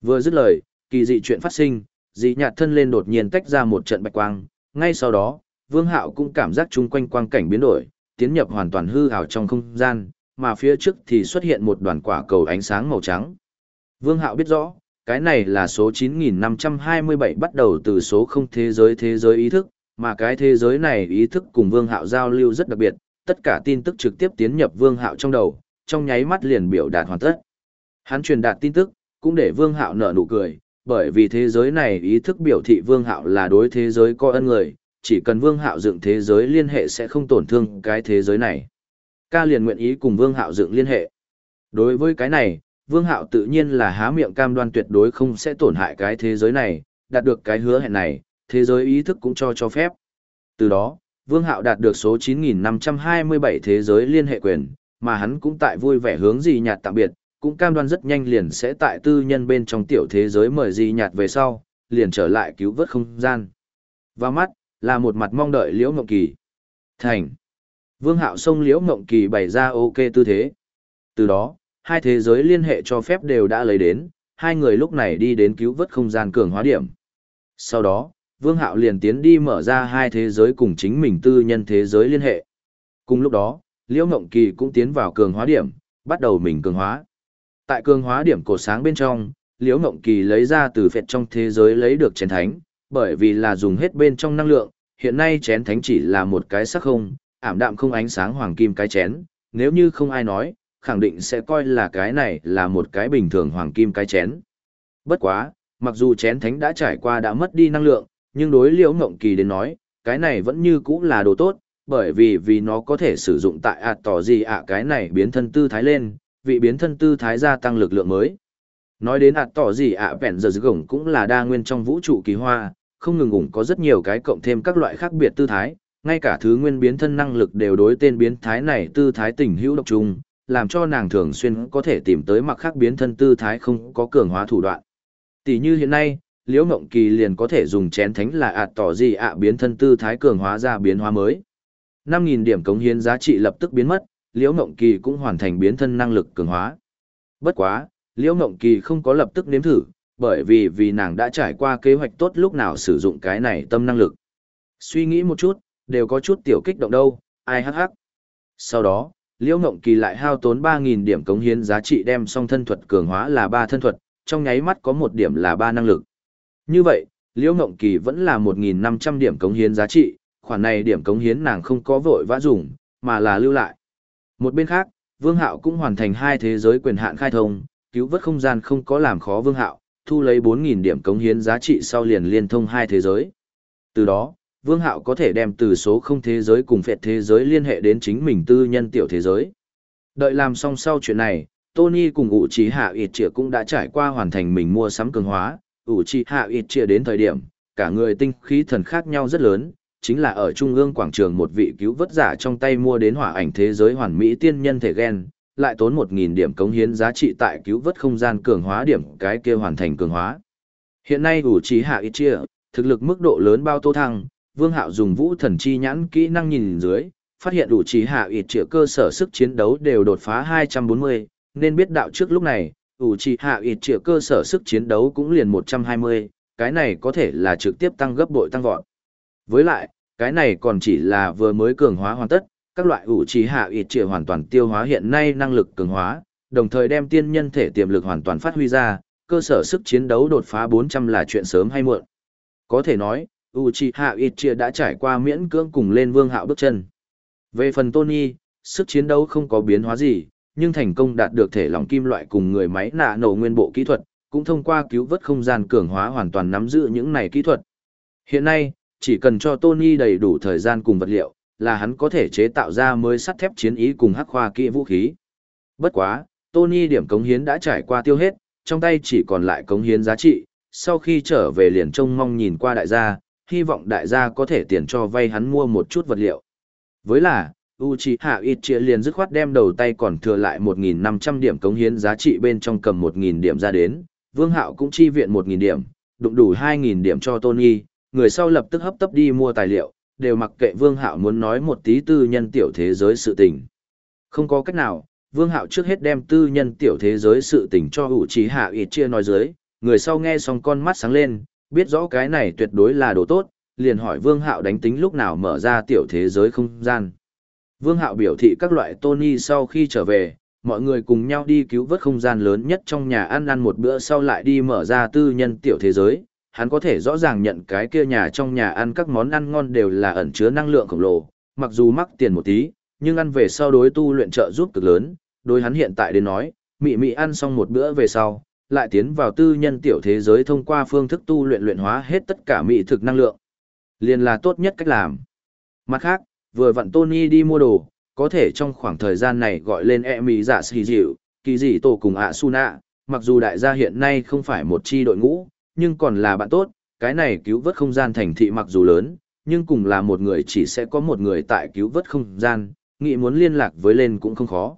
Vừa dứt lời, kỳ dị chuyện phát sinh, dị nhạt thân lên đột nhiên tách ra một trận bạch quang, ngay sau đó, Vương Hạo cũng cảm giác chung quanh quang cảnh biến đổi, tiến nhập hoàn toàn hư ảo trong không gian, mà phía trước thì xuất hiện một đoàn quả cầu ánh sáng màu trắng. Vương Hạo biết rõ, cái này là số 9527 bắt đầu từ số không thế giới thế giới ý thức, mà cái thế giới này ý thức cùng Vương Hạo giao lưu rất đặc biệt, tất cả tin tức trực tiếp tiến nhập Vương Hạo trong đầu, trong nháy mắt liền biểu đạt hoàn tất. Hắn truyền đạt tin tức, cũng để Vương Hạo nở nụ cười, bởi vì thế giới này ý thức biểu thị Vương Hạo là đối thế giới có ân người, chỉ cần Vương Hạo dựng thế giới liên hệ sẽ không tổn thương cái thế giới này. Ca liền nguyện ý cùng Vương Hạo dựng liên hệ. Đối với cái này, Vương Hạo tự nhiên là há miệng cam đoan tuyệt đối không sẽ tổn hại cái thế giới này, đạt được cái hứa hẹn này, thế giới ý thức cũng cho cho phép. Từ đó, Vương Hạo đạt được số 9527 thế giới liên hệ quyền, mà hắn cũng tại vui vẻ hướng gì nhạt tạm biệt, cũng cam đoan rất nhanh liền sẽ tại tư nhân bên trong tiểu thế giới mời di nhạt về sau, liền trở lại cứu vớt không gian. Và mắt, là một mặt mong đợi Liễu Ngộng Kỳ. Thành. Vương Hạo xông Liễu Ngộng Kỳ bày ra ok tư thế. Từ đó, hai thế giới liên hệ cho phép đều đã lấy đến, hai người lúc này đi đến cứu vớt không gian cường hóa điểm. Sau đó, Vương Hạo liền tiến đi mở ra hai thế giới cùng chính mình tư nhân thế giới liên hệ. Cùng lúc đó, Liễu Ngộng Kỳ cũng tiến vào cường hóa điểm, bắt đầu mình cường hóa. Tại cường hóa điểm cổ sáng bên trong, Liễu Ngộng Kỳ lấy ra từ phệt trong thế giới lấy được chén thánh, bởi vì là dùng hết bên trong năng lượng, hiện nay chén thánh chỉ là một cái sắc không, ảm đạm không ánh sáng hoàng kim cái chén, nếu như không ai nói, khẳng định sẽ coi là cái này là một cái bình thường hoàng kim cái chén. Bất quá, mặc dù chén thánh đã trải qua đã mất đi năng lượng, nhưng đối liễu ngộng kỳ đến nói, cái này vẫn như cũ là đồ tốt, bởi vì vì nó có thể sử dụng tại ạt tỏ gì ạ cái này biến thân tư thái lên, vị biến thân tư thái gia tăng lực lượng mới. Nói đến ạt tỏ gì ạ vẹn giờ gồng cũng là đa nguyên trong vũ trụ kỳ hoa, không ngừng ủng có rất nhiều cái cộng thêm các loại khác biệt tư thái, ngay cả thứ nguyên biến thân năng lực đều đối tên biến thái này tư thái tình hữu độc trùng, làm cho nàng thường xuyên có thể tìm tới mặc khác biến thân tư thái không có cường hóa thủ đoạn. Tỷ như hiện nay, Liễu Ngộng Kỳ liền có thể dùng chén thánh là ạt tỏ gì ạ biến thân tư thái cường hóa ra biến hóa mới. 5.000 điểm cống hiến giá trị lập tức biến mất, Liễu Ngộng Kỳ cũng hoàn thành biến thân năng lực cường hóa. Bất quá, Liễu Ngộng Kỳ không có lập tức nếm thử, bởi vì vì nàng đã trải qua kế hoạch tốt lúc nào sử dụng cái này tâm năng lực. Suy nghĩ một chút, đều có chút tiểu kích động đâu, ai hắc hắc. Sau đó, Liễu Ngộng Kỳ lại hao tốn ba nghìn điểm cống hiến giá trị đem xong thân thuật cường hóa là ba thân thuật, trong nháy mắt có một điểm là ba năng lực. Như vậy, Liễu Ngộng Kỳ vẫn là 1.500 điểm cống hiến giá trị, khoản này điểm cống hiến nàng không có vội vã dùng, mà là lưu lại. Một bên khác, Vương Hạo cũng hoàn thành hai thế giới quyền hạn khai thông, cứu vớt không gian không có làm khó Vương Hạo, thu lấy 4.000 điểm cống hiến giá trị sau liền liên thông hai thế giới. Từ đó, Vương Hạo có thể đem từ số không thế giới cùng phệt thế giới liên hệ đến chính mình tư nhân tiểu thế giới. Đợi làm xong sau chuyện này, Tony cùng ủ trí hạ ịt trịa cũng đã trải qua hoàn thành mình mua sắm cường hóa, ủ trí hạ ịt trịa đến thời điểm, cả người tinh khí thần khác nhau rất lớn, chính là ở trung ương quảng trường một vị cứu vớt giả trong tay mua đến hỏa ảnh thế giới hoàn mỹ tiên nhân thể gen, lại tốn 1.000 điểm cống hiến giá trị tại cứu vớt không gian cường hóa điểm cái kia hoàn thành cường hóa. Hiện nay ủ trí hạ ít chia, thực lực mức độ lớn bao tô thăng, vương hạo dùng vũ thần chi nhãn kỹ năng nhìn dưới, phát hiện ủ trí hạ ít chia cơ sở sức chiến đấu đều đột phá 240, nên biết đạo trước lúc này, ủ trí hạ ít chia cơ sở sức chiến đấu cũng liền 120, cái này có thể là trực tiếp tăng gấp bội tăng vọt. Với lại, cái này còn chỉ là vừa mới cường hóa hoàn tất, các loại ủ trì hạ ịt trịa hoàn toàn tiêu hóa hiện nay năng lực cường hóa, đồng thời đem tiên nhân thể tiềm lực hoàn toàn phát huy ra, cơ sở sức chiến đấu đột phá 400 là chuyện sớm hay muộn. Có thể nói, Uchiha Itchia đã trải qua miễn cưỡng cùng lên vương hạo bước chân. Về phần Tony, sức chiến đấu không có biến hóa gì, nhưng thành công đạt được thể lỏng kim loại cùng người máy nạ nổ nguyên bộ kỹ thuật, cũng thông qua cứu vớt không gian cường hóa hoàn toàn nắm giữ những này kỹ thuật. Hiện nay, chỉ cần cho Tony đầy đủ thời gian cùng vật liệu, là hắn có thể chế tạo ra mới sắt thép chiến ý cùng hắc khoa kỹ vũ khí. Bất quá, Tony điểm cống hiến đã trải qua tiêu hết, trong tay chỉ còn lại cống hiến giá trị, sau khi trở về liền trông mong nhìn qua đại gia, hy vọng đại gia có thể tiền cho vay hắn mua một chút vật liệu. Với là, Uchiha Itchia liền dứt khoát đem đầu tay còn thừa lại 1.500 điểm cống hiến giá trị bên trong cầm 1.000 điểm ra đến, Vương Hạo cũng chi viện 1.000 điểm, đụng đủ 2.000 điểm cho Tony, người sau lập tức hấp tấp đi mua tài liệu, đều mặc kệ Vương Hạo muốn nói một tí tư nhân tiểu thế giới sự tình. Không có cách nào, Vương Hạo trước hết đem tư nhân tiểu thế giới sự tình cho ủ trí hạ ịt chia nói dưới, người sau nghe xong con mắt sáng lên, biết rõ cái này tuyệt đối là đồ tốt, liền hỏi Vương Hạo đánh tính lúc nào mở ra tiểu thế giới không gian. Vương Hạo biểu thị các loại Tony sau khi trở về, mọi người cùng nhau đi cứu vớt không gian lớn nhất trong nhà ăn ăn một bữa sau lại đi mở ra tư nhân tiểu thế giới. Hắn có thể rõ ràng nhận cái kia nhà trong nhà ăn các món ăn ngon đều là ẩn chứa năng lượng khổng lồ, mặc dù mắc tiền một tí, nhưng ăn về sau đối tu luyện trợ giúp cực lớn, đối hắn hiện tại đến nói, mị mị ăn xong một bữa về sau, lại tiến vào tư nhân tiểu thế giới thông qua phương thức tu luyện luyện hóa hết tất cả mị thực năng lượng. Liền là tốt nhất cách làm. Mặt khác, vừa vặn Tony đi mua đồ, có thể trong khoảng thời gian này gọi lên e mị giả xì dịu, kỳ dị tổ cùng ạ su nạ, mặc dù đại gia hiện nay không phải một chi đội ngũ, nhưng còn là bạn tốt, cái này cứu vớt không gian thành thị mặc dù lớn, nhưng cùng là một người chỉ sẽ có một người tại cứu vớt không gian, nghĩ muốn liên lạc với lên cũng không khó.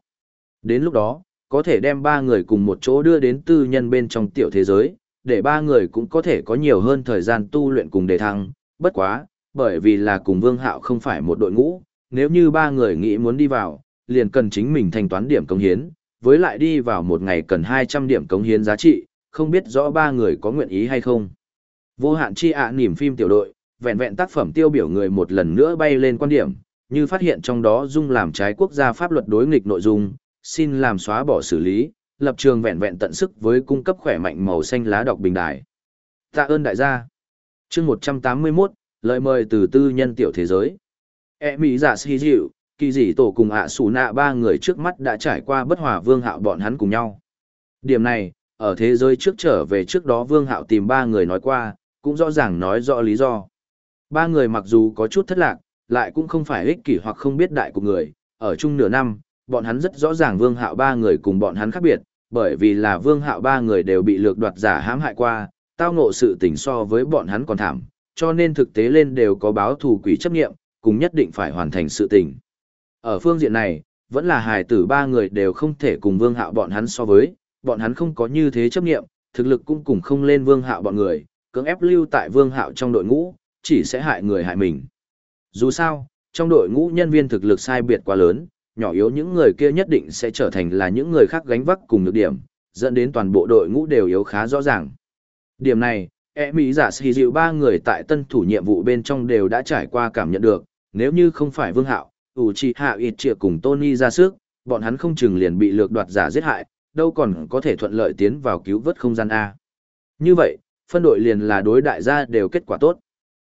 Đến lúc đó, có thể đem ba người cùng một chỗ đưa đến tư nhân bên trong tiểu thế giới, để ba người cũng có thể có nhiều hơn thời gian tu luyện cùng đề thăng, bất quá, bởi vì là cùng Vương Hạo không phải một đội ngũ, nếu như ba người nghĩ muốn đi vào, liền cần chính mình thanh toán điểm công hiến, với lại đi vào một ngày cần 200 điểm công hiến giá trị, không biết rõ ba người có nguyện ý hay không. Vô hạn chi ạ niềm phim tiểu đội, vẹn vẹn tác phẩm tiêu biểu người một lần nữa bay lên quan điểm, như phát hiện trong đó dung làm trái quốc gia pháp luật đối nghịch nội dung, xin làm xóa bỏ xử lý, lập trường vẹn vẹn tận sức với cung cấp khỏe mạnh màu xanh lá đọc bình đài. Tạ ơn đại gia. Chương 181, lời mời từ tư nhân tiểu thế giới. E mỹ giả si dịu, kỳ dị tổ cùng ạ à nạ ba người trước mắt đã trải qua bất hòa vương hạo bọn hắn cùng nhau. Điểm này, ở thế giới trước trở về trước đó vương hạo tìm ba người nói qua, cũng rõ ràng nói rõ lý do. Ba người mặc dù có chút thất lạc, lại cũng không phải ích kỷ hoặc không biết đại của người, ở chung nửa năm, bọn hắn rất rõ ràng vương hạo ba người cùng bọn hắn khác biệt, bởi vì là vương hạo ba người đều bị lược đoạt giả hãm hại qua, tao ngộ sự tình so với bọn hắn còn thảm, cho nên thực tế lên đều có báo thù quỷ chấp nghiệm, cùng nhất định phải hoàn thành sự tình. Ở phương diện này, vẫn là hài tử ba người đều không thể cùng vương hạo bọn hắn so với, bọn hắn không có như thế chấp nghiệm, thực lực cũng cùng không lên vương hạo bọn người, cưỡng ép lưu tại vương hạo trong đội ngũ, chỉ sẽ hại người hại mình. Dù sao, trong đội ngũ nhân viên thực lực sai biệt quá lớn, nhỏ yếu những người kia nhất định sẽ trở thành là những người khác gánh vác cùng nhược điểm, dẫn đến toàn bộ đội ngũ đều yếu khá rõ ràng. Điểm này, e mỹ giả sĩ dịu ba người tại tân thủ nhiệm vụ bên trong đều đã trải qua cảm nhận được, nếu như không phải vương hạo, ủ trì hạ ịt trịa cùng Tony ra sức, bọn hắn không chừng liền bị lược đoạt giả giết hại, đâu còn có thể thuận lợi tiến vào cứu vớt không gian A. Như vậy, phân đội liền là đối đại gia đều kết quả tốt.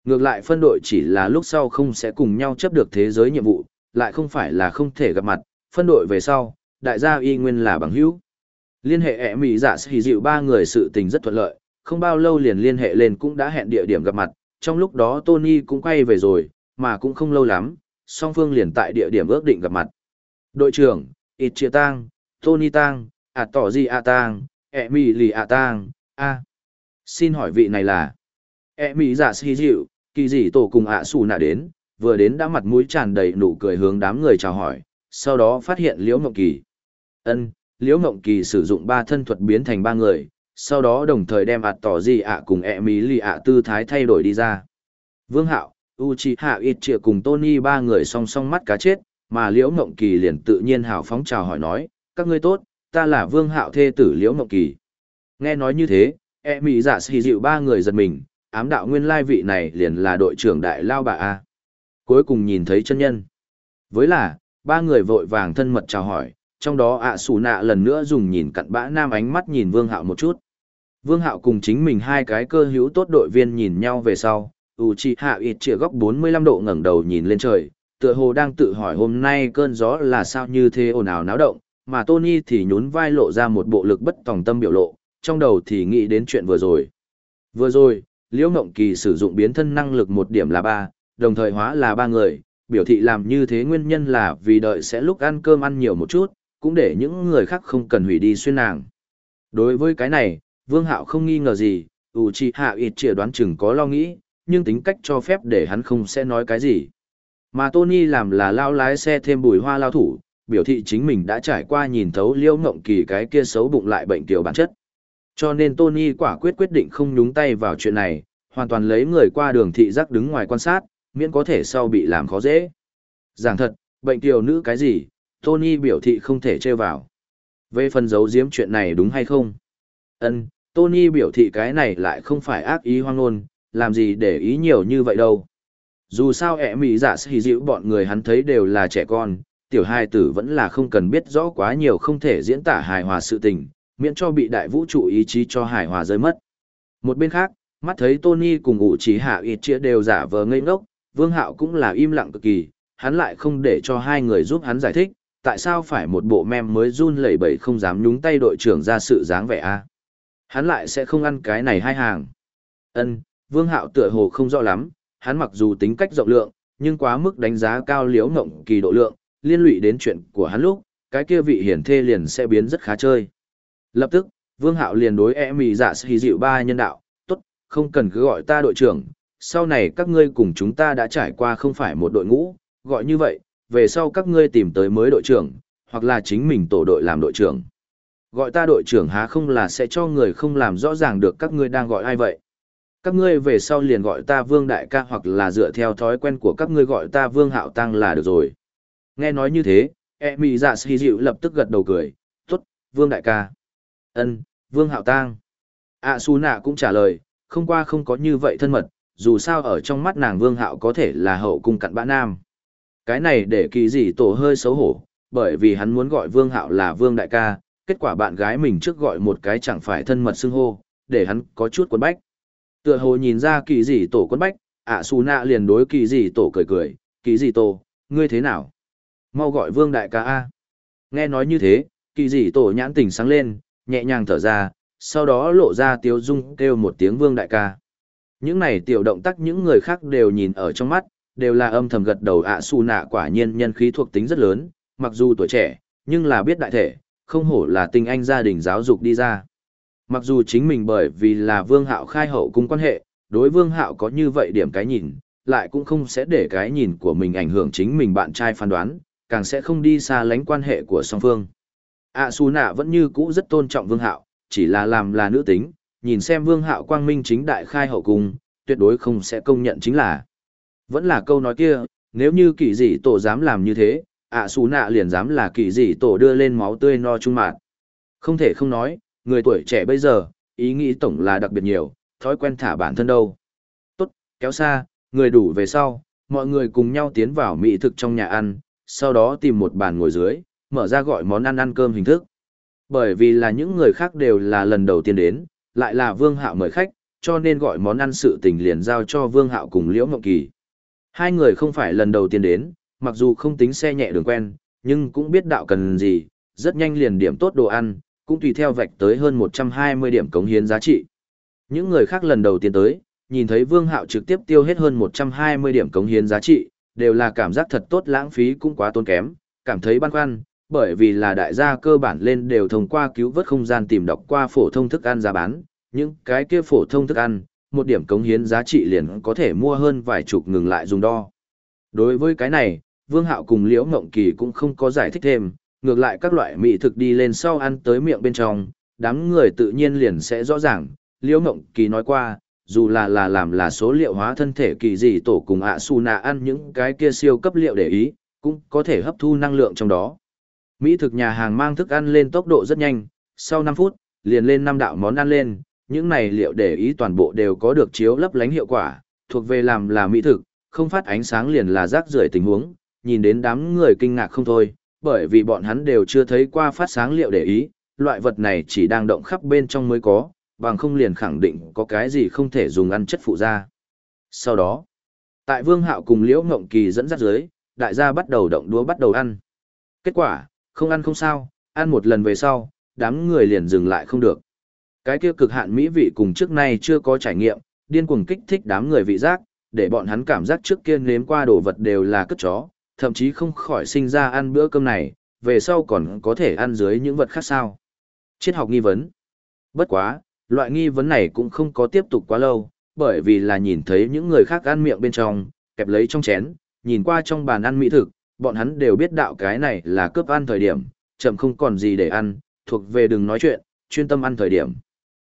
Ngược lại phân đội chỉ là lúc sau không sẽ cùng nhau chấp được thế giới nhiệm vụ, lại không phải là không thể gặp mặt, phân đội về sau, đại gia y nguyên là bằng hữu. Liên hệ ẻ mỹ giả sĩ dịu ba người sự tình rất thuận lợi, không bao lâu liền liên hệ lên cũng đã hẹn địa điểm gặp mặt, trong lúc đó Tony cũng quay về rồi, mà cũng không lâu lắm, song phương liền tại địa điểm ước định gặp mặt. Đội trưởng, Ít Chia Tang, Tony Tang, ạ Tỏ gì ạ Tang, ẹ mì lì ạ Tang, A. Xin hỏi vị này là... ẹ mì giả xì dịu, kỳ dị tổ cùng ạ xù nạ đến, vừa đến đã mặt mũi tràn đầy nụ cười hướng đám người chào hỏi, sau đó phát hiện Liễu Ngộng Kỳ. Ân, Liễu Ngộng Kỳ sử dụng ba thân thuật biến thành ba người, sau đó đồng thời đem ạt tỏ gì ạ cùng ẹ mì lì ạ tư thái thay đổi đi ra. Vương Hạo, Uchiha Itchia cùng Tony ba người song song mắt cá chết, mà Liễu Ngộng Kỳ liền tự nhiên hào phóng chào hỏi nói, các ngươi tốt, ta là Vương Hạo thê tử Liễu mộng Kỳ. Nghe nói như thế, e mỹ giả dạ xì dịu ba người giật mình, ám đạo nguyên lai vị này liền là đội trưởng đại lao bà A. Cuối cùng nhìn thấy chân nhân. Với là, ba người vội vàng thân mật chào hỏi, trong đó ạ à nạ lần nữa dùng nhìn cặn bã nam ánh mắt nhìn Vương Hạo một chút. Vương Hạo cùng chính mình hai cái cơ hữu tốt đội viên nhìn nhau về sau, Uchiha Itchia góc 45 độ ngẩng đầu nhìn lên trời, tựa hồ đang tự hỏi hôm nay cơn gió là sao như thế ồn ào náo động, mà Tony thì nhún vai lộ ra một bộ lực bất tòng tâm biểu lộ, trong đầu thì nghĩ đến chuyện vừa rồi. Vừa rồi, Liễu Ngộng Kỳ sử dụng biến thân năng lực một điểm là ba, đồng thời hóa là ba người, biểu thị làm như thế nguyên nhân là vì đợi sẽ lúc ăn cơm ăn nhiều một chút, cũng để những người khác không cần hủy đi xuyên nàng. Đối với cái này, Vương Hạo không nghi ngờ gì, Uchiha Itchia đoán chừng có lo nghĩ, nhưng tính cách cho phép để hắn không sẽ nói cái gì. Mà Tony làm là lao lái xe thêm bùi hoa lao thủ, biểu thị chính mình đã trải qua nhìn thấu liễu ngộng kỳ cái kia xấu bụng lại bệnh tiểu bản chất. Cho nên Tony quả quyết quyết định không nhúng tay vào chuyện này, hoàn toàn lấy người qua đường thị giác đứng ngoài quan sát, miễn có thể sau bị làm khó dễ. Giảng thật, bệnh tiểu nữ cái gì, Tony biểu thị không thể trêu vào. Về phần giấu giếm chuyện này đúng hay không? Ân, Tony biểu thị cái này lại không phải ác ý hoang ngôn, làm gì để ý nhiều như vậy đâu. Dù sao ẹ mỹ giả sĩ dịu bọn người hắn thấy đều là trẻ con, tiểu hai tử vẫn là không cần biết rõ quá nhiều không thể diễn tả hài hòa sự tình, miễn cho bị đại vũ trụ ý chí cho hài hòa rơi mất. Một bên khác, mắt thấy Tony cùng Ngụ trí hạ ịt chia đều giả vờ ngây ngốc, Vương Hạo cũng là im lặng cực kỳ, hắn lại không để cho hai người giúp hắn giải thích, tại sao phải một bộ mem mới run lẩy bẩy không dám nhúng tay đội trưởng ra sự dáng vẻ a Hắn lại sẽ không ăn cái này hai hàng. Ân, Vương Hạo tựa hồ không rõ lắm, hắn mặc dù tính cách rộng lượng, nhưng quá mức đánh giá cao liễu ngộng kỳ độ lượng, liên lụy đến chuyện của hắn lúc, cái kia vị hiển thê liền sẽ biến rất khá chơi. Lập tức, Vương Hạo liền đối e mì dạ giả sĩ dịu ba nhân đạo, tốt, không cần cứ gọi ta đội trưởng, sau này các ngươi cùng chúng ta đã trải qua không phải một đội ngũ, gọi như vậy, về sau các ngươi tìm tới mới đội trưởng, hoặc là chính mình tổ đội làm đội trưởng. Gọi ta đội trưởng há không là sẽ cho người không làm rõ ràng được các ngươi đang gọi ai vậy. Các ngươi về sau liền gọi ta Vương Đại ca hoặc là dựa theo thói quen của các ngươi gọi ta Vương Hạo Tăng là được rồi. Nghe nói như thế, e mì dạ xì dịu lập tức gật đầu cười, tốt, Vương Đại ca. ân Vương Hạo tang. À Su Nạ cũng trả lời, không qua không có như vậy thân mật, dù sao ở trong mắt nàng Vương Hạo có thể là hậu cung cặn bã nam. Cái này để kỳ dị tổ hơi xấu hổ, bởi vì hắn muốn gọi Vương Hạo là Vương Đại ca, kết quả bạn gái mình trước gọi một cái chẳng phải thân mật xưng hô, để hắn có chút quấn bách. Tựa hồ nhìn ra kỳ dị tổ quấn bách, ạ xù nạ liền đối kỳ dị tổ cười cười, kỳ dị tổ, ngươi thế nào? Mau gọi Vương Đại ca A. Nghe nói như thế, kỳ dị tổ nhãn tình sáng lên, nhẹ nhàng thở ra, sau đó lộ ra tiếu dung kêu một tiếng Vương Đại ca. Những này tiểu động tác những người khác đều nhìn ở trong mắt, đều là âm thầm gật đầu ạ xù nạ quả nhiên nhân khí thuộc tính rất lớn, mặc dù tuổi trẻ, nhưng là biết đại thể, không hổ là tình anh gia đình giáo dục đi ra. Mặc dù chính mình bởi vì là vương hạo khai hậu cung quan hệ, đối vương hạo có như vậy điểm cái nhìn, lại cũng không sẽ để cái nhìn của mình ảnh hưởng chính mình bạn trai phán đoán, càng sẽ không đi xa lánh quan hệ của song phương. ạ Su nạ vẫn như cũ rất tôn trọng vương hạo, chỉ là làm là nữ tính, nhìn xem vương hạo quang minh chính đại khai hậu cung, tuyệt đối không sẽ công nhận chính là. Vẫn là câu nói kia, nếu như kỳ dị tổ dám làm như thế, ạ Su nạ liền dám là kỳ dị tổ đưa lên máu tươi no trung mạn. Không thể không nói, người tuổi trẻ bây giờ, ý nghĩ tổng là đặc biệt nhiều, thói quen thả bản thân đâu. Tốt, kéo xa, người đủ về sau, mọi người cùng nhau tiến vào mỹ thực trong nhà ăn, sau đó tìm một bàn ngồi dưới, mở ra gọi món ăn ăn cơm hình thức. Bởi vì là những người khác đều là lần đầu tiên đến, lại là Vương Hạo mời khách, cho nên gọi món ăn sự tình liền giao cho Vương Hạo cùng Liễu Ngọc Kỳ. Hai người không phải lần đầu tiên đến, mặc dù không tính xe nhẹ đường quen, nhưng cũng biết đạo cần gì, rất nhanh liền điểm tốt đồ ăn, cũng tùy theo vạch tới hơn 120 điểm cống hiến giá trị. Những người khác lần đầu tiên tới, nhìn thấy Vương Hạo trực tiếp tiêu hết hơn 120 điểm cống hiến giá trị, đều là cảm giác thật tốt lãng phí cũng quá tốn kém, cảm thấy băn khoăn, bởi vì là đại gia cơ bản lên đều thông qua cứu vớt không gian tìm đọc qua phổ thông thức ăn giá bán, những cái kia phổ thông thức ăn, một điểm cống hiến giá trị liền có thể mua hơn vài chục ngừng lại dùng đo. Đối với cái này, Vương Hạo cùng Liễu Ngộng Kỳ cũng không có giải thích thêm, ngược lại các loại mỹ thực đi lên sau ăn tới miệng bên trong, đám người tự nhiên liền sẽ rõ ràng. Liễu Ngộng Kỳ nói qua, dù là là làm là số liệu hóa thân thể kỳ dị tổ cùng ạ su nạ ăn những cái kia siêu cấp liệu để ý, cũng có thể hấp thu năng lượng trong đó. Mỹ thực nhà hàng mang thức ăn lên tốc độ rất nhanh, sau 5 phút, liền lên năm đạo món ăn lên, những này liệu để ý toàn bộ đều có được chiếu lấp lánh hiệu quả, thuộc về làm là mỹ thực, không phát ánh sáng liền là rác rưởi tình huống, nhìn đến đám người kinh ngạc không thôi, bởi vì bọn hắn đều chưa thấy qua phát sáng liệu để ý, loại vật này chỉ đang động khắp bên trong mới có, bằng không liền khẳng định có cái gì không thể dùng ăn chất phụ ra. Sau đó, tại Vương Hạo cùng Liễu Ngộng Kỳ dẫn dắt dưới, đại gia bắt đầu động đũa bắt đầu ăn. Kết quả, không ăn không sao, ăn một lần về sau, đám người liền dừng lại không được. Cái kia cực hạn mỹ vị cùng trước nay chưa có trải nghiệm, điên cuồng kích thích đám người vị giác, để bọn hắn cảm giác trước kia nếm qua đồ vật đều là cất chó, thậm chí không khỏi sinh ra ăn bữa cơm này, về sau còn có thể ăn dưới những vật khác sao. Triết học nghi vấn. Bất quá, loại nghi vấn này cũng không có tiếp tục quá lâu, bởi vì là nhìn thấy những người khác ăn miệng bên trong, kẹp lấy trong chén, nhìn qua trong bàn ăn mỹ thực, bọn hắn đều biết đạo cái này là cướp ăn thời điểm, chậm không còn gì để ăn, thuộc về đừng nói chuyện, chuyên tâm ăn thời điểm.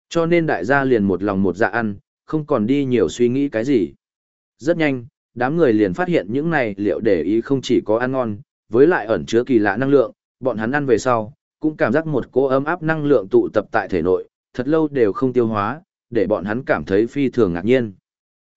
Cho nên đại gia liền một lòng một dạ ăn, không còn đi nhiều suy nghĩ cái gì. Rất nhanh, đám người liền phát hiện những này liệu để ý không chỉ có ăn ngon, với lại ẩn chứa kỳ lạ năng lượng, bọn hắn ăn về sau, cũng cảm giác một cô ấm áp năng lượng tụ tập tại thể nội, thật lâu đều không tiêu hóa, để bọn hắn cảm thấy phi thường ngạc nhiên.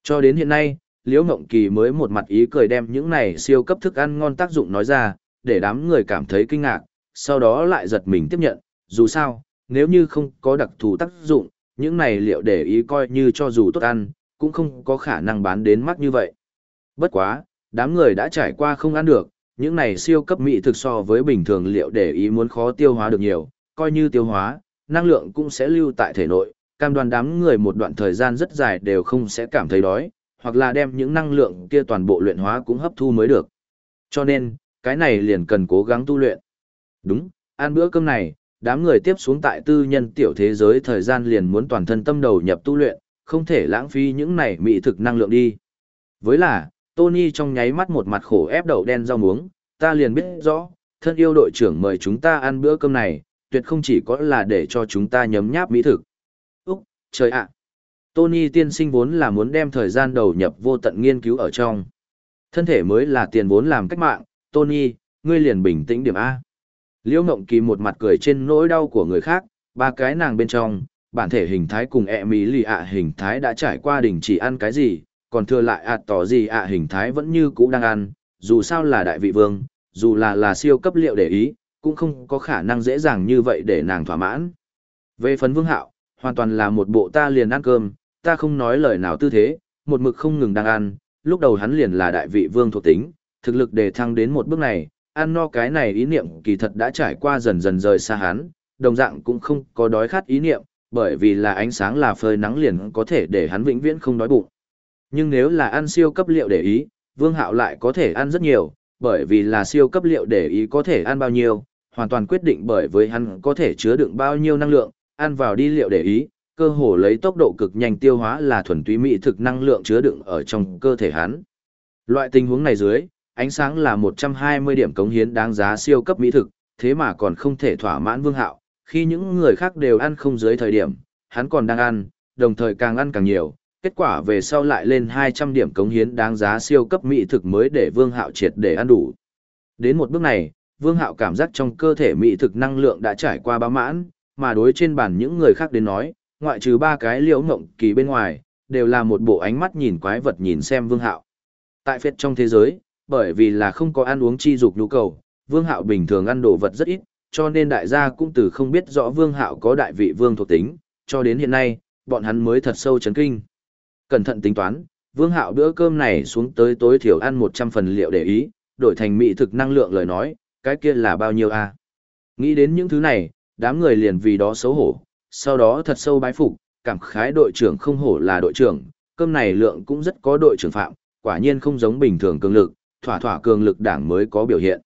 Cho đến hiện nay, Liễu Ngộng Kỳ mới một mặt ý cười đem những này siêu cấp thức ăn ngon tác dụng nói ra, để đám người cảm thấy kinh ngạc, sau đó lại giật mình tiếp nhận, dù sao, nếu như không có đặc thù tác dụng, những này liệu để ý coi như cho dù tốt ăn, cũng không có khả năng bán đến mắc như vậy. Bất quá, đám người đã trải qua không ăn được, những này siêu cấp mỹ thực so với bình thường liệu để ý muốn khó tiêu hóa được nhiều, coi như tiêu hóa, năng lượng cũng sẽ lưu tại thể nội, cam đoan đám người một đoạn thời gian rất dài đều không sẽ cảm thấy đói, hoặc là đem những năng lượng kia toàn bộ luyện hóa cũng hấp thu mới được. Cho nên, cái này liền cần cố gắng tu luyện. Đúng, ăn bữa cơm này, đám người tiếp xuống tại tư nhân tiểu thế giới thời gian liền muốn toàn thân tâm đầu nhập tu luyện, không thể lãng phí những này mỹ thực năng lượng đi. Với là, Tony trong nháy mắt một mặt khổ ép đậu đen rau muống, ta liền biết rõ, thân yêu đội trưởng mời chúng ta ăn bữa cơm này, tuyệt không chỉ có là để cho chúng ta nhấm nháp mỹ thực. Úc, trời ạ! Tony tiên sinh vốn là muốn đem thời gian đầu nhập vô tận nghiên cứu ở trong. Thân thể mới là tiền vốn làm cách mạng, Tony, ngươi liền bình tĩnh điểm A. Liễu Ngộng Kỳ một mặt cười trên nỗi đau của người khác, ba cái nàng bên trong, bản thể hình thái cùng ẹ mỹ lì ạ hình thái đã trải qua đỉnh chỉ ăn cái gì, còn thừa lại ạ tỏ gì ạ hình thái vẫn như cũ đang ăn, dù sao là đại vị vương, dù là là siêu cấp liệu để ý, cũng không có khả năng dễ dàng như vậy để nàng thỏa mãn. Về phấn vương hạo, hoàn toàn là một bộ ta liền ăn cơm, ta không nói lời nào tư thế, một mực không ngừng đang ăn, lúc đầu hắn liền là đại vị vương thuộc tính, thực lực để thăng đến một bước này, ăn no cái này ý niệm kỳ thật đã trải qua dần dần rời xa hắn, đồng dạng cũng không có đói khát ý niệm, bởi vì là ánh sáng là phơi nắng liền có thể để hắn vĩnh viễn không đói bụng. Nhưng nếu là ăn siêu cấp liệu để ý, Vương Hạo lại có thể ăn rất nhiều, bởi vì là siêu cấp liệu để ý có thể ăn bao nhiêu, hoàn toàn quyết định bởi với hắn có thể chứa đựng bao nhiêu năng lượng, ăn vào đi liệu để ý, cơ hồ lấy tốc độ cực nhanh tiêu hóa là thuần túy mỹ thực năng lượng chứa đựng ở trong cơ thể hắn. Loại tình huống này dưới, ánh sáng là 120 điểm cống hiến đáng giá siêu cấp mỹ thực, thế mà còn không thể thỏa mãn Vương Hạo, khi những người khác đều ăn không dưới thời điểm, hắn còn đang ăn, đồng thời càng ăn càng nhiều, kết quả về sau lại lên 200 điểm cống hiến đáng giá siêu cấp mỹ thực mới để Vương Hạo triệt để ăn đủ. Đến một bước này, Vương Hạo cảm giác trong cơ thể mỹ thực năng lượng đã trải qua bá mãn, mà đối trên bàn những người khác đến nói, ngoại trừ ba cái liễu ngộng kỳ bên ngoài, đều là một bộ ánh mắt nhìn quái vật nhìn xem Vương Hạo. Tại phết trong thế giới, bởi vì là không có ăn uống chi dục nhu cầu, Vương Hạo bình thường ăn đồ vật rất ít, cho nên đại gia cũng từ không biết rõ Vương Hạo có đại vị vương thuộc tính, cho đến hiện nay, bọn hắn mới thật sâu chấn kinh. Cẩn thận tính toán, Vương Hạo bữa cơm này xuống tới tối thiểu ăn 100 phần liệu để ý, đổi thành mỹ thực năng lượng lời nói, cái kia là bao nhiêu a? Nghĩ đến những thứ này, đám người liền vì đó xấu hổ, sau đó thật sâu bái phục, cảm khái đội trưởng không hổ là đội trưởng, cơm này lượng cũng rất có đội trưởng phạm, quả nhiên không giống bình thường cường lực, thỏa thỏa cường lực đảng mới có biểu hiện.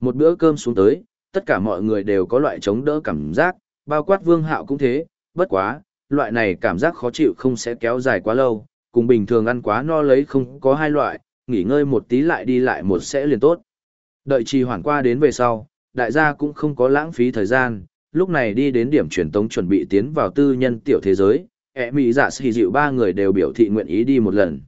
Một bữa cơm xuống tới, tất cả mọi người đều có loại chống đỡ cảm giác, bao quát vương hạo cũng thế, bất quá, loại này cảm giác khó chịu không sẽ kéo dài quá lâu, cùng bình thường ăn quá no lấy không có hai loại, nghỉ ngơi một tí lại đi lại một sẽ liền tốt. Đợi trì hoãn qua đến về sau, đại gia cũng không có lãng phí thời gian, lúc này đi đến điểm truyền tống chuẩn bị tiến vào tư nhân tiểu thế giới, ẹ mỹ dạ xì dịu ba người đều biểu thị nguyện ý đi một lần.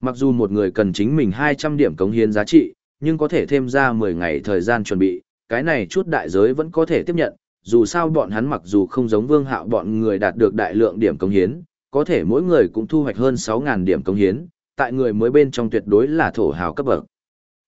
Mặc dù một người cần chính mình 200 điểm cống hiến giá trị, nhưng có thể thêm ra 10 ngày thời gian chuẩn bị, cái này chút đại giới vẫn có thể tiếp nhận, dù sao bọn hắn mặc dù không giống vương hạo bọn người đạt được đại lượng điểm cống hiến, có thể mỗi người cũng thu hoạch hơn 6.000 điểm cống hiến, tại người mới bên trong tuyệt đối là thổ hào cấp bậc.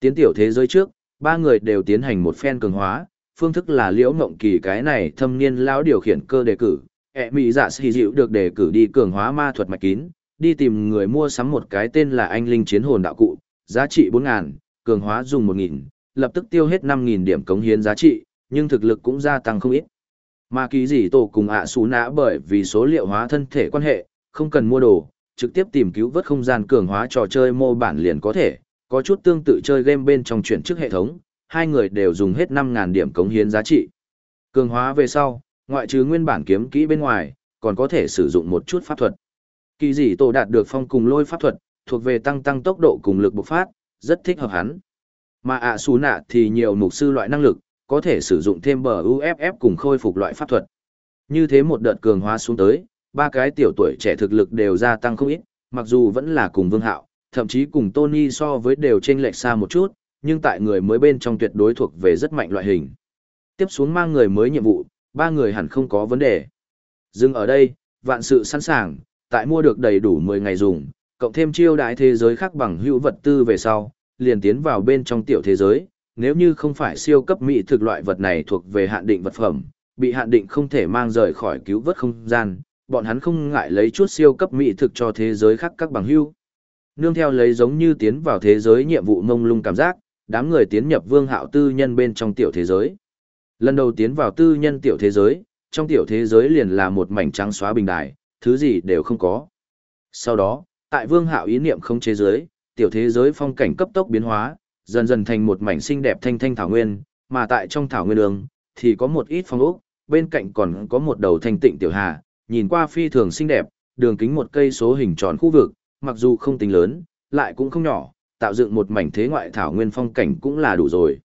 Tiến tiểu thế giới trước, ba người đều tiến hành một phen cường hóa, phương thức là liễu mộng kỳ cái này thâm niên lão điều khiển cơ đề cử, ẹ mỹ dạ xì dịu được đề cử đi cường hóa ma thuật mạch kín, đi tìm người mua sắm một cái tên là anh linh chiến hồn đạo cụ, giá trị 4.000, cường hóa dùng 1.000, lập tức tiêu hết 5.000 điểm cống hiến giá trị, nhưng thực lực cũng gia tăng không ít. Mà kỳ gì tổ cùng ạ xú nã bởi vì số liệu hóa thân thể quan hệ, không cần mua đồ, trực tiếp tìm cứu vớt không gian cường hóa trò chơi mô bản liền có thể, có chút tương tự chơi game bên trong chuyển chức hệ thống, hai người đều dùng hết 5.000 điểm cống hiến giá trị. Cường hóa về sau, ngoại trừ nguyên bản kiếm kỹ bên ngoài, còn có thể sử dụng một chút pháp thuật. Kỳ dị tổ đạt được phong cùng lôi pháp thuật, thuộc về tăng tăng tốc độ cùng lực bộc phát, rất thích hợp hắn. Mà ạ xú nạ thì nhiều mục sư loại năng lực, có thể sử dụng thêm bờ UFF cùng khôi phục loại pháp thuật. Như thế một đợt cường hóa xuống tới, ba cái tiểu tuổi trẻ thực lực đều gia tăng không ít, mặc dù vẫn là cùng Vương Hạo, thậm chí cùng Tony so với đều chênh lệch xa một chút, nhưng tại người mới bên trong tuyệt đối thuộc về rất mạnh loại hình. Tiếp xuống mang người mới nhiệm vụ, ba người hẳn không có vấn đề. Dừng ở đây, vạn sự sẵn sàng, tại mua được đầy đủ 10 ngày dùng, cộng thêm chiêu đãi thế giới khác bằng hữu vật tư về sau, liền tiến vào bên trong tiểu thế giới, nếu như không phải siêu cấp mỹ thực loại vật này thuộc về hạn định vật phẩm, bị hạn định không thể mang rời khỏi cứu vớt không gian, bọn hắn không ngại lấy chút siêu cấp mỹ thực cho thế giới khác các bằng hữu. Nương theo lấy giống như tiến vào thế giới nhiệm vụ mông lung cảm giác, đám người tiến nhập vương hạo tư nhân bên trong tiểu thế giới. Lần đầu tiến vào tư nhân tiểu thế giới, trong tiểu thế giới liền là một mảnh trắng xóa bình đài, thứ gì đều không có. Sau đó, tại vương hạo ý niệm không chế giới, tiểu thế giới phong cảnh cấp tốc biến hóa, dần dần thành một mảnh xinh đẹp thanh thanh thảo nguyên, mà tại trong thảo nguyên đường, thì có một ít phong ốc, bên cạnh còn có một đầu thanh tịnh tiểu hà, nhìn qua phi thường xinh đẹp, đường kính một cây số hình tròn khu vực, mặc dù không tính lớn, lại cũng không nhỏ, tạo dựng một mảnh thế ngoại thảo nguyên phong cảnh cũng là đủ rồi.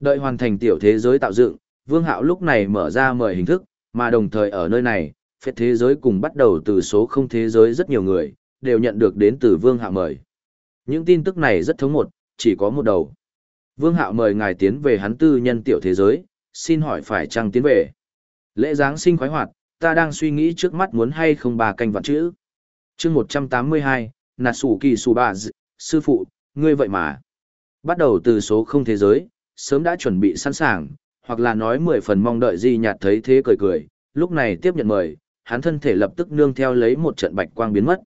Đợi hoàn thành tiểu thế giới tạo dựng, Vương Hạo lúc này mở ra mời hình thức, mà đồng thời ở nơi này, phết thế giới cùng bắt đầu từ số không thế giới rất nhiều người, đều nhận được đến từ Vương Hạo mời. Những tin tức này rất thống một, chỉ có một đầu. Vương Hạo mời ngài tiến về hắn tư nhân tiểu thế giới, xin hỏi phải chăng tiến về. Lễ Giáng sinh khoái hoạt, ta đang suy nghĩ trước mắt muốn hay không bà canh vạn chữ chương 182, nà sủ kỳ sủ bà sư phụ, ngươi vậy mà. Bắt đầu từ số không thế giới, sớm đã chuẩn bị sẵn sàng, hoặc là nói mười phần mong đợi di nhạt thấy thế cười cười, lúc này tiếp nhận mời, hắn thân thể lập tức nương theo lấy một trận bạch quang biến mất.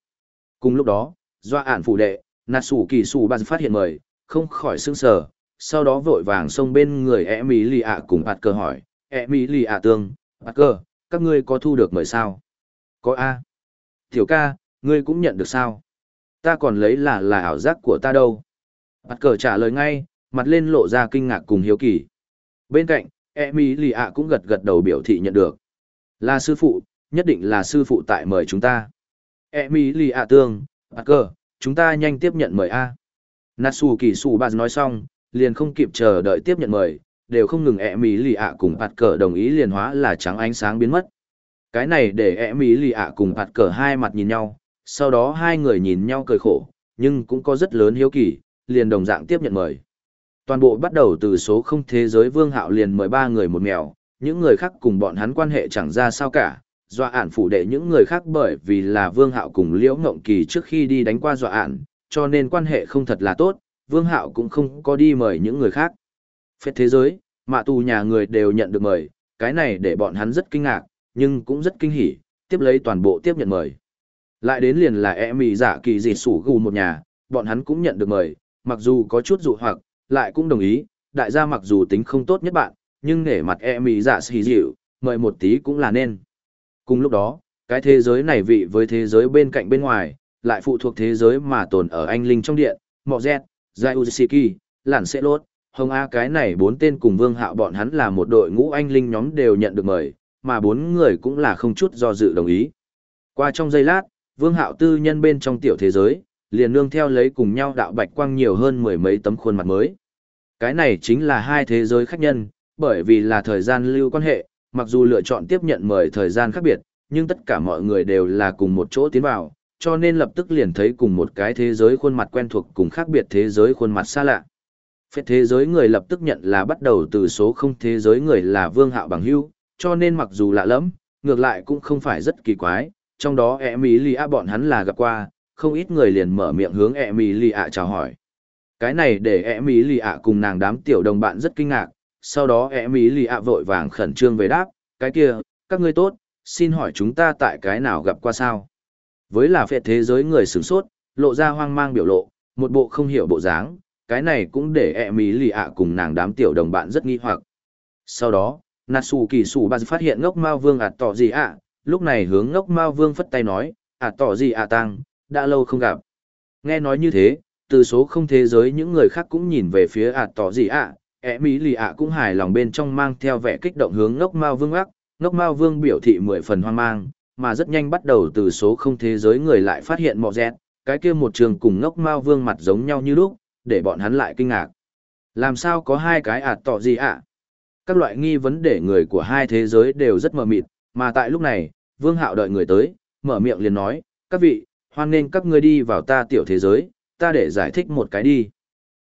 Cùng lúc đó, do ản phụ đệ, nà sủ kỳ sủ bà phát hiện mời, không khỏi sững sờ, sau đó vội vàng xông bên người e mỹ lì ạ cùng bạt cơ hỏi, e mỹ lì ạ tương, bạt cơ, các ngươi có thu được mời sao? Có A. Tiểu ca, ngươi cũng nhận được sao? Ta còn lấy là là ảo giác của ta đâu. Bắt cờ trả lời ngay, mặt lên lộ ra kinh ngạc cùng hiếu kỳ. Bên cạnh, Emi lì ạ cũng gật gật đầu biểu thị nhận được. Là sư phụ, nhất định là sư phụ tại mời chúng ta. Emi lì ạ tương, bắt cờ, chúng ta nhanh tiếp nhận mời A. Natsu kỳ sù bà nói xong, liền không kịp chờ đợi tiếp nhận mời, đều không ngừng ẹ lì ạ cùng bắt cờ đồng ý liền hóa là trắng ánh sáng biến mất. Cái này để ẹ lì ạ cùng bắt cờ hai mặt nhìn nhau, sau đó hai người nhìn nhau cười khổ, nhưng cũng có rất lớn hiếu kỳ, liền đồng dạng tiếp nhận mời. Toàn bộ bắt đầu từ số không thế giới vương hạo liền mời ba người một mèo, những người khác cùng bọn hắn quan hệ chẳng ra sao cả, dọa ản phủ đệ những người khác bởi vì là vương hạo cùng liễu ngộng kỳ trước khi đi đánh qua dọa ản, cho nên quan hệ không thật là tốt, vương hạo cũng không có đi mời những người khác. Phết thế giới, mạ tù nhà người đều nhận được mời, cái này để bọn hắn rất kinh ngạc, nhưng cũng rất kinh hỉ, tiếp lấy toàn bộ tiếp nhận mời. Lại đến liền là e mì giả kỳ dịt sủ gù một nhà, bọn hắn cũng nhận được mời, mặc dù có chút dụ hoặc, lại cũng đồng ý, đại gia mặc dù tính không tốt nhất bạn, nhưng nể mặt e mì giả xì dịu, mời một tí cũng là nên. Cùng lúc đó, cái thế giới này vị với thế giới bên cạnh bên ngoài, lại phụ thuộc thế giới mà tồn ở anh linh trong điện, Mọ Zet, Zai Uziki, Lản Sẽ Lốt, Hồng A cái này bốn tên cùng vương hạo bọn hắn là một đội ngũ anh linh nhóm đều nhận được mời, mà bốn người cũng là không chút do dự đồng ý. Qua trong giây lát, vương hạo tư nhân bên trong tiểu thế giới, liền nương theo lấy cùng nhau đạo bạch quang nhiều hơn mười mấy tấm khuôn mặt mới. Cái này chính là hai thế giới khác nhân, bởi vì là thời gian lưu quan hệ, mặc dù lựa chọn tiếp nhận mời thời gian khác biệt, nhưng tất cả mọi người đều là cùng một chỗ tiến vào, cho nên lập tức liền thấy cùng một cái thế giới khuôn mặt quen thuộc cùng khác biệt thế giới khuôn mặt xa lạ. Phết thế giới người lập tức nhận là bắt đầu từ số không thế giới người là vương hạo bằng hưu, cho nên mặc dù lạ lẫm, ngược lại cũng không phải rất kỳ quái, trong đó e mỹ lì ạ bọn hắn là gặp qua, không ít người liền mở miệng hướng e mỹ lì ạ chào hỏi. Cái này để e mỹ lì ạ cùng nàng đám tiểu đồng bạn rất kinh ngạc, sau đó e mỹ lì ạ vội vàng khẩn trương về đáp, cái kia, các ngươi tốt, xin hỏi chúng ta tại cái nào gặp qua sao? Với là phệ thế giới người sửng sốt, lộ ra hoang mang biểu lộ, một bộ không hiểu bộ dáng, cái này cũng để e mỹ lì ạ cùng nàng đám tiểu đồng bạn rất nghi hoặc. Sau đó, Natsu kỳ sủ bà phát hiện ngốc mao vương ạt tỏ gì ạ, lúc này hướng ngốc mao vương phất tay nói, à tỏ gì à tăng, đã lâu không gặp. Nghe nói như thế, từ số không thế giới những người khác cũng nhìn về phía à tỏ gì à, ạ, ẻ mỹ lì ạ cũng hài lòng bên trong mang theo vẻ kích động hướng ngốc mao vương ác, ngốc mao vương biểu thị mười phần hoang mang, mà rất nhanh bắt đầu từ số không thế giới người lại phát hiện mọ dẹt, cái kia một trường cùng ngốc mao vương mặt giống nhau như lúc, để bọn hắn lại kinh ngạc. Làm sao có hai cái ạt tỏ gì ạ? Các loại nghi vấn để người của hai thế giới đều rất mờ mịt, mà tại lúc này, vương hạo đợi người tới, mở miệng liền nói, các vị, hoan nên các ngươi đi vào ta tiểu thế giới, ta để giải thích một cái đi.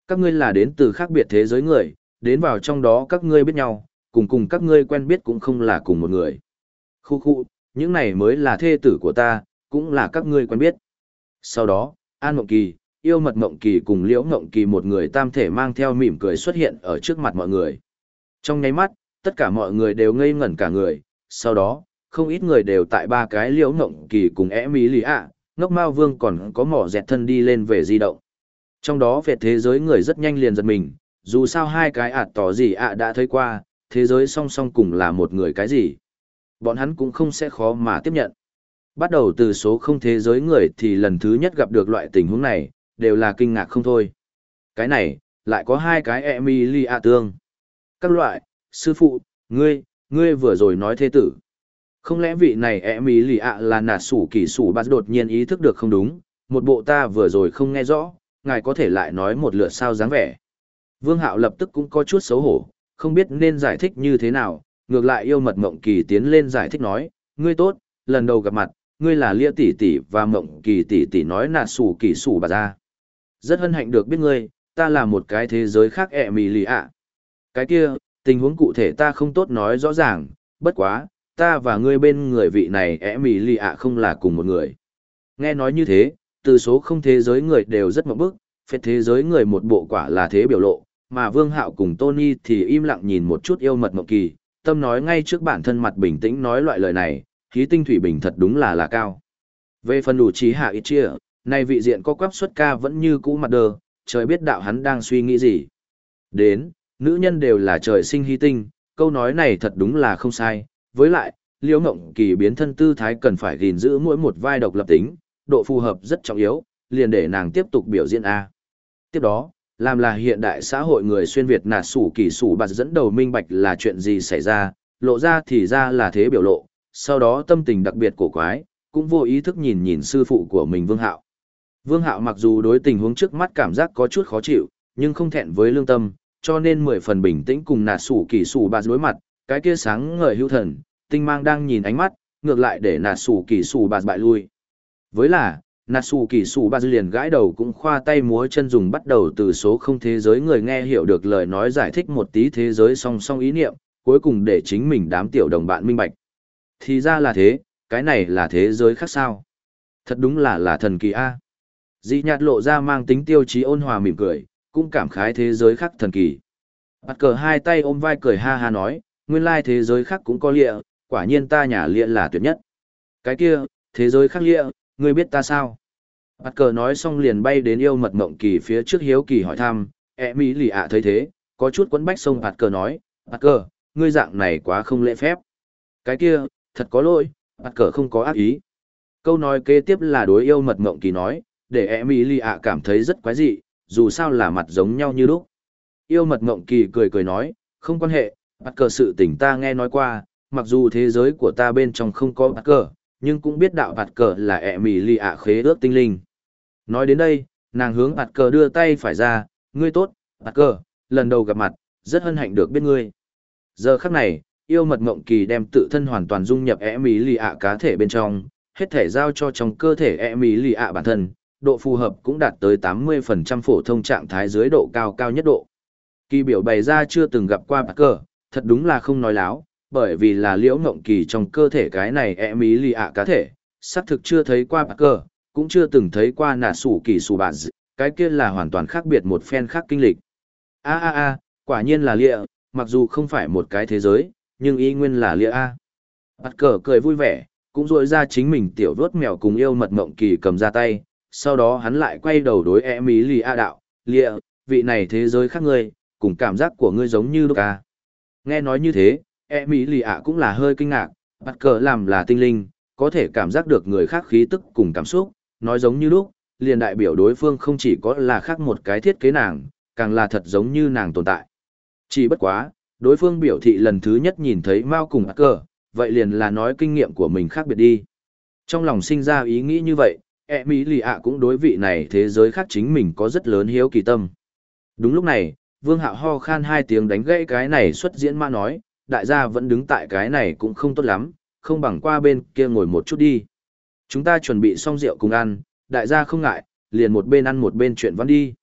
Các ngươi là đến từ khác biệt thế giới người, đến vào trong đó các ngươi biết nhau, cùng cùng các ngươi quen biết cũng không là cùng một người. Khu khu, Những này mới là thê tử của ta, cũng là các ngươi quen biết. Sau đó, An Mộng Kỳ, yêu mật Mộng Kỳ cùng Liễu Mộng Kỳ một người tam thể mang theo mỉm cười xuất hiện ở trước mặt mọi người. Trong nháy mắt, tất cả mọi người đều ngây ngẩn cả người, sau đó, không ít người đều tại ba cái Liễu ngộng Kỳ cùng ẽ mỹ lì ạ, ngốc mao vương còn có mỏ dẹt thân đi lên về di động. Trong đó về thế giới người rất nhanh liền giật mình, dù sao hai cái ạt tỏ gì ạ đã thấy qua, thế giới song song cùng là một người cái gì. Bọn hắn cũng không sẽ khó mà tiếp nhận. Bắt đầu từ số không thế giới người thì lần thứ nhất gặp được loại tình huống này, đều là kinh ngạc không thôi. Cái này, lại có hai cái Emilia tương. Các loại, sư phụ, ngươi, ngươi vừa rồi nói thế tử. Không lẽ vị này Emilia là nạt sủ kỳ sủ bát đột nhiên ý thức được không đúng, một bộ ta vừa rồi không nghe rõ, ngài có thể lại nói một lượt sao dáng vẻ. Vương Hạo lập tức cũng có chút xấu hổ, không biết nên giải thích như thế nào, ngược lại yêu mật mộng kỳ tiến lên giải thích nói, ngươi tốt, lần đầu gặp mặt, ngươi là lia tỷ tỷ và mộng kỳ tỷ tỷ nói nạt sủ kỳ sủ bà ra. Rất hân hạnh được biết ngươi, ta là một cái thế giới khác e ẹ mì lì ạ. Cái kia, tình huống cụ thể ta không tốt nói rõ ràng, bất quá, ta và ngươi bên người vị này ẹ mì lì ạ không là cùng một người. Nghe nói như thế, từ số không thế giới người đều rất mộng bức, phết thế giới người một bộ quả là thế biểu lộ, mà Vương Hạo cùng Tony thì im lặng nhìn một chút yêu mật mộng kỳ, tâm nói ngay trước bản thân mặt bình tĩnh nói loại lời này, khí tinh thủy bình thật đúng là là cao. Về phần đủ trí hạ ít chia, nay vị diện có quắp xuất ca vẫn như cũ mặt đờ, trời biết đạo hắn đang suy nghĩ gì. Đến, nữ nhân đều là trời sinh hy tinh, câu nói này thật đúng là không sai, với lại, liễu ngộng kỳ biến thân tư thái cần phải gìn giữ mỗi một vai độc lập tính, độ phù hợp rất trọng yếu, liền để nàng tiếp tục biểu diễn A. Tiếp đó, làm là hiện đại xã hội người xuyên Việt nạt sủ kỳ sủ bạt dẫn đầu minh bạch là chuyện gì xảy ra, lộ ra thì ra là thế biểu lộ, sau đó tâm tình đặc biệt cổ quái, cũng vô ý thức nhìn nhìn sư phụ của mình Vương Hạo. Vương Hạo mặc dù đối tình huống trước mắt cảm giác có chút khó chịu, nhưng không thẹn với lương tâm, cho nên mười phần bình tĩnh cùng nạt sủ kỳ sủ bạt đối mặt, cái kia sáng ngời hưu thần, tinh mang đang nhìn ánh mắt, ngược lại để nạt sủ kỳ sủ bạt bại lui. Với là, Natsu kỳ sủ bà liền gãi đầu cũng khoa tay múa chân dùng bắt đầu từ số không thế giới người nghe hiểu được lời nói giải thích một tí thế giới song song ý niệm, cuối cùng để chính mình đám tiểu đồng bạn minh bạch. Thì ra là thế, cái này là thế giới khác sao. Thật đúng là là thần kỳ A. Dị nhạt lộ ra mang tính tiêu chí ôn hòa mỉm cười, cũng cảm khái thế giới khác thần kỳ. Bắt cờ hai tay ôm vai cười ha ha nói, nguyên lai thế giới khác cũng có lịa, quả nhiên ta nhà lịa là tuyệt nhất. Cái kia, thế giới khác lịa, ngươi biết ta sao? Bạt cờ nói xong liền bay đến yêu mật mộng kỳ phía trước hiếu kỳ hỏi thăm, ẹ mỹ lì ạ thấy thế, có chút quấn bách sông bạt cờ nói, bạt cờ, ngươi dạng này quá không lễ phép. Cái kia, thật có lỗi, bạt cờ không có ác ý. Câu nói kế tiếp là đối yêu mật mộng kỳ nói, để ẹ mỹ lì ạ cảm thấy rất quái dị, dù sao là mặt giống nhau như lúc. Yêu mật ngộng kỳ cười cười nói, không quan hệ, bắt cờ sự tình ta nghe nói qua, mặc dù thế giới của ta bên trong không có bắt cờ, nhưng cũng biết đạo bạt cờ là ẹ mì lì ạ khế ước tinh linh. Nói đến đây, nàng hướng bạt cờ đưa tay phải ra, ngươi tốt, bạt cờ, lần đầu gặp mặt, rất hân hạnh được biết ngươi. Giờ khắc này, yêu mật ngộng kỳ đem tự thân hoàn toàn dung nhập ẹ mì lì ạ cá thể bên trong, hết thể giao cho trong cơ thể ẹ mì lì ạ bản thân, độ phù hợp cũng đạt tới 80% phổ thông trạng thái dưới độ cao cao nhất độ. Kỳ biểu bày ra chưa từng gặp qua Parker, thật đúng là không nói láo, bởi vì là liễu ngộng kỳ trong cơ thể cái này e mí lì ạ cá thể, xác thực chưa thấy qua Parker, cũng chưa từng thấy qua nà sủ kỳ sủ bạn cái kia là hoàn toàn khác biệt một phen khác kinh lịch. a a a quả nhiên là lịa, mặc dù không phải một cái thế giới, nhưng y nguyên là lịa a. Bạt cờ cười vui vẻ, cũng rội ra chính mình tiểu vớt mèo cùng yêu mật mộng kỳ cầm ra tay, sau đó hắn lại quay đầu đối e mỹ lì a đạo, lịa, vị này thế giới khác ngươi, cùng cảm giác của ngươi giống như lúc a. À? Nghe nói như thế, e mỹ lì ạ cũng là hơi kinh ngạc bắt cờ làm là tinh linh có thể cảm giác được người khác khí tức cùng cảm xúc nói giống như lúc liền đại biểu đối phương không chỉ có là khác một cái thiết kế nàng càng là thật giống như nàng tồn tại chỉ bất quá đối phương biểu thị lần thứ nhất nhìn thấy mao cùng bắt cờ vậy liền là nói kinh nghiệm của mình khác biệt đi trong lòng sinh ra ý nghĩ như vậy e mỹ lì ạ cũng đối vị này thế giới khác chính mình có rất lớn hiếu kỳ tâm đúng lúc này vương hạo ho khan hai tiếng đánh gãy cái này xuất diễn mã nói đại gia vẫn đứng tại cái này cũng không tốt lắm, không bằng qua bên kia ngồi một chút đi. Chúng ta chuẩn bị xong rượu cùng ăn, đại gia không ngại, liền một bên ăn một bên chuyện văn đi.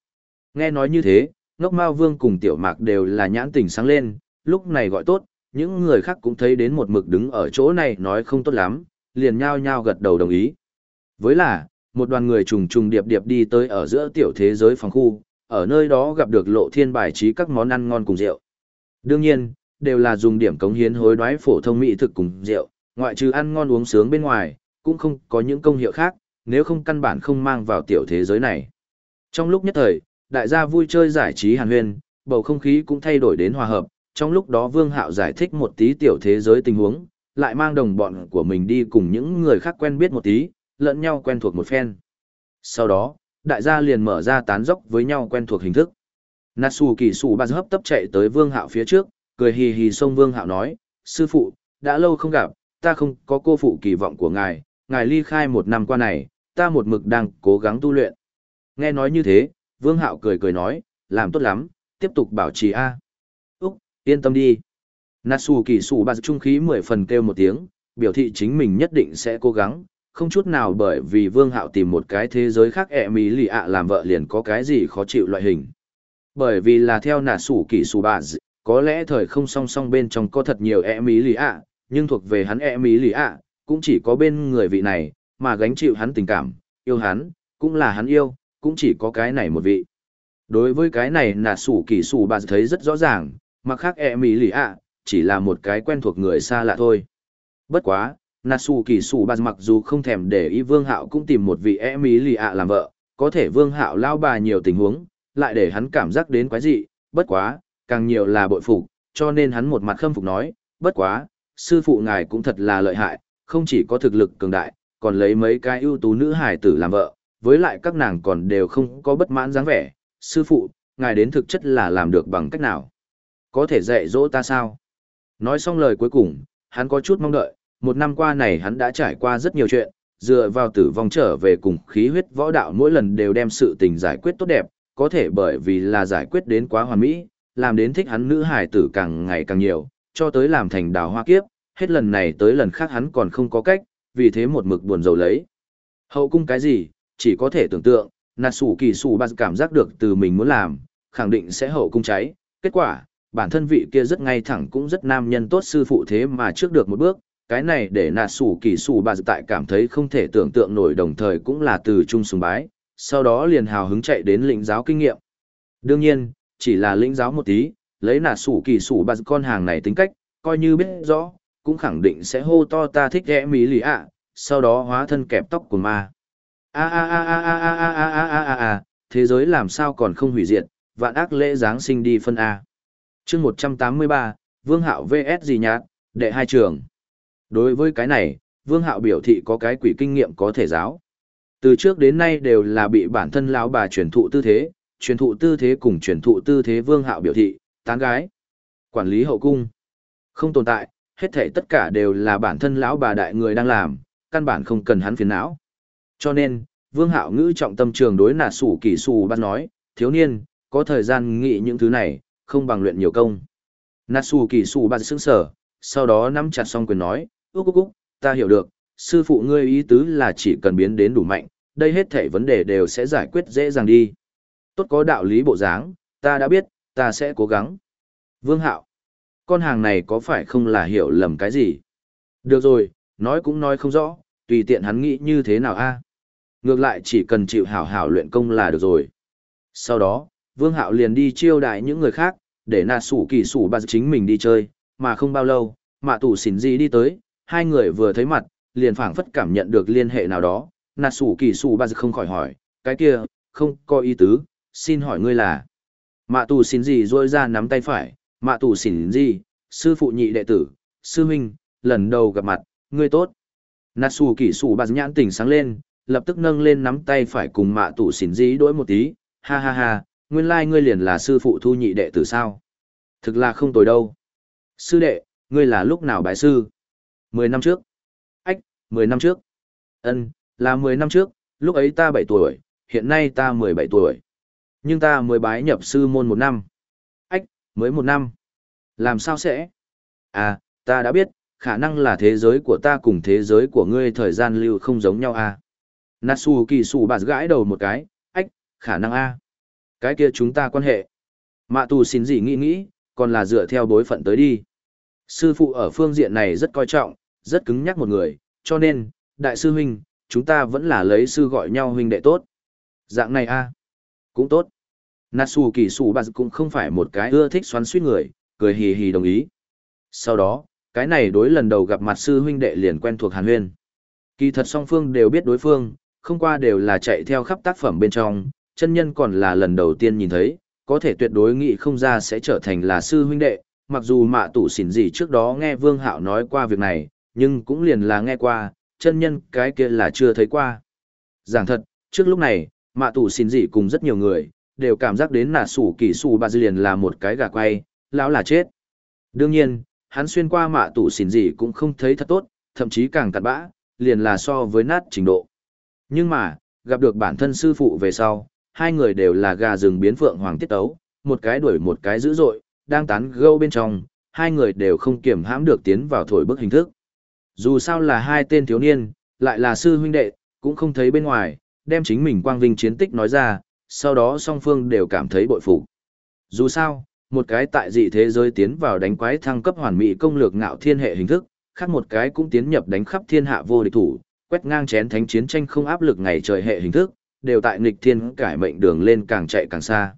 Nghe nói như thế, ngốc mao vương cùng tiểu mạc đều là nhãn tình sáng lên, lúc này gọi tốt, những người khác cũng thấy đến một mực đứng ở chỗ này nói không tốt lắm, liền nhao nhao gật đầu đồng ý. Với là, một đoàn người trùng trùng điệp điệp đi tới ở giữa tiểu thế giới phòng khu, ở nơi đó gặp được lộ thiên bài trí các món ăn ngon cùng rượu. Đương nhiên, đều là dùng điểm cống hiến hối đoái phổ thông mỹ thực cùng rượu, ngoại trừ ăn ngon uống sướng bên ngoài, cũng không có những công hiệu khác, nếu không căn bản không mang vào tiểu thế giới này. Trong lúc nhất thời, đại gia vui chơi giải trí hàn huyên, bầu không khí cũng thay đổi đến hòa hợp, trong lúc đó Vương Hạo giải thích một tí tiểu thế giới tình huống, lại mang đồng bọn của mình đi cùng những người khác quen biết một tí, lẫn nhau quen thuộc một phen. Sau đó, đại gia liền mở ra tán dốc với nhau quen thuộc hình thức. Natsu kỳ sủ bà hấp tấp chạy tới Vương Hạo phía trước, cười hì hì xông Vương Hạo nói, sư phụ, đã lâu không gặp, ta không có cô phụ kỳ vọng của ngài, ngài ly khai một năm qua này, ta một mực đang cố gắng tu luyện. Nghe nói như thế, Vương Hạo cười cười nói, làm tốt lắm, tiếp tục bảo trì A. Úc, yên tâm đi. Natsu kỳ sủ bà trung khí mười phần kêu một tiếng, biểu thị chính mình nhất định sẽ cố gắng, không chút nào bởi vì Vương Hạo tìm một cái thế giới khác ẹ mỹ lì ạ làm vợ liền có cái gì khó chịu loại hình. Bởi vì là theo nà sủ kỷ sù sủ d... có lẽ thời không song song bên trong có thật nhiều ẹ mỹ lì ạ, nhưng thuộc về hắn ẹ mỹ lì ạ, cũng chỉ có bên người vị này, mà gánh chịu hắn tình cảm, yêu hắn, cũng là hắn yêu, cũng chỉ có cái này một vị. Đối với cái này nà sủ kỷ sủ bà thấy rất rõ ràng, mặc khác e mỹ lì ạ, chỉ là một cái quen thuộc người xa lạ thôi. Bất quá, Natsu kỳ sủ bà mặc dù không thèm để ý vương hạo cũng tìm một vị e mỹ lì ạ làm vợ, có thể vương hạo lao bà nhiều tình huống, lại để hắn cảm giác đến quái dị, bất quá, càng nhiều là bội phục, cho nên hắn một mặt khâm phục nói, bất quá, sư phụ ngài cũng thật là lợi hại, không chỉ có thực lực cường đại, còn lấy mấy cái ưu tú nữ hải tử làm vợ, với lại các nàng còn đều không có bất mãn dáng vẻ. Sư phụ, ngài đến thực chất là làm được bằng cách nào? Có thể dạy dỗ ta sao? Nói xong lời cuối cùng, hắn có chút mong đợi, một năm qua này hắn đã trải qua rất nhiều chuyện, dựa vào tử vong trở về cùng khí huyết võ đạo mỗi lần đều đem sự tình giải quyết tốt đẹp, có thể bởi vì là giải quyết đến quá hoàn mỹ, làm đến thích hắn nữ hải tử càng ngày càng nhiều, cho tới làm thành đào hoa kiếp, hết lần này tới lần khác hắn còn không có cách, vì thế một mực buồn rầu lấy. Hậu cung cái gì, chỉ có thể tưởng tượng, nạt sủ kỳ sủ bạt cảm giác được từ mình muốn làm, khẳng định sẽ hậu cung cháy. Kết quả, bản thân vị kia rất ngay thẳng cũng rất nam nhân tốt sư phụ thế mà trước được một bước, cái này để nạ sủ kỳ sủ bạt tại cảm thấy không thể tưởng tượng nổi đồng thời cũng là từ chung sùng bái, sau đó liền hào hứng chạy đến lĩnh giáo kinh nghiệm. Đương nhiên, chỉ là lĩnh giáo một tí, lấy nạ sủ kỳ sủ bạt con hàng này tính cách, coi như biết rõ, cũng khẳng định sẽ hô to ta thích ghẽ mỹ lì ạ, sau đó hóa thân kẹp tóc của ma. A a a a a a a a a a a, thế giới làm sao còn không hủy diệt, vạn ác lễ Giáng sinh đi phân A. chương 183, Vương Hạo VS gì nhát, đệ hai trường. Đối với cái này, Vương Hạo biểu thị có cái quỷ kinh nghiệm có thể giáo. Từ trước đến nay đều là bị bản thân lão bà truyền thụ tư thế, truyền thụ tư thế cùng truyền thụ tư thế Vương Hạo biểu thị, tán gái, quản lý hậu cung. Không tồn tại, hết thảy tất cả đều là bản thân lão bà đại người đang làm, căn bản không cần hắn phiền não. Cho nên, Vương Hạo ngữ trọng tâm trường đối nà sủ kỳ sủ bắt nói, thiếu niên, có thời gian nghĩ những thứ này, không bằng luyện nhiều công. Nà sủ kỳ sủ bắt sững sở, sau đó nắm chặt xong quyền nói, úc úc úc, ta hiểu được, sư phụ ngươi ý tứ là chỉ cần biến đến đủ mạnh, đây hết thảy vấn đề đều sẽ giải quyết dễ dàng đi. Tốt có đạo lý bộ dáng, ta đã biết, ta sẽ cố gắng. Vương Hạo, con hàng này có phải không là hiểu lầm cái gì? Được rồi, nói cũng nói không rõ, tùy tiện hắn nghĩ như thế nào a. Ngược lại chỉ cần chịu hảo hảo luyện công là được rồi. Sau đó, Vương Hạo liền đi chiêu đại những người khác, để nà sủ kỳ sủ bà chính mình đi chơi, mà không bao lâu, mạ tủ xỉn gì đi tới, hai người vừa thấy mặt, liền phảng phất cảm nhận được liên hệ nào đó, nà sủ kỳ sủ bà không khỏi hỏi, cái kia, không có ý tứ, xin hỏi ngươi là. Mạ tù xỉn gì rôi ra nắm tay phải, mạ tù xỉn gì, sư phụ nhị đệ tử, sư huynh, lần đầu gặp mặt, ngươi tốt. Natsu kỳ sủ bạt nhãn tỉnh sáng lên, lập tức nâng lên nắm tay phải cùng mạ tủ xỉn gì đối một tí, ha ha ha, nguyên lai ngươi liền là sư phụ thu nhị đệ tử sao. Thực là không tồi đâu. Sư đệ, ngươi là lúc nào bái sư? Mười năm trước. Ách, mười năm trước. Ân, là mười năm trước, lúc ấy ta bảy tuổi, hiện nay ta mười bảy tuổi. Nhưng ta mới bái nhập sư môn một năm. Ách, mới một năm. Làm sao sẽ? À, ta đã biết, khả năng là thế giới của ta cùng thế giới của ngươi thời gian lưu không giống nhau à? Natsu kỳ sủ bà gãi đầu một cái, ách, khả năng a Cái kia chúng ta quan hệ. Mạ tù xin gì nghĩ nghĩ, còn là dựa theo bối phận tới đi. Sư phụ ở phương diện này rất coi trọng, rất cứng nhắc một người, cho nên, đại sư huynh, chúng ta vẫn là lấy sư gọi nhau huynh đệ tốt. Dạng này a cũng tốt. Natsu kỳ sủ bà cũng không phải một cái ưa thích xoắn suýt người, cười hì hì đồng ý. Sau đó, cái này đối lần đầu gặp mặt sư huynh đệ liền quen thuộc Hàn Huyên. Kỳ thật song phương đều biết đối phương, không qua đều là chạy theo khắp tác phẩm bên trong, chân nhân còn là lần đầu tiên nhìn thấy, có thể tuyệt đối nghĩ không ra sẽ trở thành là sư huynh đệ, mặc dù mạ tủ xỉn gì trước đó nghe Vương Hạo nói qua việc này, nhưng cũng liền là nghe qua, chân nhân cái kia là chưa thấy qua. Giảng thật, trước lúc này, mạ tủ xỉn dị cùng rất nhiều người, đều cảm giác đến nà sủ kỳ sủ bà dư liền là một cái gà quay, lão là chết. Đương nhiên, hắn xuyên qua mạ tủ xỉn dị cũng không thấy thật tốt, thậm chí càng cặn bã, liền là so với nát trình độ. Nhưng mà, gặp được bản thân sư phụ về sau, hai người đều là gà rừng biến phượng hoàng tiết tấu, một cái đuổi một cái dữ dội, đang tán gâu bên trong, hai người đều không kiểm hãm được tiến vào thổi bức hình thức. Dù sao là hai tên thiếu niên, lại là sư huynh đệ, cũng không thấy bên ngoài, đem chính mình quang vinh chiến tích nói ra, sau đó song phương đều cảm thấy bội phục. Dù sao, một cái tại dị thế giới tiến vào đánh quái thăng cấp hoàn mỹ công lược ngạo thiên hệ hình thức, khác một cái cũng tiến nhập đánh khắp thiên hạ vô địch thủ, quét ngang chén thánh chiến tranh không áp lực ngày trời hệ hình thức, đều tại nghịch thiên cải mệnh đường lên càng chạy càng xa.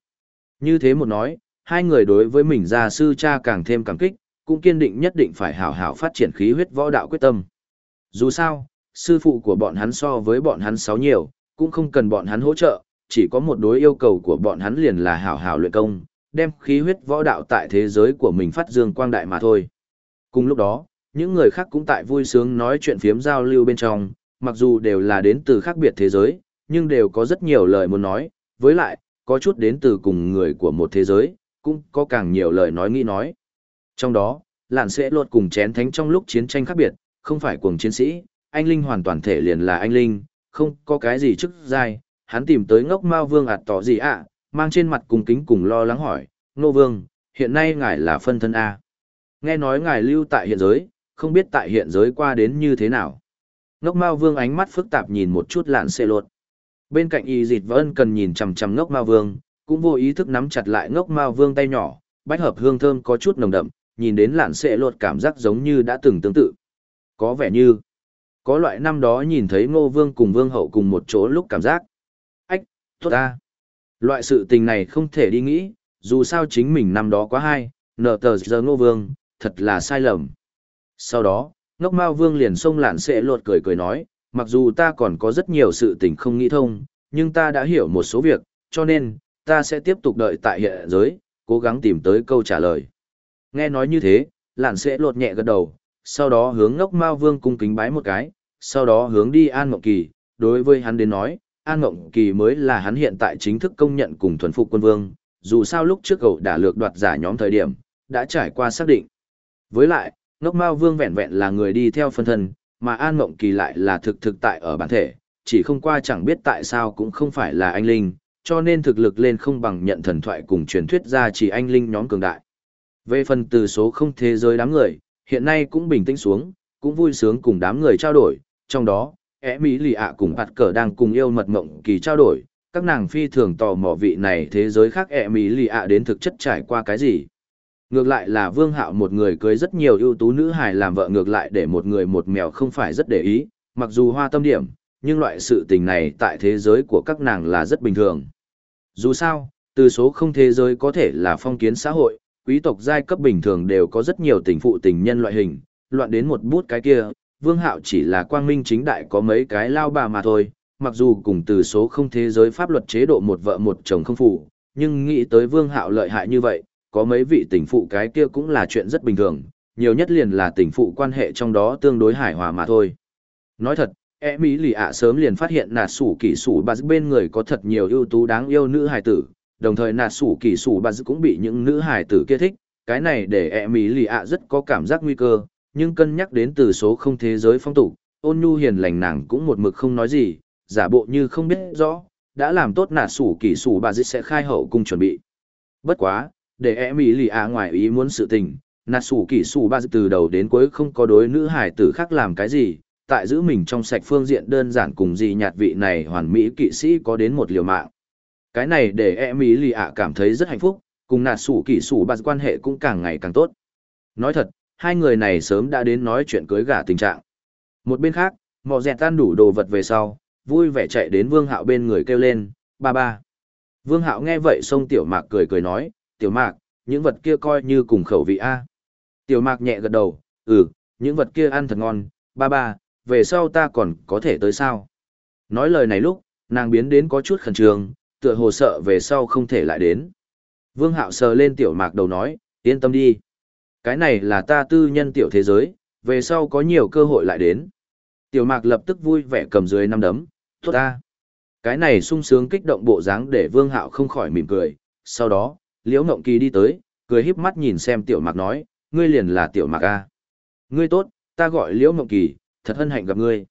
Như thế một nói, hai người đối với mình gia sư cha càng thêm cảm kích, cũng kiên định nhất định phải hảo hảo phát triển khí huyết võ đạo quyết tâm. Dù sao, sư phụ của bọn hắn so với bọn hắn sáu nhiều, cũng không cần bọn hắn hỗ trợ, chỉ có một đối yêu cầu của bọn hắn liền là hảo hảo luyện công, đem khí huyết võ đạo tại thế giới của mình phát dương quang đại mà thôi. Cùng lúc đó, những người khác cũng tại vui sướng nói chuyện phiếm giao lưu bên trong, mặc dù đều là đến từ khác biệt thế giới, nhưng đều có rất nhiều lời muốn nói, với lại, có chút đến từ cùng người của một thế giới, cũng có càng nhiều lời nói nghĩ nói. Trong đó, lạn sẽ luật cùng chén thánh trong lúc chiến tranh khác biệt, không phải cuồng chiến sĩ, anh Linh hoàn toàn thể liền là anh Linh, không có cái gì chức giai, hắn tìm tới ngốc mao vương ạt tỏ gì ạ, mang trên mặt cùng kính cùng lo lắng hỏi, nô vương, hiện nay ngài là phân thân A. Nghe nói ngài lưu tại hiện giới, không biết tại hiện giới qua đến như thế nào. Ngốc mao vương ánh mắt phức tạp nhìn một chút lạn xê lột. Bên cạnh y dịt vân cần nhìn chằm chằm ngốc mao vương, cũng vô ý thức nắm chặt lại ngốc mao vương tay nhỏ, bách hợp hương thơm có chút nồng đậm, nhìn đến lạn sệ lột cảm giác giống như đã từng tương tự. Có vẻ như, có loại năm đó nhìn thấy ngô vương cùng vương hậu cùng một chỗ lúc cảm giác. Ách, tốt ta. Loại sự tình này không thể đi nghĩ, dù sao chính mình năm đó quá hay, nợ tờ giờ ngô vương, thật là sai lầm. Sau đó, ngốc mao vương liền xông lạn sẽ lột cười cười nói, mặc dù ta còn có rất nhiều sự tình không nghĩ thông, nhưng ta đã hiểu một số việc, cho nên, ta sẽ tiếp tục đợi tại hệ giới, cố gắng tìm tới câu trả lời. Nghe nói như thế, lạn sẽ lột nhẹ gật đầu, sau đó hướng ngốc mao vương cung kính bái một cái, sau đó hướng đi An Ngọc Kỳ, đối với hắn đến nói, An Ngọc Kỳ mới là hắn hiện tại chính thức công nhận cùng thuần phục quân vương, dù sao lúc trước cậu đã lược đoạt giả nhóm thời điểm, đã trải qua xác định. Với lại, ngốc mao vương vẹn vẹn là người đi theo phân thân, mà An Mộng Kỳ lại là thực thực tại ở bản thể, chỉ không qua chẳng biết tại sao cũng không phải là anh Linh, cho nên thực lực lên không bằng nhận thần thoại cùng truyền thuyết ra chỉ anh Linh nhóm cường đại. Về phần từ số không thế giới đám người, hiện nay cũng bình tĩnh xuống, cũng vui sướng cùng đám người trao đổi, trong đó, ẻ Mỹ lì ạ cùng bạt cờ đang cùng yêu mật mộng kỳ trao đổi, các nàng phi thường tò mò vị này thế giới khác ẻ Mỹ lì ạ đến thực chất trải qua cái gì. Ngược lại là Vương Hạo một người cưới rất nhiều ưu tú nữ hài làm vợ ngược lại để một người một mèo không phải rất để ý, mặc dù hoa tâm điểm, nhưng loại sự tình này tại thế giới của các nàng là rất bình thường. Dù sao, từ số không thế giới có thể là phong kiến xã hội, quý tộc giai cấp bình thường đều có rất nhiều tình phụ tình nhân loại hình, loạn đến một bút cái kia, Vương Hạo chỉ là quang minh chính đại có mấy cái lao bà mà thôi, mặc dù cùng từ số không thế giới pháp luật chế độ một vợ một chồng không phụ, nhưng nghĩ tới Vương Hạo lợi hại như vậy, có mấy vị tình phụ cái kia cũng là chuyện rất bình thường, nhiều nhất liền là tình phụ quan hệ trong đó tương đối hài hòa mà thôi. Nói thật, e mỹ lì ạ sớm liền phát hiện là sủ kỷ sủ bà bên người có thật nhiều ưu tú đáng yêu nữ hài tử, đồng thời nạt sủ kỳ sủ bà cũng bị những nữ hài tử kia thích, cái này để e mỹ lì ạ rất có cảm giác nguy cơ, nhưng cân nhắc đến từ số không thế giới phong tục, ôn nhu hiền lành nàng cũng một mực không nói gì, giả bộ như không biết rõ, đã làm tốt nạt sủ kỳ sủ bà sẽ khai hậu cung chuẩn bị. Bất quá, để e mỹ lì ạ ngoài ý muốn sự tình nạt sủ kỳ sủ ba từ đầu đến cuối không có đối nữ hải tử khác làm cái gì tại giữ mình trong sạch phương diện đơn giản cùng gì nhạt vị này hoàn mỹ kỵ sĩ có đến một liều mạng cái này để e mỹ lì ạ cảm thấy rất hạnh phúc cùng nạt sủ kỷ sủ bạt quan hệ cũng càng ngày càng tốt nói thật hai người này sớm đã đến nói chuyện cưới gả tình trạng Một bên khác, mò dẹt tan đủ đồ vật về sau, vui vẻ chạy đến vương hạo bên người kêu lên, ba ba. Vương hạo nghe vậy xông tiểu mạc cười cười nói, tiểu mạc, những vật kia coi như cùng khẩu vị A. Tiểu mạc nhẹ gật đầu, ừ, những vật kia ăn thật ngon, ba ba, về sau ta còn có thể tới sao. Nói lời này lúc, nàng biến đến có chút khẩn trương, tựa hồ sợ về sau không thể lại đến. Vương hạo sờ lên tiểu mạc đầu nói, yên tâm đi. Cái này là ta tư nhân tiểu thế giới, về sau có nhiều cơ hội lại đến. Tiểu mạc lập tức vui vẻ cầm dưới năm đấm, tốt ta. Cái này sung sướng kích động bộ dáng để vương hạo không khỏi mỉm cười. Sau đó, liễu ngộng kỳ đi tới, cười híp mắt nhìn xem tiểu mạc nói, ngươi liền là tiểu mạc a. Ngươi tốt, ta gọi liễu ngộng kỳ, thật hân hạnh gặp ngươi.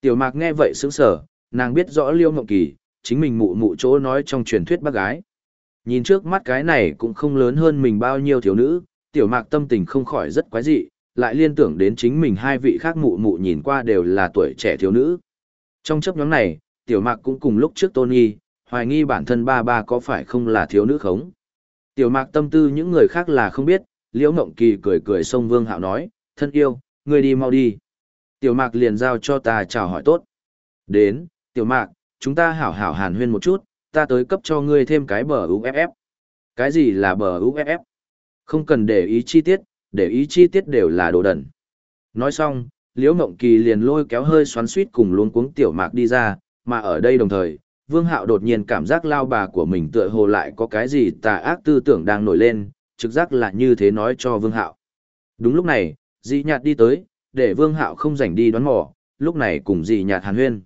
Tiểu mạc nghe vậy sững sờ, nàng biết rõ liễu ngộng kỳ, chính mình mụ mụ chỗ nói trong truyền thuyết bác gái. Nhìn trước mắt cái này cũng không lớn hơn mình bao nhiêu thiếu nữ, tiểu mạc tâm tình không khỏi rất quái dị, lại liên tưởng đến chính mình hai vị khác mụ mụ nhìn qua đều là tuổi trẻ thiếu nữ. Trong chấp nhóm này, tiểu mạc cũng cùng lúc trước Tony, hoài nghi bản thân ba ba có phải không là thiếu nữ khống. Tiểu mạc tâm tư những người khác là không biết, liễu ngộng kỳ cười cười sông vương hạo nói, thân yêu, ngươi đi mau đi. Tiểu mạc liền giao cho ta chào hỏi tốt. Đến, tiểu mạc, chúng ta hảo hảo hàn huyên một chút, ta tới cấp cho ngươi thêm cái bờ UFF. Cái gì là bờ UFF? Không cần để ý chi tiết, để ý chi tiết đều là đồ đần. Nói xong, Liễu Mộng Kỳ liền lôi kéo hơi xoắn suýt cùng luống cuống tiểu mạc đi ra, mà ở đây đồng thời, Vương Hạo đột nhiên cảm giác lao bà của mình tựa hồ lại có cái gì tà ác tư tưởng đang nổi lên, trực giác là như thế nói cho Vương Hạo. Đúng lúc này, Dị Nhạt đi tới, để Vương Hạo không rảnh đi đoán mò, lúc này cùng Dị Nhạt hàn huyên.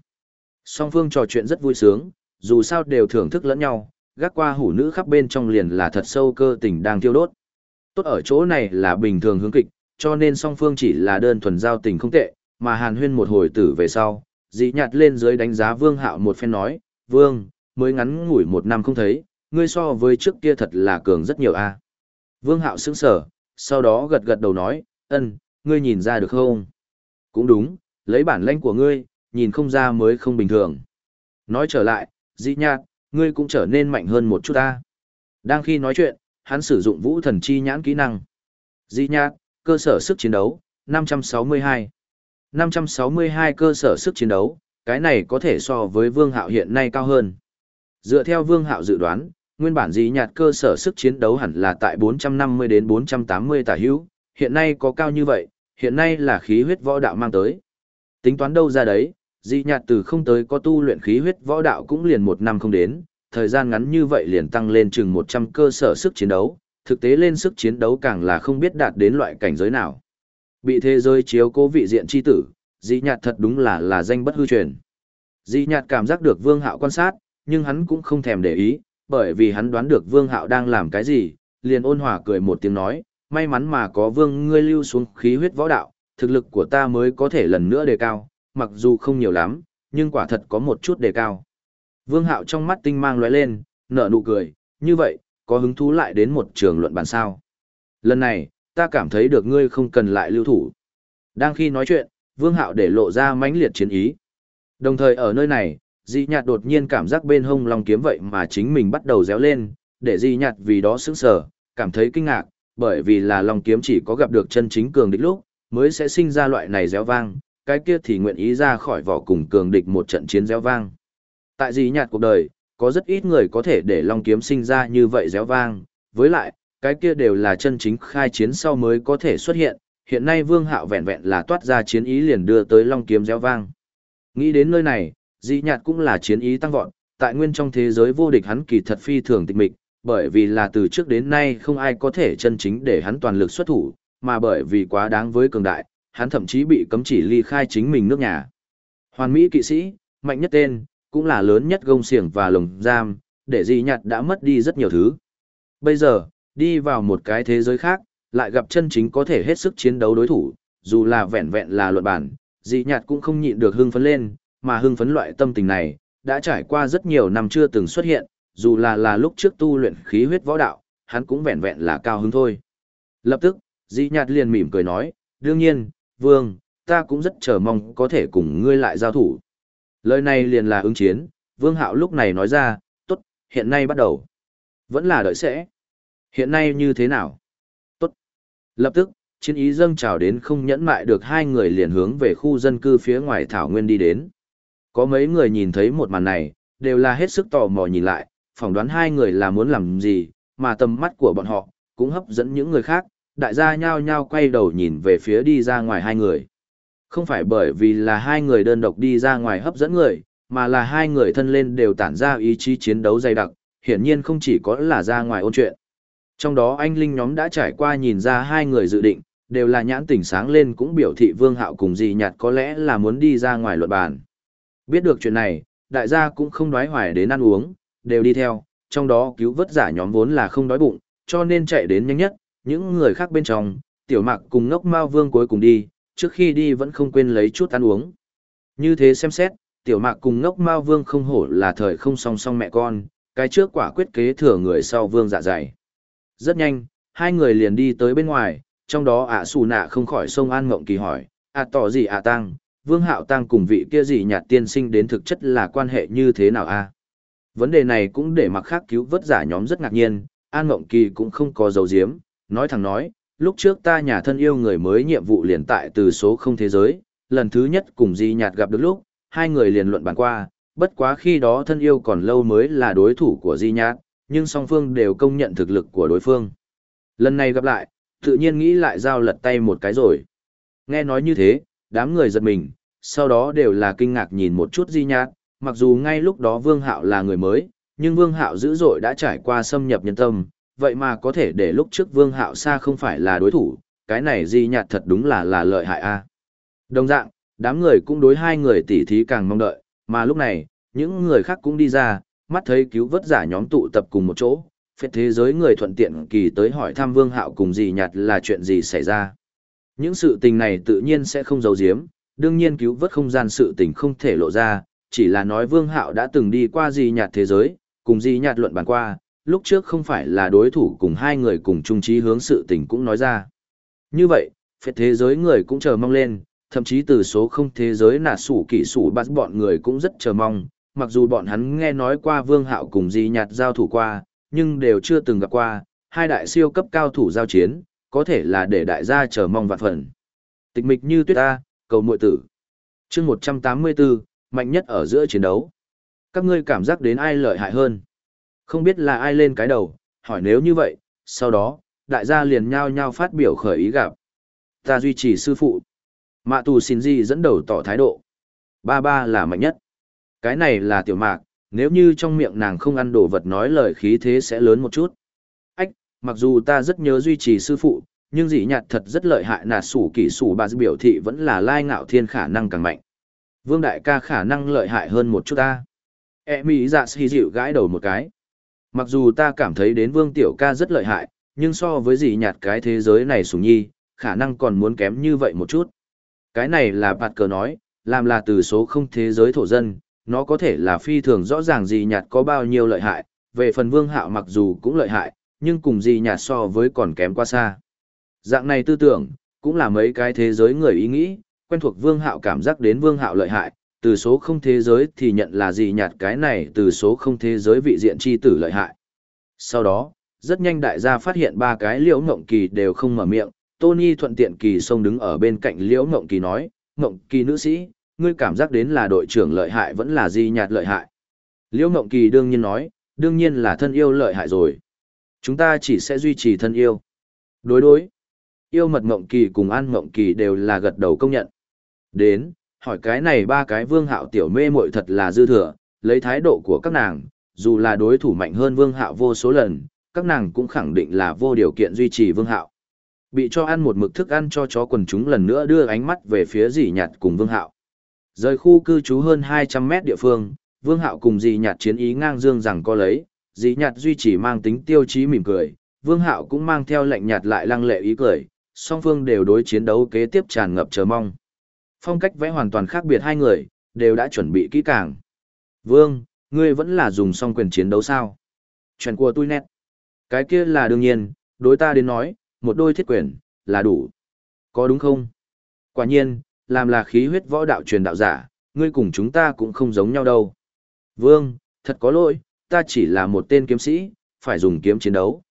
Song phương trò chuyện rất vui sướng, dù sao đều thưởng thức lẫn nhau, gác qua hủ nữ khắp bên trong liền là thật sâu cơ tình đang thiêu đốt. Tốt ở chỗ này là bình thường hướng kịch, cho nên song phương chỉ là đơn thuần giao tình không tệ, mà hàn huyên một hồi tử về sau, dĩ nhạt lên dưới đánh giá vương hạo một phen nói, vương, mới ngắn ngủi một năm không thấy, ngươi so với trước kia thật là cường rất nhiều a. Vương hạo sững sở, sau đó gật gật đầu nói, ân, ngươi nhìn ra được không? Cũng đúng, lấy bản lãnh của ngươi, nhìn không ra mới không bình thường. Nói trở lại, dĩ nhạt, ngươi cũng trở nên mạnh hơn một chút ta. Đang khi nói chuyện, hắn sử dụng vũ thần chi nhãn kỹ năng. Dĩ nhạt, cơ sở sức chiến đấu, 562. 562 cơ sở sức chiến đấu, cái này có thể so với vương hạo hiện nay cao hơn. Dựa theo vương hạo dự đoán, nguyên bản dĩ nhạt cơ sở sức chiến đấu hẳn là tại 450 đến 480 tả hữu, hiện nay có cao như vậy, hiện nay là khí huyết võ đạo mang tới. Tính toán đâu ra đấy, dị nhạt từ không tới có tu luyện khí huyết võ đạo cũng liền một năm không đến, thời gian ngắn như vậy liền tăng lên chừng 100 cơ sở sức chiến đấu, thực tế lên sức chiến đấu càng là không biết đạt đến loại cảnh giới nào. Bị thế giới chiếu cố vị diện chi tử, dị nhạt thật đúng là là danh bất hư truyền. Dị nhạt cảm giác được vương hạo quan sát, nhưng hắn cũng không thèm để ý, bởi vì hắn đoán được vương hạo đang làm cái gì, liền ôn hòa cười một tiếng nói, may mắn mà có vương ngươi lưu xuống khí huyết võ đạo, thực lực của ta mới có thể lần nữa đề cao, mặc dù không nhiều lắm, nhưng quả thật có một chút đề cao. Vương Hạo trong mắt tinh mang lóe lên, nở nụ cười, như vậy, có hứng thú lại đến một trường luận bàn sao. Lần này, ta cảm thấy được ngươi không cần lại lưu thủ. Đang khi nói chuyện, Vương Hạo để lộ ra mãnh liệt chiến ý. Đồng thời ở nơi này, Di Nhạt đột nhiên cảm giác bên hông long kiếm vậy mà chính mình bắt đầu réo lên, để Di Nhạt vì đó sững sờ, cảm thấy kinh ngạc, bởi vì là long kiếm chỉ có gặp được chân chính cường địch lúc, mới sẽ sinh ra loại này réo vang, cái kia thì nguyện ý ra khỏi vỏ cùng cường địch một trận chiến réo vang. Tại gì nhạt cuộc đời, có rất ít người có thể để Long Kiếm sinh ra như vậy réo vang, với lại, cái kia đều là chân chính khai chiến sau mới có thể xuất hiện, hiện nay Vương Hạo vẹn vẹn là toát ra chiến ý liền đưa tới Long Kiếm réo vang. Nghĩ đến nơi này, dị nhạt cũng là chiến ý tăng vọt, tại nguyên trong thế giới vô địch hắn kỳ thật phi thường tịch mịch, bởi vì là từ trước đến nay không ai có thể chân chính để hắn toàn lực xuất thủ, mà bởi vì quá đáng với cường đại, hắn thậm chí bị cấm chỉ ly khai chính mình nước nhà. Hoàn Mỹ kỵ sĩ, mạnh nhất tên, cũng là lớn nhất gông xiềng và lồng giam, để dị nhặt đã mất đi rất nhiều thứ. Bây giờ, đi vào một cái thế giới khác, lại gặp chân chính có thể hết sức chiến đấu đối thủ, dù là vẹn vẹn là luận bản, dị nhạt cũng không nhịn được hưng phấn lên, mà hưng phấn loại tâm tình này, đã trải qua rất nhiều năm chưa từng xuất hiện, dù là là lúc trước tu luyện khí huyết võ đạo, hắn cũng vẹn vẹn là cao hứng thôi. Lập tức, dị nhạt liền mỉm cười nói, đương nhiên, vương, ta cũng rất chờ mong có thể cùng ngươi lại giao thủ. Lời này liền là ứng chiến, vương hạo lúc này nói ra, tốt, hiện nay bắt đầu. Vẫn là đợi sẽ. Hiện nay như thế nào? Tốt. Lập tức, chiến ý dâng trào đến không nhẫn mại được hai người liền hướng về khu dân cư phía ngoài thảo nguyên đi đến. Có mấy người nhìn thấy một màn này, đều là hết sức tò mò nhìn lại, phỏng đoán hai người là muốn làm gì, mà tầm mắt của bọn họ cũng hấp dẫn những người khác, đại gia nhao nhao quay đầu nhìn về phía đi ra ngoài hai người. Không phải bởi vì là hai người đơn độc đi ra ngoài hấp dẫn người, mà là hai người thân lên đều tản ra ý chí chiến đấu dày đặc, hiển nhiên không chỉ có là ra ngoài ôn chuyện. Trong đó anh Linh nhóm đã trải qua nhìn ra hai người dự định, đều là nhãn tỉnh sáng lên cũng biểu thị Vương Hạo cùng gì nhạt có lẽ là muốn đi ra ngoài luận bàn. Biết được chuyện này, đại gia cũng không đói hoài đến ăn uống, đều đi theo, trong đó cứu vớt giả nhóm vốn là không đói bụng, cho nên chạy đến nhanh nhất, những người khác bên trong, tiểu mạc cùng ngốc mao vương cuối cùng đi, trước khi đi vẫn không quên lấy chút ăn uống. Như thế xem xét, tiểu mạc cùng ngốc mao vương không hổ là thời không song song mẹ con, cái trước quả quyết kế thừa người sau vương dạ dày. Rất nhanh, hai người liền đi tới bên ngoài, trong đó ạ xù nạ không khỏi sông An Ngộng Kỳ hỏi, ạ tỏ gì ạ tăng, vương hạo tăng cùng vị kia gì nhạt tiên sinh đến thực chất là quan hệ như thế nào a Vấn đề này cũng để mặc khác cứu vớt giả nhóm rất ngạc nhiên, An Ngộng Kỳ cũng không có dấu diếm, nói thẳng nói, lúc trước ta nhà thân yêu người mới nhiệm vụ liền tại từ số không thế giới, lần thứ nhất cùng Di Nhạt gặp được lúc, hai người liền luận bàn qua, bất quá khi đó thân yêu còn lâu mới là đối thủ của Di Nhạt, nhưng song phương đều công nhận thực lực của đối phương. Lần này gặp lại, tự nhiên nghĩ lại giao lật tay một cái rồi. Nghe nói như thế, đám người giật mình, sau đó đều là kinh ngạc nhìn một chút Di Nhạt, mặc dù ngay lúc đó Vương Hạo là người mới, nhưng Vương Hạo dữ dội đã trải qua xâm nhập nhân tâm, vậy mà có thể để lúc trước Vương Hạo xa không phải là đối thủ, cái này Di Nhạt thật đúng là là lợi hại a. Đồng dạng, đám người cũng đối hai người tỉ thí càng mong đợi, mà lúc này, những người khác cũng đi ra, mắt thấy cứu vớt giả nhóm tụ tập cùng một chỗ, phết thế giới người thuận tiện kỳ tới hỏi thăm Vương Hạo cùng Di Nhạt là chuyện gì xảy ra. Những sự tình này tự nhiên sẽ không giấu giếm, đương nhiên cứu vớt không gian sự tình không thể lộ ra, chỉ là nói Vương Hạo đã từng đi qua Di Nhạt thế giới, cùng Di Nhạt luận bàn qua, lúc trước không phải là đối thủ cùng hai người cùng chung trí hướng sự tình cũng nói ra. Như vậy, phết thế giới người cũng chờ mong lên, thậm chí từ số không thế giới nà sủ kỷ sủ bắt bọn người cũng rất chờ mong, mặc dù bọn hắn nghe nói qua vương hạo cùng di nhạt giao thủ qua, nhưng đều chưa từng gặp qua, hai đại siêu cấp cao thủ giao chiến, có thể là để đại gia chờ mong vạn phần. Tịch mịch như tuyết ta, cầu muội tử. chương 184, mạnh nhất ở giữa chiến đấu. Các ngươi cảm giác đến ai lợi hại hơn? Không biết là ai lên cái đầu, hỏi nếu như vậy, sau đó, đại gia liền nhao nhao phát biểu khởi ý gặp. Ta duy trì sư phụ. Mạ tù xin di dẫn đầu tỏ thái độ. Ba ba là mạnh nhất. Cái này là tiểu mạc, nếu như trong miệng nàng không ăn đồ vật nói lời khí thế sẽ lớn một chút. Ách, mặc dù ta rất nhớ duy trì sư phụ, nhưng dĩ nhạt thật rất lợi hại nà sủ kỷ sủ bà biểu thị vẫn là lai ngạo thiên khả năng càng mạnh. Vương đại ca khả năng lợi hại hơn một chút ta. E mỹ dạ xì dịu gãi đầu một cái. Mặc dù ta cảm thấy đến vương tiểu ca rất lợi hại, nhưng so với Dì nhạt cái thế giới này sủng nhi, khả năng còn muốn kém như vậy một chút. Cái này là bạt cờ nói, làm là từ số không thế giới thổ dân, nó có thể là phi thường rõ ràng gì nhạt có bao nhiêu lợi hại, về phần vương hạo mặc dù cũng lợi hại, nhưng cùng gì nhạt so với còn kém quá xa. Dạng này tư tưởng, cũng là mấy cái thế giới người ý nghĩ, quen thuộc vương hạo cảm giác đến vương hạo lợi hại, từ số không thế giới thì nhận là gì nhạt cái này từ số không thế giới vị diện chi tử lợi hại. Sau đó, rất nhanh đại gia phát hiện ba cái liễu ngộng kỳ đều không mở miệng, Tony thuận tiện kỳ xông đứng ở bên cạnh liễu ngộng kỳ nói, ngộng kỳ nữ sĩ, ngươi cảm giác đến là đội trưởng lợi hại vẫn là di nhạt lợi hại. Liễu Ngộng Kỳ đương nhiên nói, đương nhiên là thân yêu lợi hại rồi. Chúng ta chỉ sẽ duy trì thân yêu. Đối đối. Yêu mật Ngộng Kỳ cùng An Ngộng Kỳ đều là gật đầu công nhận. Đến, hỏi cái này ba cái vương hạo tiểu mê muội thật là dư thừa, lấy thái độ của các nàng, dù là đối thủ mạnh hơn vương hạo vô số lần, các nàng cũng khẳng định là vô điều kiện duy trì vương hạo. Bị cho ăn một mực thức ăn cho chó quần chúng lần nữa đưa ánh mắt về phía dì nhạt cùng vương hạo. Rời khu cư trú hơn 200 mét địa phương, Vương Hạo cùng dì nhạt chiến ý ngang dương rằng có lấy, dì nhạt duy trì mang tính tiêu chí mỉm cười, Vương Hạo cũng mang theo lệnh nhạt lại lăng lệ ý cười, song phương đều đối chiến đấu kế tiếp tràn ngập chờ mong. Phong cách vẽ hoàn toàn khác biệt hai người, đều đã chuẩn bị kỹ càng. Vương, ngươi vẫn là dùng song quyền chiến đấu sao? Chuyện của tôi nét. Cái kia là đương nhiên, đối ta đến nói, một đôi thiết quyền, là đủ. Có đúng không? Quả nhiên, làm là khí huyết võ đạo truyền đạo giả, ngươi cùng chúng ta cũng không giống nhau đâu. Vương, thật có lỗi, ta chỉ là một tên kiếm sĩ, phải dùng kiếm chiến đấu.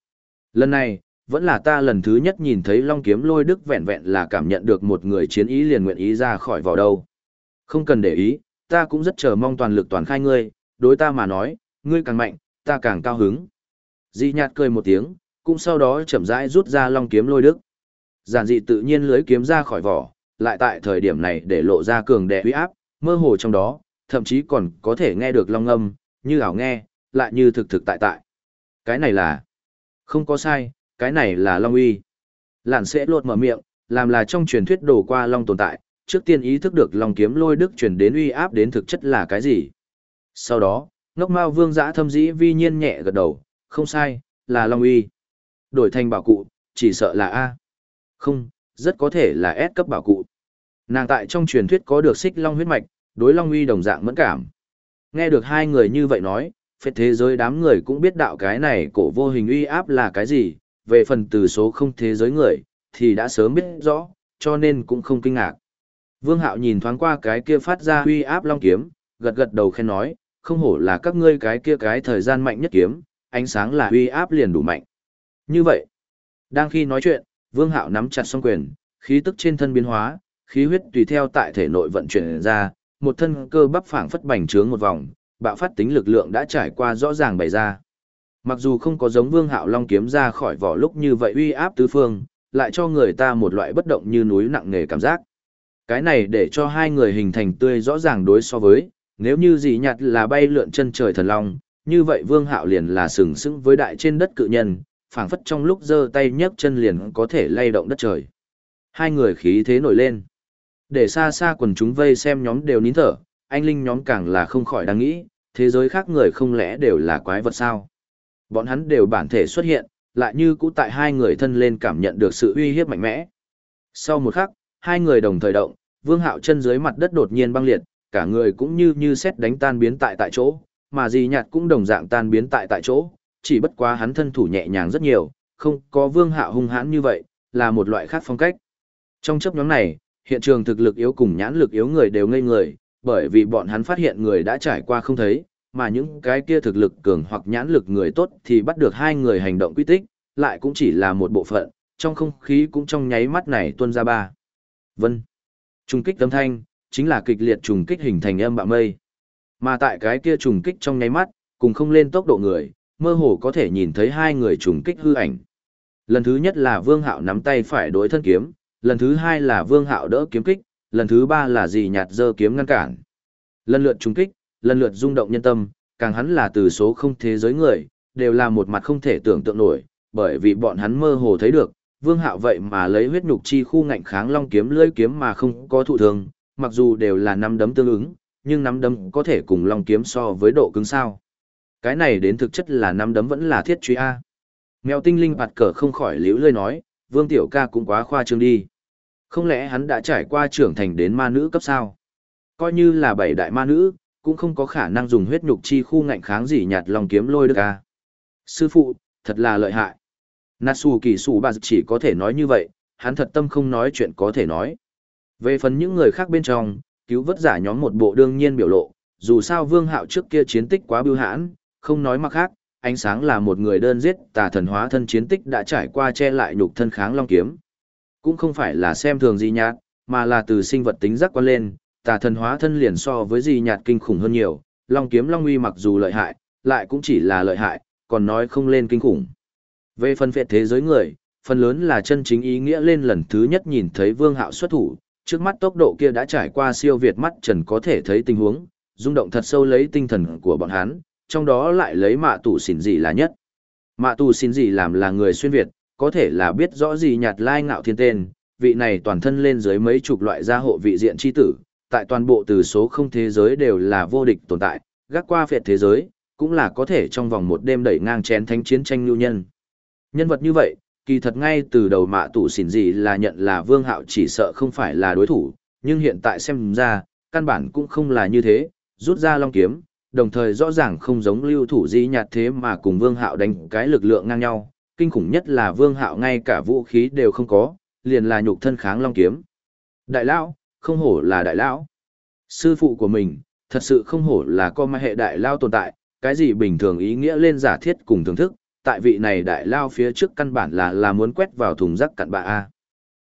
Lần này, vẫn là ta lần thứ nhất nhìn thấy Long kiếm lôi đức vẹn vẹn là cảm nhận được một người chiến ý liền nguyện ý ra khỏi vỏ đâu. Không cần để ý, ta cũng rất chờ mong toàn lực toàn khai ngươi, đối ta mà nói, ngươi càng mạnh, ta càng cao hứng. Di nhạt cười một tiếng, cũng sau đó chậm rãi rút ra long kiếm lôi đức. Giản dị tự nhiên lưới kiếm ra khỏi vỏ, lại tại thời điểm này để lộ ra cường đệ uy áp, mơ hồ trong đó, thậm chí còn có thể nghe được long âm, như ảo nghe, lại như thực thực tại tại. Cái này là... Không có sai, cái này là long uy. Lạn sẽ lột mở miệng, làm là trong truyền thuyết đổ qua long tồn tại, trước tiên ý thức được long kiếm lôi đức truyền đến uy áp đến thực chất là cái gì. Sau đó, ngốc mao vương giã thâm dĩ vi nhiên nhẹ gật đầu, không sai, là long uy. Đổi thành bảo cụ, chỉ sợ là A. Không, rất có thể là S cấp bảo cụ. Nàng tại trong truyền thuyết có được xích long huyết mạch, đối long uy đồng dạng mẫn cảm. Nghe được hai người như vậy nói, phết thế giới đám người cũng biết đạo cái này cổ vô hình uy áp là cái gì, về phần từ số không thế giới người, thì đã sớm biết rõ, cho nên cũng không kinh ngạc. Vương Hạo nhìn thoáng qua cái kia phát ra uy áp long kiếm, gật gật đầu khen nói, không hổ là các ngươi cái kia cái thời gian mạnh nhất kiếm, ánh sáng là uy áp liền đủ mạnh. Như vậy, đang khi nói chuyện, Vương Hạo nắm chặt song quyền, khí tức trên thân biến hóa, khí huyết tùy theo tại thể nội vận chuyển ra, một thân cơ bắp phảng phất bành trướng một vòng, bạo phát tính lực lượng đã trải qua rõ ràng bày ra. Mặc dù không có giống Vương Hạo Long kiếm ra khỏi vỏ lúc như vậy uy áp tứ phương, lại cho người ta một loại bất động như núi nặng nề cảm giác. Cái này để cho hai người hình thành tươi rõ ràng đối so với, nếu như dị nhặt là bay lượn chân trời thần long, như vậy Vương Hạo liền là sừng sững với đại trên đất cự nhân, phảng phất trong lúc giơ tay nhấc chân liền có thể lay động đất trời. Hai người khí thế nổi lên. Để xa xa quần chúng vây xem nhóm đều nín thở, anh linh nhóm càng là không khỏi đang nghĩ, thế giới khác người không lẽ đều là quái vật sao? Bọn hắn đều bản thể xuất hiện, lại như cũ tại hai người thân lên cảm nhận được sự uy hiếp mạnh mẽ. Sau một khắc, hai người đồng thời động, Vương Hạo chân dưới mặt đất đột nhiên băng liệt, cả người cũng như như xét đánh tan biến tại tại chỗ, mà dì nhạt cũng đồng dạng tan biến tại tại chỗ, chỉ bất quá hắn thân thủ nhẹ nhàng rất nhiều, không có Vương Hạo hung hãn như vậy, là một loại khác phong cách. Trong chấp nhóm này, hiện trường thực lực yếu cùng nhãn lực yếu người đều ngây người, bởi vì bọn hắn phát hiện người đã trải qua không thấy, mà những cái kia thực lực cường hoặc nhãn lực người tốt thì bắt được hai người hành động quy tích, lại cũng chỉ là một bộ phận, trong không khí cũng trong nháy mắt này tuôn ra ba. Vân. Trùng kích âm thanh, chính là kịch liệt trùng kích hình thành âm bạ mây. Mà tại cái kia trùng kích trong nháy mắt, cùng không lên tốc độ người, mơ hồ có thể nhìn thấy hai người trùng kích hư ảnh. Lần thứ nhất là Vương Hạo nắm tay phải đối thân kiếm, lần thứ hai là Vương Hạo đỡ kiếm kích, lần thứ ba là dì nhạt dơ kiếm ngăn cản. Lần lượt trùng kích, lần lượt rung động nhân tâm, càng hắn là từ số không thế giới người, đều là một mặt không thể tưởng tượng nổi, bởi vì bọn hắn mơ hồ thấy được, Vương Hạo vậy mà lấy huyết nhục chi khu ngạnh kháng long kiếm lưỡi kiếm mà không có thụ thương, mặc dù đều là năm đấm tương ứng, nhưng năm đấm có thể cùng long kiếm so với độ cứng sao. Cái này đến thực chất là năm đấm vẫn là thiết truy A. Mèo tinh linh bạt cờ không khỏi liễu lơi nói, Vương Tiểu ca cũng quá khoa trương đi. Không lẽ hắn đã trải qua trưởng thành đến ma nữ cấp sao? Coi như là bảy đại ma nữ, cũng không có khả năng dùng huyết nhục chi khu ngạnh kháng gì nhạt long kiếm lôi được a. Sư phụ, thật là lợi hại. Natsu kỳ sủ bà chỉ có thể nói như vậy, hắn thật tâm không nói chuyện có thể nói. Về phần những người khác bên trong, cứu vớt giả nhóm một bộ đương nhiên biểu lộ, dù sao vương hạo trước kia chiến tích quá bưu hãn, không nói mặc khác, ánh sáng là một người đơn giết tà thần hóa thân chiến tích đã trải qua che lại nhục thân kháng long kiếm. Cũng không phải là xem thường gì nhạt, mà là từ sinh vật tính giác quan lên, tà thần hóa thân liền so với gì nhạt kinh khủng hơn nhiều, long kiếm long uy mặc dù lợi hại, lại cũng chỉ là lợi hại, còn nói không lên kinh khủng. Về phần phệ thế giới người, phần lớn là chân chính ý nghĩa lên lần thứ nhất nhìn thấy vương hạo xuất thủ, trước mắt tốc độ kia đã trải qua siêu việt mắt trần có thể thấy tình huống, rung động thật sâu lấy tinh thần của bọn hắn, trong đó lại lấy mạ tù xỉn gì là nhất. Mạ tù xỉn gì làm là người xuyên Việt, có thể là biết rõ gì nhạt lai ngạo thiên tên, vị này toàn thân lên dưới mấy chục loại gia hộ vị diện chi tử, tại toàn bộ từ số không thế giới đều là vô địch tồn tại, gác qua phệt thế giới, cũng là có thể trong vòng một đêm đẩy ngang chén thánh chiến tranh lưu nhân. Nhân vật như vậy, kỳ thật ngay từ đầu mạ tủ xỉn gì là nhận là vương hạo chỉ sợ không phải là đối thủ, nhưng hiện tại xem ra, căn bản cũng không là như thế, rút ra long kiếm, đồng thời rõ ràng không giống lưu thủ di nhạt thế mà cùng vương hạo đánh cái lực lượng ngang nhau, kinh khủng nhất là vương hạo ngay cả vũ khí đều không có, liền là nhục thân kháng long kiếm. Đại lão, không hổ là đại lão. Sư phụ của mình, thật sự không hổ là có mai hệ đại lao tồn tại, cái gì bình thường ý nghĩa lên giả thiết cùng thưởng thức, tại vị này đại lao phía trước căn bản là là muốn quét vào thùng rác cặn bạ A.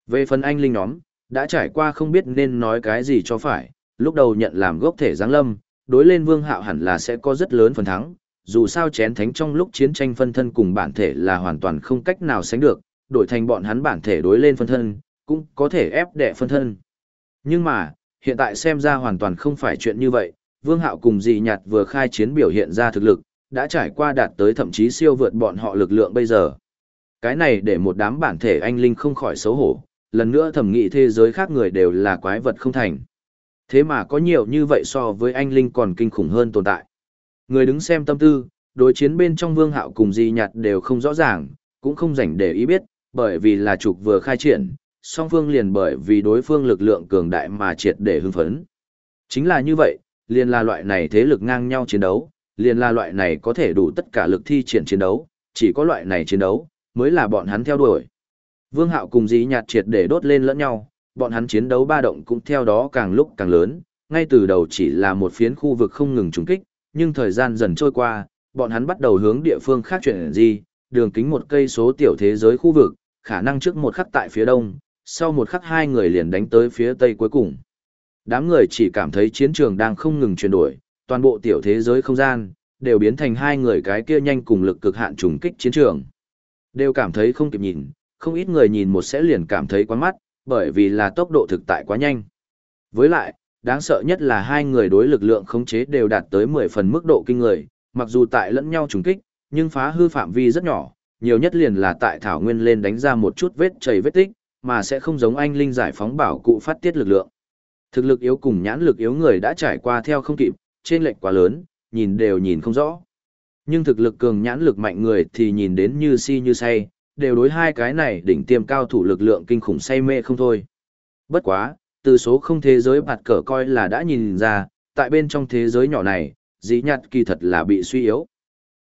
Về phần anh linh nhóm, đã trải qua không biết nên nói cái gì cho phải, lúc đầu nhận làm gốc thể giáng lâm, đối lên vương hạo hẳn là sẽ có rất lớn phần thắng, dù sao chén thánh trong lúc chiến tranh phân thân cùng bản thể là hoàn toàn không cách nào sánh được, đổi thành bọn hắn bản thể đối lên phân thân, cũng có thể ép đẻ phân thân. Nhưng mà, hiện tại xem ra hoàn toàn không phải chuyện như vậy, vương hạo cùng dì nhạt vừa khai chiến biểu hiện ra thực lực, đã trải qua đạt tới thậm chí siêu vượt bọn họ lực lượng bây giờ. Cái này để một đám bản thể anh linh không khỏi xấu hổ, lần nữa thẩm nghị thế giới khác người đều là quái vật không thành. Thế mà có nhiều như vậy so với anh linh còn kinh khủng hơn tồn tại. Người đứng xem tâm tư, đối chiến bên trong vương hạo cùng di nhạt đều không rõ ràng, cũng không rảnh để ý biết, bởi vì là trục vừa khai triển, song phương liền bởi vì đối phương lực lượng cường đại mà triệt để hưng phấn. Chính là như vậy, liền là loại này thế lực ngang nhau chiến đấu, liền là loại này có thể đủ tất cả lực thi triển chiến đấu, chỉ có loại này chiến đấu, mới là bọn hắn theo đuổi. Vương Hạo cùng dĩ nhạt triệt để đốt lên lẫn nhau, bọn hắn chiến đấu ba động cũng theo đó càng lúc càng lớn, ngay từ đầu chỉ là một phiến khu vực không ngừng trùng kích, nhưng thời gian dần trôi qua, bọn hắn bắt đầu hướng địa phương khác chuyển gì, đường kính một cây số tiểu thế giới khu vực, khả năng trước một khắc tại phía đông, sau một khắc hai người liền đánh tới phía tây cuối cùng. Đám người chỉ cảm thấy chiến trường đang không ngừng chuyển đổi, toàn bộ tiểu thế giới không gian, đều biến thành hai người cái kia nhanh cùng lực cực hạn trùng kích chiến trường. Đều cảm thấy không kịp nhìn, không ít người nhìn một sẽ liền cảm thấy quá mắt, bởi vì là tốc độ thực tại quá nhanh. Với lại, đáng sợ nhất là hai người đối lực lượng khống chế đều đạt tới 10 phần mức độ kinh người, mặc dù tại lẫn nhau trùng kích, nhưng phá hư phạm vi rất nhỏ, nhiều nhất liền là tại thảo nguyên lên đánh ra một chút vết chảy vết tích, mà sẽ không giống anh linh giải phóng bảo cụ phát tiết lực lượng. Thực lực yếu cùng nhãn lực yếu người đã trải qua theo không kịp, trên lệch quá lớn, nhìn đều nhìn không rõ. Nhưng thực lực cường nhãn lực mạnh người thì nhìn đến như si như say, đều đối hai cái này đỉnh tiêm cao thủ lực lượng kinh khủng say mê không thôi. Bất quá, từ số không thế giới bạt cờ coi là đã nhìn ra, tại bên trong thế giới nhỏ này, dĩ nhạt kỳ thật là bị suy yếu.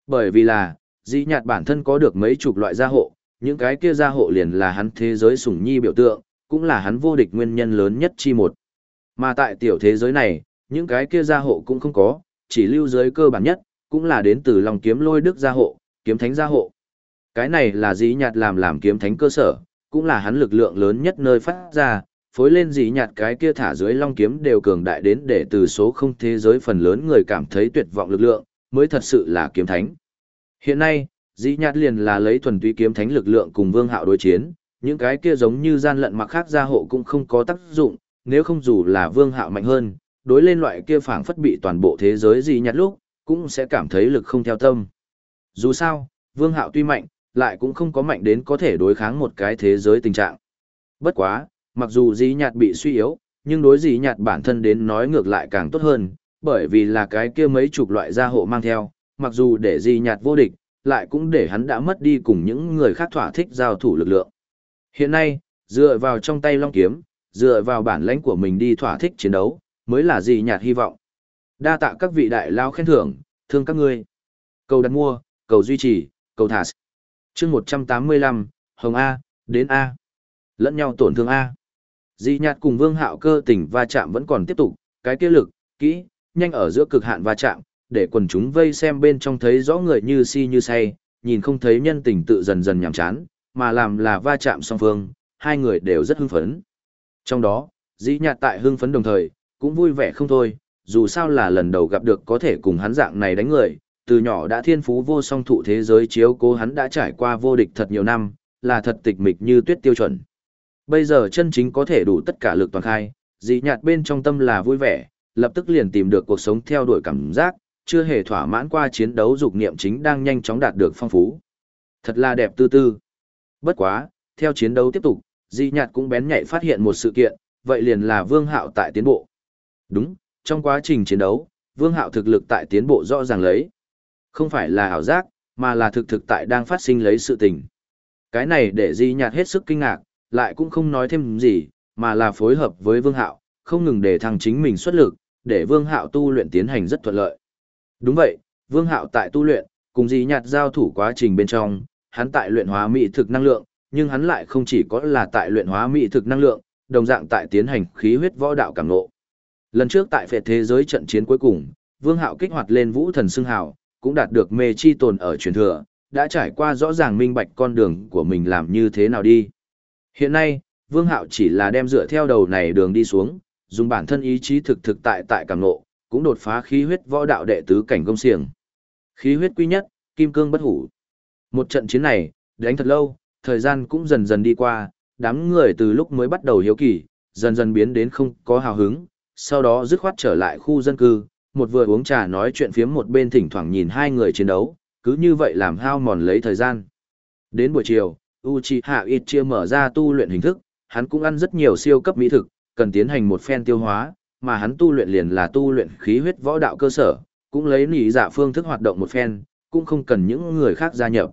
Bởi vì là, dĩ nhạt bản thân có được mấy chục loại gia hộ, những cái kia gia hộ liền là hắn thế giới sủng nhi biểu tượng, cũng là hắn vô địch nguyên nhân lớn nhất chi một. Mà tại tiểu thế giới này, những cái kia gia hộ cũng không có, chỉ lưu giới cơ bản nhất, cũng là đến từ lòng kiếm lôi đức gia hộ, kiếm thánh gia hộ. Cái này là dĩ nhạt làm làm kiếm thánh cơ sở, cũng là hắn lực lượng lớn nhất nơi phát ra, phối lên dĩ nhạt cái kia thả dưới long kiếm đều cường đại đến để từ số không thế giới phần lớn người cảm thấy tuyệt vọng lực lượng, mới thật sự là kiếm thánh. Hiện nay, dĩ nhạt liền là lấy thuần túy kiếm thánh lực lượng cùng vương hạo đối chiến, những cái kia giống như gian lận mặc khác gia hộ cũng không có tác dụng, nếu không dù là vương hạo mạnh hơn, đối lên loại kia phảng phất bị toàn bộ thế giới dĩ nhạt lúc, cũng sẽ cảm thấy lực không theo tâm. Dù sao, vương hạo tuy mạnh, lại cũng không có mạnh đến có thể đối kháng một cái thế giới tình trạng. Bất quá, mặc dù dĩ nhạt bị suy yếu, nhưng đối dĩ nhạt bản thân đến nói ngược lại càng tốt hơn, bởi vì là cái kia mấy chục loại gia hộ mang theo, mặc dù để dĩ nhạt vô địch, lại cũng để hắn đã mất đi cùng những người khác thỏa thích giao thủ lực lượng. Hiện nay, dựa vào trong tay long kiếm, dựa vào bản lãnh của mình đi thỏa thích chiến đấu, mới là gì nhạt hy vọng. Đa tạ các vị đại lao khen thưởng, thương các ngươi. Cầu đặt mua, cầu duy trì, cầu thả chương một trăm tám mươi lăm hồng a đến a lẫn nhau tổn thương a dị nhạt cùng vương hạo cơ tình va chạm vẫn còn tiếp tục cái kia lực kỹ nhanh ở giữa cực hạn va chạm để quần chúng vây xem bên trong thấy rõ người như si như say nhìn không thấy nhân tình tự dần dần nhàm chán mà làm là va chạm song phương hai người đều rất hưng phấn trong đó dĩ nhạt tại hưng phấn đồng thời cũng vui vẻ không thôi dù sao là lần đầu gặp được có thể cùng hắn dạng này đánh người từ nhỏ đã thiên phú vô song thụ thế giới chiếu cố hắn đã trải qua vô địch thật nhiều năm, là thật tịch mịch như tuyết tiêu chuẩn. Bây giờ chân chính có thể đủ tất cả lực toàn khai, dĩ nhạt bên trong tâm là vui vẻ, lập tức liền tìm được cuộc sống theo đuổi cảm giác, chưa hề thỏa mãn qua chiến đấu dục niệm chính đang nhanh chóng đạt được phong phú. Thật là đẹp tư tư. Bất quá, theo chiến đấu tiếp tục, Di nhạt cũng bén nhạy phát hiện một sự kiện, vậy liền là vương hạo tại tiến bộ. Đúng, trong quá trình chiến đấu, vương hạo thực lực tại tiến bộ rõ ràng lấy. Không phải là ảo giác, mà là thực thực tại đang phát sinh lấy sự tình. Cái này để Di Nhạt hết sức kinh ngạc, lại cũng không nói thêm gì, mà là phối hợp với Vương Hạo, không ngừng để thằng chính mình xuất lực, để Vương Hạo tu luyện tiến hành rất thuận lợi. Đúng vậy, Vương Hạo tại tu luyện, cùng gì Nhạt giao thủ quá trình bên trong, hắn tại luyện hóa mỹ thực năng lượng, nhưng hắn lại không chỉ có là tại luyện hóa mỹ thực năng lượng, đồng dạng tại tiến hành khí huyết võ đạo cảm ngộ. Lần trước tại phệ thế giới trận chiến cuối cùng, Vương Hạo kích hoạt lên Vũ Thần Xưng Hào, cũng đạt được mê chi tồn ở truyền thừa, đã trải qua rõ ràng minh bạch con đường của mình làm như thế nào đi. Hiện nay, Vương Hạo chỉ là đem dựa theo đầu này đường đi xuống, dùng bản thân ý chí thực thực tại tại cảm nộ, cũng đột phá khí huyết võ đạo đệ tứ cảnh công xiềng. Khí huyết quy nhất, kim cương bất hủ. Một trận chiến này, đánh thật lâu, thời gian cũng dần dần đi qua, đám người từ lúc mới bắt đầu hiếu kỳ, dần dần biến đến không có hào hứng, sau đó dứt khoát trở lại khu dân cư, một vừa uống trà nói chuyện phiếm một bên thỉnh thoảng nhìn hai người chiến đấu, cứ như vậy làm hao mòn lấy thời gian. Đến buổi chiều, Uchiha Itchia mở ra tu luyện hình thức, hắn cũng ăn rất nhiều siêu cấp mỹ thực, cần tiến hành một phen tiêu hóa, mà hắn tu luyện liền là tu luyện khí huyết võ đạo cơ sở, cũng lấy nỉ dạ phương thức hoạt động một phen, cũng không cần những người khác gia nhập.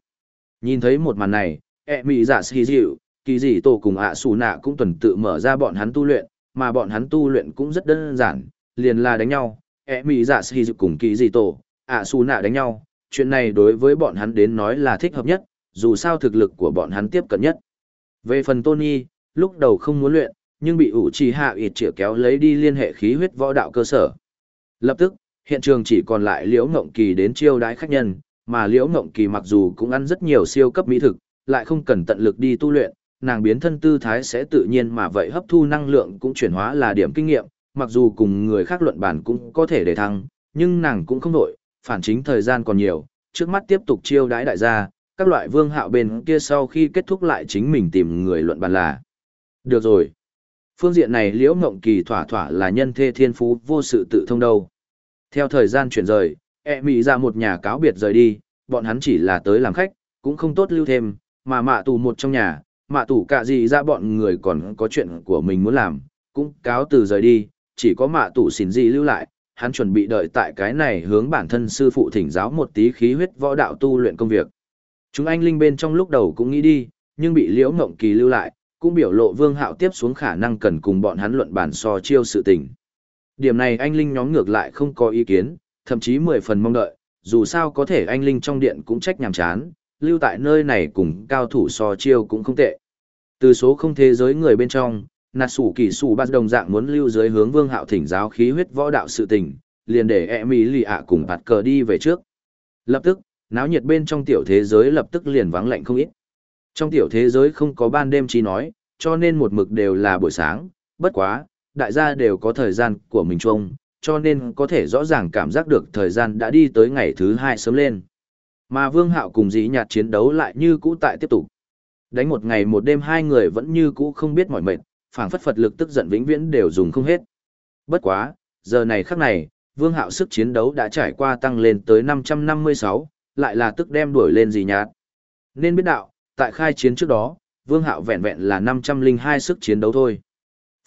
Nhìn thấy một màn này, ẹ mỹ dạ xì dịu, kỳ dị tổ cùng ạ à xù nạ cũng tuần tự mở ra bọn hắn tu luyện, mà bọn hắn tu luyện cũng rất đơn giản, liền là đánh nhau, ẹ mỹ dạ xì dịu cùng kỳ dị tổ, ạ à xù nạ đánh nhau, chuyện này đối với bọn hắn đến nói là thích hợp nhất, dù sao thực lực của bọn hắn tiếp cận nhất. Về phần Tony, lúc đầu không muốn luyện, nhưng bị ủ trì hạ ịt chĩa kéo lấy đi liên hệ khí huyết võ đạo cơ sở. Lập tức, hiện trường chỉ còn lại liễu ngộng kỳ đến chiêu đái khách nhân, mà liễu ngộng kỳ mặc dù cũng ăn rất nhiều siêu cấp mỹ thực, lại không cần tận lực đi tu luyện, nàng biến thân tư thái sẽ tự nhiên mà vậy hấp thu năng lượng cũng chuyển hóa là điểm kinh nghiệm, mặc dù cùng người khác luận bản cũng có thể để thăng, nhưng nàng cũng không nổi, phản chính thời gian còn nhiều, trước mắt tiếp tục chiêu đái đại gia, các loại vương hạo bên kia sau khi kết thúc lại chính mình tìm người luận bàn là. Được rồi. Phương diện này liễu ngộng kỳ thỏa thỏa là nhân thê thiên phú vô sự tự thông đâu. Theo thời gian chuyển rời, e mỹ ra một nhà cáo biệt rời đi, bọn hắn chỉ là tới làm khách, cũng không tốt lưu thêm, mà mạ tù một trong nhà, mạ tù cả gì ra bọn người còn có chuyện của mình muốn làm, cũng cáo từ rời đi, chỉ có mạ tù xỉn gì lưu lại, hắn chuẩn bị đợi tại cái này hướng bản thân sư phụ thỉnh giáo một tí khí huyết võ đạo tu luyện công việc. Chúng anh linh bên trong lúc đầu cũng nghĩ đi, nhưng bị liễu ngộng kỳ lưu lại, cũng biểu lộ vương hạo tiếp xuống khả năng cần cùng bọn hắn luận bản so chiêu sự tình. Điểm này anh linh nhóm ngược lại không có ý kiến, thậm chí mười phần mong đợi, dù sao có thể anh linh trong điện cũng trách nhàm chán, lưu tại nơi này cùng cao thủ so chiêu cũng không tệ. Từ số không thế giới người bên trong, nạt sủ kỳ sủ bắt đồng dạng muốn lưu dưới hướng vương hạo thỉnh giáo khí huyết võ đạo sự tình, liền để e mỹ lì ạ cùng bạt cờ đi về trước. Lập tức, náo nhiệt bên trong tiểu thế giới lập tức liền vắng lạnh không ít. Trong tiểu thế giới không có ban đêm chi nói, cho nên một mực đều là buổi sáng, bất quá, đại gia đều có thời gian của mình chung, cho nên có thể rõ ràng cảm giác được thời gian đã đi tới ngày thứ hai sớm lên. Mà Vương Hạo cùng dĩ nhạt chiến đấu lại như cũ tại tiếp tục. Đánh một ngày một đêm hai người vẫn như cũ không biết mỏi mệt, phảng phất Phật lực tức giận vĩnh viễn đều dùng không hết. Bất quá, giờ này khắc này, Vương Hạo sức chiến đấu đã trải qua tăng lên tới 556, lại là tức đem đuổi lên dĩ nhạt. Nên biết đạo, tại khai chiến trước đó, Vương Hạo vẹn vẹn là 502 sức chiến đấu thôi.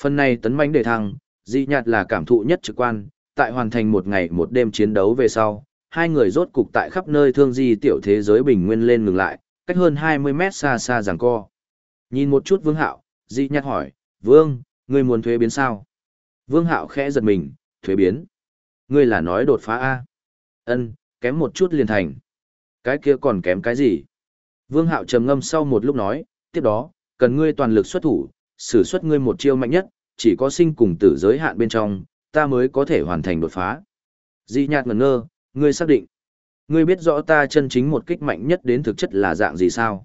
Phần này tấn mãnh đề thăng, dị nhạt là cảm thụ nhất trực quan, tại hoàn thành một ngày một đêm chiến đấu về sau, hai người rốt cục tại khắp nơi thương di tiểu thế giới bình nguyên lên ngừng lại, cách hơn 20 mét xa xa giằng co. Nhìn một chút Vương Hạo, dị nhạt hỏi, Vương, ngươi muốn thuế biến sao? Vương Hạo khẽ giật mình, thuế biến. Ngươi là nói đột phá A. Ân, kém một chút liền thành. Cái kia còn kém cái gì? Vương Hạo trầm ngâm sau một lúc nói, tiếp đó, cần ngươi toàn lực xuất thủ, sử xuất ngươi một chiêu mạnh nhất, chỉ có sinh cùng tử giới hạn bên trong, ta mới có thể hoàn thành đột phá. Di nhạt ngẩn ngơ, ngươi xác định. Ngươi biết rõ ta chân chính một kích mạnh nhất đến thực chất là dạng gì sao?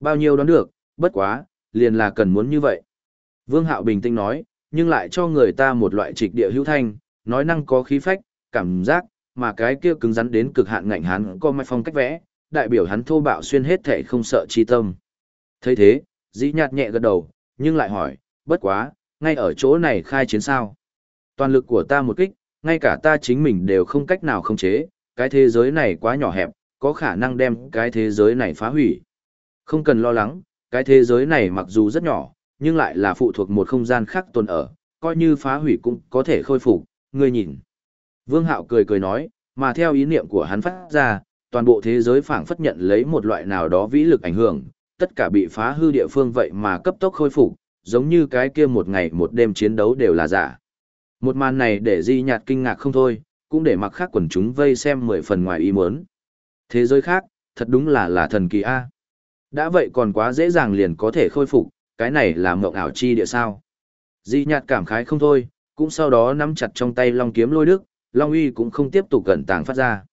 Bao nhiêu đoán được, bất quá, liền là cần muốn như vậy. Vương Hạo bình tĩnh nói, nhưng lại cho người ta một loại trịch địa hữu thanh, nói năng có khí phách, cảm giác, mà cái kia cứng rắn đến cực hạn ngạnh hắn có mai phong cách vẽ, đại biểu hắn thô bạo xuyên hết thể không sợ chi tâm. thấy thế, dĩ nhạt nhẹ gật đầu, nhưng lại hỏi, bất quá, ngay ở chỗ này khai chiến sao. Toàn lực của ta một kích, ngay cả ta chính mình đều không cách nào khống chế, cái thế giới này quá nhỏ hẹp, có khả năng đem cái thế giới này phá hủy. Không cần lo lắng, cái thế giới này mặc dù rất nhỏ, nhưng lại là phụ thuộc một không gian khác tồn ở, coi như phá hủy cũng có thể khôi phục, ngươi nhìn. Vương Hạo cười cười nói, mà theo ý niệm của hắn phát ra, toàn bộ thế giới phảng phất nhận lấy một loại nào đó vĩ lực ảnh hưởng, tất cả bị phá hư địa phương vậy mà cấp tốc khôi phục, giống như cái kia một ngày một đêm chiến đấu đều là giả. Một màn này để Di Nhạt kinh ngạc không thôi, cũng để mặc khác quần chúng vây xem mười phần ngoài ý muốn. Thế giới khác, thật đúng là là thần kỳ A. Đã vậy còn quá dễ dàng liền có thể khôi phục, cái này là mộng ảo chi địa sao. Di Nhạt cảm khái không thôi, cũng sau đó nắm chặt trong tay Long kiếm lôi đức, Long uy cũng không tiếp tục cẩn tàng phát ra.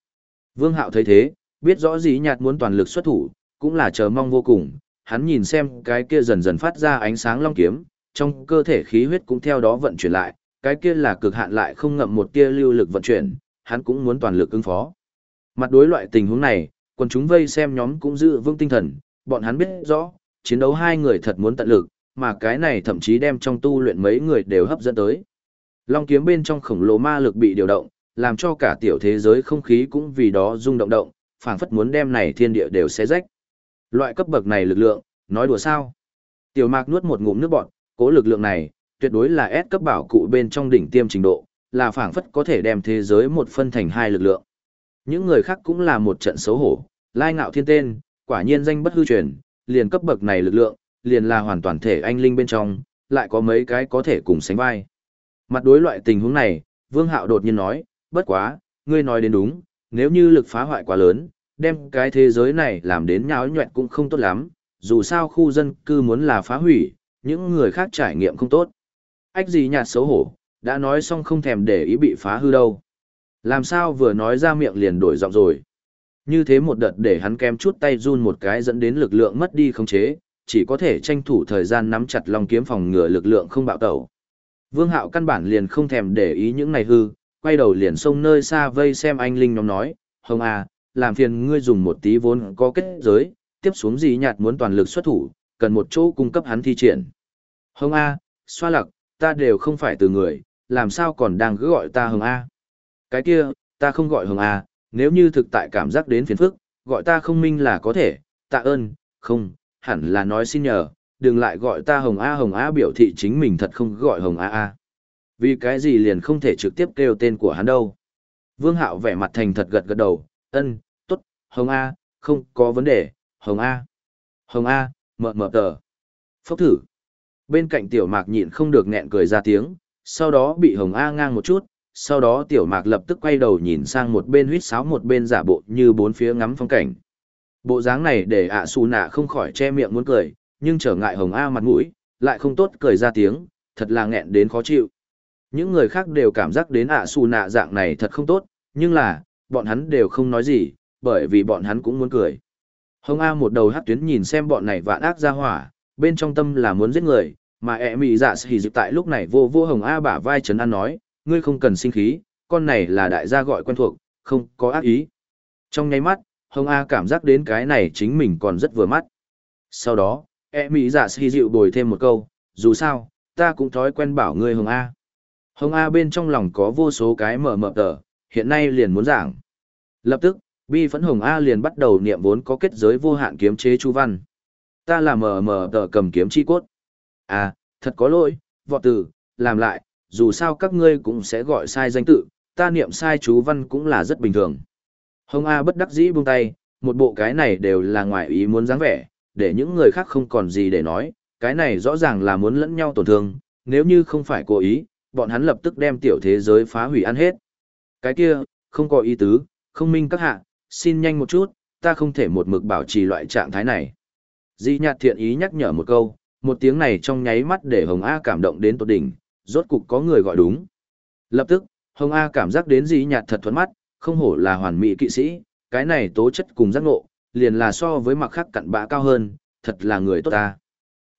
Vương Hạo thấy thế, biết rõ dĩ nhạt muốn toàn lực xuất thủ, cũng là chờ mong vô cùng, hắn nhìn xem cái kia dần dần phát ra ánh sáng long kiếm, trong cơ thể khí huyết cũng theo đó vận chuyển lại, cái kia là cực hạn lại không ngậm một tia lưu lực vận chuyển, hắn cũng muốn toàn lực ứng phó. Mặt đối loại tình huống này, quần chúng vây xem nhóm cũng giữ vững tinh thần, bọn hắn biết rõ, chiến đấu hai người thật muốn tận lực, mà cái này thậm chí đem trong tu luyện mấy người đều hấp dẫn tới. Long kiếm bên trong khổng lồ ma lực bị điều động, làm cho cả tiểu thế giới không khí cũng vì đó rung động động, phảng phất muốn đem này thiên địa đều xé rách. Loại cấp bậc này lực lượng, nói đùa sao? Tiểu Mạc nuốt một ngụm nước bọt, cố lực lượng này, tuyệt đối là S cấp bảo cụ bên trong đỉnh tiêm trình độ, là phảng phất có thể đem thế giới một phân thành hai lực lượng. Những người khác cũng là một trận xấu hổ, lai ngạo thiên tên, quả nhiên danh bất hư truyền, liền cấp bậc này lực lượng, liền là hoàn toàn thể anh linh bên trong, lại có mấy cái có thể cùng sánh vai. Mặt đối loại tình huống này, Vương Hạo đột nhiên nói, bất quá, ngươi nói đến đúng, nếu như lực phá hoại quá lớn, đem cái thế giới này làm đến nháo nhuẹn cũng không tốt lắm, dù sao khu dân cư muốn là phá hủy, những người khác trải nghiệm không tốt. Ách gì nhạt xấu hổ, đã nói xong không thèm để ý bị phá hư đâu. Làm sao vừa nói ra miệng liền đổi giọng rồi. Như thế một đợt để hắn kém chút tay run một cái dẫn đến lực lượng mất đi khống chế, chỉ có thể tranh thủ thời gian nắm chặt lòng kiếm phòng ngừa lực lượng không bạo tẩu. Vương Hạo căn bản liền không thèm để ý những này hư, quay đầu liền xông nơi xa vây xem anh Linh nhóm nói, Hồng à, làm phiền ngươi dùng một tí vốn có kết giới, tiếp xuống gì nhạt muốn toàn lực xuất thủ, cần một chỗ cung cấp hắn thi triển. Hồng A, xoa lặc, ta đều không phải từ người, làm sao còn đang cứ gọi ta Hồng A. Cái kia, ta không gọi Hồng A, nếu như thực tại cảm giác đến phiền phức, gọi ta không minh là có thể, tạ ơn, không, hẳn là nói xin nhờ, đừng lại gọi ta Hồng A Hồng A biểu thị chính mình thật không gọi Hồng A A. Vì cái gì liền không thể trực tiếp kêu tên của hắn đâu. Vương Hạo vẻ mặt thành thật gật gật đầu, ân, tốt, Hồng A, không có vấn đề, Hồng A. Hồng A, mờ mờ tờ. Phốc thử. Bên cạnh tiểu mạc nhịn không được nghẹn cười ra tiếng, sau đó bị Hồng A ngang một chút, sau đó tiểu mạc lập tức quay đầu nhìn sang một bên huýt sáo một bên giả bộ như bốn phía ngắm phong cảnh. Bộ dáng này để ạ xù nạ không khỏi che miệng muốn cười, nhưng trở ngại Hồng A mặt mũi, lại không tốt cười ra tiếng, thật là nghẹn đến khó chịu. Những người khác đều cảm giác đến ạ xù nạ dạng này thật không tốt, nhưng là, bọn hắn đều không nói gì, bởi vì bọn hắn cũng muốn cười. Hồng A một đầu hát tuyến nhìn xem bọn này vạn ác ra hỏa, bên trong tâm là muốn giết người, mà ẹ mị dạ xì dịp tại lúc này vô vô Hồng A bả vai chấn an nói, ngươi không cần sinh khí, con này là đại gia gọi quen thuộc, không có ác ý. Trong nháy mắt, Hồng A cảm giác đến cái này chính mình còn rất vừa mắt. Sau đó, ẹ mị dạ xì dịu bồi thêm một câu, dù sao, ta cũng thói quen bảo ngươi Hồng A. Hồng A bên trong lòng có vô số cái mở mở tờ, hiện nay liền muốn giảng. Lập tức, Bi phẫn hồng A liền bắt đầu niệm vốn có kết giới vô hạn kiếm chế chú văn. Ta là mờ mờ tờ cầm kiếm chi cốt. À, thật có lỗi, vọt từ, làm lại, dù sao các ngươi cũng sẽ gọi sai danh tự, ta niệm sai chú văn cũng là rất bình thường. Hồng A bất đắc dĩ buông tay, một bộ cái này đều là ngoài ý muốn dáng vẻ, để những người khác không còn gì để nói, cái này rõ ràng là muốn lẫn nhau tổn thương, nếu như không phải cố ý, bọn hắn lập tức đem tiểu thế giới phá hủy ăn hết. Cái kia, không có ý tứ, không minh các hạ, xin nhanh một chút, ta không thể một mực bảo trì loại trạng thái này. Di nhạt thiện ý nhắc nhở một câu, một tiếng này trong nháy mắt để Hồng A cảm động đến tột đỉnh, rốt cục có người gọi đúng. Lập tức, Hồng A cảm giác đến Di nhạt thật thuẫn mắt, không hổ là hoàn mỹ kỵ sĩ, cái này tố chất cùng giác ngộ, liền là so với mặc khác cặn bã cao hơn, thật là người tốt ta.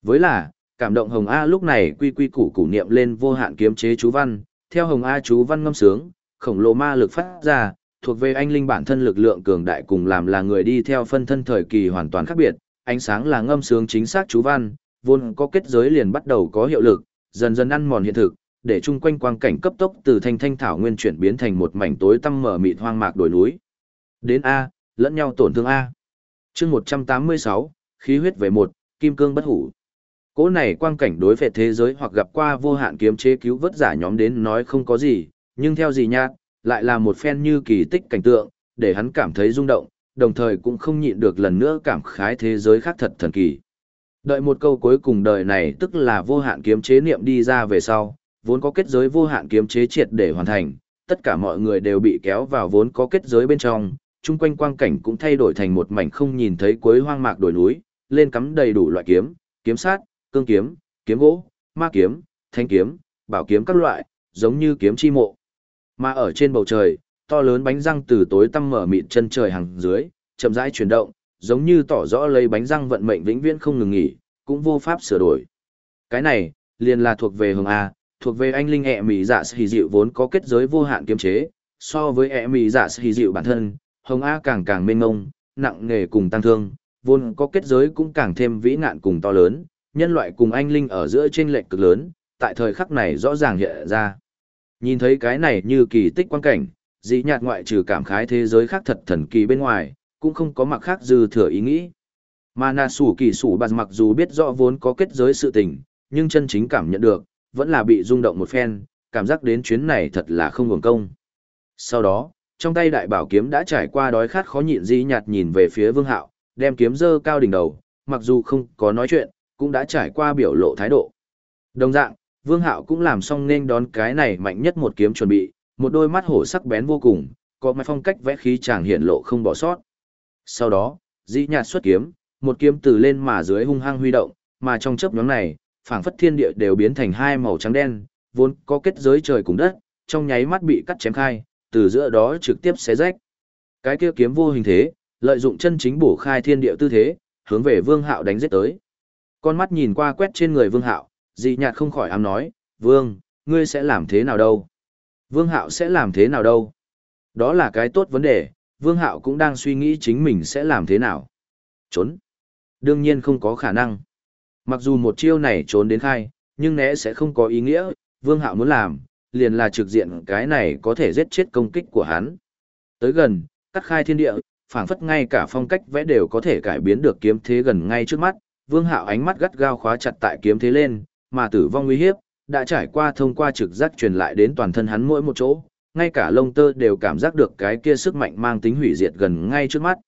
Với là, cảm động Hồng A lúc này quy quy củ củ niệm lên vô hạn kiếm chế chú văn, theo Hồng A chú văn ngâm sướng, khổng lồ ma lực phát ra, thuộc về anh linh bản thân lực lượng cường đại cùng làm là người đi theo phân thân thời kỳ hoàn toàn khác biệt, ánh sáng là ngâm sướng chính xác chú văn, vốn có kết giới liền bắt đầu có hiệu lực, dần dần ăn mòn hiện thực, để chung quanh quang cảnh cấp tốc từ thanh thanh thảo nguyên chuyển biến thành một mảnh tối tăm mở mịt hoang mạc đồi núi. Đến A, lẫn nhau tổn thương A. chương 186, khí huyết về một, kim cương bất hủ. Cố này quang cảnh đối về thế giới hoặc gặp qua vô hạn kiếm chế cứu vớt giả nhóm đến nói không có gì, nhưng theo gì nhát, lại là một phen như kỳ tích cảnh tượng, để hắn cảm thấy rung động, đồng thời cũng không nhịn được lần nữa cảm khái thế giới khác thật thần kỳ. Đợi một câu cuối cùng đời này tức là vô hạn kiếm chế niệm đi ra về sau, vốn có kết giới vô hạn kiếm chế triệt để hoàn thành, tất cả mọi người đều bị kéo vào vốn có kết giới bên trong, chung quanh quang cảnh cũng thay đổi thành một mảnh không nhìn thấy cuối hoang mạc đồi núi, lên cắm đầy đủ loại kiếm, kiếm sát, cương kiếm, kiếm gỗ, ma kiếm, thanh kiếm, bảo kiếm các loại, giống như kiếm chi mộ. Mà ở trên bầu trời, to lớn bánh răng từ tối tăm mở mịt chân trời hàng dưới, chậm rãi chuyển động, giống như tỏ rõ lấy bánh răng vận mệnh vĩnh viễn không ngừng nghỉ, cũng vô pháp sửa đổi. Cái này, liền là thuộc về hồng A, thuộc về anh linh ẹ mỹ dạ sĩ dịu vốn có kết giới vô hạn kiềm chế, so với ẹ mỹ dạ sĩ dịu bản thân, hồng A càng càng mênh mông, nặng nghề cùng tăng thương, vốn có kết giới cũng càng thêm vĩ nạn cùng to lớn, nhân loại cùng anh linh ở giữa trên lệnh cực lớn, tại thời khắc này rõ ràng hiện ra. Nhìn thấy cái này như kỳ tích quan cảnh, dĩ nhạt ngoại trừ cảm khái thế giới khác thật thần kỳ bên ngoài, cũng không có mặc khác dư thừa ý nghĩ. Mà nà sủ kỳ sủ bạt mặc dù biết rõ vốn có kết giới sự tình, nhưng chân chính cảm nhận được, vẫn là bị rung động một phen, cảm giác đến chuyến này thật là không hưởng công. Sau đó, trong tay đại bảo kiếm đã trải qua đói khát khó nhịn dĩ nhạt nhìn về phía vương hạo, đem kiếm dơ cao đỉnh đầu, mặc dù không có nói chuyện, cũng đã trải qua biểu lộ thái độ. Đồng dạng, vương hạo cũng làm xong nên đón cái này mạnh nhất một kiếm chuẩn bị, một đôi mắt hổ sắc bén vô cùng, có mái phong cách vẽ khí chàng hiện lộ không bỏ sót. Sau đó, dĩ nhạt xuất kiếm, một kiếm từ lên mà dưới hung hăng huy động, mà trong chớp nhoáng này, phảng phất thiên địa đều biến thành hai màu trắng đen, vốn có kết giới trời cùng đất, trong nháy mắt bị cắt chém khai, từ giữa đó trực tiếp xé rách. Cái kia kiếm vô hình thế, lợi dụng chân chính bổ khai thiên địa tư thế, hướng về Vương Hạo đánh giết tới. Con mắt nhìn qua quét trên người Vương Hạo, dị nhạt không khỏi ám nói, "Vương, ngươi sẽ làm thế nào đâu?" Vương Hạo sẽ làm thế nào đâu? Đó là cái tốt vấn đề, Vương Hạo cũng đang suy nghĩ chính mình sẽ làm thế nào. Trốn. Đương nhiên không có khả năng. Mặc dù một chiêu này trốn đến khai, nhưng né sẽ không có ý nghĩa, Vương Hạo muốn làm, liền là trực diện cái này có thể giết chết công kích của hắn. Tới gần, cắt khai thiên địa, phảng phất ngay cả phong cách vẽ đều có thể cải biến được kiếm thế gần ngay trước mắt, Vương Hạo ánh mắt gắt gao khóa chặt tại kiếm thế lên, mà tử vong nguy hiếp đã trải qua thông qua trực giác truyền lại đến toàn thân hắn mỗi một chỗ, ngay cả lông tơ đều cảm giác được cái kia sức mạnh mang tính hủy diệt gần ngay trước mắt.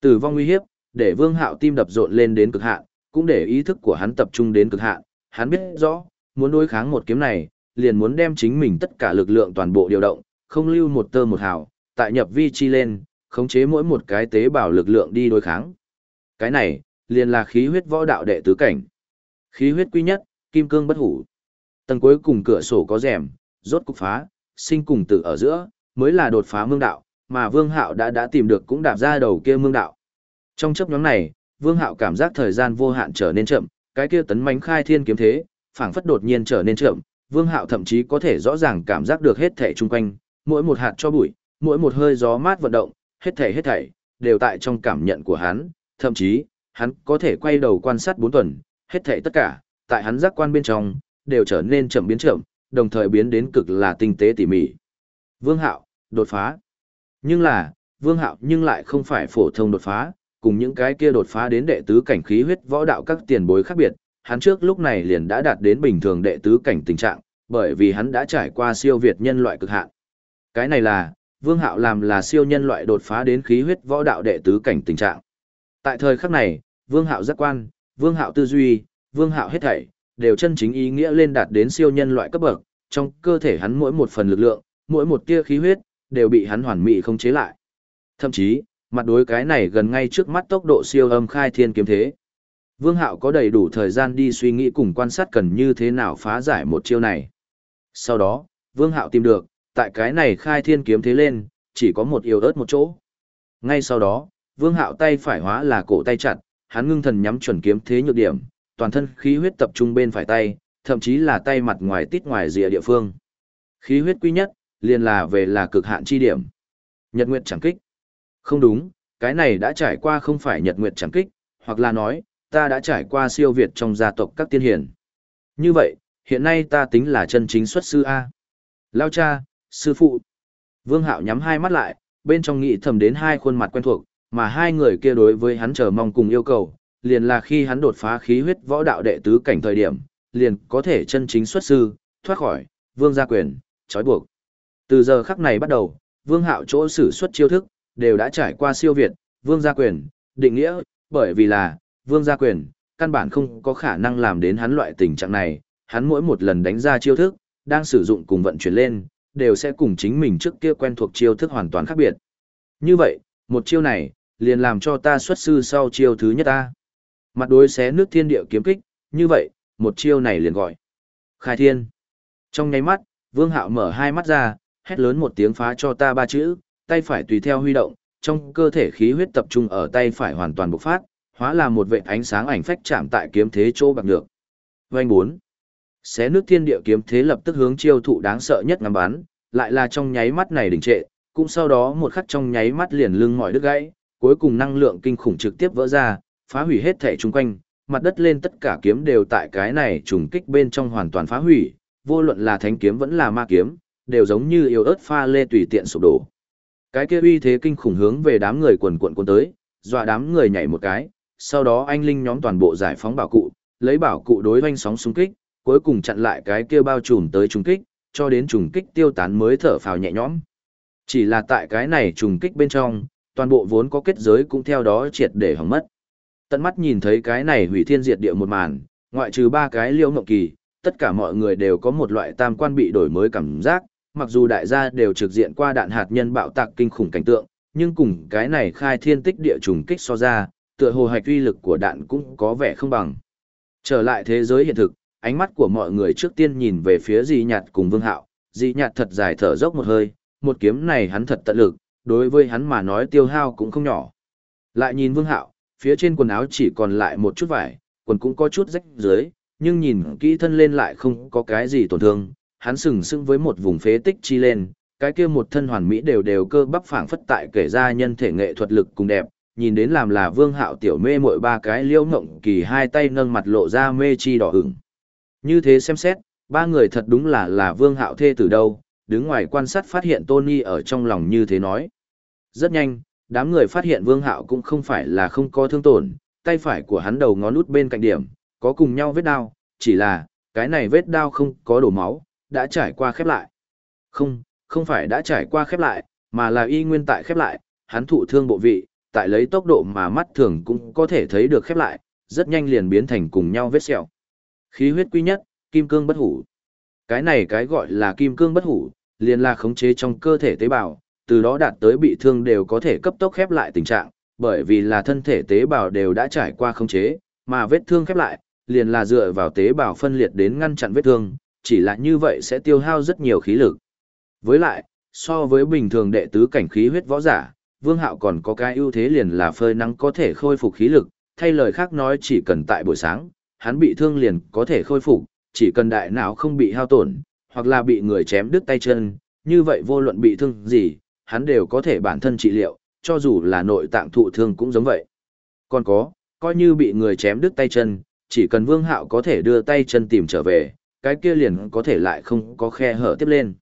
Tử vong nguy hiếp, để Vương Hạo tim đập rộn lên đến cực hạn, cũng để ý thức của hắn tập trung đến cực hạn, hắn biết rõ, muốn đối kháng một kiếm này, liền muốn đem chính mình tất cả lực lượng toàn bộ điều động, không lưu một tơ một hào, tại nhập vi chi lên, khống chế mỗi một cái tế bào lực lượng đi đối kháng. Cái này, liền là khí huyết võ đạo đệ tứ cảnh. Khí huyết quy nhất, kim cương bất hủ. Tầng cuối cùng cửa sổ có rèm, rốt cục phá, sinh cùng tử ở giữa, mới là đột phá mương đạo, mà Vương Hạo đã đã tìm được cũng đạp ra đầu kia mương đạo. Trong chấp nhóm này, Vương Hạo cảm giác thời gian vô hạn trở nên chậm, cái kia tấn mãnh khai thiên kiếm thế, phảng phất đột nhiên trở nên chậm, Vương Hạo thậm chí có thể rõ ràng cảm giác được hết thảy xung quanh, mỗi một hạt cho bụi, mỗi một hơi gió mát vận động, hết thảy hết thảy đều tại trong cảm nhận của hắn, thậm chí, hắn có thể quay đầu quan sát bốn tuần, hết thảy tất cả, tại hắn giác quan bên trong, đều trở nên chậm biến chậm, đồng thời biến đến cực là tinh tế tỉ mỉ. Vương Hạo, đột phá. Nhưng là, Vương Hạo nhưng lại không phải phổ thông đột phá, cùng những cái kia đột phá đến đệ tứ cảnh khí huyết võ đạo các tiền bối khác biệt, hắn trước lúc này liền đã đạt đến bình thường đệ tứ cảnh tình trạng, bởi vì hắn đã trải qua siêu việt nhân loại cực hạn. Cái này là, Vương Hạo làm là siêu nhân loại đột phá đến khí huyết võ đạo đệ tứ cảnh tình trạng. Tại thời khắc này, Vương Hạo giác quan, Vương Hạo tư duy, Vương Hạo hết thảy, đều chân chính ý nghĩa lên đạt đến siêu nhân loại cấp bậc, trong cơ thể hắn mỗi một phần lực lượng, mỗi một tia khí huyết, đều bị hắn hoàn mỹ không chế lại. Thậm chí, mặt đối cái này gần ngay trước mắt tốc độ siêu âm khai thiên kiếm thế. Vương Hạo có đầy đủ thời gian đi suy nghĩ cùng quan sát cần như thế nào phá giải một chiêu này. Sau đó, Vương Hạo tìm được, tại cái này khai thiên kiếm thế lên, chỉ có một yêu ớt một chỗ. Ngay sau đó, Vương Hạo tay phải hóa là cổ tay chặt, hắn ngưng thần nhắm chuẩn kiếm thế nhược điểm, toàn thân khí huyết tập trung bên phải tay, thậm chí là tay mặt ngoài tít ngoài rìa địa phương. Khí huyết quy nhất, liền là về là cực hạn chi điểm. Nhật Nguyệt chẳng kích. Không đúng, cái này đã trải qua không phải Nhật Nguyệt chẳng kích, hoặc là nói, ta đã trải qua siêu việt trong gia tộc các tiên hiền. Như vậy, hiện nay ta tính là chân chính xuất sư A. Lao cha, sư phụ. Vương Hạo nhắm hai mắt lại, bên trong nghĩ thầm đến hai khuôn mặt quen thuộc, mà hai người kia đối với hắn chờ mong cùng yêu cầu, liền là khi hắn đột phá khí huyết võ đạo đệ tứ cảnh thời điểm, liền có thể chân chính xuất sư, thoát khỏi, vương gia quyền, trói buộc. Từ giờ khắc này bắt đầu, vương hạo chỗ sử xuất chiêu thức, đều đã trải qua siêu việt, vương gia quyền, định nghĩa, bởi vì là, vương gia quyền, căn bản không có khả năng làm đến hắn loại tình trạng này, hắn mỗi một lần đánh ra chiêu thức, đang sử dụng cùng vận chuyển lên, đều sẽ cùng chính mình trước kia quen thuộc chiêu thức hoàn toàn khác biệt. Như vậy, một chiêu này, liền làm cho ta xuất sư sau chiêu thứ nhất ta. Mặt đối xé nước thiên địa kiếm kích, như vậy, một chiêu này liền gọi. Khai thiên. Trong nháy mắt, Vương Hạo mở hai mắt ra, hét lớn một tiếng phá cho ta ba chữ, tay phải tùy theo huy động, trong cơ thể khí huyết tập trung ở tay phải hoàn toàn bộc phát, hóa là một vệ ánh sáng ảnh phách chạm tại kiếm thế chỗ bạc được. Vành 4. Xé nước thiên địa kiếm thế lập tức hướng chiêu thụ đáng sợ nhất ngắm bắn, lại là trong nháy mắt này đình trệ, cũng sau đó một khắc trong nháy mắt liền lưng mỏi đứt gãy, cuối cùng năng lượng kinh khủng trực tiếp vỡ ra, phá hủy hết thể chung quanh, mặt đất lên tất cả kiếm đều tại cái này trùng kích bên trong hoàn toàn phá hủy, vô luận là thánh kiếm vẫn là ma kiếm, đều giống như yêu ớt pha lê tùy tiện sụp đổ. Cái kia uy thế kinh khủng hướng về đám người quần quần cuốn tới, dọa đám người nhảy một cái, sau đó anh linh nhóm toàn bộ giải phóng bảo cụ, lấy bảo cụ đối doanh sóng xung kích, cuối cùng chặn lại cái kia bao trùm tới trùng kích, cho đến trùng kích tiêu tán mới thở phào nhẹ nhõm. Chỉ là tại cái này trùng kích bên trong, toàn bộ vốn có kết giới cũng theo đó triệt để hỏng mất. Tận mắt nhìn thấy cái này hủy thiên diệt địa một màn, ngoại trừ ba cái liễu ngọc kỳ, tất cả mọi người đều có một loại tam quan bị đổi mới cảm giác, mặc dù đại gia đều trực diện qua đạn hạt nhân bạo tạc kinh khủng cảnh tượng, nhưng cùng cái này khai thiên tích địa trùng kích so ra, tựa hồ hạch uy lực của đạn cũng có vẻ không bằng. Trở lại thế giới hiện thực, ánh mắt của mọi người trước tiên nhìn về phía Di Nhạt cùng Vương Hạo, Di Nhạt thật dài thở dốc một hơi, một kiếm này hắn thật tận lực, đối với hắn mà nói tiêu hao cũng không nhỏ. Lại nhìn Vương Hạo, phía trên quần áo chỉ còn lại một chút vải, quần cũng có chút rách dưới, nhưng nhìn kỹ thân lên lại không có cái gì tổn thương, hắn sừng sững với một vùng phế tích chi lên, cái kia một thân hoàn mỹ đều đều cơ bắp phảng phất tại kể ra nhân thể nghệ thuật lực cùng đẹp, nhìn đến làm là Vương Hạo tiểu mê mỗi ba cái liễu ngộng kỳ hai tay nâng mặt lộ ra mê chi đỏ ửng. Như thế xem xét, ba người thật đúng là là Vương Hạo thê từ đâu, đứng ngoài quan sát phát hiện Tony ở trong lòng như thế nói. Rất nhanh, đám người phát hiện Vương Hạo cũng không phải là không có thương tổn, tay phải của hắn đầu ngón út bên cạnh điểm, có cùng nhau vết đao, chỉ là, cái này vết đao không có đổ máu, đã trải qua khép lại. Không, không phải đã trải qua khép lại, mà là y nguyên tại khép lại, hắn thụ thương bộ vị, tại lấy tốc độ mà mắt thường cũng có thể thấy được khép lại, rất nhanh liền biến thành cùng nhau vết sẹo. Khí huyết quy nhất, kim cương bất hủ. Cái này cái gọi là kim cương bất hủ, liền là khống chế trong cơ thể tế bào, từ đó đạt tới bị thương đều có thể cấp tốc khép lại tình trạng, bởi vì là thân thể tế bào đều đã trải qua khống chế, mà vết thương khép lại, liền là dựa vào tế bào phân liệt đến ngăn chặn vết thương, chỉ là như vậy sẽ tiêu hao rất nhiều khí lực. Với lại, so với bình thường đệ tứ cảnh khí huyết võ giả, Vương Hạo còn có cái ưu thế liền là phơi nắng có thể khôi phục khí lực, thay lời khác nói chỉ cần tại buổi sáng, hắn bị thương liền có thể khôi phục, chỉ cần đại não không bị hao tổn, hoặc là bị người chém đứt tay chân, như vậy vô luận bị thương gì, hắn đều có thể bản thân trị liệu, cho dù là nội tạng thụ thương cũng giống vậy. Còn có, coi như bị người chém đứt tay chân, chỉ cần Vương Hạo có thể đưa tay chân tìm trở về, cái kia liền có thể lại không có khe hở tiếp lên.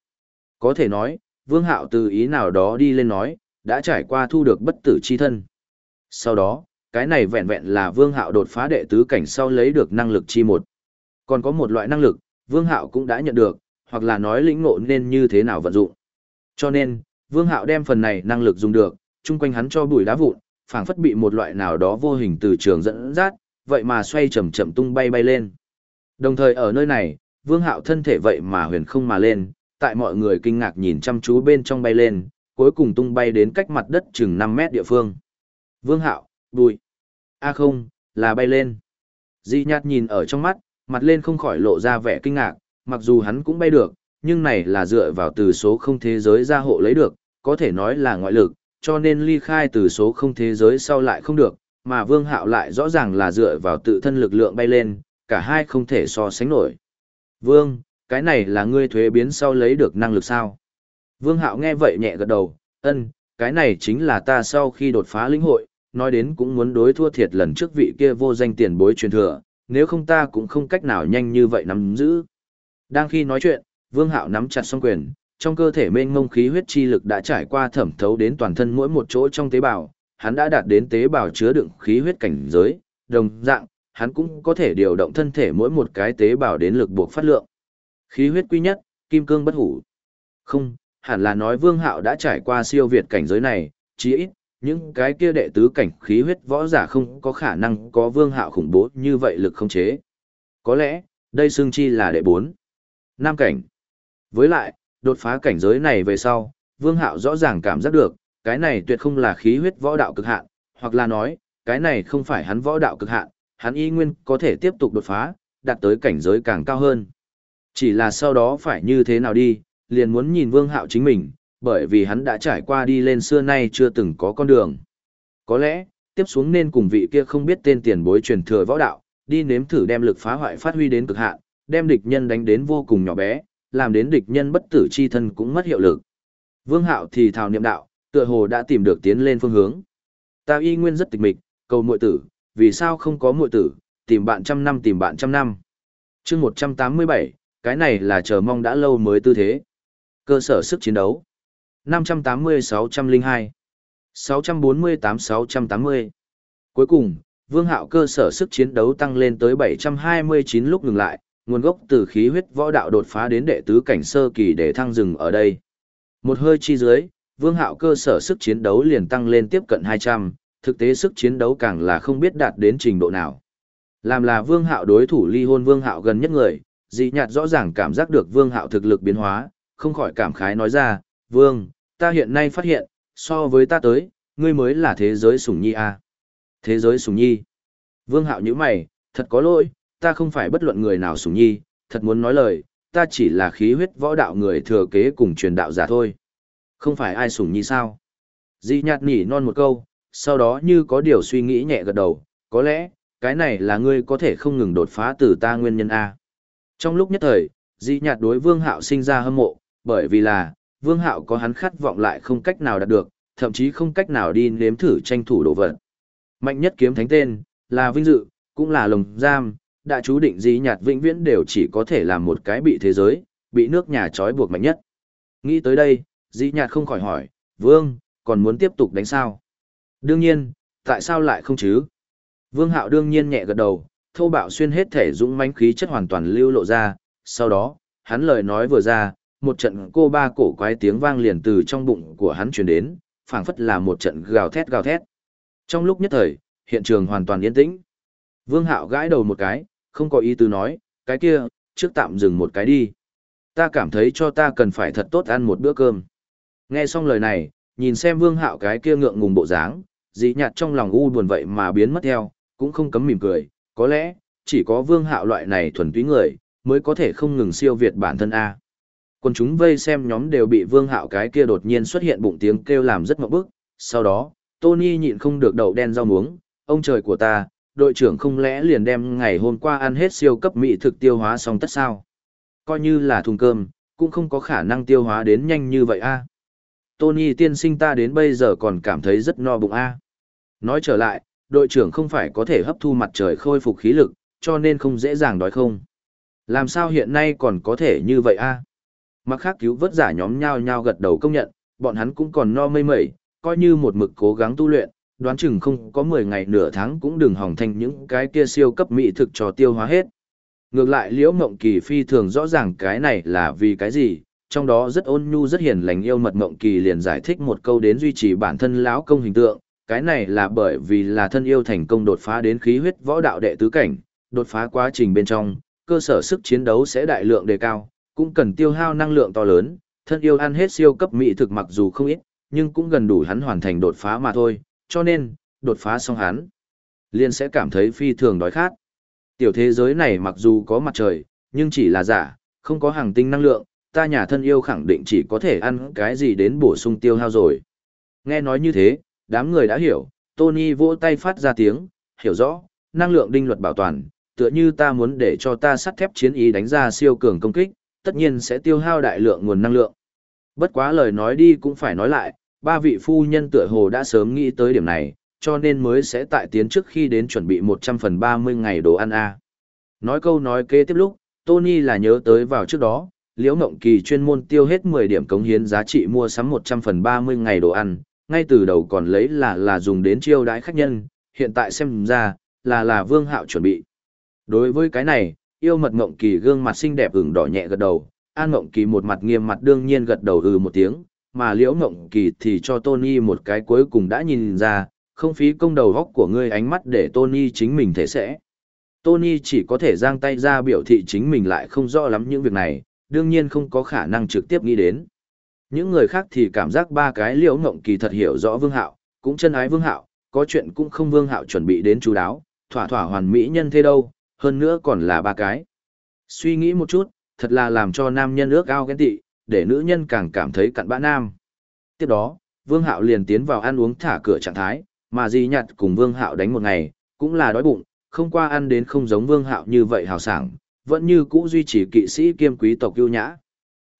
Có thể nói, Vương Hạo từ ý nào đó đi lên nói, đã trải qua thu được bất tử chi thân. Sau đó, cái này vẹn vẹn là Vương Hạo đột phá đệ tứ cảnh sau lấy được năng lực chi một. Còn có một loại năng lực, Vương Hạo cũng đã nhận được, hoặc là nói lĩnh ngộ nên như thế nào vận dụng. Cho nên, Vương Hạo đem phần này năng lực dùng được, chung quanh hắn cho bụi đá vụn, phảng phất bị một loại nào đó vô hình từ trường dẫn dắt, vậy mà xoay chậm chậm tung bay bay lên. Đồng thời ở nơi này, Vương Hạo thân thể vậy mà huyền không mà lên, tại mọi người kinh ngạc nhìn chăm chú bên trong bay lên, cuối cùng tung bay đến cách mặt đất chừng 5 mét địa phương. Vương Hạo, bụi, A không, là bay lên. Di nhạt nhìn ở trong mắt, mặt lên không khỏi lộ ra vẻ kinh ngạc, mặc dù hắn cũng bay được, nhưng này là dựa vào từ số không thế giới ra hộ lấy được, có thể nói là ngoại lực, cho nên ly khai từ số không thế giới sau lại không được, mà Vương Hạo lại rõ ràng là dựa vào tự thân lực lượng bay lên, cả hai không thể so sánh nổi. Vương, cái này là ngươi thuế biến sau lấy được năng lực sao? Vương Hạo nghe vậy nhẹ gật đầu, ân, cái này chính là ta sau khi đột phá lĩnh hội, nói đến cũng muốn đối thua thiệt lần trước vị kia vô danh tiền bối truyền thừa, nếu không ta cũng không cách nào nhanh như vậy nắm giữ. Đang khi nói chuyện, Vương Hạo nắm chặt song quyền, trong cơ thể mênh mông khí huyết chi lực đã trải qua thẩm thấu đến toàn thân mỗi một chỗ trong tế bào, hắn đã đạt đến tế bào chứa đựng khí huyết cảnh giới, đồng dạng, hắn cũng có thể điều động thân thể mỗi một cái tế bào đến lực buộc phát lượng. Khí huyết quy nhất, kim cương bất hủ. Không, hẳn là nói Vương Hạo đã trải qua siêu việt cảnh giới này, chí ít, những cái kia đệ tứ cảnh khí huyết võ giả không có khả năng có Vương Hạo khủng bố như vậy lực không chế. Có lẽ, đây xương chi là đệ bốn Nam cảnh. Với lại, đột phá cảnh giới này về sau, Vương Hạo rõ ràng cảm giác được, cái này tuyệt không là khí huyết võ đạo cực hạn, hoặc là nói, cái này không phải hắn võ đạo cực hạn, hắn y nguyên có thể tiếp tục đột phá, đạt tới cảnh giới càng cao hơn. Chỉ là sau đó phải như thế nào đi, liền muốn nhìn Vương Hạo chính mình, bởi vì hắn đã trải qua đi lên xưa nay chưa từng có con đường. Có lẽ, tiếp xuống nên cùng vị kia không biết tên tiền bối truyền thừa võ đạo, đi nếm thử đem lực phá hoại phát huy đến cực hạn, đem địch nhân đánh đến vô cùng nhỏ bé, làm đến địch nhân bất tử chi thân cũng mất hiệu lực. Vương Hạo thì thào niệm đạo, tựa hồ đã tìm được tiến lên phương hướng. Ta y nguyên rất tịch mịch, cầu muội tử, vì sao không có muội tử, tìm bạn trăm năm tìm bạn trăm năm. chương 187, cái này là chờ mong đã lâu mới tư thế. Cơ sở sức chiến đấu. 580-602. 648-680. Cuối cùng, Vương Hạo cơ sở sức chiến đấu tăng lên tới 729 lúc ngừng lại, nguồn gốc từ khí huyết võ đạo đột phá đến đệ tứ cảnh sơ kỳ để thăng rừng ở đây. Một hơi chi dưới, Vương Hạo cơ sở sức chiến đấu liền tăng lên tiếp cận 200, thực tế sức chiến đấu càng là không biết đạt đến trình độ nào. Làm là Vương Hạo đối thủ ly hôn Vương Hạo gần nhất người, dị nhạt rõ ràng cảm giác được Vương Hạo thực lực biến hóa, không khỏi cảm khái nói ra, Vương, ta hiện nay phát hiện, so với ta tới, ngươi mới là thế giới sủng nhi a. À? Thế giới sủng nhi. Vương Hạo nhíu mày, thật có lỗi, ta không phải bất luận người nào sủng nhi, thật muốn nói lời, ta chỉ là khí huyết võ đạo người thừa kế cùng truyền đạo giả thôi. Không phải ai sủng nhi sao? Di nhạt nỉ non một câu, sau đó như có điều suy nghĩ nhẹ gật đầu, có lẽ, cái này là ngươi có thể không ngừng đột phá từ ta nguyên nhân A. Trong lúc nhất thời, Di nhạt đối Vương Hạo sinh ra hâm mộ, bởi vì là, Vương Hạo có hắn khát vọng lại không cách nào đạt được, thậm chí không cách nào đi nếm thử tranh thủ đồ vật. Mạnh nhất kiếm thánh tên, là vinh dự, cũng là lồng giam, đã chú định dí nhạt vĩnh viễn đều chỉ có thể làm một cái bị thế giới, bị nước nhà trói buộc mạnh nhất. Nghĩ tới đây, dí nhạt không khỏi hỏi, Vương, còn muốn tiếp tục đánh sao? Đương nhiên, tại sao lại không chứ? Vương Hạo đương nhiên nhẹ gật đầu, thô bạo xuyên hết thể dũng mãnh khí chất hoàn toàn lưu lộ ra, sau đó, hắn lời nói vừa ra, một trận cô ba cổ quái tiếng vang liền từ trong bụng của hắn truyền đến, phảng phất là một trận gào thét gào thét. Trong lúc nhất thời, hiện trường hoàn toàn yên tĩnh. Vương Hạo gãi đầu một cái, không có ý tứ nói, cái kia, trước tạm dừng một cái đi. Ta cảm thấy cho ta cần phải thật tốt ăn một bữa cơm. Nghe xong lời này, nhìn xem Vương Hạo cái kia ngượng ngùng bộ dáng, dĩ nhạt trong lòng u buồn vậy mà biến mất theo, cũng không cấm mỉm cười, có lẽ, chỉ có Vương Hạo loại này thuần túy người, mới có thể không ngừng siêu việt bản thân A. Quân chúng vây xem nhóm đều bị Vương Hạo cái kia đột nhiên xuất hiện bụng tiếng kêu làm rất ngộp bức, sau đó, Tony nhịn không được đậu đen rau muống, ông trời của ta, đội trưởng không lẽ liền đem ngày hôm qua ăn hết siêu cấp mỹ thực tiêu hóa xong tất sao? Coi như là thùng cơm, cũng không có khả năng tiêu hóa đến nhanh như vậy a. Tony tiên sinh ta đến bây giờ còn cảm thấy rất no bụng a. Nói trở lại, đội trưởng không phải có thể hấp thu mặt trời khôi phục khí lực, cho nên không dễ dàng đói không. Làm sao hiện nay còn có thể như vậy a? Mặc khác cứu vớt giả nhóm nhao nhao gật đầu công nhận, bọn hắn cũng còn no mây mẩy, coi như một mực cố gắng tu luyện, đoán chừng không có 10 ngày nửa tháng cũng đừng hỏng thành những cái kia siêu cấp mỹ thực cho tiêu hóa hết. Ngược lại Liễu mộng Kỳ phi thường rõ ràng cái này là vì cái gì, trong đó rất ôn nhu rất hiền lành yêu mật mộng Kỳ liền giải thích một câu đến duy trì bản thân lão công hình tượng, cái này là bởi vì là thân yêu thành công đột phá đến khí huyết võ đạo đệ tứ cảnh, đột phá quá trình bên trong, cơ sở sức chiến đấu sẽ đại lượng đề cao, cũng cần tiêu hao năng lượng to lớn, thân yêu ăn hết siêu cấp mỹ thực mặc dù không ít, nhưng cũng gần đủ hắn hoàn thành đột phá mà thôi, cho nên, đột phá xong hắn, liền sẽ cảm thấy phi thường đói khát. Tiểu thế giới này mặc dù có mặt trời, nhưng chỉ là giả, không có hàng tinh năng lượng, ta nhà thân yêu khẳng định chỉ có thể ăn cái gì đến bổ sung tiêu hao rồi. Nghe nói như thế, đám người đã hiểu, Tony vỗ tay phát ra tiếng, hiểu rõ, năng lượng đinh luật bảo toàn, tựa như ta muốn để cho ta sắt thép chiến ý đánh ra siêu cường công kích, tất nhiên sẽ tiêu hao đại lượng nguồn năng lượng. Bất quá lời nói đi cũng phải nói lại, ba vị phu nhân tựa hồ đã sớm nghĩ tới điểm này, cho nên mới sẽ tại tiến trước khi đến chuẩn bị 100 phần 30 ngày đồ ăn a. Nói câu nói kế tiếp lúc, Tony là nhớ tới vào trước đó, Liễu Ngộng Kỳ chuyên môn tiêu hết 10 điểm cống hiến giá trị mua sắm 100 phần 30 ngày đồ ăn, ngay từ đầu còn lấy là là dùng đến chiêu đãi khách nhân, hiện tại xem ra, là là Vương Hạo chuẩn bị. Đối với cái này, yêu mật Ngộng Kỳ gương mặt xinh đẹp ửng đỏ nhẹ gật đầu, An Ngộng Kỳ một mặt nghiêm mặt đương nhiên gật đầu ừ một tiếng, mà Liễu Ngộng Kỳ thì cho Tony một cái cuối cùng đã nhìn ra, không phí công đầu góc của ngươi ánh mắt để Tony chính mình thể sẽ. Tony chỉ có thể giang tay ra biểu thị chính mình lại không rõ lắm những việc này, đương nhiên không có khả năng trực tiếp nghĩ đến. Những người khác thì cảm giác ba cái liễu ngộng kỳ thật hiểu rõ vương hạo, cũng chân ái vương hạo, có chuyện cũng không vương hạo chuẩn bị đến chú đáo, thỏa thỏa hoàn mỹ nhân thế đâu, hơn nữa còn là ba cái. Suy nghĩ một chút, thật là làm cho nam nhân ước ao ghen tị, để nữ nhân càng cảm thấy cặn bã nam. Tiếp đó, Vương Hạo liền tiến vào ăn uống thả cửa trạng thái, mà Di Nhạt cùng Vương Hạo đánh một ngày, cũng là đói bụng, không qua ăn đến không giống Vương Hạo như vậy hào sảng, vẫn như cũ duy trì kỵ sĩ kiêm quý tộc ưu nhã.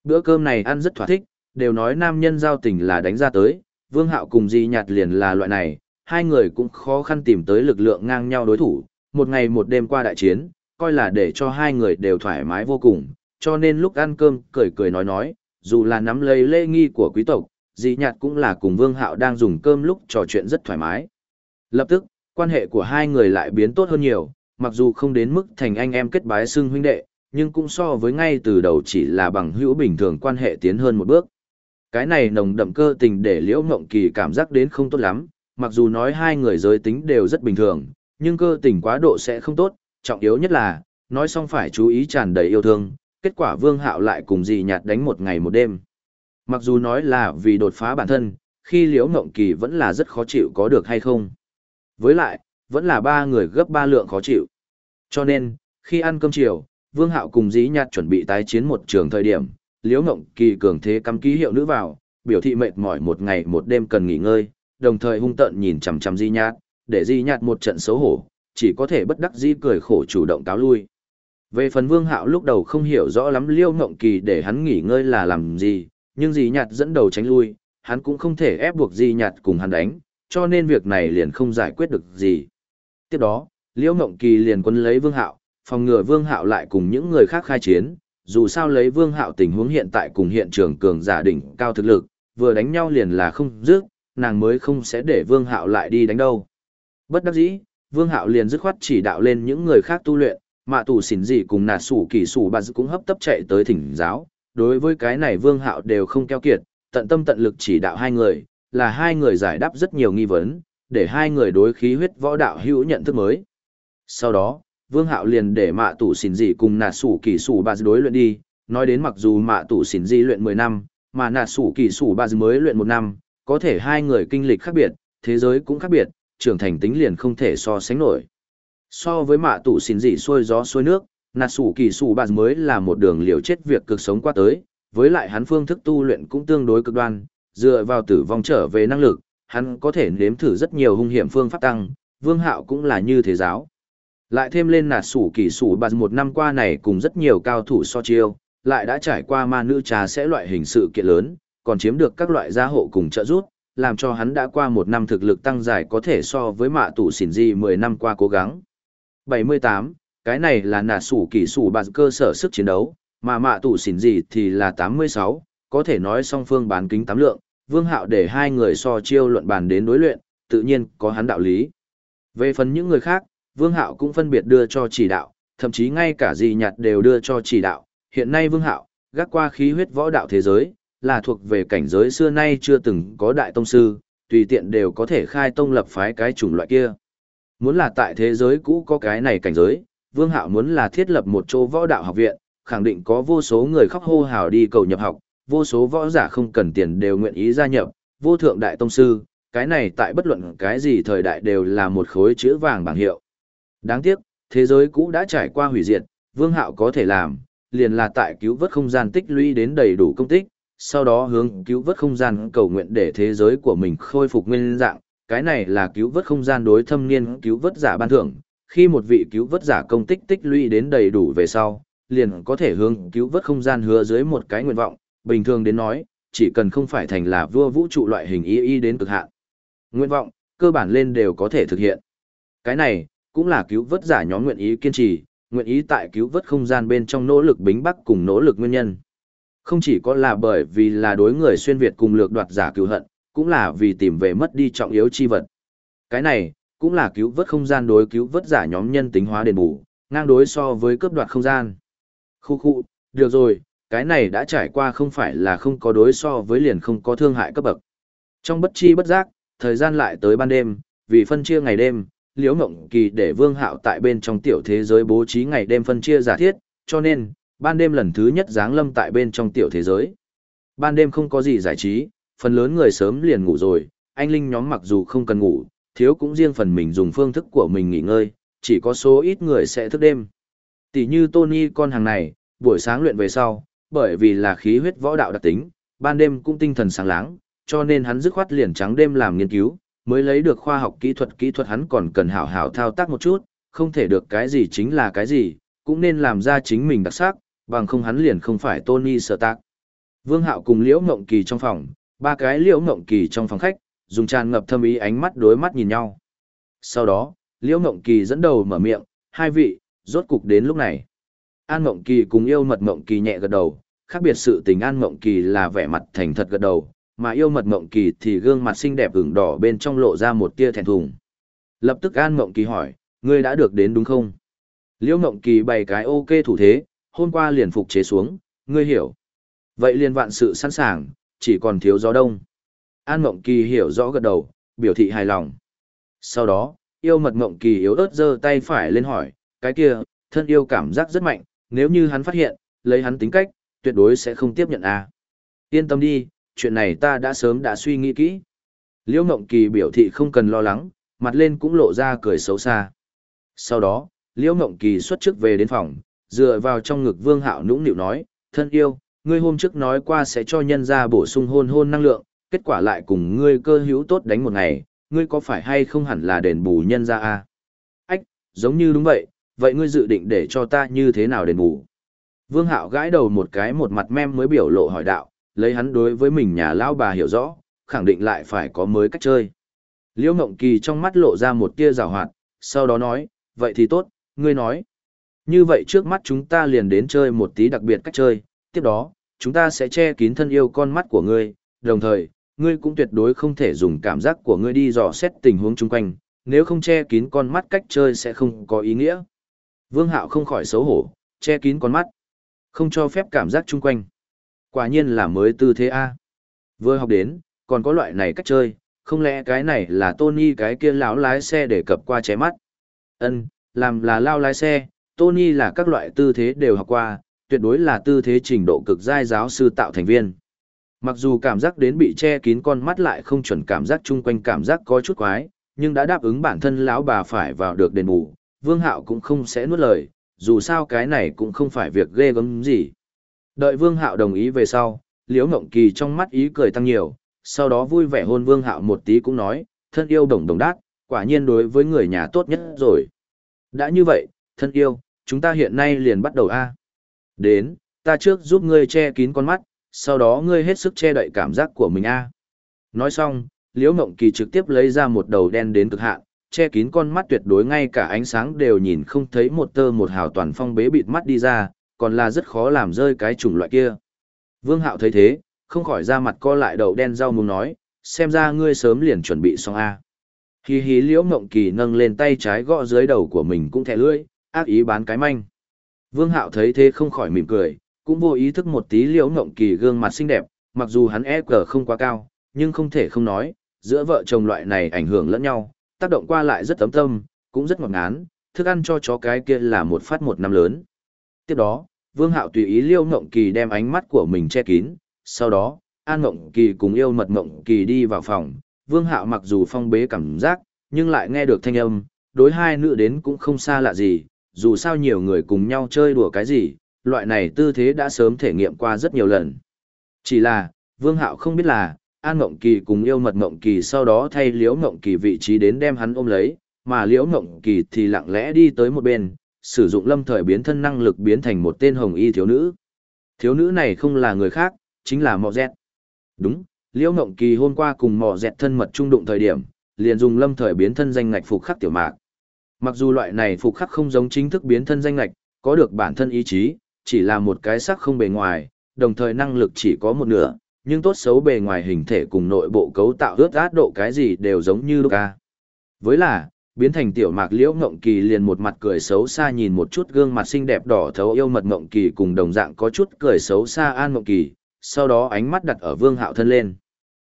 Bữa cơm này ăn rất thỏa thích, đều nói nam nhân giao tình là đánh ra tới, Vương Hạo cùng Di Nhạt liền là loại này, hai người cũng khó khăn tìm tới lực lượng ngang nhau đối thủ, một ngày một đêm qua đại chiến, coi là để cho hai người đều thoải mái vô cùng, cho nên lúc ăn cơm cười cười nói nói, dù là nắm lấy lễ nghi của quý tộc, dì Nhạt cũng là cùng Vương Hạo đang dùng cơm lúc trò chuyện rất thoải mái. Lập tức, quan hệ của hai người lại biến tốt hơn nhiều, mặc dù không đến mức thành anh em kết bái xưng huynh đệ, nhưng cũng so với ngay từ đầu chỉ là bằng hữu bình thường quan hệ tiến hơn một bước. Cái này nồng đậm cơ tình để Liễu Ngộng Kỳ cảm giác đến không tốt lắm, mặc dù nói hai người giới tính đều rất bình thường, nhưng cơ tình quá độ sẽ không tốt, trọng yếu nhất là, nói xong phải chú ý tràn đầy yêu thương, kết quả Vương Hạo lại cùng dì nhạt đánh một ngày một đêm. Mặc dù nói là vì đột phá bản thân, khi Liễu Ngộng Kỳ vẫn là rất khó chịu có được hay không. Với lại, vẫn là ba người gấp ba lượng khó chịu. Cho nên, khi ăn cơm chiều, Vương Hạo cùng dĩ nhạt chuẩn bị tái chiến một trường thời điểm, Liễu Ngộng Kỳ cường thế cắm ký hiệu nữ vào, biểu thị mệt mỏi một ngày một đêm cần nghỉ ngơi, đồng thời hung tợn nhìn chằm chằm Dĩ Nhạt, để Dĩ Nhạt một trận xấu hổ, chỉ có thể bất đắc dĩ cười khổ chủ động cáo lui. Về phần Vương Hạo lúc đầu không hiểu rõ lắm Liễu mộng Kỳ để hắn nghỉ ngơi là làm gì, nhưng dì Nhạt dẫn đầu tránh lui, hắn cũng không thể ép buộc dì Nhạt cùng hắn đánh, cho nên việc này liền không giải quyết được gì. Tiếp đó, Liễu mộng Kỳ liền quân lấy Vương Hạo, phòng ngừa Vương Hạo lại cùng những người khác khai chiến, dù sao lấy Vương Hạo tình huống hiện tại cùng hiện trường cường giả đỉnh cao thực lực, vừa đánh nhau liền là không dứt, nàng mới không sẽ để Vương Hạo lại đi đánh đâu. Bất đắc dĩ, Vương Hạo liền dứt khoát chỉ đạo lên những người khác tu luyện, mạ tù xỉn gì cùng nạt sủ kỳ sủ bà cũng hấp tấp chạy tới thỉnh giáo. Đối với cái này Vương Hạo đều không keo kiệt, tận tâm tận lực chỉ đạo hai người, là hai người giải đáp rất nhiều nghi vấn, để hai người đối khí huyết võ đạo hữu nhận thức mới. Sau đó, Vương Hạo liền để mạ tủ xỉn dị cùng nạt sủ kỳ sủ bà đối luyện đi, nói đến mặc dù mạ tủ xỉn dị luyện 10 năm, mà nạt sủ kỳ sủ bà mới luyện một năm, có thể hai người kinh lịch khác biệt, thế giới cũng khác biệt, trưởng thành tính liền không thể so sánh nổi. So với mạ tủ xỉn dị xuôi gió xuôi nước, nạt sủ kỳ sủ bạt mới là một đường liều chết việc cực sống qua tới, với lại hắn phương thức tu luyện cũng tương đối cực đoan, dựa vào tử vong trở về năng lực, hắn có thể nếm thử rất nhiều hung hiểm phương pháp tăng, Vương Hạo cũng là như thế giáo. Lại thêm lên nạt sủ kỳ sủ bạt một năm qua này cùng rất nhiều cao thủ so chiêu, lại đã trải qua ma nữ trà sẽ loại hình sự kiện lớn, còn chiếm được các loại gia hộ cùng trợ giúp, làm cho hắn đã qua một năm thực lực tăng dài có thể so với mạ tủ xỉn di 10 năm qua cố gắng. 78, cái này là nà sủ kỳ sủ bạt cơ sở sức chiến đấu, mà mạ tủ xỉn gì thì là 86, có thể nói song phương bán kính tám lượng, vương hạo để hai người so chiêu luận bàn đến đối luyện, tự nhiên có hắn đạo lý. Về phần những người khác, Vương Hạo cũng phân biệt đưa cho chỉ đạo, thậm chí ngay cả gì nhạt đều đưa cho chỉ đạo. Hiện nay Vương Hạo, gác qua khí huyết võ đạo thế giới, là thuộc về cảnh giới xưa nay chưa từng có đại tông sư, tùy tiện đều có thể khai tông lập phái cái chủng loại kia. Muốn là tại thế giới cũ có cái này cảnh giới, Vương Hạo muốn là thiết lập một chỗ võ đạo học viện, khẳng định có vô số người khóc hô hào đi cầu nhập học, vô số võ giả không cần tiền đều nguyện ý gia nhập, vô thượng đại tông sư, cái này tại bất luận cái gì thời đại đều là một khối chữ vàng bảng hiệu. Đáng tiếc, thế giới cũ đã trải qua hủy diệt, Vương Hạo có thể làm, liền là tại cứu vớt không gian tích lũy đến đầy đủ công tích, sau đó hướng cứu vớt không gian cầu nguyện để thế giới của mình khôi phục nguyên dạng, cái này là cứu vớt không gian đối thâm niên cứu vớt giả ban thưởng, khi một vị cứu vớt giả công tích tích lũy đến đầy đủ về sau, liền có thể hướng cứu vớt không gian hứa dưới một cái nguyện vọng, bình thường đến nói, chỉ cần không phải thành là vua vũ trụ loại hình y y đến cực hạn. Nguyện vọng, cơ bản lên đều có thể thực hiện. Cái này, cũng là cứu vớt giả nhóm nguyện ý kiên trì, nguyện ý tại cứu vớt không gian bên trong nỗ lực bính bắc cùng nỗ lực nguyên nhân. Không chỉ có là bởi vì là đối người xuyên Việt cùng lược đoạt giả cứu hận, cũng là vì tìm về mất đi trọng yếu chi vật. Cái này, cũng là cứu vớt không gian đối cứu vớt giả nhóm nhân tính hóa đền bù, ngang đối so với cướp đoạt không gian. Khu khu, được rồi, cái này đã trải qua không phải là không có đối so với liền không có thương hại cấp bậc. Trong bất chi bất giác, thời gian lại tới ban đêm, vì phân chia ngày đêm, liễu Mộng kỳ để vương hạo tại bên trong tiểu thế giới bố trí ngày đêm phân chia giả thiết cho nên ban đêm lần thứ nhất giáng lâm tại bên trong tiểu thế giới ban đêm không có gì giải trí phần lớn người sớm liền ngủ rồi anh linh nhóm mặc dù không cần ngủ thiếu cũng riêng phần mình dùng phương thức của mình nghỉ ngơi chỉ có số ít người sẽ thức đêm tỷ như tony con hàng này buổi sáng luyện về sau bởi vì là khí huyết võ đạo đặc tính ban đêm cũng tinh thần sáng láng cho nên hắn dứt khoát liền trắng đêm làm nghiên cứu, mới lấy được khoa học kỹ thuật kỹ thuật hắn còn cần hảo hảo thao tác một chút, không thể được cái gì chính là cái gì, cũng nên làm ra chính mình đặc sắc, bằng không hắn liền không phải Tony sở tác. Vương Hạo cùng Liễu Ngộng Kỳ trong phòng, ba cái Liễu Ngộng Kỳ trong phòng khách, dùng tràn ngập thâm ý ánh mắt đối mắt nhìn nhau. Sau đó, Liễu Ngộng Kỳ dẫn đầu mở miệng, hai vị, rốt cục đến lúc này. An Ngộng Kỳ cùng yêu mật Ngộng Kỳ nhẹ gật đầu, khác biệt sự tình An Ngộng Kỳ là vẻ mặt thành thật gật đầu, mà yêu mật Ngộng Kỳ thì gương mặt xinh đẹp ửng đỏ bên trong lộ ra một tia thẹn thùng. Lập tức An Ngộng Kỳ hỏi, ngươi đã được đến đúng không? Liễu Ngộng Kỳ bày cái ok thủ thế, hôm qua liền phục chế xuống, ngươi hiểu. Vậy liền vạn sự sẵn sàng, chỉ còn thiếu gió đông. An Ngộng Kỳ hiểu rõ gật đầu, biểu thị hài lòng. Sau đó, yêu mật Ngộng Kỳ yếu ớt giơ tay phải lên hỏi, cái kia, thân yêu cảm giác rất mạnh, nếu như hắn phát hiện, lấy hắn tính cách, tuyệt đối sẽ không tiếp nhận à. Yên tâm đi, chuyện này ta đã sớm đã suy nghĩ kỹ. Liễu Ngộng Kỳ biểu thị không cần lo lắng, mặt lên cũng lộ ra cười xấu xa. Sau đó, Liễu Ngộng Kỳ xuất trước về đến phòng, dựa vào trong ngực Vương Hạo nũng nịu nói, thân yêu, ngươi hôm trước nói qua sẽ cho nhân ra bổ sung hôn hôn năng lượng, kết quả lại cùng ngươi cơ hữu tốt đánh một ngày, ngươi có phải hay không hẳn là đền bù nhân ra a? Ách, giống như đúng vậy, vậy ngươi dự định để cho ta như thế nào đền bù? Vương Hạo gãi đầu một cái một mặt mem mới biểu lộ hỏi đạo, lấy hắn đối với mình nhà lão bà hiểu rõ, khẳng định lại phải có mới cách chơi. Liễu Ngộng Kỳ trong mắt lộ ra một tia rào hoạt, sau đó nói, vậy thì tốt, ngươi nói. Như vậy trước mắt chúng ta liền đến chơi một tí đặc biệt cách chơi, tiếp đó, chúng ta sẽ che kín thân yêu con mắt của ngươi, đồng thời, ngươi cũng tuyệt đối không thể dùng cảm giác của ngươi đi dò xét tình huống chung quanh, nếu không che kín con mắt cách chơi sẽ không có ý nghĩa. Vương Hạo không khỏi xấu hổ, che kín con mắt, không cho phép cảm giác chung quanh. Quả nhiên là mới tư thế A. Vừa học đến, còn có loại này cách chơi, không lẽ cái này là Tony cái kia lão lái xe để cập qua ché mắt. Ân, làm là lao lái xe, Tony là các loại tư thế đều học qua, tuyệt đối là tư thế trình độ cực giai giáo sư tạo thành viên. Mặc dù cảm giác đến bị che kín con mắt lại không chuẩn cảm giác chung quanh cảm giác có chút quái, nhưng đã đáp ứng bản thân lão bà phải vào được đền bù, Vương Hạo cũng không sẽ nuốt lời, dù sao cái này cũng không phải việc ghê gớm gì. Đợi Vương Hạo đồng ý về sau, Liễu Ngộng Kỳ trong mắt ý cười tăng nhiều, sau đó vui vẻ hôn Vương Hạo một tí cũng nói, thân yêu đồng đồng đát, quả nhiên đối với người nhà tốt nhất rồi. Đã như vậy, thân yêu, chúng ta hiện nay liền bắt đầu a. Đến, ta trước giúp ngươi che kín con mắt, sau đó ngươi hết sức che đậy cảm giác của mình a. Nói xong, Liễu Ngộng Kỳ trực tiếp lấy ra một đầu đen đến cực hạn, che kín con mắt tuyệt đối ngay cả ánh sáng đều nhìn không thấy một tơ một hào toàn phong bế bịt mắt đi ra, còn là rất khó làm rơi cái chủng loại kia. Vương Hạo thấy thế, không khỏi ra mặt co lại đầu đen rau muốn nói, xem ra ngươi sớm liền chuẩn bị xong a. Hí hí liễu mộng kỳ nâng lên tay trái gõ dưới đầu của mình cũng thẻ lưỡi, ác ý bán cái manh. Vương Hạo thấy thế không khỏi mỉm cười, cũng vô ý thức một tí liễu ngộng kỳ gương mặt xinh đẹp, mặc dù hắn e cờ không quá cao, nhưng không thể không nói, giữa vợ chồng loại này ảnh hưởng lẫn nhau, tác động qua lại rất tấm tâm, cũng rất ngọt ngán, thức ăn cho chó cái kia là một phát một năm lớn. Tiếp đó, Vương Hạo tùy ý Liêu Ngộng Kỳ đem ánh mắt của mình che kín, sau đó, An Ngộng Kỳ cùng yêu mật Ngộng Kỳ đi vào phòng, Vương Hạo mặc dù phong bế cảm giác, nhưng lại nghe được thanh âm, đối hai nữ đến cũng không xa lạ gì, dù sao nhiều người cùng nhau chơi đùa cái gì, loại này tư thế đã sớm thể nghiệm qua rất nhiều lần. Chỉ là, Vương Hạo không biết là, An Ngộng Kỳ cùng yêu mật Ngộng Kỳ sau đó thay Liễu Ngộng Kỳ vị trí đến đem hắn ôm lấy, mà Liễu Ngộng Kỳ thì lặng lẽ đi tới một bên, sử dụng lâm thời biến thân năng lực biến thành một tên hồng y thiếu nữ. Thiếu nữ này không là người khác, chính là Mọ Dẹt. Đúng, Liễu Ngộng Kỳ hôm qua cùng Mọ Dẹt thân mật trung đụng thời điểm, liền dùng lâm thời biến thân danh ngạch phục khắc tiểu mạc. Mặc dù loại này phục khắc không giống chính thức biến thân danh ngạch, có được bản thân ý chí, chỉ là một cái sắc không bề ngoài, đồng thời năng lực chỉ có một nửa, nhưng tốt xấu bề ngoài hình thể cùng nội bộ cấu tạo ướt át độ cái gì đều giống như Luca. Với là, biến thành tiểu mạc liễu ngộng kỳ liền một mặt cười xấu xa nhìn một chút gương mặt xinh đẹp đỏ thấu yêu mật ngộng kỳ cùng đồng dạng có chút cười xấu xa an ngộng kỳ, sau đó ánh mắt đặt ở vương hạo thân lên.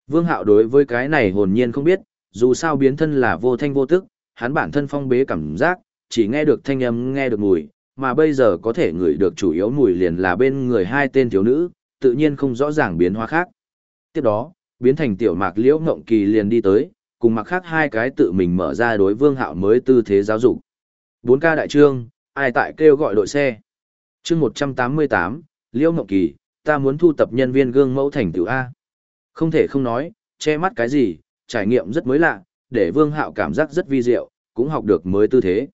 Vương hạo đối với cái này hồn nhiên không biết, dù sao biến thân là vô thanh vô tức, hắn bản thân phong bế cảm giác, chỉ nghe được thanh âm nghe được mùi, mà bây giờ có thể ngửi được chủ yếu mùi liền là bên người hai tên thiếu nữ, tự nhiên không rõ ràng biến hóa khác. Tiếp đó, biến thành tiểu mạc liễu ngộng kỳ liền đi tới, cùng mặc khác hai cái tự mình mở ra đối vương hạo mới tư thế giáo dục. 4K đại trương, ai tại kêu gọi đội xe. chương 188, liễu ngộng kỳ, ta muốn thu tập nhân viên gương mẫu thành tiểu A. Không thể không nói, che mắt cái gì, trải nghiệm rất mới lạ, để Vương Hạo cảm giác rất vi diệu, cũng học được mới tư thế.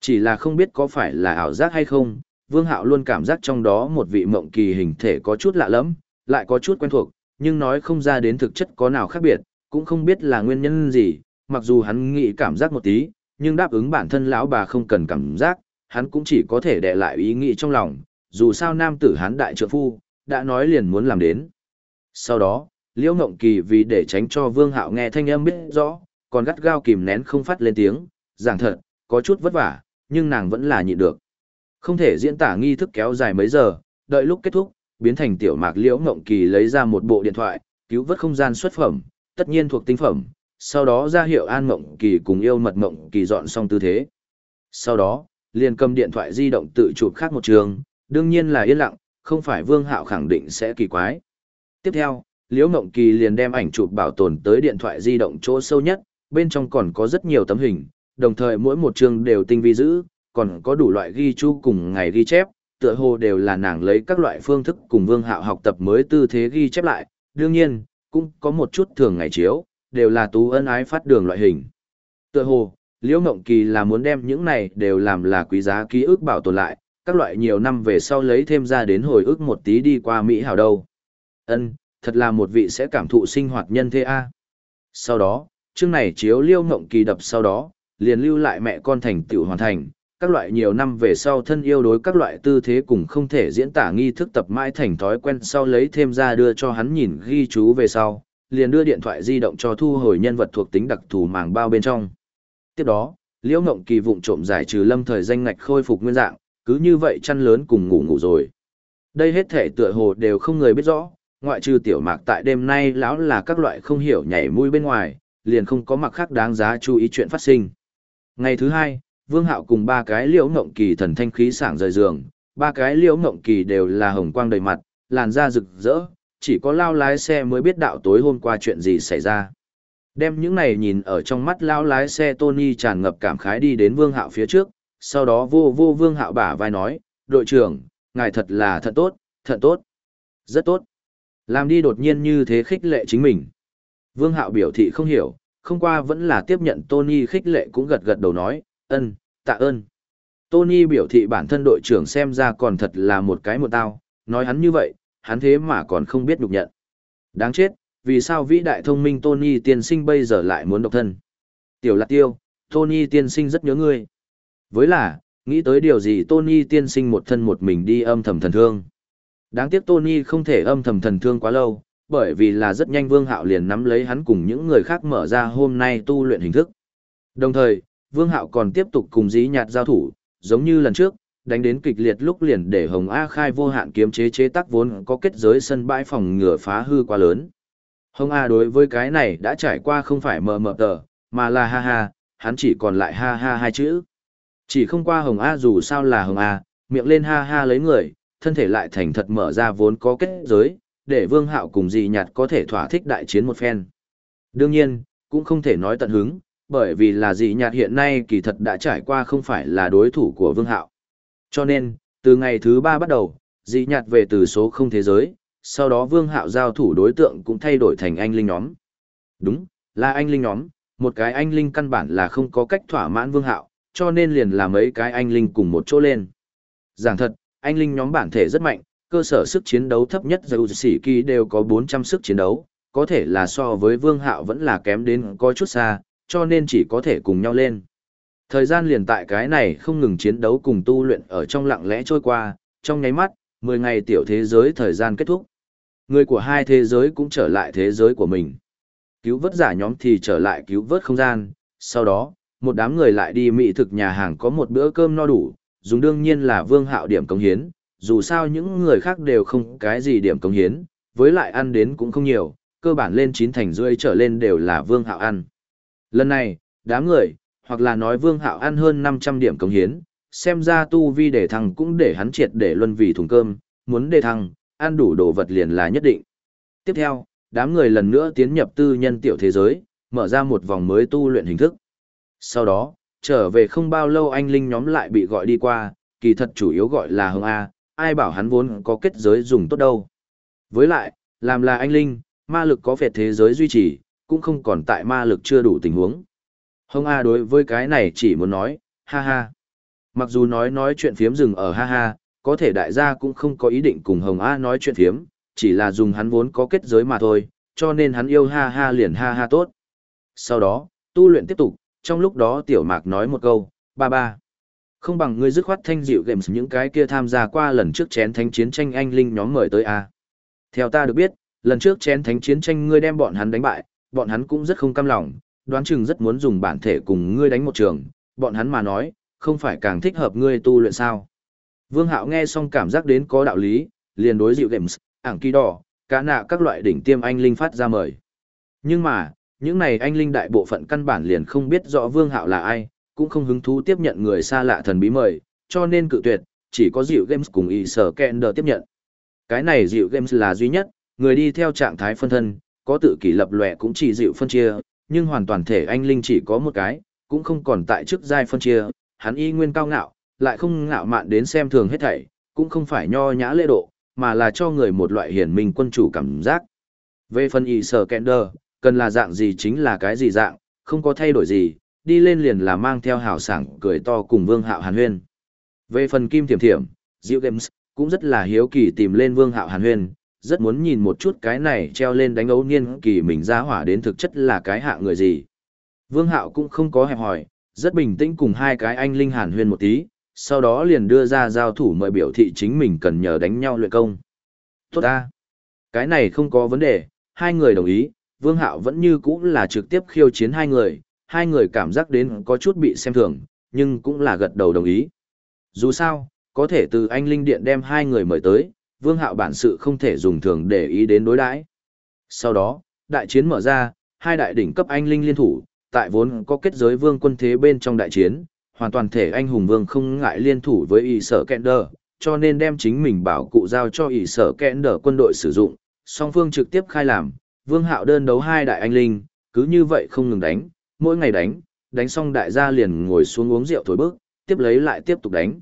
Chỉ là không biết có phải là ảo giác hay không, Vương Hạo luôn cảm giác trong đó một vị mộng kỳ hình thể có chút lạ lẫm, lại có chút quen thuộc, nhưng nói không ra đến thực chất có nào khác biệt, cũng không biết là nguyên nhân gì, mặc dù hắn nghĩ cảm giác một tí, nhưng đáp ứng bản thân lão bà không cần cảm giác, hắn cũng chỉ có thể đè lại ý nghĩ trong lòng, dù sao nam tử hắn đại trượng phu, đã nói liền muốn làm đến. Sau đó, Liễu Ngộng Kỳ vì để tránh cho Vương Hạo nghe thanh âm biết rõ, còn gắt gao kìm nén không phát lên tiếng, giảng thật, có chút vất vả, nhưng nàng vẫn là nhịn được. Không thể diễn tả nghi thức kéo dài mấy giờ, đợi lúc kết thúc, biến thành tiểu mạc Liễu Ngộng Kỳ lấy ra một bộ điện thoại, cứu vớt không gian xuất phẩm, tất nhiên thuộc tinh phẩm, sau đó ra hiệu An Ngộng Kỳ cùng yêu mật Ngộng Kỳ dọn xong tư thế. Sau đó, liền cầm điện thoại di động tự chụp khác một trường, đương nhiên là yên lặng, không phải Vương Hạo khẳng định sẽ kỳ quái. Tiếp theo, Liễu Ngộng Kỳ liền đem ảnh chụp bảo tồn tới điện thoại di động chỗ sâu nhất, bên trong còn có rất nhiều tấm hình, đồng thời mỗi một chương đều tinh vi giữ, còn có đủ loại ghi chú cùng ngày ghi chép, tựa hồ đều là nàng lấy các loại phương thức cùng Vương Hạo học tập mới tư thế ghi chép lại, đương nhiên, cũng có một chút thường ngày chiếu, đều là tú ân ái phát đường loại hình. Tựa hồ, Liễu Ngộng Kỳ là muốn đem những này đều làm là quý giá ký ức bảo tồn lại, các loại nhiều năm về sau lấy thêm ra đến hồi ức một tí đi qua Mỹ hảo đâu. Ân, thật là một vị sẽ cảm thụ sinh hoạt nhân thế a. Sau đó, chương này chiếu Liễu Ngộng Kỳ đập sau đó, liền lưu lại mẹ con thành tựu hoàn thành, các loại nhiều năm về sau thân yêu đối các loại tư thế cùng không thể diễn tả nghi thức tập mãi thành thói quen sau lấy thêm ra đưa cho hắn nhìn ghi chú về sau, liền đưa điện thoại di động cho thu hồi nhân vật thuộc tính đặc thù màng bao bên trong. Tiếp đó, Liễu Ngộng Kỳ vụng trộm giải trừ lâm thời danh ngạch khôi phục nguyên dạng, cứ như vậy chăn lớn cùng ngủ ngủ rồi. Đây hết thể tựa hồ đều không người biết rõ, ngoại trừ tiểu mạc tại đêm nay lão là các loại không hiểu nhảy mũi bên ngoài, liền không có mặc khác đáng giá chú ý chuyện phát sinh. Ngày thứ hai, Vương Hạo cùng ba cái Liễu Ngộng Kỳ thần thanh khí sảng rời giường, ba cái Liễu Ngộng Kỳ đều là hồng quang đầy mặt, làn da rực rỡ, chỉ có lao lái xe mới biết đạo tối hôm qua chuyện gì xảy ra. Đem những này nhìn ở trong mắt lao lái xe Tony tràn ngập cảm khái đi đến Vương Hạo phía trước, sau đó vô vô Vương Hạo bả vai nói, đội trưởng, ngài thật là thật tốt, thật tốt, rất tốt. Làm đi đột nhiên như thế khích lệ chính mình. Vương Hạo biểu thị không hiểu, không qua vẫn là tiếp nhận Tony khích lệ cũng gật gật đầu nói, ân, tạ ơn. Tony biểu thị bản thân đội trưởng xem ra còn thật là một cái một tao, nói hắn như vậy, hắn thế mà còn không biết nhục nhận. Đáng chết, vì sao vĩ đại thông minh Tony tiên sinh bây giờ lại muốn độc thân? Tiểu lạc tiêu, Tony tiên sinh rất nhớ ngươi. Với là, nghĩ tới điều gì Tony tiên sinh một thân một mình đi âm thầm thần thương. Đáng tiếc Tony không thể âm thầm thần thương quá lâu, bởi vì là rất nhanh Vương Hạo liền nắm lấy hắn cùng những người khác mở ra hôm nay tu luyện hình thức. Đồng thời, Vương Hạo còn tiếp tục cùng dí nhạt giao thủ, giống như lần trước, đánh đến kịch liệt lúc liền để Hồng A khai vô hạn kiếm chế chế tác vốn có kết giới sân bãi phòng ngừa phá hư quá lớn. Hồng A đối với cái này đã trải qua không phải mờ mờ tờ, mà là ha ha, hắn chỉ còn lại ha ha hai chữ. Chỉ không qua Hồng A dù sao là Hồng A, miệng lên ha ha lấy người, thân thể lại thành thật mở ra vốn có kết giới, để Vương Hạo cùng dì nhạt có thể thỏa thích đại chiến một phen. Đương nhiên, cũng không thể nói tận hứng, bởi vì là dì nhạt hiện nay kỳ thật đã trải qua không phải là đối thủ của Vương Hạo. Cho nên, từ ngày thứ ba bắt đầu, dì nhạt về từ số không thế giới, sau đó Vương Hạo giao thủ đối tượng cũng thay đổi thành anh linh nhóm. Đúng, là anh linh nhóm, một cái anh linh căn bản là không có cách thỏa mãn Vương Hạo, cho nên liền là mấy cái anh linh cùng một chỗ lên. Giảng thật, anh linh nhóm bản thể rất mạnh, cơ sở sức chiến đấu thấp nhất dù sĩ kỳ đều có 400 sức chiến đấu, có thể là so với Vương Hạo vẫn là kém đến có chút xa, cho nên chỉ có thể cùng nhau lên. Thời gian liền tại cái này không ngừng chiến đấu cùng tu luyện ở trong lặng lẽ trôi qua, trong nháy mắt, 10 ngày tiểu thế giới thời gian kết thúc. Người của hai thế giới cũng trở lại thế giới của mình. Cứu vớt giả nhóm thì trở lại cứu vớt không gian, sau đó, một đám người lại đi mỹ thực nhà hàng có một bữa cơm no đủ, dùng đương nhiên là vương hạo điểm công hiến, dù sao những người khác đều không cái gì điểm công hiến, với lại ăn đến cũng không nhiều, cơ bản lên chín thành rưỡi trở lên đều là vương hạo ăn. Lần này, đám người, hoặc là nói vương hạo ăn hơn 500 điểm công hiến, xem ra tu vi để thăng cũng để hắn triệt để luân vì thùng cơm, muốn để thăng, ăn đủ đồ vật liền là nhất định. Tiếp theo, đám người lần nữa tiến nhập tư nhân tiểu thế giới, mở ra một vòng mới tu luyện hình thức. Sau đó, trở về không bao lâu anh Linh nhóm lại bị gọi đi qua, kỳ thật chủ yếu gọi là Hưng A, ai bảo hắn vốn có kết giới dùng tốt đâu. Với lại, làm là anh Linh, ma lực có phệt thế giới duy trì, cũng không còn tại ma lực chưa đủ tình huống. Hồng A đối với cái này chỉ muốn nói, ha ha. Mặc dù nói nói chuyện phiếm dừng ở ha ha, có thể đại gia cũng không có ý định cùng Hồng A nói chuyện phiếm, chỉ là dùng hắn vốn có kết giới mà thôi, cho nên hắn yêu ha ha liền ha ha tốt. Sau đó, tu luyện tiếp tục, trong lúc đó tiểu mạc nói một câu, ba ba. Không bằng ngươi dứt khoát thanh dịu games những cái kia tham gia qua lần trước chén thánh chiến tranh anh linh nhóm mời tới a. Theo ta được biết, lần trước chén thánh chiến tranh ngươi đem bọn hắn đánh bại, bọn hắn cũng rất không cam lòng, đoán chừng rất muốn dùng bản thể cùng ngươi đánh một trường, bọn hắn mà nói, không phải càng thích hợp ngươi tu luyện sao. Vương Hạo nghe xong cảm giác đến có đạo lý, liền đối dịu games, ảng kỳ đỏ, cá nạ các loại đỉnh tiêm anh linh phát ra mời. Nhưng mà, những này anh linh đại bộ phận căn bản liền không biết rõ Vương Hạo là ai, cũng không hứng thú tiếp nhận người xa lạ thần bí mời, cho nên cự tuyệt, chỉ có dịu games cùng ý sở Kender tiếp nhận. Cái này dịu games là duy nhất, người đi theo trạng thái phân thân, có tự kỷ lập lòe cũng chỉ dịu phân chia, nhưng hoàn toàn thể anh linh chỉ có một cái, cũng không còn tại chức giai phân chia, hắn y nguyên cao ngạo, lại không ngạo mạn đến xem thường hết thảy, cũng không phải nho nhã lễ độ, mà là cho người một loại hiển minh quân chủ cảm giác. Về phần ý sở Kender, cần là dạng gì chính là cái gì dạng, không có thay đổi gì, đi lên liền là mang theo hào sảng cười to cùng Vương Hạo Hàn Huyên. Về phần Kim Thiểm Thiểm, Diệu Games cũng rất là hiếu kỳ tìm lên Vương Hạo Hàn Huyên, rất muốn nhìn một chút cái này treo lên đánh ấu niên kỳ mình ra hỏa đến thực chất là cái hạ người gì. Vương Hạo cũng không có hẹp hỏi, rất bình tĩnh cùng hai cái anh linh Hàn Huyên một tí, sau đó liền đưa ra giao thủ mời biểu thị chính mình cần nhờ đánh nhau luyện công. Tốt ta! Cái này không có vấn đề, hai người đồng ý, Vương Hạo vẫn như cũ là trực tiếp khiêu chiến hai người, hai người cảm giác đến có chút bị xem thường, nhưng cũng là gật đầu đồng ý. Dù sao, có thể từ anh Linh Điện đem hai người mời tới, Vương Hạo bản sự không thể dùng thường để ý đến đối đãi. Sau đó, đại chiến mở ra, hai đại đỉnh cấp anh Linh liên thủ, tại vốn có kết giới vương quân thế bên trong đại chiến, hoàn toàn thể anh hùng vương không ngại liên thủ với y sở Kender, cho nên đem chính mình bảo cụ giao cho y sở Kender quân đội sử dụng, song phương trực tiếp khai làm, vương hạo đơn đấu hai đại anh linh, cứ như vậy không ngừng đánh, mỗi ngày đánh, đánh xong đại gia liền ngồi xuống uống rượu thổi bước, tiếp lấy lại tiếp tục đánh.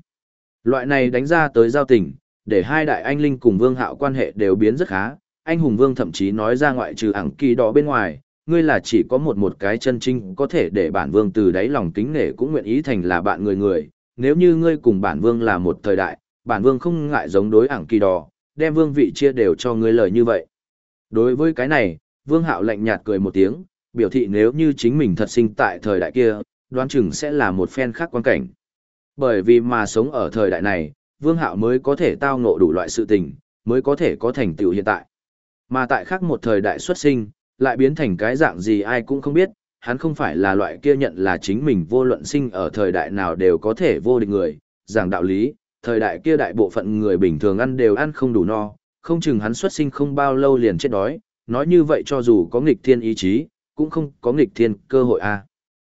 Loại này đánh ra tới giao tình, để hai đại anh linh cùng vương hạo quan hệ đều biến rất khá, anh hùng vương thậm chí nói ra ngoại trừ ảng kỳ đỏ bên ngoài, ngươi là chỉ có một một cái chân trinh có thể để bản vương từ đáy lòng kính nể cũng nguyện ý thành là bạn người người, nếu như ngươi cùng bản vương là một thời đại, bản vương không ngại giống đối ảng kỳ đỏ, đem vương vị chia đều cho ngươi lời như vậy. Đối với cái này, vương hạo lạnh nhạt cười một tiếng, biểu thị nếu như chính mình thật sinh tại thời đại kia, đoán chừng sẽ là một phen khác quan cảnh. Bởi vì mà sống ở thời đại này, vương hạo mới có thể tao ngộ đủ loại sự tình, mới có thể có thành tựu hiện tại. Mà tại khác một thời đại xuất sinh, lại biến thành cái dạng gì ai cũng không biết, hắn không phải là loại kia nhận là chính mình vô luận sinh ở thời đại nào đều có thể vô địch người, giảng đạo lý, thời đại kia đại bộ phận người bình thường ăn đều ăn không đủ no, không chừng hắn xuất sinh không bao lâu liền chết đói, nói như vậy cho dù có nghịch thiên ý chí, cũng không có nghịch thiên cơ hội a. À.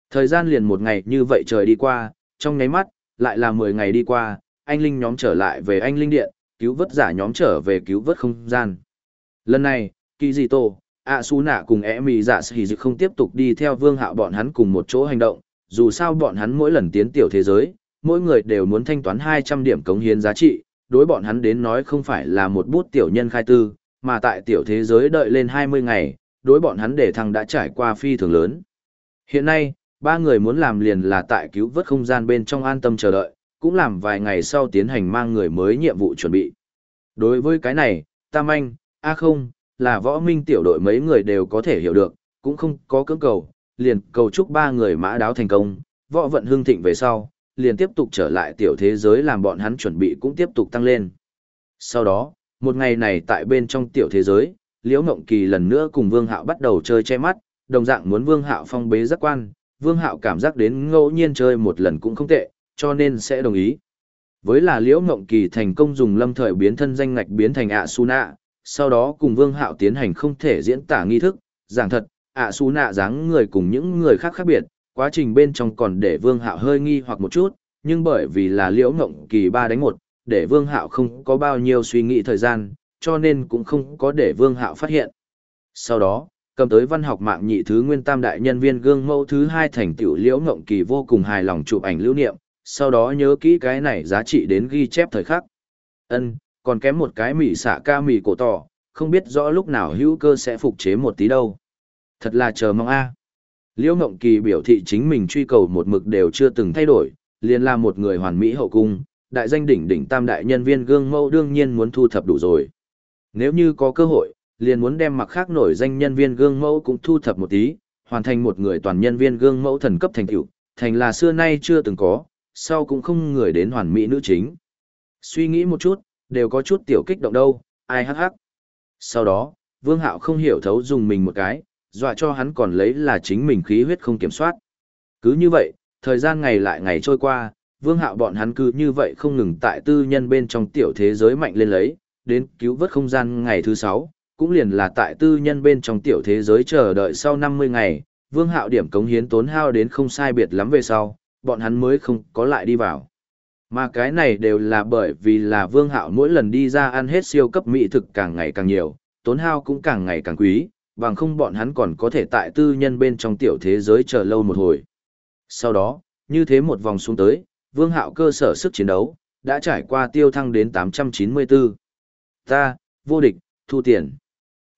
Thời gian liền một ngày như vậy trời đi qua, trong nháy mắt, lại là 10 ngày đi qua, anh linh nhóm trở lại về anh linh điện, cứu vớt giả nhóm trở về cứu vớt không gian. Lần này, Kỳ asuna ạ nạ cùng emi mì dạ dự không tiếp tục đi theo vương hạo bọn hắn cùng một chỗ hành động dù sao bọn hắn mỗi lần tiến tiểu thế giới mỗi người đều muốn thanh toán hai trăm điểm cống hiến giá trị đối bọn hắn đến nói không phải là một bút tiểu nhân khai tư mà tại tiểu thế giới đợi lên hai mươi ngày đối bọn hắn để thăng đã trải qua phi thường lớn hiện nay ba người muốn làm liền là tại cứu vớt không gian bên trong an tâm chờ đợi cũng làm vài ngày sau tiến hành mang người mới nhiệm vụ chuẩn bị đối với cái này tam anh a không là võ minh tiểu đội mấy người đều có thể hiểu được, cũng không có cưỡng cầu, liền cầu chúc ba người mã đáo thành công, võ vận hương thịnh về sau, liền tiếp tục trở lại tiểu thế giới làm bọn hắn chuẩn bị cũng tiếp tục tăng lên. Sau đó, một ngày này tại bên trong tiểu thế giới, Liễu Ngộng Kỳ lần nữa cùng Vương Hạo bắt đầu chơi che mắt, đồng dạng muốn Vương Hạo phong bế giác quan, Vương Hạo cảm giác đến ngẫu nhiên chơi một lần cũng không tệ, cho nên sẽ đồng ý. Với là Liễu Ngộng Kỳ thành công dùng lâm thời biến thân danh ngạch biến thành ạ su nạ, sau đó cùng Vương Hạo tiến hành không thể diễn tả nghi thức, giảng thật, ạ su nạ dáng người cùng những người khác khác biệt, quá trình bên trong còn để Vương Hạo hơi nghi hoặc một chút, nhưng bởi vì là liễu ngộng kỳ ba đánh một, để Vương Hạo không có bao nhiêu suy nghĩ thời gian, cho nên cũng không có để Vương Hạo phát hiện. Sau đó, cầm tới văn học mạng nhị thứ nguyên tam đại nhân viên gương mẫu thứ hai thành Tiểu liễu ngộng kỳ vô cùng hài lòng chụp ảnh lưu niệm, sau đó nhớ kỹ cái này giá trị đến ghi chép thời khắc. Ân, còn kém một cái mỉ xả ca mỉ cổ tỏ, không biết rõ lúc nào hữu cơ sẽ phục chế một tí đâu. Thật là chờ mong a. Liễu Ngộng Kỳ biểu thị chính mình truy cầu một mực đều chưa từng thay đổi, liền là một người hoàn mỹ hậu cung, đại danh đỉnh đỉnh tam đại nhân viên gương mẫu đương nhiên muốn thu thập đủ rồi. Nếu như có cơ hội, liền muốn đem mặc khác nổi danh nhân viên gương mẫu cũng thu thập một tí, hoàn thành một người toàn nhân viên gương mẫu thần cấp thành tựu, thành là xưa nay chưa từng có, sau cũng không người đến hoàn mỹ nữ chính. Suy nghĩ một chút, đều có chút tiểu kích động đâu, ai hắc hắc. Sau đó, Vương Hạo không hiểu thấu dùng mình một cái, dọa cho hắn còn lấy là chính mình khí huyết không kiểm soát. Cứ như vậy, thời gian ngày lại ngày trôi qua, Vương Hạo bọn hắn cứ như vậy không ngừng tại tư nhân bên trong tiểu thế giới mạnh lên lấy, đến cứu vớt không gian ngày thứ 6, cũng liền là tại tư nhân bên trong tiểu thế giới chờ đợi sau 50 ngày, Vương Hạo điểm cống hiến tốn hao đến không sai biệt lắm về sau, bọn hắn mới không có lại đi vào. Mà cái này đều là bởi vì là Vương Hạo mỗi lần đi ra ăn hết siêu cấp mỹ thực càng ngày càng nhiều, tốn hao cũng càng ngày càng quý, bằng không bọn hắn còn có thể tại tư nhân bên trong tiểu thế giới chờ lâu một hồi. Sau đó, như thế một vòng xuống tới, Vương Hạo cơ sở sức chiến đấu đã trải qua tiêu thăng đến 894. Ta, vô địch, thu tiền.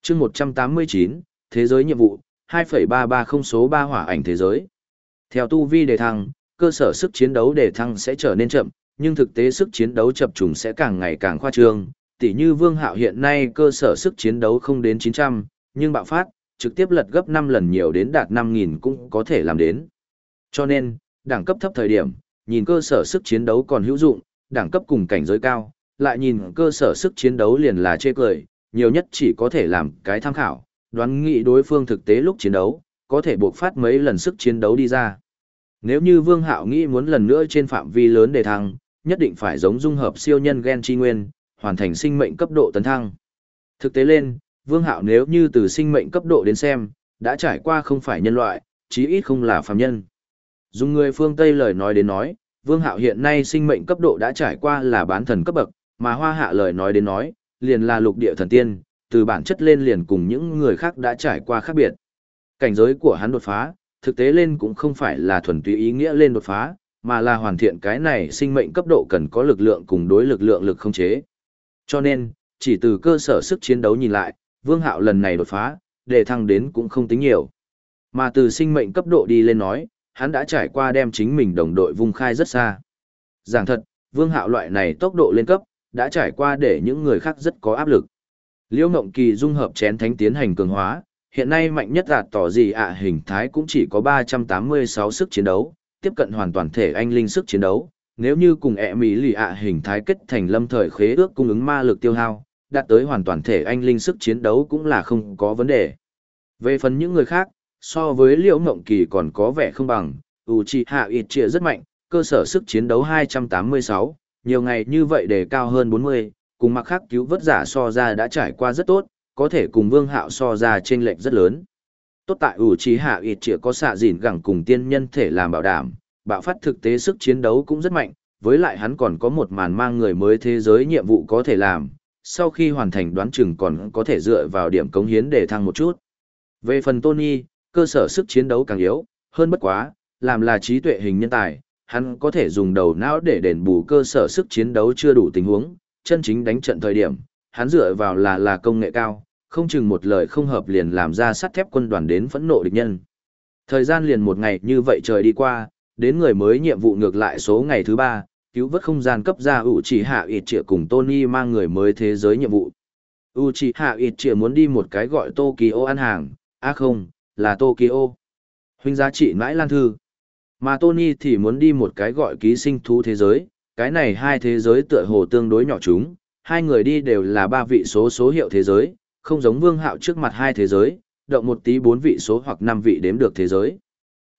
Chương 189, thế giới nhiệm vụ, 2.330 số 3 hỏa ảnh thế giới. Theo tu vi đề thăng, cơ sở sức chiến đấu đề thăng sẽ trở nên chậm, nhưng thực tế sức chiến đấu chập trùng sẽ càng ngày càng khoa trương. Tỷ như Vương Hạo hiện nay cơ sở sức chiến đấu không đến 900, nhưng bạo phát, trực tiếp lật gấp 5 lần nhiều đến đạt 5.000 cũng có thể làm đến. Cho nên, đẳng cấp thấp thời điểm, nhìn cơ sở sức chiến đấu còn hữu dụng, đẳng cấp cùng cảnh giới cao, lại nhìn cơ sở sức chiến đấu liền là chê cười, nhiều nhất chỉ có thể làm cái tham khảo, đoán nghị đối phương thực tế lúc chiến đấu, có thể buộc phát mấy lần sức chiến đấu đi ra. Nếu như Vương Hạo nghĩ muốn lần nữa trên phạm vi lớn để thăng, nhất định phải giống dung hợp siêu nhân gen chi nguyên, hoàn thành sinh mệnh cấp độ tấn thăng. Thực tế lên, Vương Hạo nếu như từ sinh mệnh cấp độ đến xem, đã trải qua không phải nhân loại, chí ít không là phàm nhân. Dùng người phương Tây lời nói đến nói, Vương Hạo hiện nay sinh mệnh cấp độ đã trải qua là bán thần cấp bậc, mà Hoa Hạ lời nói đến nói, liền là lục địa thần tiên, từ bản chất lên liền cùng những người khác đã trải qua khác biệt. Cảnh giới của hắn đột phá, thực tế lên cũng không phải là thuần túy ý nghĩa lên đột phá, mà là hoàn thiện cái này sinh mệnh cấp độ cần có lực lượng cùng đối lực lượng lực không chế. Cho nên, chỉ từ cơ sở sức chiến đấu nhìn lại, Vương Hạo lần này đột phá, để thăng đến cũng không tính nhiều. Mà từ sinh mệnh cấp độ đi lên nói, hắn đã trải qua đem chính mình đồng đội vung khai rất xa. Giảng thật, Vương Hạo loại này tốc độ lên cấp, đã trải qua để những người khác rất có áp lực. Liễu Ngộng Kỳ dung hợp chén thánh tiến hành cường hóa, hiện nay mạnh nhất đạt tỏ gì ạ hình thái cũng chỉ có 386 sức chiến đấu, tiếp cận hoàn toàn thể anh linh sức chiến đấu. Nếu như cùng ẹ mỹ lì ạ hình thái kết thành lâm thời khế ước cung ứng ma lực tiêu hao, đạt tới hoàn toàn thể anh linh sức chiến đấu cũng là không có vấn đề. Về phần những người khác, so với liễu Ngộng kỳ còn có vẻ không bằng, Uchiha Itchia rất mạnh, cơ sở sức chiến đấu 286, nhiều ngày như vậy để cao hơn 40, cùng mặc khác cứu vớt giả so ra đã trải qua rất tốt, có thể cùng vương hạo so ra trên lệch rất lớn. Tốt tại ủ trí hạ ịt chỉ có xạ dịn gẳng cùng tiên nhân thể làm bảo đảm, bạo phát thực tế sức chiến đấu cũng rất mạnh, với lại hắn còn có một màn mang người mới thế giới nhiệm vụ có thể làm, sau khi hoàn thành đoán chừng còn có thể dựa vào điểm cống hiến để thăng một chút. Về phần Tony, cơ sở sức chiến đấu càng yếu, hơn bất quá, làm là trí tuệ hình nhân tài, hắn có thể dùng đầu não để đền bù cơ sở sức chiến đấu chưa đủ tình huống, chân chính đánh trận thời điểm, hắn dựa vào là là công nghệ cao, không chừng một lời không hợp liền làm ra sắt thép quân đoàn đến phẫn nộ địch nhân. Thời gian liền một ngày như vậy trời đi qua, đến người mới nhiệm vụ ngược lại số ngày thứ ba, cứu vớt không gian cấp ra ủ chỉ hạ ịt trịa cùng Tony mang người mới thế giới nhiệm vụ. Uchiha trịa muốn đi một cái gọi Tokyo ăn hàng, à không, là Tokyo. Huynh giá trị mãi lan thư. Mà Tony thì muốn đi một cái gọi ký sinh thú thế giới, cái này hai thế giới tựa hồ tương đối nhỏ chúng, hai người đi đều là ba vị số số hiệu thế giới, không giống vương hạo trước mặt hai thế giới, động một tí bốn vị số hoặc năm vị đếm được thế giới.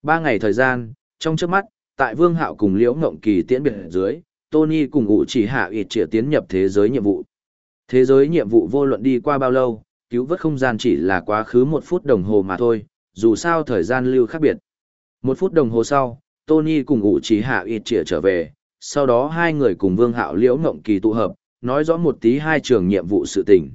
Ba ngày thời gian, trong trước mắt, tại vương hạo cùng liễu ngộng kỳ tiễn biệt dưới, Tony cùng ngụ chỉ hạ ịt trịa tiến nhập thế giới nhiệm vụ. Thế giới nhiệm vụ vô luận đi qua bao lâu, cứu vớt không gian chỉ là quá khứ một phút đồng hồ mà thôi, dù sao thời gian lưu khác biệt. Một phút đồng hồ sau, Tony cùng ủ trí hạ ít trịa trở về, sau đó hai người cùng Vương Hạo Liễu Ngộng Kỳ tụ hợp, nói rõ một tí hai trường nhiệm vụ sự tình.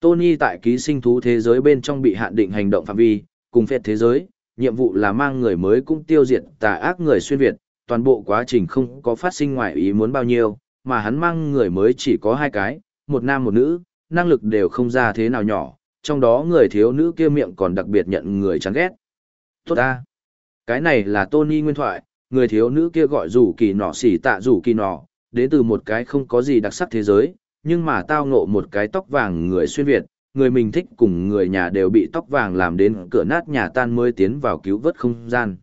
Tony tại ký sinh thú thế giới bên trong bị hạn định hành động phạm vi, cùng Phép thế giới, nhiệm vụ là mang người mới cũng tiêu diệt tà ác người xuyên Việt, toàn bộ quá trình không có phát sinh ngoài ý muốn bao nhiêu, mà hắn mang người mới chỉ có hai cái, một nam một nữ, năng lực đều không ra thế nào nhỏ, trong đó người thiếu nữ kia miệng còn đặc biệt nhận người chán ghét. Tốt ta! Cái này là Tony nguyên thoại, người thiếu nữ kia gọi rủ kỳ nọ xỉ tạ rủ kỳ nọ, đến từ một cái không có gì đặc sắc thế giới, nhưng mà tao ngộ một cái tóc vàng người xuyên Việt, người mình thích cùng người nhà đều bị tóc vàng làm đến cửa nát nhà tan mới tiến vào cứu vớt không gian.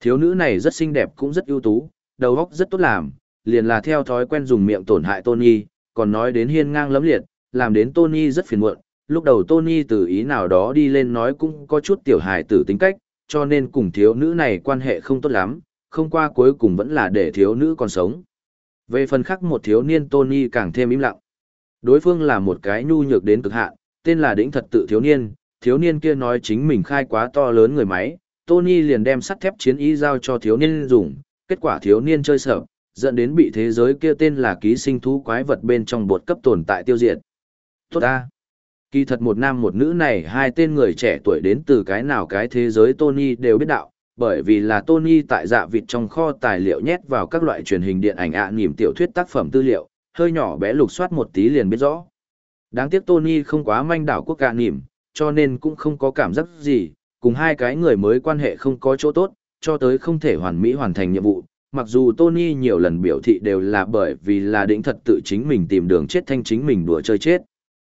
Thiếu nữ này rất xinh đẹp cũng rất ưu tú, đầu óc rất tốt làm, liền là theo thói quen dùng miệng tổn hại Tony, còn nói đến hiên ngang lẫm liệt, làm đến Tony rất phiền muộn. Lúc đầu Tony từ ý nào đó đi lên nói cũng có chút tiểu hài tử tính cách, cho nên cùng thiếu nữ này quan hệ không tốt lắm, không qua cuối cùng vẫn là để thiếu nữ còn sống. Về phần khác một thiếu niên Tony càng thêm im lặng. Đối phương là một cái nhu nhược đến cực hạn, tên là đỉnh thật tự thiếu niên, thiếu niên kia nói chính mình khai quá to lớn người máy, Tony liền đem sắt thép chiến ý giao cho thiếu niên dùng, kết quả thiếu niên chơi sợ, dẫn đến bị thế giới kia tên là ký sinh thú quái vật bên trong bột cấp tồn tại tiêu diệt. Tốt ta! Kỳ thật một nam một nữ này hai tên người trẻ tuổi đến từ cái nào cái thế giới Tony đều biết đạo, bởi vì là Tony tại dạ vịt trong kho tài liệu nhét vào các loại truyền hình điện ảnh ạ à, niềm tiểu thuyết tác phẩm tư liệu, hơi nhỏ bé lục soát một tí liền biết rõ. Đáng tiếc Tony không quá manh đảo quốc cả niềm, cho nên cũng không có cảm giác gì, cùng hai cái người mới quan hệ không có chỗ tốt, cho tới không thể hoàn mỹ hoàn thành nhiệm vụ. Mặc dù Tony nhiều lần biểu thị đều là bởi vì là đỉnh thật tự chính mình tìm đường chết thanh chính mình đùa chơi chết.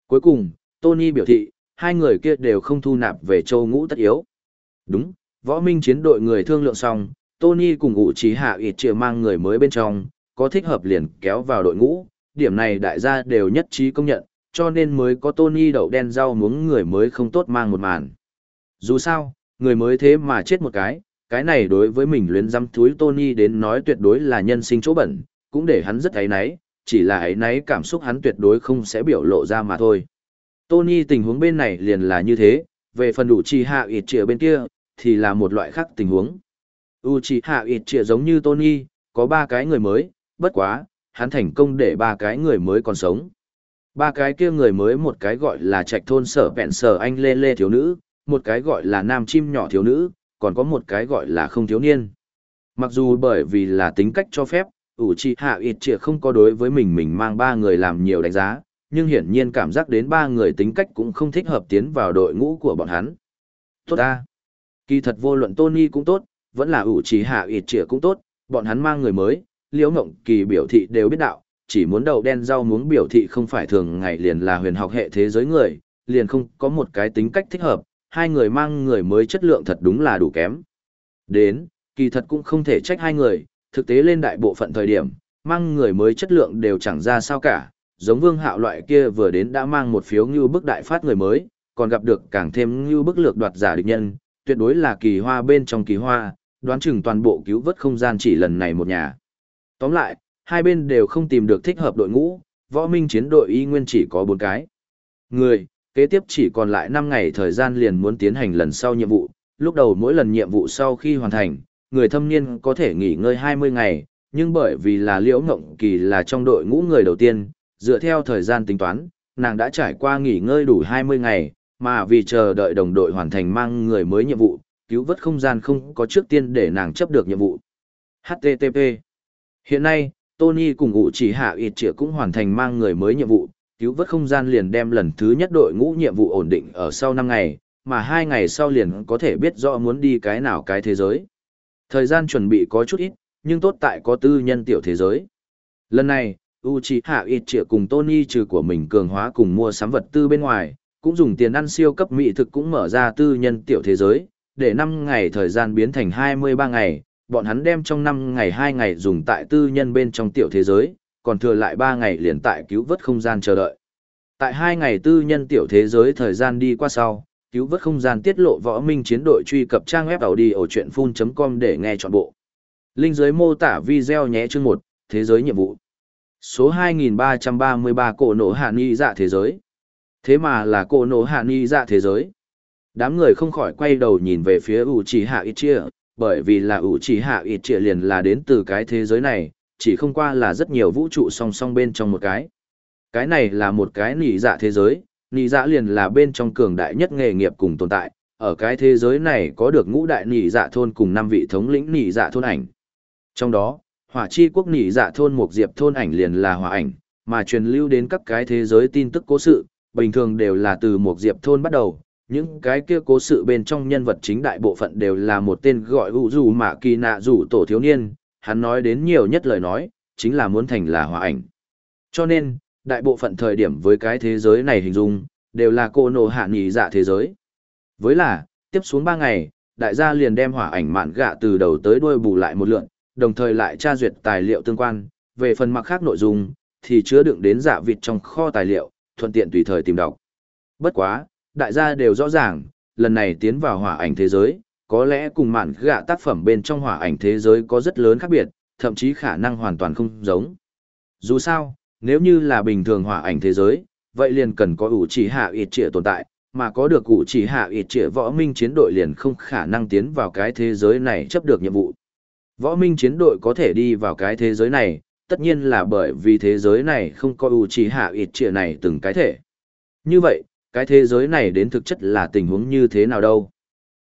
Cuối cùng, Tony biểu thị, hai người kia đều không thu nạp về châu ngũ tất yếu. Đúng, võ minh chiến đội người thương lượng xong, Tony cùng ngụ trí hạ ịt trịa mang người mới bên trong, có thích hợp liền kéo vào đội ngũ, điểm này đại gia đều nhất trí công nhận, cho nên mới có Tony đậu đen rau muống người mới không tốt mang một màn. Dù sao, người mới thế mà chết một cái, cái này đối với mình luyến dăm thúi Tony đến nói tuyệt đối là nhân sinh chỗ bẩn, cũng để hắn rất ấy náy, chỉ là ấy náy cảm xúc hắn tuyệt đối không sẽ biểu lộ ra mà thôi. Tony tình huống bên này liền là như thế, về phần đủ chi hạ ịt trịa bên kia, thì là một loại khác tình huống. Uchiha Itchia giống như Tony, có ba cái người mới, bất quá, hắn thành công để ba cái người mới còn sống. Ba cái kia người mới một cái gọi là trạch thôn sở vẹn sở anh lê lê thiếu nữ, một cái gọi là nam chim nhỏ thiếu nữ, còn có một cái gọi là không thiếu niên. Mặc dù bởi vì là tính cách cho phép, Uchiha Itchia không có đối với mình mình mang ba người làm nhiều đánh giá, nhưng hiển nhiên cảm giác đến ba người tính cách cũng không thích hợp tiến vào đội ngũ của bọn hắn. Tốt ta! Kỳ thật vô luận Tony cũng tốt, vẫn là ủ trí hạ ịt trịa cũng tốt, bọn hắn mang người mới, liễu ngộng kỳ biểu thị đều biết đạo, chỉ muốn đầu đen rau muốn biểu thị không phải thường ngày liền là huyền học hệ thế giới người, liền không có một cái tính cách thích hợp, hai người mang người mới chất lượng thật đúng là đủ kém. Đến, kỳ thật cũng không thể trách hai người, thực tế lên đại bộ phận thời điểm, mang người mới chất lượng đều chẳng ra sao cả, giống vương hạo loại kia vừa đến đã mang một phiếu như bức đại phát người mới, còn gặp được càng thêm như bức lược đoạt giả địch nhân, tuyệt đối là kỳ hoa bên trong kỳ hoa, đoán chừng toàn bộ cứu vớt không gian chỉ lần này một nhà. Tóm lại, hai bên đều không tìm được thích hợp đội ngũ, võ minh chiến đội y nguyên chỉ có bốn cái. Người, kế tiếp chỉ còn lại 5 ngày thời gian liền muốn tiến hành lần sau nhiệm vụ, lúc đầu mỗi lần nhiệm vụ sau khi hoàn thành, người thâm niên có thể nghỉ ngơi 20 ngày, nhưng bởi vì là liễu ngộng kỳ là trong đội ngũ người đầu tiên, dựa theo thời gian tính toán, nàng đã trải qua nghỉ ngơi đủ 20 ngày, mà vì chờ đợi đồng đội hoàn thành mang người mới nhiệm vụ, cứu vớt không gian không có trước tiên để nàng chấp được nhiệm vụ. HTTP Hiện nay, Tony cùng ngụ chỉ hạ ịt trịa cũng hoàn thành mang người mới nhiệm vụ, cứu vớt không gian liền đem lần thứ nhất đội ngũ nhiệm vụ ổn định ở sau 5 ngày, mà 2 ngày sau liền có thể biết rõ muốn đi cái nào cái thế giới. Thời gian chuẩn bị có chút ít, nhưng tốt tại có tư nhân tiểu thế giới. Lần này, Uchiha Itchia cùng Tony trừ của mình cường hóa cùng mua sắm vật tư bên ngoài, cũng dùng tiền ăn siêu cấp mỹ thực cũng mở ra tư nhân tiểu thế giới, để 5 ngày thời gian biến thành 23 ngày, bọn hắn đem trong 5 ngày 2 ngày dùng tại tư nhân bên trong tiểu thế giới, còn thừa lại 3 ngày liền tại cứu vớt không gian chờ đợi. Tại 2 ngày tư nhân tiểu thế giới thời gian đi qua sau, cứu vớt không gian tiết lộ võ minh chiến đội truy cập trang web đi ở chuyện full.com để nghe trọn bộ. Linh dưới mô tả video nhé chương 1, thế giới nhiệm vụ. Số 2333 cổ nổ hạ nghi dạ thế giới. Thế mà là cổ nổ hạ ni dạ thế giới. Đám người không khỏi quay đầu nhìn về phía ủ chỉ hạ ít chia, bởi vì là ủ chỉ hạ ít chia liền là đến từ cái thế giới này, chỉ không qua là rất nhiều vũ trụ song song bên trong một cái. Cái này là một cái nỉ dạ thế giới, nỉ dạ liền là bên trong cường đại nhất nghề nghiệp cùng tồn tại, ở cái thế giới này có được ngũ đại nỉ dạ thôn cùng năm vị thống lĩnh nỉ dạ thôn ảnh. Trong đó, hỏa chi quốc nỉ dạ thôn một diệp thôn ảnh liền là hỏa ảnh, mà truyền lưu đến các cái thế giới tin tức cố sự, bình thường đều là từ một diệp thôn bắt đầu, những cái kia cố sự bên trong nhân vật chính đại bộ phận đều là một tên gọi hữu dù mạ kỳ nạ rủ tổ thiếu niên, hắn nói đến nhiều nhất lời nói, chính là muốn thành là hòa ảnh. Cho nên, đại bộ phận thời điểm với cái thế giới này hình dung, đều là cô nổ hạ nghỉ dạ thế giới. Với là, tiếp xuống 3 ngày, đại gia liền đem hỏa ảnh mạn gạ từ đầu tới đuôi bù lại một lượn, đồng thời lại tra duyệt tài liệu tương quan, về phần mặc khác nội dung, thì chứa đựng đến giả vịt trong kho tài liệu, thuận tiện tùy thời tìm đọc. Bất quá, đại gia đều rõ ràng, lần này tiến vào hỏa ảnh thế giới, có lẽ cùng mạn gạ tác phẩm bên trong hỏa ảnh thế giới có rất lớn khác biệt, thậm chí khả năng hoàn toàn không giống. Dù sao, nếu như là bình thường hỏa ảnh thế giới, vậy liền cần có ủ chỉ hạ ịt trịa tồn tại, mà có được ủ chỉ hạ ịt trịa võ minh chiến đội liền không khả năng tiến vào cái thế giới này chấp được nhiệm vụ. Võ minh chiến đội có thể đi vào cái thế giới này, tất nhiên là bởi vì thế giới này không có ưu trí hạ ịt trịa này từng cái thể. Như vậy, cái thế giới này đến thực chất là tình huống như thế nào đâu.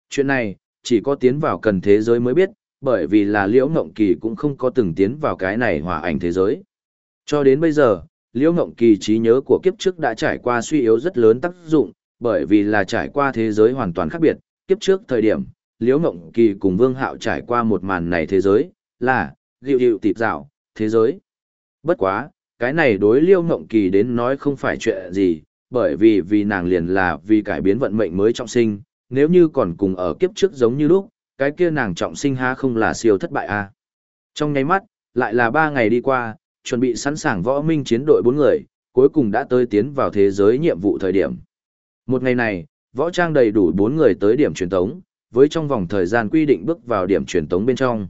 Chuyện này, chỉ có tiến vào cần thế giới mới biết, bởi vì là Liễu Ngộng Kỳ cũng không có từng tiến vào cái này hòa ảnh thế giới. Cho đến bây giờ, Liễu Ngộng Kỳ trí nhớ của kiếp trước đã trải qua suy yếu rất lớn tác dụng, bởi vì là trải qua thế giới hoàn toàn khác biệt, kiếp trước thời điểm, Liễu Ngộng Kỳ cùng Vương Hạo trải qua một màn này thế giới, là, dịu dịu tịp dạo, thế giới. Bất quá, cái này đối Liễu Ngộng Kỳ đến nói không phải chuyện gì, bởi vì vì nàng liền là vì cải biến vận mệnh mới trọng sinh, nếu như còn cùng ở kiếp trước giống như lúc, cái kia nàng trọng sinh ha không là siêu thất bại à. Trong nháy mắt, lại là ba ngày đi qua, chuẩn bị sẵn sàng võ minh chiến đội bốn người, cuối cùng đã tới tiến vào thế giới nhiệm vụ thời điểm. Một ngày này, võ trang đầy đủ bốn người tới điểm truyền tống, với trong vòng thời gian quy định bước vào điểm truyền tống bên trong.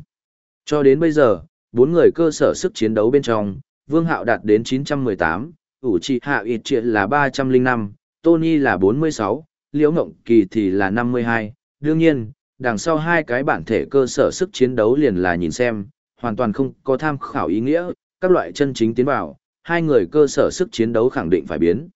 Cho đến bây giờ, bốn người cơ sở sức chiến đấu bên trong, Vương Hạo đạt đến 918, ủ trì hạ yệt triệt là 305, Tony là 46, Liễu Ngộng Kỳ thì là 52. Đương nhiên, đằng sau hai cái bản thể cơ sở sức chiến đấu liền là nhìn xem, hoàn toàn không có tham khảo ý nghĩa, các loại chân chính tiến vào, hai người cơ sở sức chiến đấu khẳng định phải biến.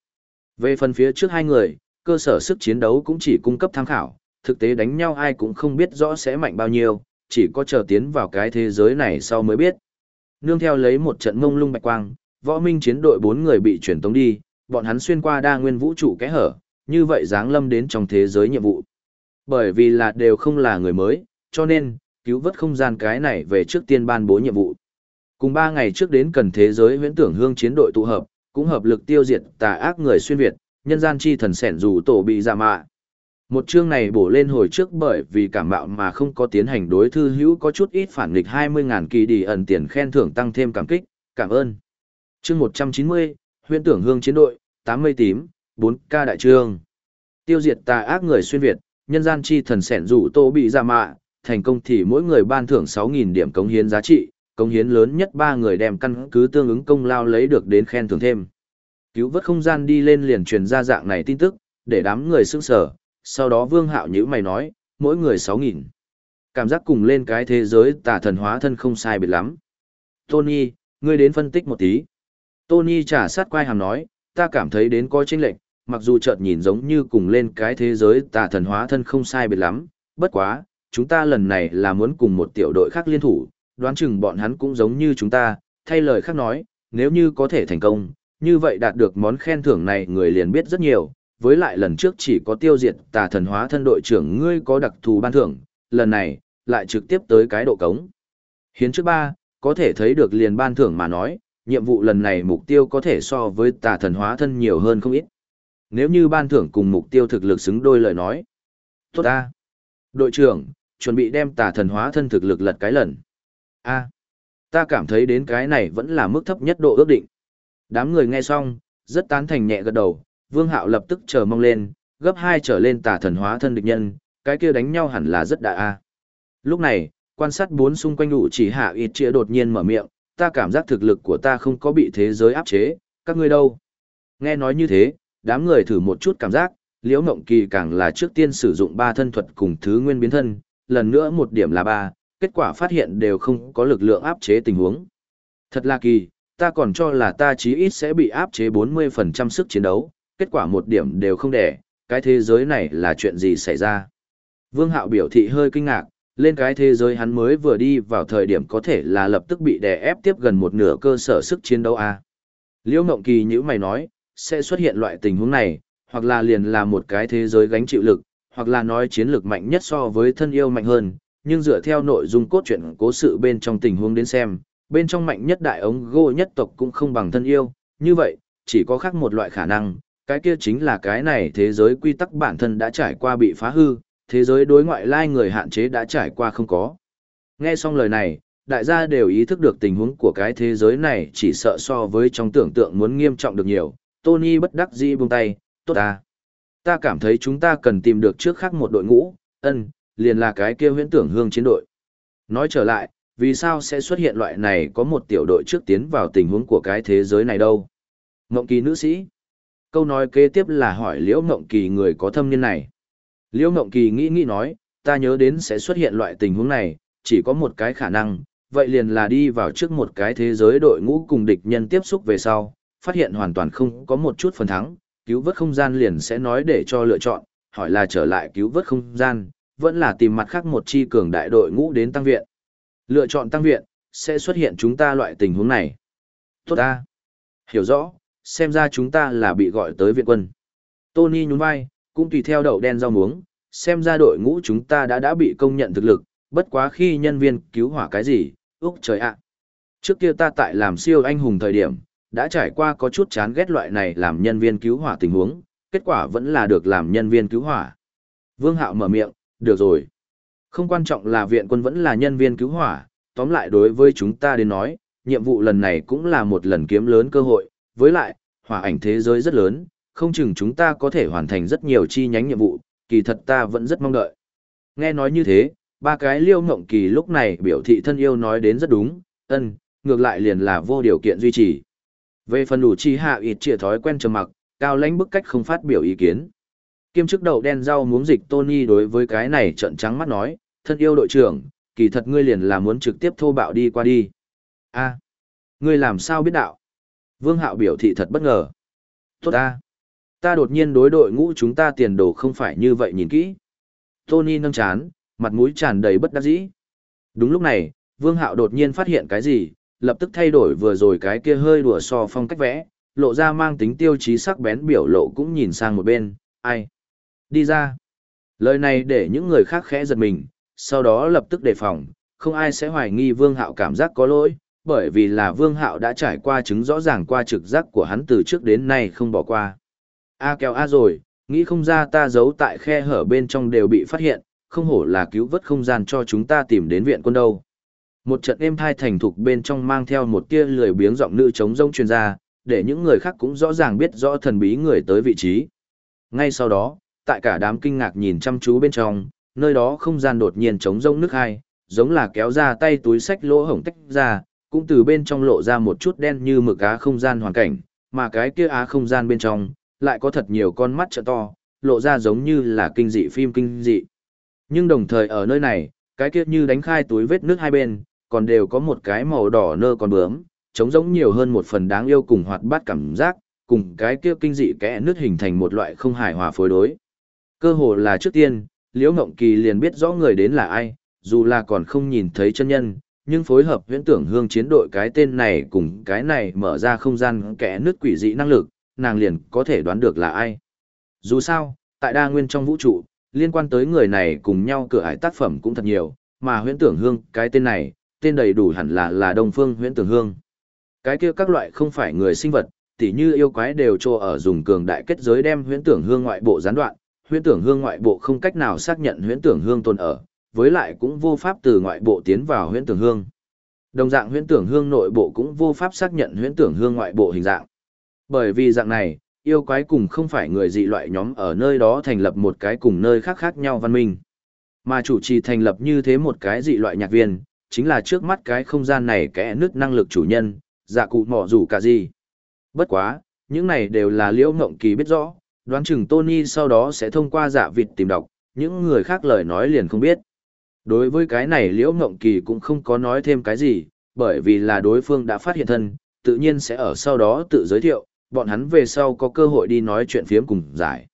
Về phần phía trước hai người, cơ sở sức chiến đấu cũng chỉ cung cấp tham khảo, thực tế đánh nhau ai cũng không biết rõ sẽ mạnh bao nhiêu, chỉ có chờ tiến vào cái thế giới này sau mới biết. Nương theo lấy một trận mông lung bạch quang, võ minh chiến đội bốn người bị chuyển tống đi, bọn hắn xuyên qua đa nguyên vũ trụ kẽ hở, như vậy dáng lâm đến trong thế giới nhiệm vụ. Bởi vì là đều không là người mới, cho nên, cứu vớt không gian cái này về trước tiên ban bố nhiệm vụ. Cùng ba ngày trước đến cần thế giới huyễn tưởng hương chiến đội tụ hợp, cũng hợp lực tiêu diệt tà ác người xuyên Việt, nhân gian chi thần sẻn dù tổ bị giả mạ. Một chương này bổ lên hồi trước bởi vì cảm mạo mà không có tiến hành đối thư hữu có chút ít phản nghịch 20.000 kỳ đi ẩn tiền khen thưởng tăng thêm cảm kích, cảm ơn. Chương 190, huyện tưởng hương chiến đội, 80 tím, 4K đại trương. Tiêu diệt tà ác người xuyên Việt, nhân gian chi thần sẻn rủ tô bị giả mạ, thành công thì mỗi người ban thưởng 6.000 điểm cống hiến giá trị, cống hiến lớn nhất ba người đem căn cứ tương ứng công lao lấy được đến khen thưởng thêm. Cứu vớt không gian đi lên liền truyền ra dạng này tin tức, để đám người sững sở, sau đó vương hạo nhữ mày nói, mỗi người 6.000. Cảm giác cùng lên cái thế giới tà thần hóa thân không sai biệt lắm. Tony, ngươi đến phân tích một tí. Tony trả sát quay hàm nói, ta cảm thấy đến coi chênh lệnh, mặc dù chợt nhìn giống như cùng lên cái thế giới tà thần hóa thân không sai biệt lắm, bất quá, chúng ta lần này là muốn cùng một tiểu đội khác liên thủ, đoán chừng bọn hắn cũng giống như chúng ta, thay lời khác nói, nếu như có thể thành công, như vậy đạt được món khen thưởng này người liền biết rất nhiều, với lại lần trước chỉ có tiêu diệt tà thần hóa thân đội trưởng ngươi có đặc thù ban thưởng, lần này, lại trực tiếp tới cái độ cống. Hiến trước ba, có thể thấy được liền ban thưởng mà nói, nhiệm vụ lần này mục tiêu có thể so với tà thần hóa thân nhiều hơn không ít. Nếu như ban thưởng cùng mục tiêu thực lực xứng đôi lời nói. Tốt ta. Đội trưởng, chuẩn bị đem tà thần hóa thân thực lực lật cái lần. a ta cảm thấy đến cái này vẫn là mức thấp nhất độ ước định. Đám người nghe xong, rất tán thành nhẹ gật đầu, vương hạo lập tức chờ mong lên, gấp hai trở lên tà thần hóa thân địch nhân, cái kia đánh nhau hẳn là rất đại a Lúc này, quan sát bốn xung quanh đủ chỉ hạ ít chia đột nhiên mở miệng, ta cảm giác thực lực của ta không có bị thế giới áp chế, các ngươi đâu. Nghe nói như thế, đám người thử một chút cảm giác, liễu ngộng kỳ càng là trước tiên sử dụng ba thân thuật cùng thứ nguyên biến thân, lần nữa một điểm là ba, kết quả phát hiện đều không có lực lượng áp chế tình huống. Thật là kỳ, ta còn cho là ta chí ít sẽ bị áp chế 40% sức chiến đấu, kết quả một điểm đều không đẻ, cái thế giới này là chuyện gì xảy ra. Vương Hạo biểu thị hơi kinh ngạc, lên cái thế giới hắn mới vừa đi vào thời điểm có thể là lập tức bị đè ép tiếp gần một nửa cơ sở sức chiến đấu a. À. Liễu Ngộng Kỳ như mày nói, sẽ xuất hiện loại tình huống này, hoặc là liền là một cái thế giới gánh chịu lực, hoặc là nói chiến lược mạnh nhất so với thân yêu mạnh hơn, nhưng dựa theo nội dung cốt truyện cố sự bên trong tình huống đến xem, bên trong mạnh nhất đại ống gô nhất tộc cũng không bằng thân yêu, như vậy, chỉ có khác một loại khả năng, cái kia chính là cái này thế giới quy tắc bản thân đã trải qua bị phá hư, thế giới đối ngoại lai người hạn chế đã trải qua không có. Nghe xong lời này, đại gia đều ý thức được tình huống của cái thế giới này chỉ sợ so với trong tưởng tượng muốn nghiêm trọng được nhiều. Tony bất đắc dĩ buông tay, tốt ta. Ta cảm thấy chúng ta cần tìm được trước khác một đội ngũ, ân, liền là cái kia huyễn tưởng hương chiến đội. Nói trở lại, vì sao sẽ xuất hiện loại này có một tiểu đội trước tiến vào tình huống của cái thế giới này đâu? Ngộng kỳ nữ sĩ. Câu nói kế tiếp là hỏi Liễu Ngộng kỳ người có thâm niên này. Liễu Ngộng kỳ nghĩ nghĩ nói, ta nhớ đến sẽ xuất hiện loại tình huống này, chỉ có một cái khả năng, vậy liền là đi vào trước một cái thế giới đội ngũ cùng địch nhân tiếp xúc về sau, phát hiện hoàn toàn không có một chút phần thắng, cứu vớt không gian liền sẽ nói để cho lựa chọn, hỏi là trở lại cứu vớt không gian, vẫn là tìm mặt khác một chi cường đại đội ngũ đến tăng viện. Lựa chọn tăng viện, sẽ xuất hiện chúng ta loại tình huống này. Tốt ta. Hiểu rõ, xem ra chúng ta là bị gọi tới viện quân. Tony nhún vai, cũng tùy theo đậu đen rau muống, xem ra đội ngũ chúng ta đã đã bị công nhận thực lực, bất quá khi nhân viên cứu hỏa cái gì, úc trời ạ. Trước kia ta tại làm siêu anh hùng thời điểm, đã trải qua có chút chán ghét loại này làm nhân viên cứu hỏa tình huống, kết quả vẫn là được làm nhân viên cứu hỏa. Vương Hạo mở miệng, được rồi. Không quan trọng là viện quân vẫn là nhân viên cứu hỏa, tóm lại đối với chúng ta đến nói, nhiệm vụ lần này cũng là một lần kiếm lớn cơ hội, với lại, hỏa ảnh thế giới rất lớn, không chừng chúng ta có thể hoàn thành rất nhiều chi nhánh nhiệm vụ, kỳ thật ta vẫn rất mong đợi. Nghe nói như thế, ba cái liêu ngộng kỳ lúc này biểu thị thân yêu nói đến rất đúng, ân, ngược lại liền là vô điều kiện duy trì. Về phần đủ chi hạ ít trịa thói quen trầm mặc, cao lãnh bức cách không phát biểu ý kiến. Kiêm chức đầu đen rau muống dịch Tony đối với cái này trận trắng mắt nói, thân yêu đội trưởng, kỳ thật ngươi liền là muốn trực tiếp thô bạo đi qua đi. a ngươi làm sao biết đạo? Vương Hạo biểu thị thật bất ngờ. Tốt ta. Ta đột nhiên đối đội ngũ chúng ta tiền đồ không phải như vậy nhìn kỹ. Tony nâng chán, mặt mũi tràn đầy bất đắc dĩ. Đúng lúc này, Vương Hạo đột nhiên phát hiện cái gì, lập tức thay đổi vừa rồi cái kia hơi đùa so phong cách vẽ, lộ ra mang tính tiêu chí sắc bén biểu lộ cũng nhìn sang một bên, ai? Đi ra. Lời này để những người khác khẽ giật mình, sau đó lập tức đề phòng, không ai sẽ hoài nghi Vương Hạo cảm giác có lỗi, bởi vì là Vương Hạo đã trải qua chứng rõ ràng qua trực giác của hắn từ trước đến nay không bỏ qua. A kéo A rồi, nghĩ không ra ta giấu tại khe hở bên trong đều bị phát hiện, không hổ là cứu vớt không gian cho chúng ta tìm đến viện quân đâu. Một trận êm thai thành thục bên trong mang theo một tia lười biếng giọng nữ chống rông truyền ra, để những người khác cũng rõ ràng biết rõ thần bí người tới vị trí. Ngay sau đó, tại cả đám kinh ngạc nhìn chăm chú bên trong, nơi đó không gian đột nhiên trống rông nước hai, giống là kéo ra tay túi sách lỗ hổng tách ra, cũng từ bên trong lộ ra một chút đen như mực á không gian hoàn cảnh, mà cái kia á không gian bên trong, lại có thật nhiều con mắt trợ to, lộ ra giống như là kinh dị phim kinh dị. Nhưng đồng thời ở nơi này, cái kia như đánh khai túi vết nước hai bên, còn đều có một cái màu đỏ nơ còn bướm, trống giống nhiều hơn một phần đáng yêu cùng hoạt bát cảm giác, cùng cái kia kinh dị kẽ nước hình thành một loại không hài hòa phối đối. Cơ hồ là trước tiên, Liễu Ngộng Kỳ liền biết rõ người đến là ai, dù là còn không nhìn thấy chân nhân, nhưng phối hợp huyễn tưởng hương chiến đội cái tên này cùng cái này mở ra không gian kẽ nước quỷ dị năng lực, nàng liền có thể đoán được là ai. Dù sao, tại đa nguyên trong vũ trụ, liên quan tới người này cùng nhau cửa hải tác phẩm cũng thật nhiều, mà huyễn tưởng hương cái tên này, tên đầy đủ hẳn là là Đông Phương huyễn tưởng hương. Cái kia các loại không phải người sinh vật, tỉ như yêu quái đều cho ở dùng cường đại kết giới đem huyễn tưởng hương ngoại bộ gián đoạn, huyễn tưởng hương ngoại bộ không cách nào xác nhận huyễn tưởng hương tồn ở, với lại cũng vô pháp từ ngoại bộ tiến vào huyễn tưởng hương. Đồng dạng huyễn tưởng hương nội bộ cũng vô pháp xác nhận huyễn tưởng hương ngoại bộ hình dạng. Bởi vì dạng này, yêu quái cùng không phải người dị loại nhóm ở nơi đó thành lập một cái cùng nơi khác khác nhau văn minh. Mà chủ trì thành lập như thế một cái dị loại nhạc viên, chính là trước mắt cái không gian này kẽ nứt năng lực chủ nhân, dạ cụ mỏ rủ cả gì. Bất quá, những này đều là liễu ngộng kỳ biết rõ, đoán chừng Tony sau đó sẽ thông qua giả vịt tìm đọc, những người khác lời nói liền không biết. Đối với cái này liễu ngộng kỳ cũng không có nói thêm cái gì, bởi vì là đối phương đã phát hiện thân, tự nhiên sẽ ở sau đó tự giới thiệu, bọn hắn về sau có cơ hội đi nói chuyện phiếm cùng giải.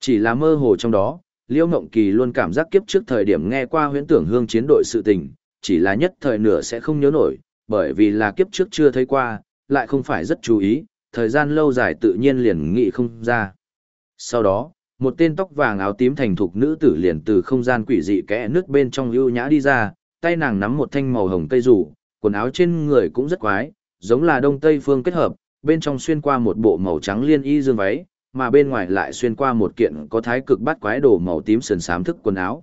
Chỉ là mơ hồ trong đó, Liễu Ngộng Kỳ luôn cảm giác kiếp trước thời điểm nghe qua huyễn tưởng hương chiến đội sự tình, chỉ là nhất thời nửa sẽ không nhớ nổi, bởi vì là kiếp trước chưa thấy qua, lại không phải rất chú ý, thời gian lâu dài tự nhiên liền nghị không ra. Sau đó, một tên tóc vàng áo tím thành thục nữ tử liền từ không gian quỷ dị kẽ nước bên trong ưu nhã đi ra, tay nàng nắm một thanh màu hồng cây rủ, quần áo trên người cũng rất quái, giống là đông tây phương kết hợp, bên trong xuyên qua một bộ màu trắng liên y dương váy, mà bên ngoài lại xuyên qua một kiện có thái cực bát quái đồ màu tím sườn xám thức quần áo.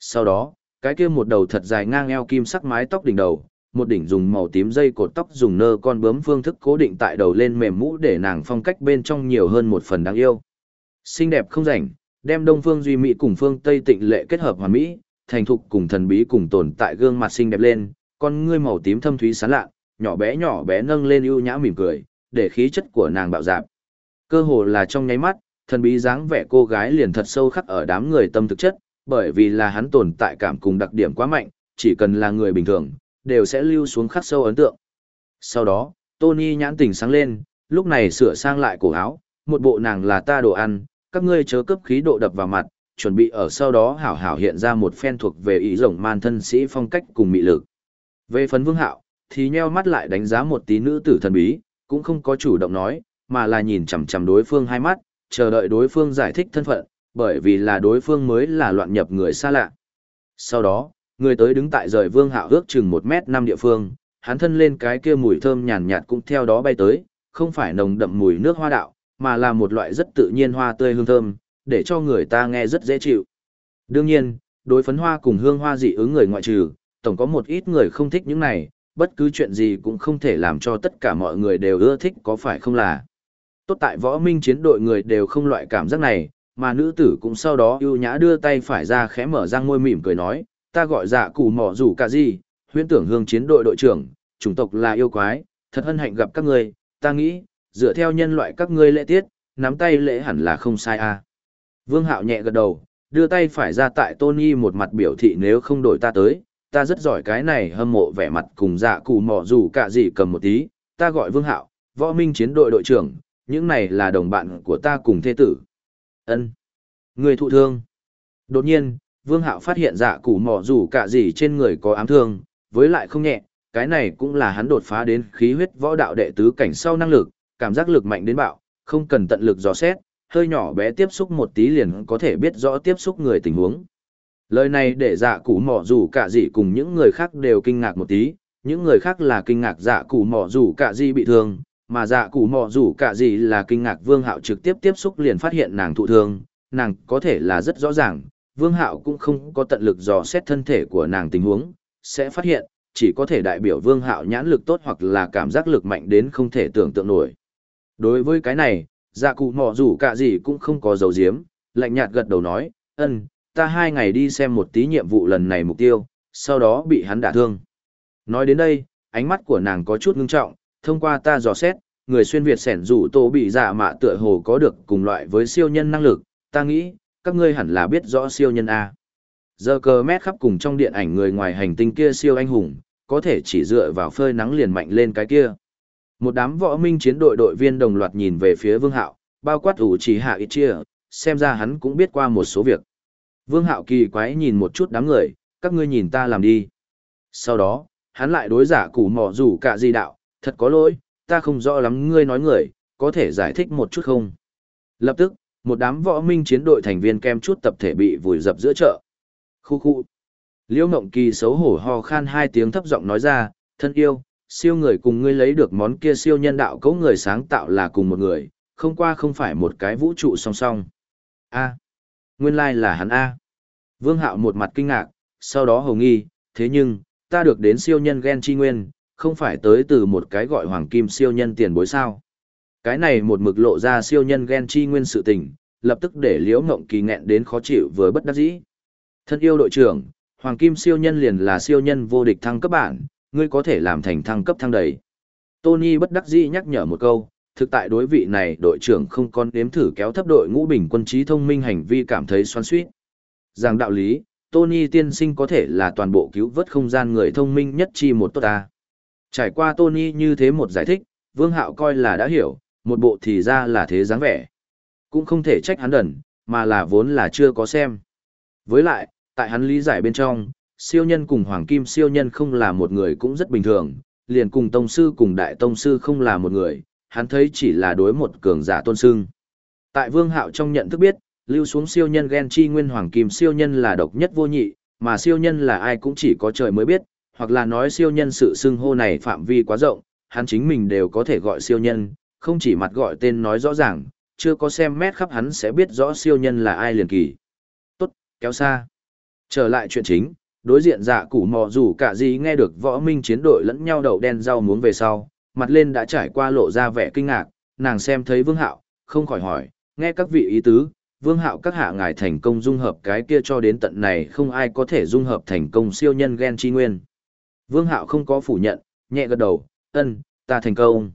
Sau đó, cái kia một đầu thật dài ngang eo kim sắc mái tóc đỉnh đầu, một đỉnh dùng màu tím dây cột tóc dùng nơ con bướm phương thức cố định tại đầu lên mềm mũ để nàng phong cách bên trong nhiều hơn một phần đáng yêu. Xinh đẹp không rảnh, đem Đông Phương Duy Mỹ cùng phương Tây Tịnh Lệ kết hợp hoàn mỹ, thành thục cùng thần bí cùng tồn tại gương mặt xinh đẹp lên, con ngươi màu tím thâm thúy sáng lạ, nhỏ bé nhỏ bé nâng lên ưu nhã mỉm cười, để khí chất của nàng bạo dạn. Cơ hồ là trong nháy mắt, thần bí dáng vẻ cô gái liền thật sâu khắc ở đám người tâm thực chất, bởi vì là hắn tồn tại cảm cùng đặc điểm quá mạnh, chỉ cần là người bình thường, đều sẽ lưu xuống khắc sâu ấn tượng. Sau đó, Tony nhãn tỉnh sáng lên, lúc này sửa sang lại cổ áo, một bộ nàng là ta đồ ăn, các ngươi chớ cấp khí độ đập vào mặt, chuẩn bị ở sau đó hảo hảo hiện ra một phen thuộc về ý rồng man thân sĩ phong cách cùng mị lực. Về phần vương hạo, thì nheo mắt lại đánh giá một tí nữ tử thần bí, cũng không có chủ động nói, mà là nhìn chằm chằm đối phương hai mắt, chờ đợi đối phương giải thích thân phận, bởi vì là đối phương mới là loạn nhập người xa lạ. Sau đó, người tới đứng tại rời vương hạo ước chừng một mét năm địa phương, hắn thân lên cái kia mùi thơm nhàn nhạt cũng theo đó bay tới, không phải nồng đậm mùi nước hoa đạo, mà là một loại rất tự nhiên hoa tươi hương thơm, để cho người ta nghe rất dễ chịu. Đương nhiên, đối phấn hoa cùng hương hoa dị ứng người ngoại trừ, tổng có một ít người không thích những này, bất cứ chuyện gì cũng không thể làm cho tất cả mọi người đều ưa thích có phải không là. Tốt tại võ minh chiến đội người đều không loại cảm giác này, mà nữ tử cũng sau đó ưu nhã đưa tay phải ra khẽ mở răng môi mỉm cười nói, ta gọi dạ củ mỏ rủ cả gì, huyễn tưởng hương chiến đội đội trưởng, chủng tộc là yêu quái, thật hân hạnh gặp các người ta nghĩ, dựa theo nhân loại các ngươi lễ tiết, nắm tay lễ hẳn là không sai a. À. Vương Hạo nhẹ gật đầu, đưa tay phải ra tại Tony một mặt biểu thị nếu không đổi ta tới, ta rất giỏi cái này hâm mộ vẻ mặt cùng dạ cụ mỏ dù cả gì cầm một tí, ta gọi Vương Hạo, võ minh chiến đội đội trưởng, những này là đồng bạn của ta cùng thế tử. Ân, Người thụ thương. Đột nhiên, Vương Hạo phát hiện dạ cụ mỏ dù cả gì trên người có ám thương, với lại không nhẹ, cái này cũng là hắn đột phá đến khí huyết võ đạo đệ tứ cảnh sau năng lực, cảm giác lực mạnh đến bạo, không cần tận lực dò xét, hơi nhỏ bé tiếp xúc một tí liền có thể biết rõ tiếp xúc người tình huống. Lời này để dạ cụ mỏ dù cả gì cùng những người khác đều kinh ngạc một tí, những người khác là kinh ngạc dạ cụ mỏ dù cả gì bị thương, mà dạ cụ mỏ dù cả gì là kinh ngạc vương hạo trực tiếp tiếp xúc liền phát hiện nàng thụ thương, nàng có thể là rất rõ ràng, vương hạo cũng không có tận lực dò xét thân thể của nàng tình huống, sẽ phát hiện, chỉ có thể đại biểu vương hạo nhãn lực tốt hoặc là cảm giác lực mạnh đến không thể tưởng tượng nổi. Đối với cái này, dạ cụ mỏ rủ cả gì cũng không có dấu diếm, lạnh nhạt gật đầu nói, ân, ta hai ngày đi xem một tí nhiệm vụ lần này mục tiêu, sau đó bị hắn đả thương. Nói đến đây, ánh mắt của nàng có chút ngưng trọng, thông qua ta dò xét, người xuyên Việt sẻn rủ tổ bị dạ mạ tựa hồ có được cùng loại với siêu nhân năng lực, ta nghĩ, các ngươi hẳn là biết rõ siêu nhân A. Giờ cờ mét khắp cùng trong điện ảnh người ngoài hành tinh kia siêu anh hùng, có thể chỉ dựa vào phơi nắng liền mạnh lên cái kia. Một đám võ minh chiến đội đội viên đồng loạt nhìn về phía Vương Hạo, bao quát ủ chỉ hạ ít chia, xem ra hắn cũng biết qua một số việc. Vương Hạo kỳ quái nhìn một chút đám người, các ngươi nhìn ta làm đi. Sau đó, hắn lại đối giả củ mỏ rủ cả di đạo, thật có lỗi, ta không rõ lắm ngươi nói người, có thể giải thích một chút không? Lập tức, một đám võ minh chiến đội thành viên kem chút tập thể bị vùi dập giữa chợ. Khu khu. Liễu Ngộng Kỳ xấu hổ ho khan hai tiếng thấp giọng nói ra, thân yêu, siêu người cùng ngươi lấy được món kia siêu nhân đạo cấu người sáng tạo là cùng một người, không qua không phải một cái vũ trụ song song. A. Nguyên lai là hắn A. Vương Hạo một mặt kinh ngạc, sau đó hồng nghi, thế nhưng, ta được đến siêu nhân gen chi nguyên, không phải tới từ một cái gọi hoàng kim siêu nhân tiền bối sao. Cái này một mực lộ ra siêu nhân gen chi nguyên sự tình, lập tức để liễu ngộng kỳ nghẹn đến khó chịu với bất đắc dĩ. Thân yêu đội trưởng, hoàng kim siêu nhân liền là siêu nhân vô địch thăng cấp bản, ngươi có thể làm thành thăng cấp thăng đầy. Tony bất đắc dĩ nhắc nhở một câu, thực tại đối vị này đội trưởng không còn đếm thử kéo thấp đội ngũ bình quân trí thông minh hành vi cảm thấy xoan suýt. Rằng đạo lý, Tony tiên sinh có thể là toàn bộ cứu vớt không gian người thông minh nhất chi một tốt ta. Trải qua Tony như thế một giải thích, Vương Hạo coi là đã hiểu, một bộ thì ra là thế dáng vẻ. Cũng không thể trách hắn đần, mà là vốn là chưa có xem. Với lại, tại hắn lý giải bên trong, siêu nhân cùng hoàng kim siêu nhân không là một người cũng rất bình thường, liền cùng tông sư cùng đại tông sư không là một người, hắn thấy chỉ là đối một cường giả tôn sưng. Tại Vương Hạo trong nhận thức biết, lưu xuống siêu nhân gen chi nguyên hoàng kim siêu nhân là độc nhất vô nhị, mà siêu nhân là ai cũng chỉ có trời mới biết, hoặc là nói siêu nhân sự xưng hô này phạm vi quá rộng, hắn chính mình đều có thể gọi siêu nhân, không chỉ mặt gọi tên nói rõ ràng, chưa có xem mét khắp hắn sẽ biết rõ siêu nhân là ai liền kỳ. Tốt, kéo xa. Trở lại chuyện chính, đối diện dạ củ mò dù cả gì nghe được võ minh chiến đội lẫn nhau đầu đen rau muống về sau, mặt lên đã trải qua lộ ra vẻ kinh ngạc, nàng xem thấy vương hạo, không khỏi hỏi, nghe các vị ý tứ, vương hạo các hạ ngài thành công dung hợp cái kia cho đến tận này không ai có thể dung hợp thành công siêu nhân gen chi nguyên. Vương hạo không có phủ nhận, nhẹ gật đầu, ân, ta thành công.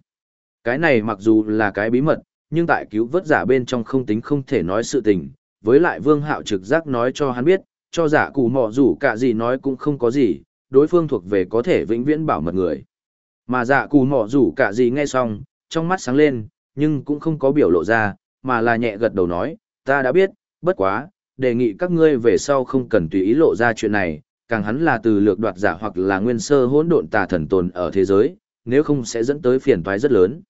Cái này mặc dù là cái bí mật, nhưng tại cứu vớt giả bên trong không tính không thể nói sự tình, với lại vương hạo trực giác nói cho hắn biết, cho giả cụ mọ rủ cả gì nói cũng không có gì, đối phương thuộc về có thể vĩnh viễn bảo mật người. Mà giả cụ mọ rủ cả gì nghe xong, trong mắt sáng lên, nhưng cũng không có biểu lộ ra, mà là nhẹ gật đầu nói, ta đã biết, bất quá, đề nghị các ngươi về sau không cần tùy ý lộ ra chuyện này, càng hắn là từ lược đoạt giả hoặc là nguyên sơ hỗn độn tà thần tồn ở thế giới, nếu không sẽ dẫn tới phiền toái rất lớn.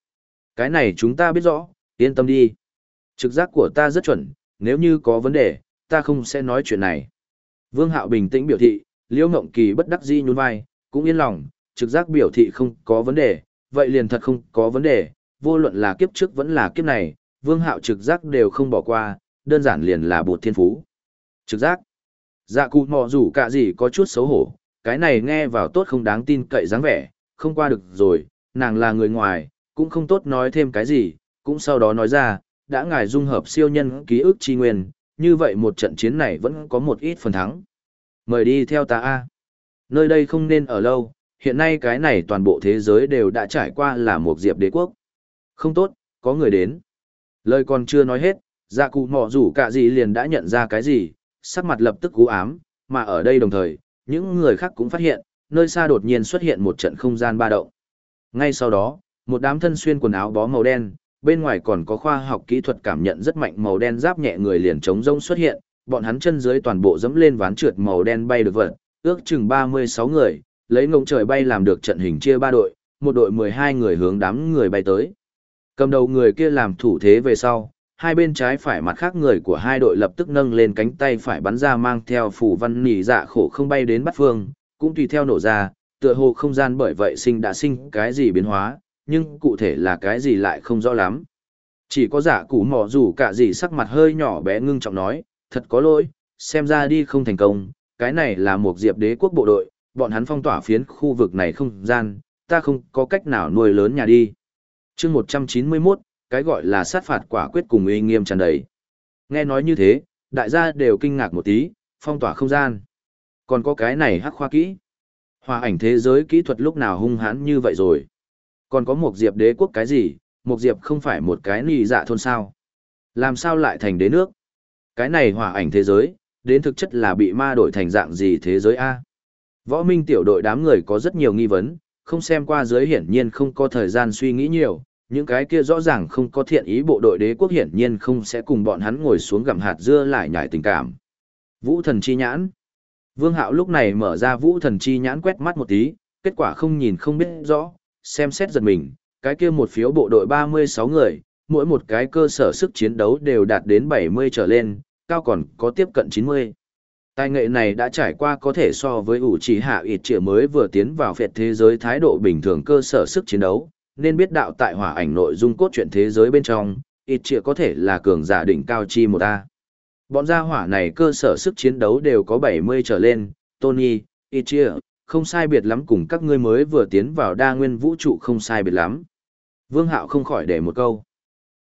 Cái này chúng ta biết rõ, yên tâm đi. Trực giác của ta rất chuẩn, nếu như có vấn đề, ta không sẽ nói chuyện này. Vương Hạo bình tĩnh biểu thị, Liễu Ngộng Kỳ bất đắc dĩ nhún vai, cũng yên lòng, trực giác biểu thị không có vấn đề, vậy liền thật không có vấn đề, vô luận là kiếp trước vẫn là kiếp này, Vương Hạo trực giác đều không bỏ qua, đơn giản liền là bột thiên phú. Trực giác. Dạ cụ mò rủ cả gì có chút xấu hổ, cái này nghe vào tốt không đáng tin cậy dáng vẻ, không qua được rồi, nàng là người ngoài, cũng không tốt nói thêm cái gì, cũng sau đó nói ra, đã ngài dung hợp siêu nhân ký ức chi nguyên, như vậy một trận chiến này vẫn có một ít phần thắng. Mời đi theo ta A. Nơi đây không nên ở lâu, hiện nay cái này toàn bộ thế giới đều đã trải qua là một diệp đế quốc. Không tốt, có người đến. Lời còn chưa nói hết, dạ cụ mỏ rủ cả gì liền đã nhận ra cái gì, sắc mặt lập tức cú ám, mà ở đây đồng thời, những người khác cũng phát hiện, nơi xa đột nhiên xuất hiện một trận không gian ba động. Ngay sau đó, một đám thân xuyên quần áo bó màu đen, bên ngoài còn có khoa học kỹ thuật cảm nhận rất mạnh màu đen giáp nhẹ người liền trống rông xuất hiện, bọn hắn chân dưới toàn bộ dẫm lên ván trượt màu đen bay được vật, ước chừng 36 người, lấy ngông trời bay làm được trận hình chia ba đội, một đội 12 người hướng đám người bay tới. Cầm đầu người kia làm thủ thế về sau, hai bên trái phải mặt khác người của hai đội lập tức nâng lên cánh tay phải bắn ra mang theo phủ văn nỉ dạ khổ không bay đến bắt phương, cũng tùy theo nổ ra, tựa hồ không gian bởi vậy sinh đã sinh cái gì biến hóa, nhưng cụ thể là cái gì lại không rõ lắm. Chỉ có giả củ mỏ dù cả gì sắc mặt hơi nhỏ bé ngưng trọng nói, thật có lỗi, xem ra đi không thành công, cái này là một diệp đế quốc bộ đội, bọn hắn phong tỏa phiến khu vực này không gian, ta không có cách nào nuôi lớn nhà đi. chương 191, cái gọi là sát phạt quả quyết cùng uy nghiêm tràn đầy. Nghe nói như thế, đại gia đều kinh ngạc một tí, phong tỏa không gian. Còn có cái này hắc khoa kỹ. Hòa ảnh thế giới kỹ thuật lúc nào hung hãn như vậy rồi. Còn có một diệp đế quốc cái gì, một diệp không phải một cái nì dạ thôn sao. Làm sao lại thành đế nước? Cái này hòa ảnh thế giới, đến thực chất là bị ma đổi thành dạng gì thế giới A. Võ minh tiểu đội đám người có rất nhiều nghi vấn, không xem qua giới hiển nhiên không có thời gian suy nghĩ nhiều, những cái kia rõ ràng không có thiện ý bộ đội đế quốc hiển nhiên không sẽ cùng bọn hắn ngồi xuống gặm hạt dưa lại nhải tình cảm. Vũ thần chi nhãn. Vương Hạo lúc này mở ra vũ thần chi nhãn quét mắt một tí, kết quả không nhìn không biết rõ, xem xét giật mình, cái kia một phiếu bộ đội 36 người, mỗi một cái cơ sở sức chiến đấu đều đạt đến 70 trở lên, cao còn có tiếp cận 90. Tài nghệ này đã trải qua có thể so với ủ chỉ hạ ịt trịa mới vừa tiến vào phệt thế giới thái độ bình thường cơ sở sức chiến đấu, nên biết đạo tại hỏa ảnh nội dung cốt truyện thế giới bên trong, ít trịa có thể là cường giả đỉnh cao chi một A. Bọn gia hỏa này cơ sở sức chiến đấu đều có 70 trở lên, Tony, ít trịa, không sai biệt lắm cùng các ngươi mới vừa tiến vào đa nguyên vũ trụ không sai biệt lắm. Vương Hạo không khỏi để một câu.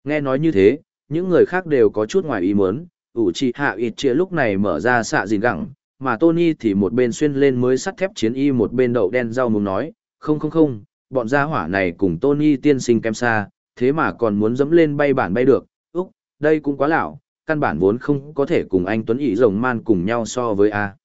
Nghe nói như thế, những người khác đều có chút ngoài ý muốn, ủ trì hạ ịt chia lúc này mở ra xạ gìn gẳng, mà Tony thì một bên xuyên lên mới sắt thép chiến y một bên đậu đen rau mùng nói, không không không, bọn gia hỏa này cùng Tony tiên sinh kém xa, thế mà còn muốn dẫm lên bay bản bay được, úc, đây cũng quá lão, căn bản vốn không có thể cùng anh Tuấn Ý rồng man cùng nhau so với A.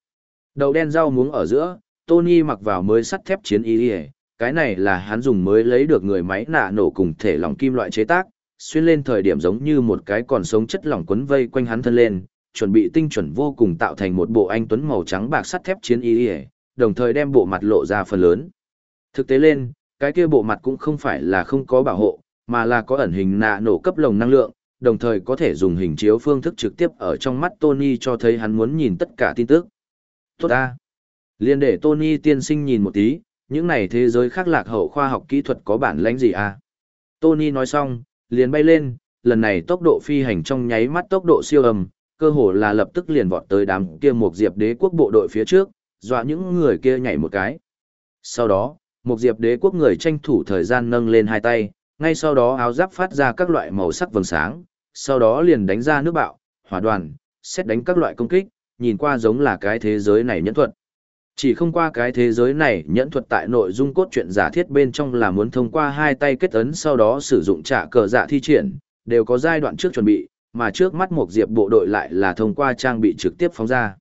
Đậu đen rau muống ở giữa, Tony mặc vào mới sắt thép chiến y cái này là hắn dùng mới lấy được người máy nạ nổ cùng thể lỏng kim loại chế tác, xuyên lên thời điểm giống như một cái còn sống chất lỏng quấn vây quanh hắn thân lên, chuẩn bị tinh chuẩn vô cùng tạo thành một bộ anh tuấn màu trắng bạc sắt thép chiến y, đồng thời đem bộ mặt lộ ra phần lớn. Thực tế lên, cái kia bộ mặt cũng không phải là không có bảo hộ, mà là có ẩn hình nạ nổ cấp lồng năng lượng, đồng thời có thể dùng hình chiếu phương thức trực tiếp ở trong mắt Tony cho thấy hắn muốn nhìn tất cả tin tức. Tốt ta! Liên để Tony tiên sinh nhìn một tí, những này thế giới khác lạc hậu khoa học kỹ thuật có bản lãnh gì à? Tony nói xong, liền bay lên, lần này tốc độ phi hành trong nháy mắt tốc độ siêu âm, cơ hồ là lập tức liền vọt tới đám kia một diệp đế quốc bộ đội phía trước, dọa những người kia nhảy một cái. Sau đó, một diệp đế quốc người tranh thủ thời gian nâng lên hai tay, ngay sau đó áo giáp phát ra các loại màu sắc vầng sáng, sau đó liền đánh ra nước bạo, hỏa đoàn, xét đánh các loại công kích, nhìn qua giống là cái thế giới này nhẫn thuật. Chỉ không qua cái thế giới này nhẫn thuật tại nội dung cốt truyện giả thiết bên trong là muốn thông qua hai tay kết ấn sau đó sử dụng trả cờ dạ thi triển, đều có giai đoạn trước chuẩn bị, mà trước mắt một diệp bộ đội lại là thông qua trang bị trực tiếp phóng ra.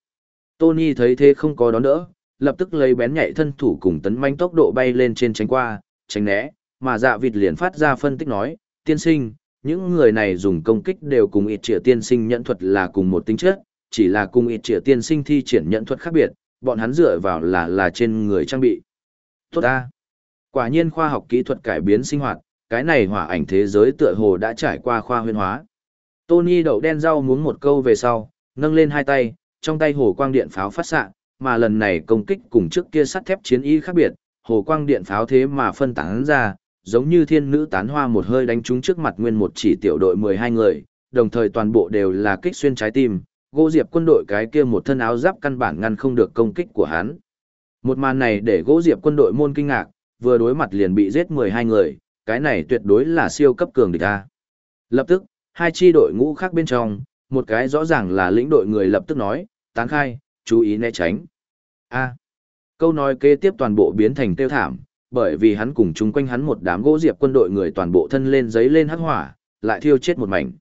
Tony thấy thế không có đón đỡ, lập tức lấy bén nhạy thân thủ cùng tấn manh tốc độ bay lên trên tránh qua, tránh né, mà dạ vịt liền phát ra phân tích nói, tiên sinh, những người này dùng công kích đều cùng ít trịa tiên sinh nhẫn thuật là cùng một tính chất, chỉ là cùng ít trịa tiên sinh thi triển nhẫn thuật khác biệt, bọn hắn dựa vào là là trên người trang bị. Tốt ta! Quả nhiên khoa học kỹ thuật cải biến sinh hoạt, cái này hỏa ảnh thế giới tựa hồ đã trải qua khoa huyên hóa. Tony đậu đen rau muốn một câu về sau, nâng lên hai tay, trong tay hồ quang điện pháo phát xạ, mà lần này công kích cùng trước kia sắt thép chiến y khác biệt, hồ quang điện pháo thế mà phân tán ra, giống như thiên nữ tán hoa một hơi đánh trúng trước mặt nguyên một chỉ tiểu đội 12 người, đồng thời toàn bộ đều là kích xuyên trái tim, gỗ diệp quân đội cái kia một thân áo giáp căn bản ngăn không được công kích của hắn. Một màn này để gỗ diệp quân đội môn kinh ngạc, vừa đối mặt liền bị giết 12 người, cái này tuyệt đối là siêu cấp cường địch a. Lập tức, hai chi đội ngũ khác bên trong, một cái rõ ràng là lĩnh đội người lập tức nói, tán khai, chú ý né tránh. A. Câu nói kế tiếp toàn bộ biến thành tiêu thảm, bởi vì hắn cùng chung quanh hắn một đám gỗ diệp quân đội người toàn bộ thân lên giấy lên hắc hỏa, lại thiêu chết một mảnh.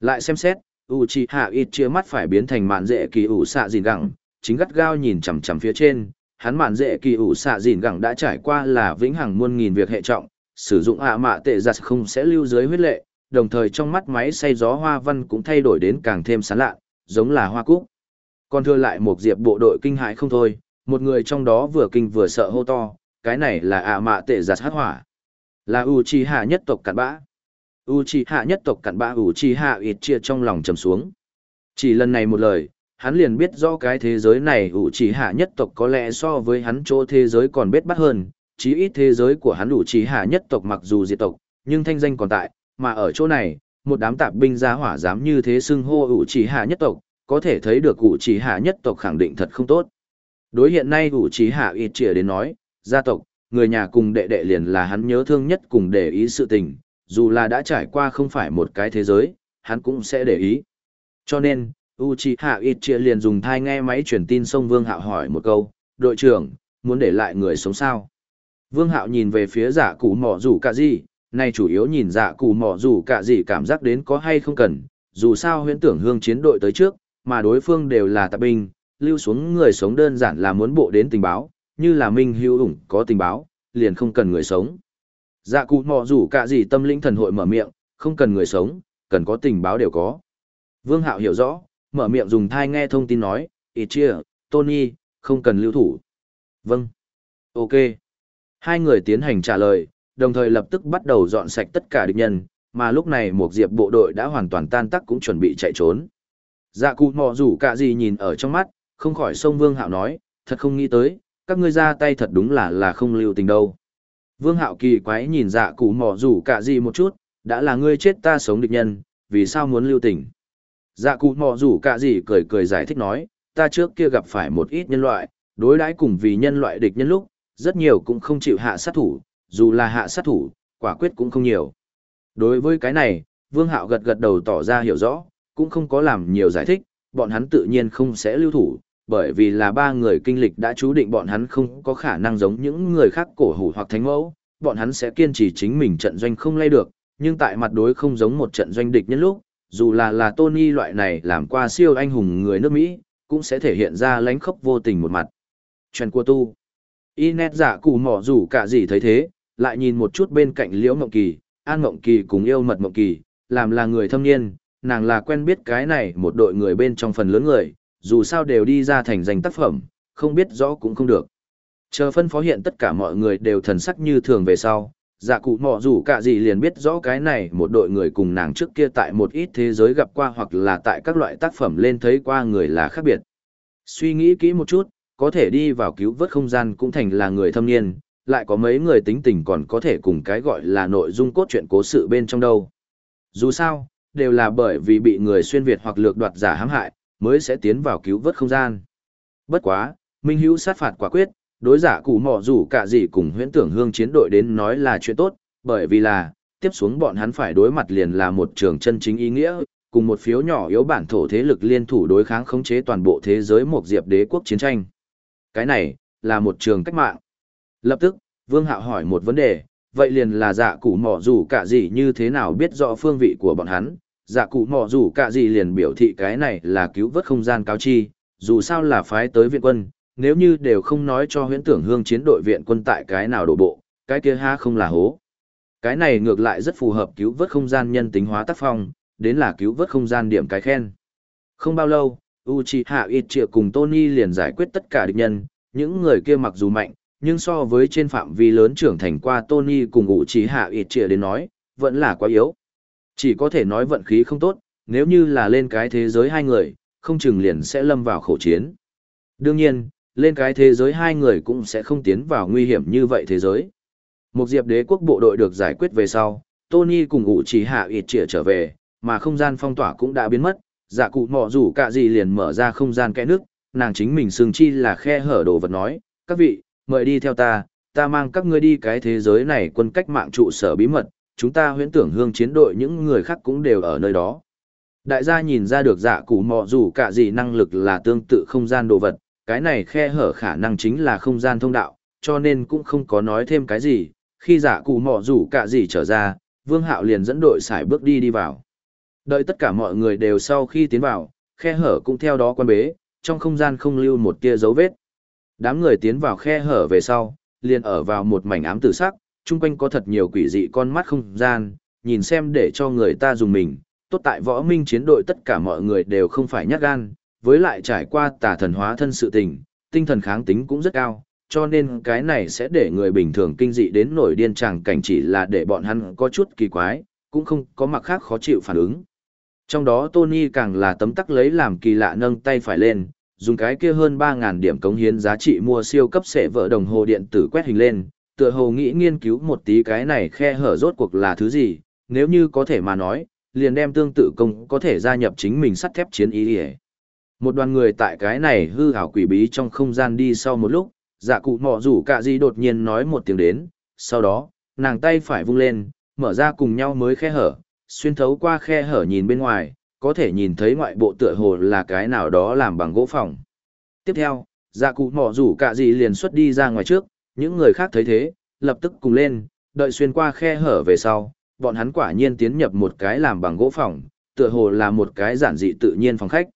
Lại xem xét, Uchiha ít chia mắt phải biến thành mạn dễ kỳ ủ xạ dìn gẳng, chính gắt gao nhìn chằm chằm phía trên, hắn mạn dễ kỳ ủ xạ dìn gẳng đã trải qua là vĩnh hằng muôn nghìn việc hệ trọng, sử dụng ạ mạ tệ giặt không sẽ lưu dưới huyết lệ, đồng thời trong mắt máy xay gió hoa văn cũng thay đổi đến càng thêm sán lạ, giống là hoa cúc. Còn thưa lại một diệp bộ đội kinh hãi không thôi, một người trong đó vừa kinh vừa sợ hô to, cái này là ạ mạ tệ giặt hát hỏa. Là Uchiha nhất tộc cặn bã. U trì hạ nhất tộc cặn bã u trì hạ ít chia trong lòng trầm xuống. Chỉ lần này một lời, hắn liền biết rõ cái thế giới này u trì hạ nhất tộc có lẽ so với hắn chỗ thế giới còn bết bắt hơn, chí ít thế giới của hắn Uchiha nhất tộc mặc dù diệt tộc, nhưng thanh danh còn tại, mà ở chỗ này, một đám tạp binh gia hỏa dám như thế xưng hô u trì hạ nhất tộc, có thể thấy được u trì hạ nhất tộc khẳng định thật không tốt. Đối hiện nay u trì hạ ít chia đến nói, gia tộc, người nhà cùng đệ đệ liền là hắn nhớ thương nhất cùng để ý sự tình, dù là đã trải qua không phải một cái thế giới, hắn cũng sẽ để ý. Cho nên, Uchiha Itchia liền dùng thai nghe máy truyền tin sông Vương Hạo hỏi một câu, đội trưởng, muốn để lại người sống sao? Vương Hạo nhìn về phía giả cụ mỏ rủ cả gì, nay chủ yếu nhìn giả cụ mỏ rủ cả gì cảm giác đến có hay không cần, dù sao huyễn tưởng hương chiến đội tới trước, mà đối phương đều là tạp binh, lưu xuống người sống đơn giản là muốn bộ đến tình báo, như là Minh Hữu ủng có tình báo, liền không cần người sống. Dạ cụ mò rủ cả gì tâm linh thần hội mở miệng, không cần người sống, cần có tình báo đều có. Vương Hạo hiểu rõ, mở miệng dùng thai nghe thông tin nói, ít chia, Tony, không cần lưu thủ. Vâng. Ok. Hai người tiến hành trả lời, đồng thời lập tức bắt đầu dọn sạch tất cả địch nhân, mà lúc này một diệp bộ đội đã hoàn toàn tan tác cũng chuẩn bị chạy trốn. Dạ cụ mò rủ cả gì nhìn ở trong mắt, không khỏi sông Vương Hạo nói, thật không nghĩ tới, các ngươi ra tay thật đúng là là không lưu tình đâu. Vương Hạo kỳ quái nhìn dạ cụ mỏ rủ cả gì một chút, đã là ngươi chết ta sống địch nhân, vì sao muốn lưu tình. Dạ cụ mỏ rủ cả gì cười cười giải thích nói, ta trước kia gặp phải một ít nhân loại, đối đãi cùng vì nhân loại địch nhân lúc, rất nhiều cũng không chịu hạ sát thủ, dù là hạ sát thủ, quả quyết cũng không nhiều. Đối với cái này, Vương Hạo gật gật đầu tỏ ra hiểu rõ, cũng không có làm nhiều giải thích, bọn hắn tự nhiên không sẽ lưu thủ, bởi vì là ba người kinh lịch đã chú định bọn hắn không có khả năng giống những người khác cổ hủ hoặc thánh mẫu, bọn hắn sẽ kiên trì chính mình trận doanh không lay được, nhưng tại mặt đối không giống một trận doanh địch nhân lúc, dù là là Tony loại này làm qua siêu anh hùng người nước Mỹ, cũng sẽ thể hiện ra lánh khốc vô tình một mặt. Chuyện của tu. Inet giả cụ mỏ rủ cả gì thấy thế, lại nhìn một chút bên cạnh Liễu Ngộng Kỳ, An Ngộng Kỳ cùng yêu mật Ngộng Kỳ, làm là người thâm niên, nàng là quen biết cái này một đội người bên trong phần lớn người, dù sao đều đi ra thành danh tác phẩm, không biết rõ cũng không được. Chờ phân phó hiện tất cả mọi người đều thần sắc như thường về sau, Dạ cụ mọ dù cả gì liền biết rõ cái này một đội người cùng nàng trước kia tại một ít thế giới gặp qua hoặc là tại các loại tác phẩm lên thấy qua người là khác biệt. Suy nghĩ kỹ một chút, có thể đi vào cứu vớt không gian cũng thành là người thâm niên, lại có mấy người tính tình còn có thể cùng cái gọi là nội dung cốt truyện cố sự bên trong đâu. Dù sao, đều là bởi vì bị người xuyên Việt hoặc lược đoạt giả hãm hại, mới sẽ tiến vào cứu vớt không gian. Bất quá, Minh Hữu sát phạt quả quyết, đối giả cụ mỏ rủ cả gì cùng huyễn tưởng hương chiến đội đến nói là chuyện tốt, bởi vì là, tiếp xuống bọn hắn phải đối mặt liền là một trường chân chính ý nghĩa, cùng một phiếu nhỏ yếu bản thổ thế lực liên thủ đối kháng khống chế toàn bộ thế giới một diệp đế quốc chiến tranh. Cái này, là một trường cách mạng. Lập tức, Vương Hạo hỏi một vấn đề, vậy liền là dạ cụ mỏ rủ cả gì như thế nào biết rõ phương vị của bọn hắn, dạ cụ mò rủ cả gì liền biểu thị cái này là cứu vớt không gian cáo chi, dù sao là phái tới viện quân, nếu như đều không nói cho huyễn tưởng hương chiến đội viện quân tại cái nào đổ bộ, cái kia ha không là hố. Cái này ngược lại rất phù hợp cứu vớt không gian nhân tính hóa tác phong, đến là cứu vớt không gian điểm cái khen. Không bao lâu, Uchiha Itchia cùng Tony liền giải quyết tất cả địch nhân, những người kia mặc dù mạnh, nhưng so với trên phạm vi lớn trưởng thành qua Tony cùng Uchiha Itchia đến nói, vẫn là quá yếu. Chỉ có thể nói vận khí không tốt, nếu như là lên cái thế giới hai người, không chừng liền sẽ lâm vào khổ chiến. Đương nhiên, lên cái thế giới hai người cũng sẽ không tiến vào nguy hiểm như vậy thế giới. Một diệp đế quốc bộ đội được giải quyết về sau, Tony cùng ủ chỉ hạ ịt trịa trở về, mà không gian phong tỏa cũng đã biến mất, dạ cụ mọ rủ cả gì liền mở ra không gian kẽ nước, nàng chính mình xương chi là khe hở đồ vật nói, các vị, mời đi theo ta, ta mang các ngươi đi cái thế giới này quân cách mạng trụ sở bí mật, chúng ta huyễn tưởng hương chiến đội những người khác cũng đều ở nơi đó. Đại gia nhìn ra được dạ cụ mọ rủ cả gì năng lực là tương tự không gian đồ vật, cái này khe hở khả năng chính là không gian thông đạo, cho nên cũng không có nói thêm cái gì, khi dạ cụ mọ rủ cả gì trở ra, Vương Hạo liền dẫn đội xài bước đi đi vào. Đợi tất cả mọi người đều sau khi tiến vào, khe hở cũng theo đó quan bế, trong không gian không lưu một tia dấu vết. Đám người tiến vào khe hở về sau, liền ở vào một mảnh ám tử sắc, chung quanh có thật nhiều quỷ dị con mắt không gian, nhìn xem để cho người ta dùng mình, tốt tại võ minh chiến đội tất cả mọi người đều không phải nhát gan, với lại trải qua tà thần hóa thân sự tình, tinh thần kháng tính cũng rất cao, cho nên cái này sẽ để người bình thường kinh dị đến nổi điên tràng cảnh chỉ là để bọn hắn có chút kỳ quái, cũng không có mặt khác khó chịu phản ứng. Trong đó Tony càng là tấm tắc lấy làm kỳ lạ nâng tay phải lên, dùng cái kia hơn 3.000 điểm cống hiến giá trị mua siêu cấp sẽ vợ đồng hồ điện tử quét hình lên, tựa hồ nghĩ nghiên cứu một tí cái này khe hở rốt cuộc là thứ gì, nếu như có thể mà nói, liền đem tương tự công có thể gia nhập chính mình sắt thép chiến ý đi Một đoàn người tại cái này hư hảo quỷ bí trong không gian đi sau một lúc, dạ cụ mọ rủ cả gì đột nhiên nói một tiếng đến, sau đó, nàng tay phải vung lên, mở ra cùng nhau mới khe hở, xuyên thấu qua khe hở nhìn bên ngoài, có thể nhìn thấy ngoại bộ tựa hồ là cái nào đó làm bằng gỗ phòng. Tiếp theo, dạ cụ mọ rủ cả gì liền xuất đi ra ngoài trước, những người khác thấy thế, lập tức cùng lên, đợi xuyên qua khe hở về sau, bọn hắn quả nhiên tiến nhập một cái làm bằng gỗ phòng, tựa hồ là một cái giản dị tự nhiên phòng khách.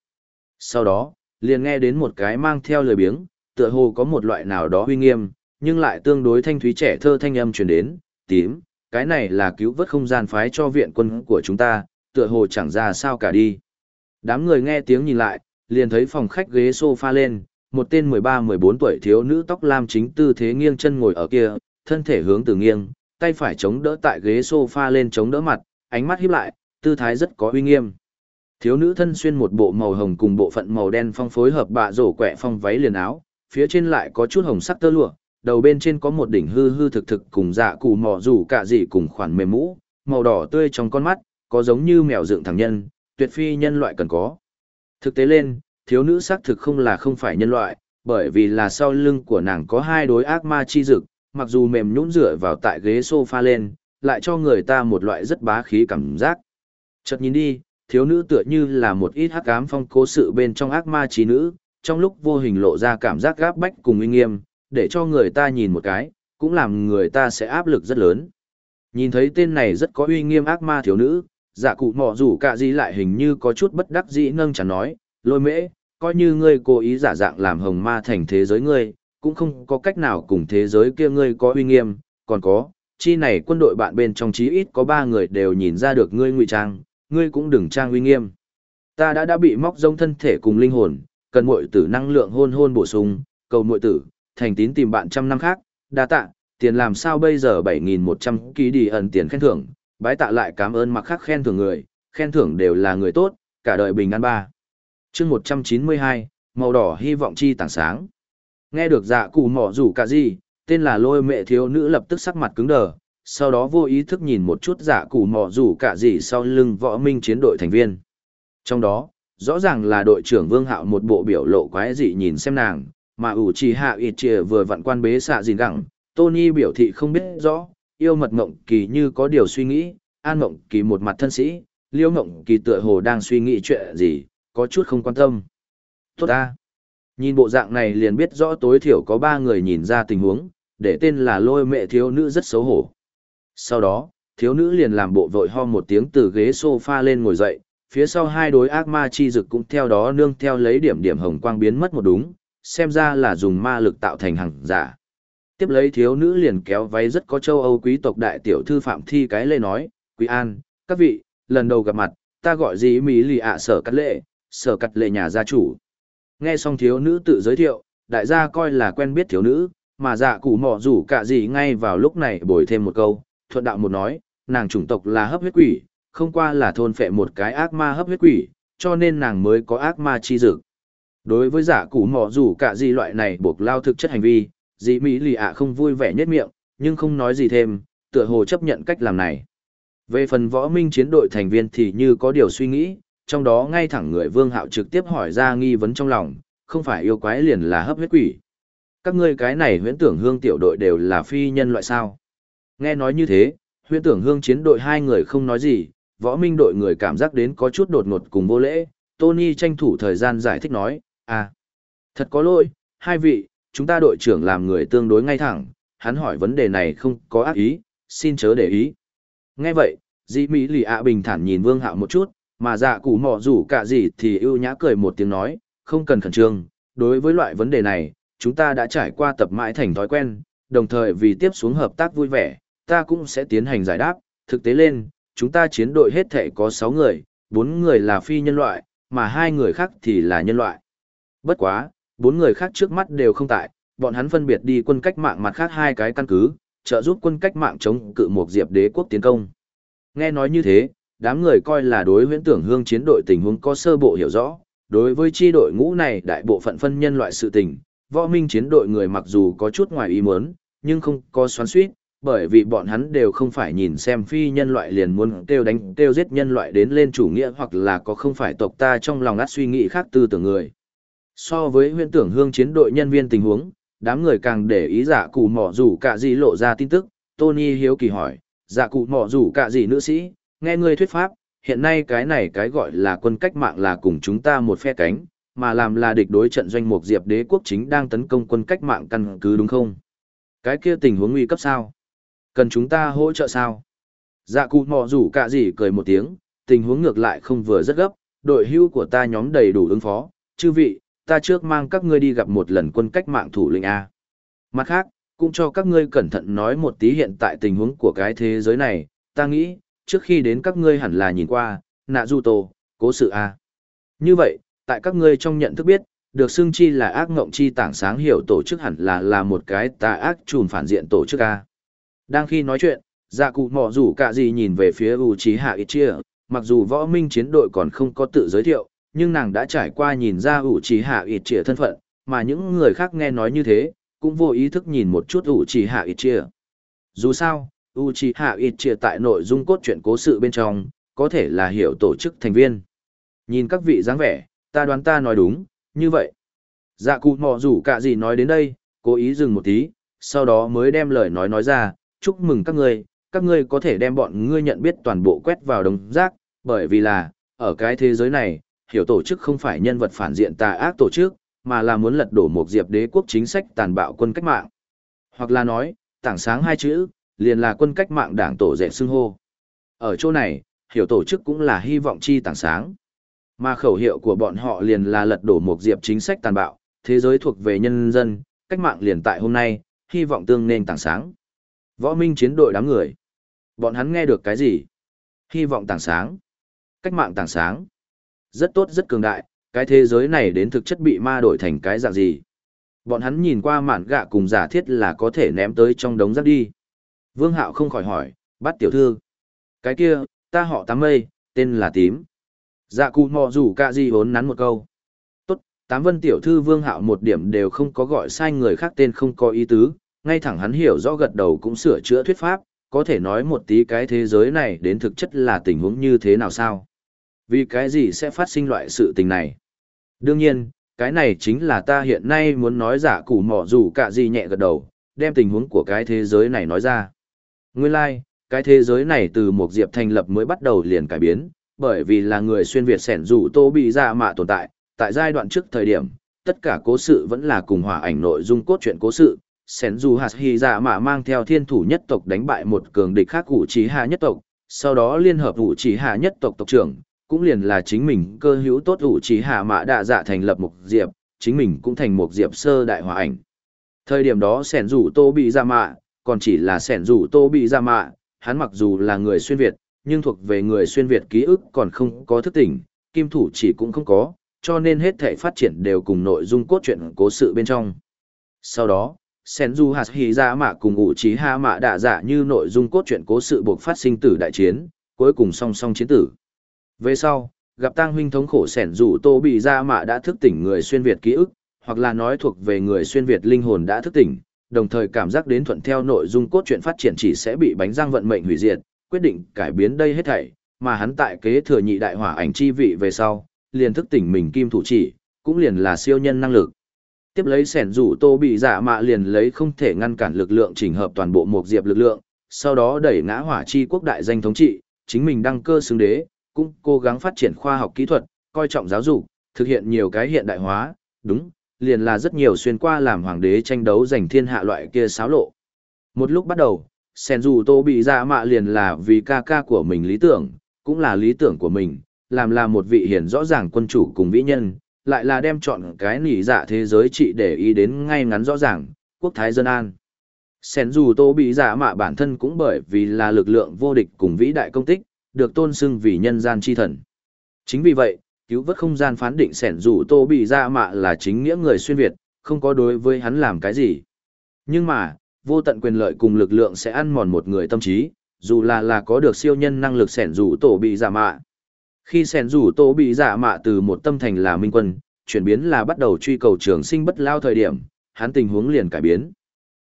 Sau đó, liền nghe đến một cái mang theo lời biếng, tựa hồ có một loại nào đó huy nghiêm, nhưng lại tương đối thanh thúy trẻ thơ thanh âm truyền đến, tím, cái này là cứu vớt không gian phái cho viện quân của chúng ta, tựa hồ chẳng ra sao cả đi. Đám người nghe tiếng nhìn lại, liền thấy phòng khách ghế sofa lên, một tên 13-14 tuổi thiếu nữ tóc lam chính tư thế nghiêng chân ngồi ở kia, thân thể hướng từ nghiêng, tay phải chống đỡ tại ghế sofa lên chống đỡ mặt, ánh mắt híp lại, tư thái rất có uy nghiêm. Thiếu nữ thân xuyên một bộ màu hồng cùng bộ phận màu đen phong phối hợp bạ rổ quẹ phong váy liền áo, phía trên lại có chút hồng sắc tơ lụa, đầu bên trên có một đỉnh hư hư thực thực cùng dạ cụ mỏ rủ cả gì cùng khoản mềm mũ, màu đỏ tươi trong con mắt, có giống như mèo dựng thẳng nhân, tuyệt phi nhân loại cần có. Thực tế lên, thiếu nữ xác thực không là không phải nhân loại, bởi vì là sau lưng của nàng có hai đối ác ma chi dực, mặc dù mềm nhũn dựa vào tại ghế sofa lên, lại cho người ta một loại rất bá khí cảm giác. Chợt nhìn đi, thiếu nữ tựa như là một ít hắc ám phong cố sự bên trong ác ma trí nữ, trong lúc vô hình lộ ra cảm giác gáp bách cùng uy nghiêm, để cho người ta nhìn một cái, cũng làm người ta sẽ áp lực rất lớn. Nhìn thấy tên này rất có uy nghiêm ác ma thiếu nữ, giả cụ mọ rủ cả gì lại hình như có chút bất đắc dĩ nâng chẳng nói, lôi mễ, coi như ngươi cố ý giả dạng làm hồng ma thành thế giới ngươi, cũng không có cách nào cùng thế giới kia ngươi có uy nghiêm, còn có, chi này quân đội bạn bên trong chí ít có ba người đều nhìn ra được ngươi ngụy trang, ngươi cũng đừng trang uy nghiêm. Ta đã đã bị móc rông thân thể cùng linh hồn, cần muội tử năng lượng hôn hôn bổ sung, cầu muội tử, thành tín tìm bạn trăm năm khác, đa tạ, tiền làm sao bây giờ 7.100 ký đi ẩn tiền khen thưởng, bái tạ lại cảm ơn mặc khắc khen thưởng người, khen thưởng đều là người tốt, cả đời bình an ba chương 192, màu đỏ hy vọng chi tảng sáng. Nghe được dạ cụ mỏ rủ cả gì, tên là lôi mẹ thiếu nữ lập tức sắc mặt cứng đờ, sau đó vô ý thức nhìn một chút dạ cụ mỏ rủ cả gì sau lưng võ minh chiến đội thành viên. Trong đó, rõ ràng là đội trưởng Vương Hạo một bộ biểu lộ quái dị nhìn xem nàng, mà ủ trì hạ ít chìa vừa vặn quan bế xạ dìn gẳng, Tony biểu thị không biết rõ, yêu mật mộng kỳ như có điều suy nghĩ, an mộng kỳ một mặt thân sĩ, liêu mộng kỳ tựa hồ đang suy nghĩ chuyện gì, có chút không quan tâm. Tốt ta! Nhìn bộ dạng này liền biết rõ tối thiểu có ba người nhìn ra tình huống, để tên là lôi mẹ thiếu nữ rất xấu hổ. Sau đó, thiếu nữ liền làm bộ vội ho một tiếng từ ghế sofa lên ngồi dậy, phía sau hai đối ác ma chi dực cũng theo đó nương theo lấy điểm điểm hồng quang biến mất một đúng, xem ra là dùng ma lực tạo thành hàng giả. Tiếp lấy thiếu nữ liền kéo váy rất có châu Âu quý tộc đại tiểu thư Phạm Thi cái lê nói, Quý An, các vị, lần đầu gặp mặt, ta gọi gì Mỹ lì ạ sở cắt lệ, sở cắt lệ nhà gia chủ. Nghe xong thiếu nữ tự giới thiệu, đại gia coi là quen biết thiếu nữ, mà dạ cụ mỏ rủ cả gì ngay vào lúc này bồi thêm một câu, thuận đạo một nói, nàng chủng tộc là hấp huyết quỷ, không qua là thôn phệ một cái ác ma hấp huyết quỷ, cho nên nàng mới có ác ma chi dực. Đối với giả cụ mỏ rủ cả gì loại này buộc lao thực chất hành vi, dĩ Mỹ lì ạ không vui vẻ nhất miệng, nhưng không nói gì thêm, tựa hồ chấp nhận cách làm này. Về phần võ minh chiến đội thành viên thì như có điều suy nghĩ, trong đó ngay thẳng người vương hạo trực tiếp hỏi ra nghi vấn trong lòng, không phải yêu quái liền là hấp huyết quỷ. Các ngươi cái này huyễn tưởng hương tiểu đội đều là phi nhân loại sao. Nghe nói như thế, huyễn tưởng hương chiến đội hai người không nói gì, võ minh đội người cảm giác đến có chút đột ngột cùng vô lễ, Tony tranh thủ thời gian giải thích nói, à, thật có lỗi, hai vị, chúng ta đội trưởng làm người tương đối ngay thẳng, hắn hỏi vấn đề này không có ác ý, xin chớ để ý. Nghe vậy, dĩ mỹ lì ạ bình thản nhìn vương hạo một chút, mà dạ cụ mọ rủ cả gì thì ưu nhã cười một tiếng nói, không cần khẩn trương, đối với loại vấn đề này, chúng ta đã trải qua tập mãi thành thói quen, đồng thời vì tiếp xuống hợp tác vui vẻ, ta cũng sẽ tiến hành giải đáp, thực tế lên, chúng ta chiến đội hết thể có sáu người, bốn người là phi nhân loại, mà hai người khác thì là nhân loại. Bất quá, bốn người khác trước mắt đều không tại, bọn hắn phân biệt đi quân cách mạng mặt khác hai cái căn cứ, trợ giúp quân cách mạng chống cự một diệp đế quốc tiến công. Nghe nói như thế, đám người coi là đối huyễn tưởng hương chiến đội tình huống có sơ bộ hiểu rõ, đối với chi đội ngũ này đại bộ phận phân nhân loại sự tình, võ minh chiến đội người mặc dù có chút ngoài ý muốn, nhưng không có xoắn suýt, bởi vì bọn hắn đều không phải nhìn xem phi nhân loại liền muốn kêu đánh kêu giết nhân loại đến lên chủ nghĩa hoặc là có không phải tộc ta trong lòng át suy nghĩ khác tư tưởng người. So với huyễn tưởng hương chiến đội nhân viên tình huống, đám người càng để ý giả cụ mỏ rủ cả gì lộ ra tin tức, Tony hiếu kỳ hỏi, giả cụ mỏ rủ cả gì nữ sĩ, nghe ngươi thuyết pháp, hiện nay cái này cái gọi là quân cách mạng là cùng chúng ta một phe cánh, mà làm là địch đối trận doanh mục diệp đế quốc chính đang tấn công quân cách mạng căn cứ đúng không? Cái kia tình huống nguy cấp sao? Cần chúng ta hỗ trợ sao? Dạ cụ mò rủ cả gì cười một tiếng, tình huống ngược lại không vừa rất gấp, đội hưu của ta nhóm đầy đủ ứng phó, chư vị, ta trước mang các ngươi đi gặp một lần quân cách mạng thủ lĩnh A. Mặt khác, cũng cho các ngươi cẩn thận nói một tí hiện tại tình huống của cái thế giới này, ta nghĩ, trước khi đến các ngươi hẳn là nhìn qua, nạ du tô, cố sự A. Như vậy, tại các ngươi trong nhận thức biết, được xưng chi là ác ngộng chi tảng sáng hiểu tổ chức hẳn là là một cái tà ác trùn phản diện tổ chức A. Đang khi nói chuyện, dạ cụ mỏ rủ cả gì nhìn về phía u trí hạ ít chia, mặc dù võ minh chiến đội còn không có tự giới thiệu, nhưng nàng đã trải qua nhìn ra ủ trí hạ ít chia thân phận, mà những người khác nghe nói như thế, cũng vô ý thức nhìn một chút ủ trí hạ ít chia. Dù sao, Uchiha Itchia ít chia tại nội dung cốt truyện cố sự bên trong, có thể là hiểu tổ chức thành viên. Nhìn các vị dáng vẻ, ta đoán ta nói đúng, như vậy. Dạ cụ mò rủ cả gì nói đến đây, cố ý dừng một tí, sau đó mới đem lời nói nói ra, chúc mừng các ngươi, các ngươi có thể đem bọn ngươi nhận biết toàn bộ quét vào đống rác, bởi vì là, ở cái thế giới này, hiểu tổ chức không phải nhân vật phản diện tà ác tổ chức, mà là muốn lật đổ một diệp đế quốc chính sách tàn bạo quân cách mạng. Hoặc là nói, tảng sáng hai chữ, liền là quân cách mạng đảng tổ dạy xưng hô. Ở chỗ này, hiểu tổ chức cũng là hy vọng chi tảng sáng. Mà khẩu hiệu của bọn họ liền là lật đổ một diệp chính sách tàn bạo, thế giới thuộc về nhân dân, cách mạng liền tại hôm nay, hy vọng tương nên tảng sáng. Võ minh chiến đội đám người. Bọn hắn nghe được cái gì? Hy vọng tảng sáng. Cách mạng tảng sáng. Rất tốt rất cường đại, cái thế giới này đến thực chất bị ma đổi thành cái dạng gì? Bọn hắn nhìn qua mạn gạ cùng giả thiết là có thể ném tới trong đống rác đi. Vương Hạo không khỏi hỏi, bắt tiểu thư. Cái kia, ta họ tám mây, tên là tím. Dạ cụ mò rủ cả gì hốn nắn một câu. Tốt, tám vân tiểu thư Vương Hạo một điểm đều không có gọi sai người khác tên không có ý tứ, ngay thẳng hắn hiểu rõ gật đầu cũng sửa chữa thuyết pháp, có thể nói một tí cái thế giới này đến thực chất là tình huống như thế nào sao? Vì cái gì sẽ phát sinh loại sự tình này? Đương nhiên, cái này chính là ta hiện nay muốn nói giả củ mỏ dù cả gì nhẹ gật đầu, đem tình huống của cái thế giới này nói ra. Nguyên lai, like, cái thế giới này từ một diệp thành lập mới bắt đầu liền cải biến, bởi vì là người xuyên Việt sẻn rủ tô bị ra mạ tồn tại, tại giai đoạn trước thời điểm, tất cả cố sự vẫn là cùng hòa ảnh nội dung cốt truyện cố sự, sẻn dù hạt hy dạ mạ mang theo thiên thủ nhất tộc đánh bại một cường địch khác ủ trí hạ nhất tộc, sau đó liên hợp ủ trí hạ nhất tộc tộc trưởng, cũng liền là chính mình cơ hữu tốt ủ trí hạ mạ đạ dạ thành lập một diệp, chính mình cũng thành một diệp sơ đại hòa ảnh. Thời điểm đó sẻn rủ tô bị ra mạ, còn chỉ là sẻn dù tô bị ra mạ, hắn mặc dù là người xuyên Việt, nhưng thuộc về người xuyên Việt ký ức còn không có thức tỉnh, kim thủ chỉ cũng không có, cho nên hết thể phát triển đều cùng nội dung cốt truyện cố sự bên trong. Sau đó, sen du hạt hì ra mạ cùng ủ trí ha mạ đạ dạ như nội dung cốt truyện cố sự buộc phát sinh tử đại chiến cuối cùng song song chiến tử về sau gặp tang huynh thống khổ sẻn dù tô bị ra mạ đã thức tỉnh người xuyên việt ký ức hoặc là nói thuộc về người xuyên việt linh hồn đã thức tỉnh đồng thời cảm giác đến thuận theo nội dung cốt truyện phát triển chỉ sẽ bị bánh răng vận mệnh hủy diệt, quyết định cải biến đây hết thảy, mà hắn tại kế thừa nhị đại hỏa ảnh chi vị về sau, liền thức tỉnh mình kim thủ chỉ, cũng liền là siêu nhân năng lực. Tiếp lấy sẻn rủ tô bị giả mạ liền lấy không thể ngăn cản lực lượng chỉnh hợp toàn bộ một diệp lực lượng, sau đó đẩy ngã hỏa chi quốc đại danh thống trị, chính mình đăng cơ xứng đế, cũng cố gắng phát triển khoa học kỹ thuật, coi trọng giáo dục, thực hiện nhiều cái hiện đại hóa, đúng liền là rất nhiều xuyên qua làm hoàng đế tranh đấu giành thiên hạ loại kia xáo lộ một lúc bắt đầu sen dù tô bị dạ mạ liền là vì ca ca của mình lý tưởng cũng là lý tưởng của mình làm là một vị hiển rõ ràng quân chủ cùng vĩ nhân lại là đem chọn cái nỉ dạ thế giới trị để ý đến ngay ngắn rõ ràng, quốc thái dân an. Sen dù tô bị dạ mạ bản thân cũng bởi vì là lực lượng vô địch cùng vĩ đại công tích, được tôn xưng vì nhân gian chi thần. Chính vì vậy, cứu vớt không gian phán định sẻn rủ tô bị giả mạ là chính nghĩa người xuyên Việt, không có đối với hắn làm cái gì. Nhưng mà, vô tận quyền lợi cùng lực lượng sẽ ăn mòn một người tâm trí, dù là là có được siêu nhân năng lực sẻn rủ tổ bị giả mạ. Khi sẻn rủ tổ bị giả mạ từ một tâm thành là minh quân, chuyển biến là bắt đầu truy cầu trường sinh bất lao thời điểm, hắn tình huống liền cải biến.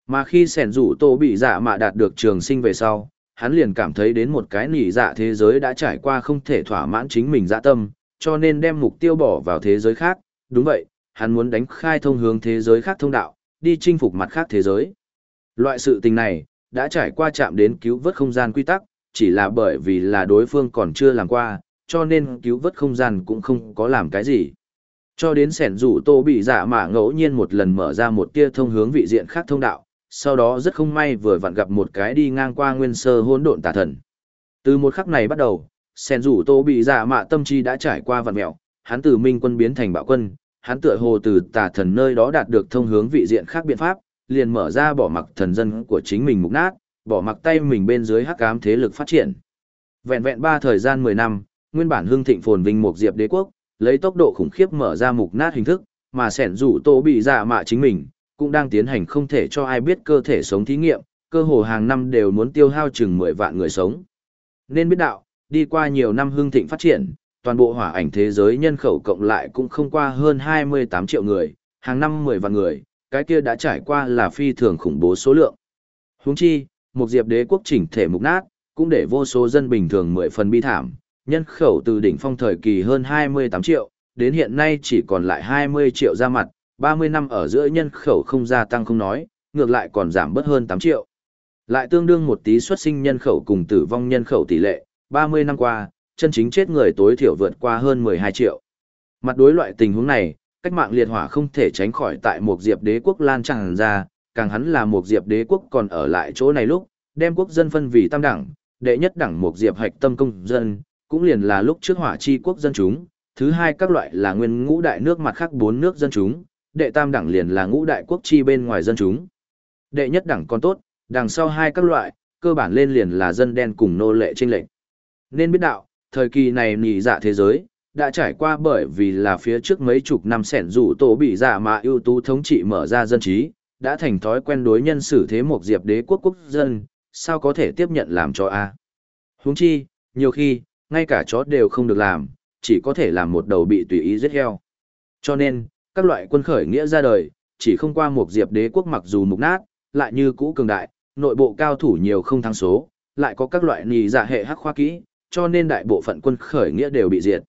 Mà khi sẻn rủ tổ bị giả mạ đạt được trường sinh về sau, hắn liền cảm thấy đến một cái nỉ dạ thế giới đã trải qua không thể thỏa mãn chính mình dạ tâm, cho nên đem mục tiêu bỏ vào thế giới khác. Đúng vậy, hắn muốn đánh khai thông hướng thế giới khác thông đạo, đi chinh phục mặt khác thế giới. Loại sự tình này, đã trải qua chạm đến cứu vớt không gian quy tắc, chỉ là bởi vì là đối phương còn chưa làm qua, cho nên cứu vớt không gian cũng không có làm cái gì. Cho đến sẻn rủ tô bị dạ giả mà ngẫu nhiên một lần mở ra một tia thông hướng vị diện khác thông đạo, sau đó rất không may vừa vặn gặp một cái đi ngang qua nguyên sơ hỗn độn tà thần. Từ một khắc này bắt đầu, sen rủ tô bị Dạ mạ tâm trí đã trải qua vạn mẹo, hắn từ minh quân biến thành bạo quân, hắn tựa hồ từ tà thần nơi đó đạt được thông hướng vị diện khác biện pháp, liền mở ra bỏ mặc thần dân của chính mình mục nát, bỏ mặc tay mình bên dưới hắc ám thế lực phát triển. Vẹn vẹn ba thời gian 10 năm, nguyên bản hương thịnh phồn vinh một diệp đế quốc, lấy tốc độ khủng khiếp mở ra mục nát hình thức, mà sẻn rủ tô bị Dạ mạ chính mình, cũng đang tiến hành không thể cho ai biết cơ thể sống thí nghiệm, cơ hồ hàng năm đều muốn tiêu hao chừng 10 vạn người sống. Nên biết đạo, đi qua nhiều năm hương thịnh phát triển, toàn bộ hỏa ảnh thế giới nhân khẩu cộng lại cũng không qua hơn 28 triệu người, hàng năm 10 vạn người, cái kia đã trải qua là phi thường khủng bố số lượng. Huống chi, một diệp đế quốc chỉnh thể mục nát, cũng để vô số dân bình thường mười phần bi thảm, nhân khẩu từ đỉnh phong thời kỳ hơn 28 triệu, đến hiện nay chỉ còn lại 20 triệu ra mặt, 30 năm ở giữa nhân khẩu không gia tăng không nói, ngược lại còn giảm bớt hơn 8 triệu. Lại tương đương một tí xuất sinh nhân khẩu cùng tử vong nhân khẩu tỷ lệ, 30 năm qua, chân chính chết người tối thiểu vượt qua hơn 12 triệu. Mặt đối loại tình huống này, cách mạng liệt hỏa không thể tránh khỏi tại một diệp đế quốc lan tràn ra, càng hắn là một diệp đế quốc còn ở lại chỗ này lúc, đem quốc dân phân vì tam đẳng, đệ nhất đẳng một diệp hạch tâm công dân, cũng liền là lúc trước hỏa chi quốc dân chúng, thứ hai các loại là nguyên ngũ đại nước mặt khác bốn nước dân chúng, đệ tam đẳng liền là ngũ đại quốc chi bên ngoài dân chúng. Đệ nhất đẳng còn tốt, đằng sau hai các loại, cơ bản lên liền là dân đen cùng nô lệ chênh lệnh. Nên biết đạo, thời kỳ này nỉ dạ thế giới, đã trải qua bởi vì là phía trước mấy chục năm sẻn rủ tổ bị giả mà ưu tú thống trị mở ra dân trí, đã thành thói quen đối nhân xử thế một diệp đế quốc quốc dân, sao có thể tiếp nhận làm cho A. Huống chi, nhiều khi, ngay cả chó đều không được làm, chỉ có thể làm một đầu bị tùy ý giết heo. Cho nên, các loại quân khởi nghĩa ra đời, chỉ không qua một diệp đế quốc mặc dù mục nát, lại như cũ cường đại, nội bộ cao thủ nhiều không thắng số, lại có các loại nì dạ hệ hắc khoa kỹ, cho nên đại bộ phận quân khởi nghĩa đều bị diệt.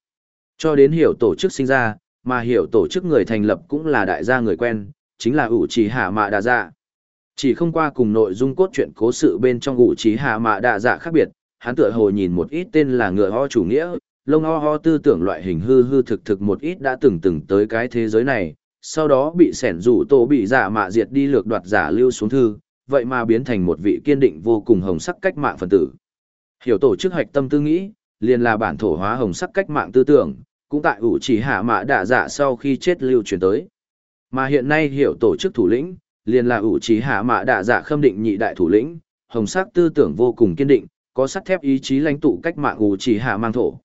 Cho đến hiểu tổ chức sinh ra, mà hiểu tổ chức người thành lập cũng là đại gia người quen, chính là ủ trì hạ mạ đà dạ. Chỉ không qua cùng nội dung cốt truyện cố sự bên trong ủ trì hạ mạ đà dạ khác biệt, hắn tựa hồ nhìn một ít tên là ngựa ho chủ nghĩa, lông ho ho tư tưởng loại hình hư hư thực thực một ít đã từng từng tới cái thế giới này, sau đó bị sẻn rủ tổ bị giả mạ diệt đi lược đoạt giả lưu xuống thư, vậy mà biến thành một vị kiên định vô cùng hồng sắc cách mạng phần tử. Hiểu tổ chức hoạch tâm tư nghĩ, liền là bản thổ hóa hồng sắc cách mạng tư tưởng, cũng tại ủ chỉ hạ mã đạ dạ sau khi chết lưu truyền tới. Mà hiện nay hiểu tổ chức thủ lĩnh, liền là ủ chỉ hạ mã đạ dạ khâm định nhị đại thủ lĩnh, hồng sắc tư tưởng vô cùng kiên định, có sắt thép ý chí lãnh tụ cách mạng ủ chỉ hạ mang thổ.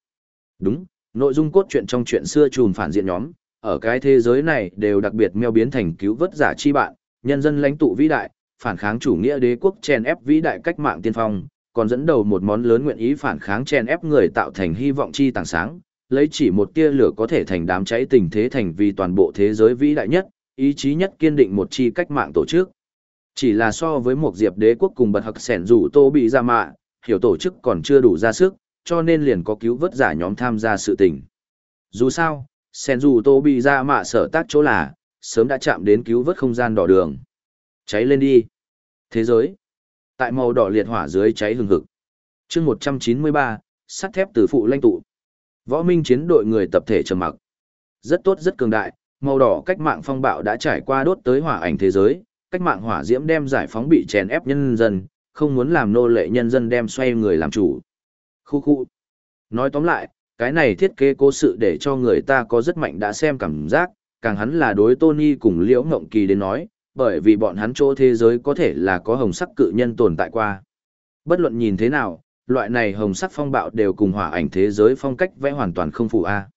Đúng, nội dung cốt truyện trong chuyện xưa trùn phản diện nhóm, ở cái thế giới này đều đặc biệt meo biến thành cứu vớt giả chi bạn, nhân dân lãnh tụ vĩ đại, phản kháng chủ nghĩa đế quốc chèn ép vĩ đại cách mạng tiên phong, còn dẫn đầu một món lớn nguyện ý phản kháng chen ép người tạo thành hy vọng chi tàng sáng, lấy chỉ một tia lửa có thể thành đám cháy tình thế thành vì toàn bộ thế giới vĩ đại nhất, ý chí nhất kiên định một chi cách mạng tổ chức. Chỉ là so với một diệp đế quốc cùng bật hặc sẻn rủ tô bị ra mạ, hiểu tổ chức còn chưa đủ ra sức, cho nên liền có cứu vớt giả nhóm tham gia sự tình. Dù sao, sẻn rủ tô bị ra mạ sở tác chỗ là, sớm đã chạm đến cứu vớt không gian đỏ đường. Cháy lên đi. Thế giới. Tại màu đỏ liệt hỏa dưới cháy hừng hực. chương 193, sắt thép từ phụ lãnh tụ. Võ minh chiến đội người tập thể trầm mặc. Rất tốt rất cường đại, màu đỏ cách mạng phong bạo đã trải qua đốt tới hỏa ảnh thế giới, cách mạng hỏa diễm đem giải phóng bị chèn ép nhân dân, không muốn làm nô lệ nhân dân đem xoay người làm chủ. Khu khu. Nói tóm lại, cái này thiết kế cố sự để cho người ta có rất mạnh đã xem cảm giác, càng hắn là đối Tony cùng Liễu Ngộng Kỳ đến nói, bởi vì bọn hắn chỗ thế giới có thể là có hồng sắc cự nhân tồn tại qua. Bất luận nhìn thế nào, loại này hồng sắc phong bạo đều cùng hỏa ảnh thế giới phong cách vẽ hoàn toàn không phù a.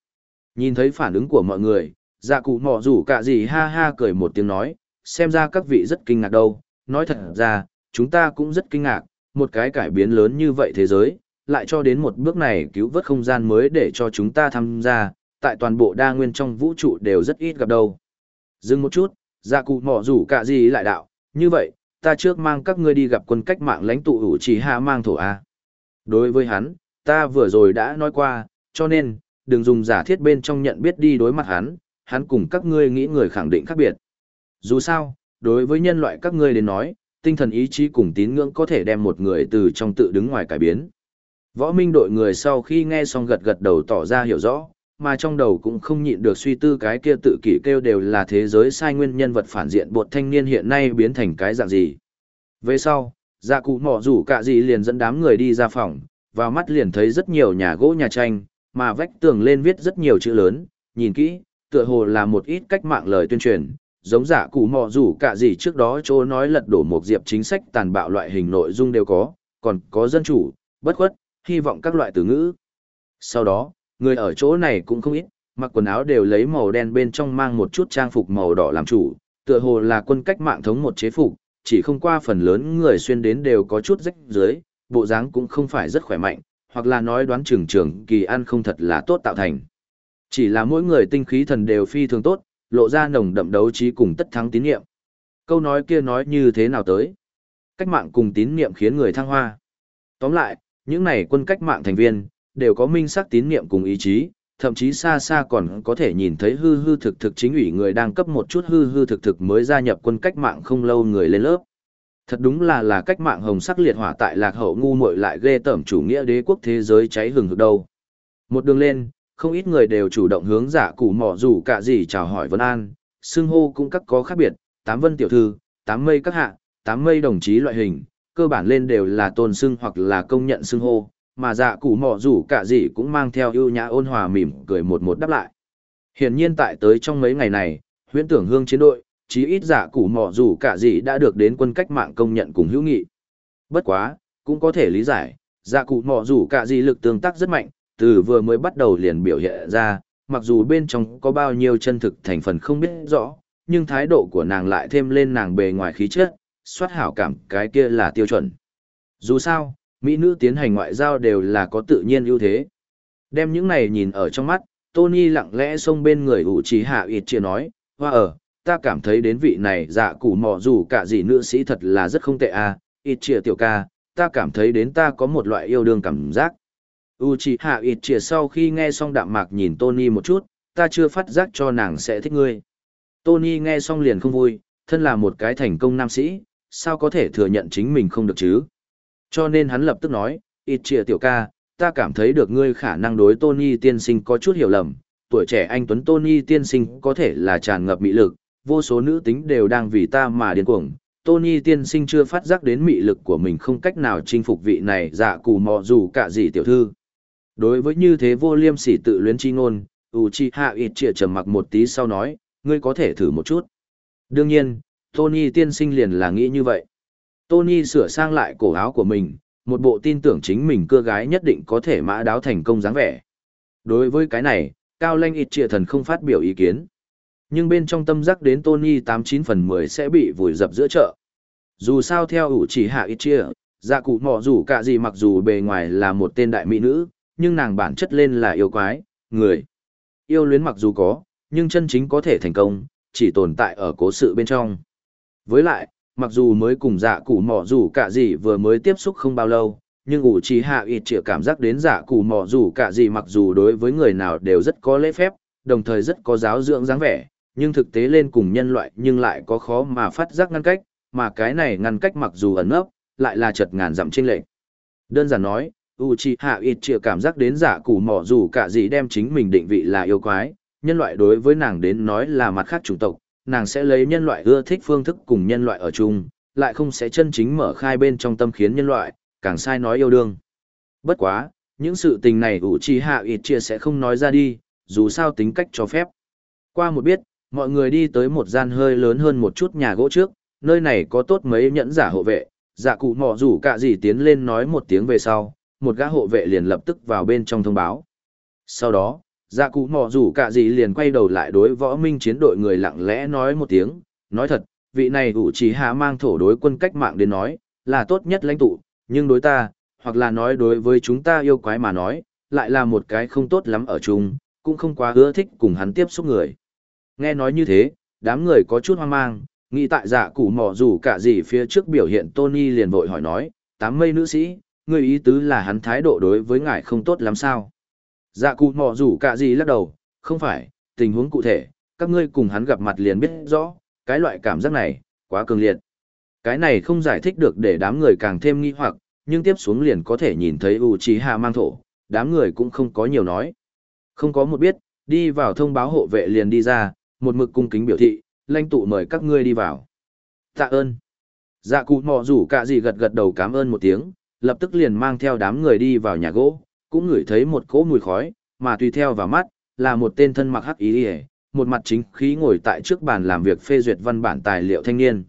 Nhìn thấy phản ứng của mọi người, dạ cụ mọ rủ cả gì ha ha cười một tiếng nói, xem ra các vị rất kinh ngạc đâu, nói thật ra, chúng ta cũng rất kinh ngạc, một cái cải biến lớn như vậy thế giới, lại cho đến một bước này cứu vớt không gian mới để cho chúng ta tham gia, tại toàn bộ đa nguyên trong vũ trụ đều rất ít gặp đâu. Dừng một chút, dạ cụ mỏ rủ cả gì lại đạo, như vậy, ta trước mang các ngươi đi gặp quân cách mạng lãnh tụ ủ chỉ hạ mang thổ A. Đối với hắn, ta vừa rồi đã nói qua, cho nên, đừng dùng giả thiết bên trong nhận biết đi đối mặt hắn, hắn cùng các ngươi nghĩ người khẳng định khác biệt. Dù sao, đối với nhân loại các ngươi đến nói, tinh thần ý chí cùng tín ngưỡng có thể đem một người từ trong tự đứng ngoài cải biến. Võ minh đội người sau khi nghe xong gật gật đầu tỏ ra hiểu rõ, mà trong đầu cũng không nhịn được suy tư cái kia tự kỷ kêu đều là thế giới sai nguyên nhân vật phản diện bột thanh niên hiện nay biến thành cái dạng gì. Về sau, dạ cụ mỏ rủ cả gì liền dẫn đám người đi ra phòng, vào mắt liền thấy rất nhiều nhà gỗ nhà tranh, mà vách tường lên viết rất nhiều chữ lớn, nhìn kỹ, tựa hồ là một ít cách mạng lời tuyên truyền, giống giả cụ mỏ rủ cả gì trước đó chỗ nói lật đổ một diệp chính sách tàn bạo loại hình nội dung đều có, còn có dân chủ, bất khuất, hy vọng các loại từ ngữ. Sau đó, người ở chỗ này cũng không ít, mặc quần áo đều lấy màu đen bên trong mang một chút trang phục màu đỏ làm chủ, tựa hồ là quân cách mạng thống một chế phục, chỉ không qua phần lớn người xuyên đến đều có chút rách dưới, bộ dáng cũng không phải rất khỏe mạnh, hoặc là nói đoán trường trường kỳ ăn không thật là tốt tạo thành. Chỉ là mỗi người tinh khí thần đều phi thường tốt, lộ ra nồng đậm đấu trí cùng tất thắng tín nhiệm. Câu nói kia nói như thế nào tới? Cách mạng cùng tín nhiệm khiến người thăng hoa. Tóm lại, những này quân cách mạng thành viên, đều có minh sắc tín nhiệm cùng ý chí, thậm chí xa xa còn có thể nhìn thấy hư hư thực thực chính ủy người đang cấp một chút hư hư thực thực mới gia nhập quân cách mạng không lâu người lên lớp. Thật đúng là là cách mạng hồng sắc liệt hỏa tại lạc hậu ngu muội lại ghê tởm chủ nghĩa đế quốc thế giới cháy hừng hực đâu. Một đường lên, không ít người đều chủ động hướng giả củ mỏ rủ cả gì chào hỏi Vân An, xưng hô cũng các có khác biệt, tám vân tiểu thư, tám mây các hạ, tám mây đồng chí loại hình, cơ bản lên đều là tôn xưng hoặc là công nhận xưng hô, mà dạ cụ mỏ rủ cả gì cũng mang theo ưu nhã ôn hòa mỉm cười một một đáp lại. Hiển nhiên tại tới trong mấy ngày này, huyễn tưởng hương chiến đội, chí ít dạ cụ mỏ rủ cả gì đã được đến quân cách mạng công nhận cùng hữu nghị. Bất quá, cũng có thể lý giải, dạ cụ mỏ rủ cả gì lực tương tác rất mạnh, từ vừa mới bắt đầu liền biểu hiện ra, mặc dù bên trong có bao nhiêu chân thực thành phần không biết rõ, nhưng thái độ của nàng lại thêm lên nàng bề ngoài khí chất, soát hảo cảm cái kia là tiêu chuẩn. Dù sao, Mỹ nữ tiến hành ngoại giao đều là có tự nhiên ưu thế. Đem những này nhìn ở trong mắt, Tony lặng lẽ xông bên người ủ trí hạ ịt chia nói, hoa ở, ta cảm thấy đến vị này dạ củ mò dù cả gì nữ sĩ thật là rất không tệ à, ít chia tiểu ca, ta cảm thấy đến ta có một loại yêu đương cảm giác. Uchiha Itchia sau khi nghe xong đạm mạc nhìn Tony một chút, ta chưa phát giác cho nàng sẽ thích ngươi. Tony nghe xong liền không vui, thân là một cái thành công nam sĩ, sao có thể thừa nhận chính mình không được chứ? Cho nên hắn lập tức nói, ít Itchia tiểu ca, ta cảm thấy được ngươi khả năng đối Tony tiên sinh có chút hiểu lầm, tuổi trẻ anh Tuấn Tony tiên sinh có thể là tràn ngập mị lực, vô số nữ tính đều đang vì ta mà điên cuồng. Tony tiên sinh chưa phát giác đến mị lực của mình không cách nào chinh phục vị này dạ cù mò dù cả gì tiểu thư. Đối với như thế vô liêm sỉ tự luyến chi ngôn, Uchiha Itchia trầm mặc một tí sau nói, ngươi có thể thử một chút. Đương nhiên, Tony tiên sinh liền là nghĩ như vậy. Tony sửa sang lại cổ áo của mình, một bộ tin tưởng chính mình cưa gái nhất định có thể mã đáo thành công dáng vẻ. Đối với cái này, Cao Lanh Itchia thần không phát biểu ý kiến. Nhưng bên trong tâm giác đến Tony 89 phần 10 sẽ bị vùi dập giữa chợ. Dù sao theo ủ chỉ hạ Itchia, dạ cụ mỏ dù cả gì mặc dù bề ngoài là một tên đại mỹ nữ, nhưng nàng bản chất lên là yêu quái, người. Yêu luyến mặc dù có, nhưng chân chính có thể thành công, chỉ tồn tại ở cố sự bên trong. Với lại, mặc dù mới cùng dạ cụ mỏ rủ cả gì vừa mới tiếp xúc không bao lâu, nhưng ủ trí hạ ít chĩa cảm giác đến dạ cụ mỏ rủ cả gì mặc dù đối với người nào đều rất có lễ phép, đồng thời rất có giáo dưỡng dáng vẻ, nhưng thực tế lên cùng nhân loại nhưng lại có khó mà phát giác ngăn cách, mà cái này ngăn cách mặc dù ẩn ấp, lại là chật ngàn dặm trên lệnh. Đơn giản nói, Uchiha Itchia cảm giác đến giả củ mỏ dù cả gì đem chính mình định vị là yêu quái, nhân loại đối với nàng đến nói là mặt khác chủng tộc, nàng sẽ lấy nhân loại ưa thích phương thức cùng nhân loại ở chung, lại không sẽ chân chính mở khai bên trong tâm khiến nhân loại, càng sai nói yêu đương. Bất quá, những sự tình này ủ trì hạ ịt chia sẽ không nói ra đi, dù sao tính cách cho phép. Qua một biết, mọi người đi tới một gian hơi lớn hơn một chút nhà gỗ trước, nơi này có tốt mấy nhẫn giả hộ vệ, giả cụ mỏ rủ cả gì tiến lên nói một tiếng về sau, một gã hộ vệ liền lập tức vào bên trong thông báo. Sau đó, dạ cụ mò rủ cả gì liền quay đầu lại đối võ minh chiến đội người lặng lẽ nói một tiếng, nói thật, vị này ủ chỉ hạ mang thổ đối quân cách mạng đến nói, là tốt nhất lãnh tụ, nhưng đối ta, hoặc là nói đối với chúng ta yêu quái mà nói, lại là một cái không tốt lắm ở chung, cũng không quá ưa thích cùng hắn tiếp xúc người. Nghe nói như thế, đám người có chút hoang mang, nghĩ tại dạ cụ mò rủ cả gì phía trước biểu hiện Tony liền vội hỏi nói, tám mây nữ sĩ, ngươi ý tứ là hắn thái độ đối với ngài không tốt lắm sao? Dạ cụ mò rủ cả gì lắc đầu, không phải, tình huống cụ thể, các ngươi cùng hắn gặp mặt liền biết rõ, cái loại cảm giác này, quá cường liệt. Cái này không giải thích được để đám người càng thêm nghi hoặc, nhưng tiếp xuống liền có thể nhìn thấy Uchiha mang thổ, đám người cũng không có nhiều nói. Không có một biết, đi vào thông báo hộ vệ liền đi ra, một mực cung kính biểu thị, lãnh tụ mời các ngươi đi vào. Tạ ơn. Dạ cụ mò rủ cả gì gật gật đầu cảm ơn một tiếng, lập tức liền mang theo đám người đi vào nhà gỗ, cũng ngửi thấy một cỗ mùi khói, mà tùy theo vào mắt, là một tên thân mặc hắc ý hề, một mặt chính khí ngồi tại trước bàn làm việc phê duyệt văn bản tài liệu thanh niên.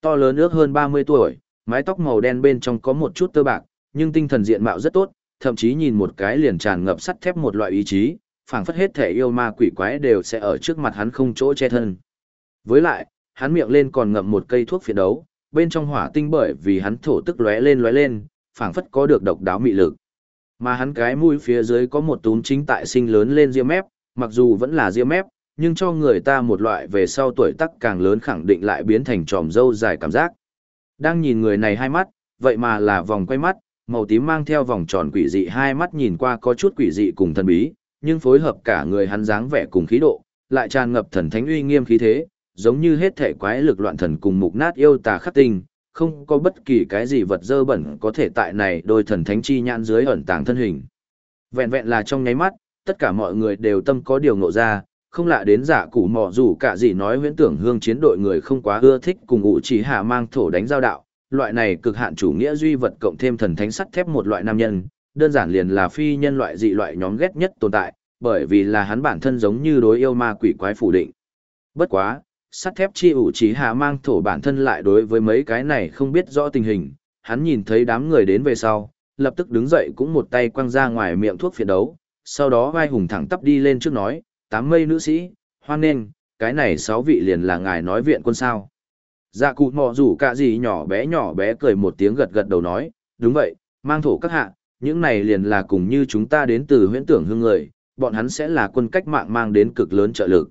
To lớn ước hơn 30 tuổi, mái tóc màu đen bên trong có một chút tơ bạc, nhưng tinh thần diện mạo rất tốt, thậm chí nhìn một cái liền tràn ngập sắt thép một loại ý chí, phảng phất hết thể yêu ma quỷ quái đều sẽ ở trước mặt hắn không chỗ che thân. Với lại, hắn miệng lên còn ngậm một cây thuốc phiện đấu, bên trong hỏa tinh bởi vì hắn thổ tức lóe lên lóe lên, phảng phất có được độc đáo mị lực. Mà hắn cái mũi phía dưới có một túm chính tại sinh lớn lên ria mép, mặc dù vẫn là ria mép, nhưng cho người ta một loại về sau tuổi tác càng lớn khẳng định lại biến thành tròm dâu dài cảm giác. Đang nhìn người này hai mắt, vậy mà là vòng quay mắt, màu tím mang theo vòng tròn quỷ dị hai mắt nhìn qua có chút quỷ dị cùng thần bí, nhưng phối hợp cả người hắn dáng vẻ cùng khí độ, lại tràn ngập thần thánh uy nghiêm khí thế, giống như hết thể quái lực loạn thần cùng mục nát yêu tà khắc tinh, không có bất kỳ cái gì vật dơ bẩn có thể tại này đôi thần thánh chi nhãn dưới ẩn tàng thân hình. Vẹn vẹn là trong nháy mắt, tất cả mọi người đều tâm có điều ngộ ra, không lạ đến giả củ mò dù cả gì nói huyễn tưởng hương chiến đội người không quá ưa thích cùng ngụ chỉ hạ mang thổ đánh giao đạo, loại này cực hạn chủ nghĩa duy vật cộng thêm thần thánh sắt thép một loại nam nhân, đơn giản liền là phi nhân loại dị loại nhóm ghét nhất tồn tại, bởi vì là hắn bản thân giống như đối yêu ma quỷ quái phủ định. Bất quá, sắt thép chi ủ trí hạ mang thổ bản thân lại đối với mấy cái này không biết rõ tình hình, hắn nhìn thấy đám người đến về sau, lập tức đứng dậy cũng một tay quăng ra ngoài miệng thuốc phiện đấu, sau đó vai hùng thẳng tắp đi lên trước nói, tám mây nữ sĩ, hoan nghênh, cái này sáu vị liền là ngài nói viện quân sao. Dạ cụ mò rủ cả gì nhỏ bé nhỏ bé cười một tiếng gật gật đầu nói, đúng vậy, mang thổ các hạ, những này liền là cùng như chúng ta đến từ huyễn tưởng hương người, bọn hắn sẽ là quân cách mạng mang đến cực lớn trợ lực.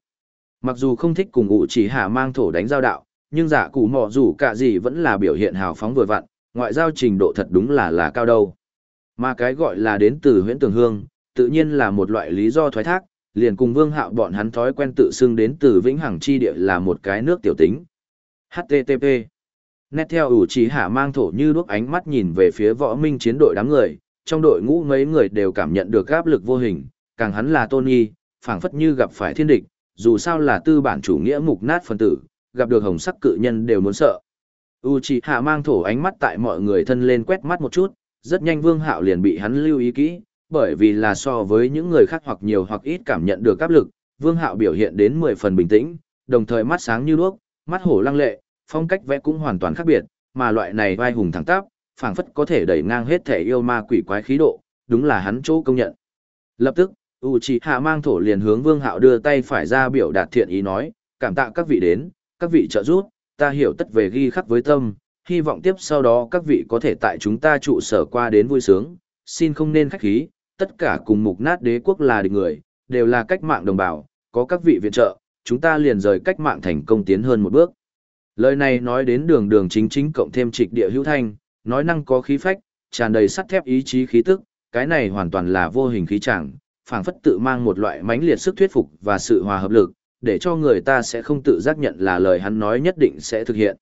Mặc dù không thích cùng ủ chỉ hạ mang thổ đánh giao đạo, nhưng giả cụ mò dù cả gì vẫn là biểu hiện hào phóng vừa vặn, ngoại giao trình độ thật đúng là là cao đâu. Mà cái gọi là đến từ huyễn tường hương, tự nhiên là một loại lý do thoái thác, liền cùng vương hạo bọn hắn thói quen tự xưng đến từ vĩnh hằng chi địa là một cái nước tiểu tính. HTTP Nét theo ủ chỉ hạ mang thổ như đuốc ánh mắt nhìn về phía võ minh chiến đội đám người, trong đội ngũ mấy người đều cảm nhận được áp lực vô hình, càng hắn là tôn nghi phảng phất như gặp phải thiên địch, dù sao là tư bản chủ nghĩa mục nát phân tử, gặp được hồng sắc cự nhân đều muốn sợ. Uchiha mang thổ ánh mắt tại mọi người thân lên quét mắt một chút, rất nhanh Vương Hạo liền bị hắn lưu ý kỹ, bởi vì là so với những người khác hoặc nhiều hoặc ít cảm nhận được áp lực, Vương Hạo biểu hiện đến 10 phần bình tĩnh, đồng thời mắt sáng như đuốc, mắt hổ lăng lệ, phong cách vẽ cũng hoàn toàn khác biệt, mà loại này vai hùng thẳng tắp, phảng phất có thể đẩy ngang hết thể yêu ma quỷ quái khí độ, đúng là hắn chỗ công nhận. Lập tức, Uchiha mang thổ liền hướng Vương Hạo đưa tay phải ra biểu đạt thiện ý nói, cảm tạ các vị đến, các vị trợ giúp, ta hiểu tất về ghi khắc với tâm, hy vọng tiếp sau đó các vị có thể tại chúng ta trụ sở qua đến vui sướng, xin không nên khách khí, tất cả cùng mục nát đế quốc là địch người, đều là cách mạng đồng bào, có các vị viện trợ, chúng ta liền rời cách mạng thành công tiến hơn một bước. Lời này nói đến đường đường chính chính cộng thêm trịch địa hữu thanh, nói năng có khí phách, tràn đầy sắt thép ý chí khí tức, cái này hoàn toàn là vô hình khí chẳng, phảng phất tự mang một loại mãnh liệt sức thuyết phục và sự hòa hợp lực, để cho người ta sẽ không tự giác nhận là lời hắn nói nhất định sẽ thực hiện.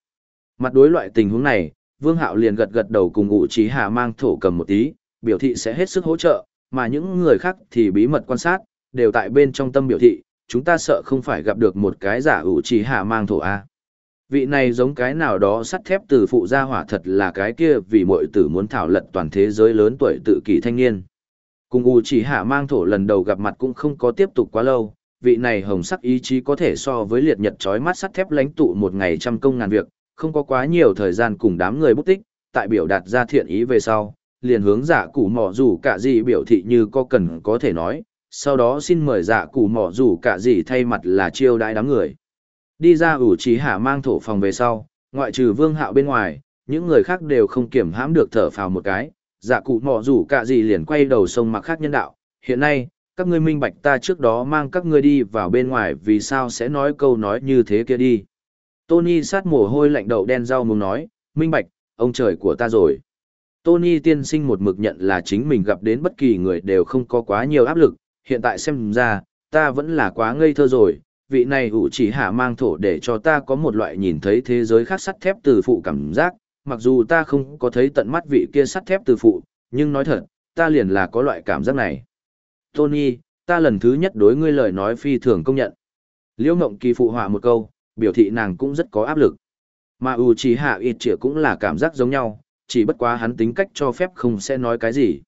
Mặt đối loại tình huống này, Vương Hạo liền gật gật đầu cùng ngụ trí hạ mang thổ cầm một tí, biểu thị sẽ hết sức hỗ trợ, mà những người khác thì bí mật quan sát, đều tại bên trong tâm biểu thị, chúng ta sợ không phải gặp được một cái giả Ngụ trí hạ mang thổ A. Vị này giống cái nào đó sắt thép từ phụ gia hỏa thật là cái kia vì mọi tử muốn thảo lật toàn thế giới lớn tuổi tự kỷ thanh niên. Cùng U chỉ hạ mang thổ lần đầu gặp mặt cũng không có tiếp tục quá lâu, vị này hồng sắc ý chí có thể so với liệt nhật trói mắt sắt thép lãnh tụ một ngày trăm công ngàn việc, không có quá nhiều thời gian cùng đám người bút tích, tại biểu đạt ra thiện ý về sau, liền hướng giả cụ mỏ rủ cả gì biểu thị như có cần có thể nói, sau đó xin mời giả cụ mỏ rủ cả gì thay mặt là chiêu đãi đám người. Đi ra ủ trí hạ mang thổ phòng về sau, ngoại trừ vương hạo bên ngoài, những người khác đều không kiểm hãm được thở phào một cái, dạ cụ mỏ rủ cả gì liền quay đầu sông mặc khác nhân đạo, hiện nay, các ngươi minh bạch ta trước đó mang các ngươi đi vào bên ngoài vì sao sẽ nói câu nói như thế kia đi. Tony sát mồ hôi lạnh đậu đen rau muốn nói, minh bạch, ông trời của ta rồi. Tony tiên sinh một mực nhận là chính mình gặp đến bất kỳ người đều không có quá nhiều áp lực, hiện tại xem ra, ta vẫn là quá ngây thơ rồi, vị này ủ chỉ hạ mang thổ để cho ta có một loại nhìn thấy thế giới khác sắt thép từ phụ cảm giác, mặc dù ta không có thấy tận mắt vị kia sắt thép từ phụ, nhưng nói thật, ta liền là có loại cảm giác này. Tony, ta lần thứ nhất đối ngươi lời nói phi thường công nhận. Liễu Ngộng Kỳ phụ họa một câu, biểu thị nàng cũng rất có áp lực. Mà U chỉ hạ ít trịa cũng là cảm giác giống nhau, chỉ bất quá hắn tính cách cho phép không sẽ nói cái gì.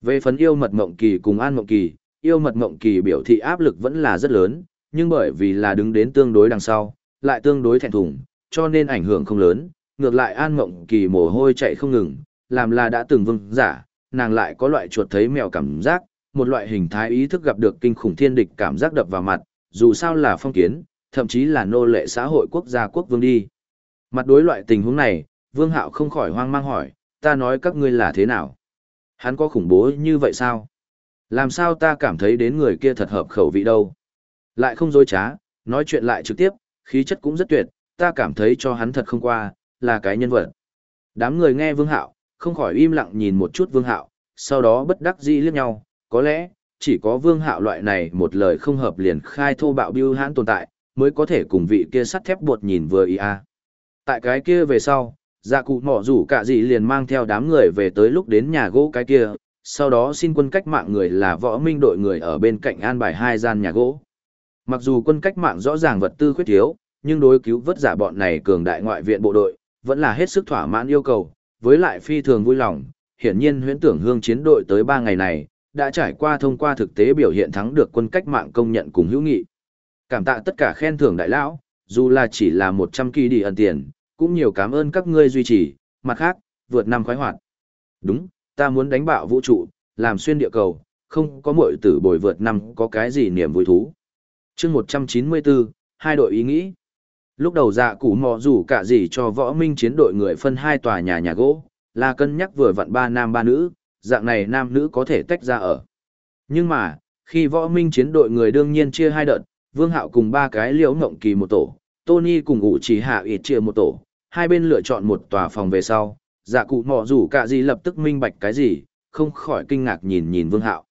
Về phần yêu mật Ngộng Kỳ cùng An Ngộng Kỳ, yêu mật Ngộng Kỳ biểu thị áp lực vẫn là rất lớn, nhưng bởi vì là đứng đến tương đối đằng sau, lại tương đối thẹn thùng, cho nên ảnh hưởng không lớn, ngược lại An Mộng Kỳ mồ hôi chạy không ngừng, làm là đã từng vương giả, nàng lại có loại chuột thấy mèo cảm giác, một loại hình thái ý thức gặp được kinh khủng thiên địch cảm giác đập vào mặt, dù sao là phong kiến, thậm chí là nô lệ xã hội quốc gia quốc vương đi. Mặt đối loại tình huống này, Vương Hạo không khỏi hoang mang hỏi, ta nói các ngươi là thế nào? Hắn có khủng bố như vậy sao? Làm sao ta cảm thấy đến người kia thật hợp khẩu vị đâu? Lại không dối trá, nói chuyện lại trực tiếp, khí chất cũng rất tuyệt, ta cảm thấy cho hắn thật không qua, là cái nhân vật. Đám người nghe Vương Hạo, không khỏi im lặng nhìn một chút Vương Hạo, sau đó bất đắc dĩ liếc nhau, có lẽ, chỉ có Vương Hạo loại này một lời không hợp liền khai thô bạo biêu hãn tồn tại, mới có thể cùng vị kia sắt thép bột nhìn vừa ý a. Tại cái kia về sau, dạ cụ mỏ rủ cả gì liền mang theo đám người về tới lúc đến nhà gỗ cái kia, sau đó xin quân cách mạng người là võ minh đội người ở bên cạnh an bài hai gian nhà gỗ. Mặc dù quân cách mạng rõ ràng vật tư khuyết thiếu, nhưng đối cứu vớt giả bọn này cường đại ngoại viện bộ đội, vẫn là hết sức thỏa mãn yêu cầu, với lại phi thường vui lòng, hiển nhiên huyễn tưởng hương chiến đội tới 3 ngày này, đã trải qua thông qua thực tế biểu hiện thắng được quân cách mạng công nhận cùng hữu nghị. Cảm tạ tất cả khen thưởng đại lão, dù là chỉ là 100 kỳ đi ẩn tiền, cũng nhiều cảm ơn các ngươi duy trì, mặt khác, vượt năm khoái hoạt. Đúng, ta muốn đánh bạo vũ trụ, làm xuyên địa cầu, không có muội tử bồi vượt năm có cái gì niềm vui thú. chương 194, hai đội ý nghĩ. Lúc đầu dạ củ mò rủ cả gì cho võ minh chiến đội người phân hai tòa nhà nhà gỗ, là cân nhắc vừa vặn ba nam ba nữ, dạng này nam nữ có thể tách ra ở. Nhưng mà, khi võ minh chiến đội người đương nhiên chia hai đợt, Vương Hạo cùng ba cái liễu ngộng kỳ một tổ, Tony cùng ủ chỉ hạ ịt chia một tổ, hai bên lựa chọn một tòa phòng về sau, dạ cụ mò rủ cả gì lập tức minh bạch cái gì, không khỏi kinh ngạc nhìn nhìn Vương Hạo.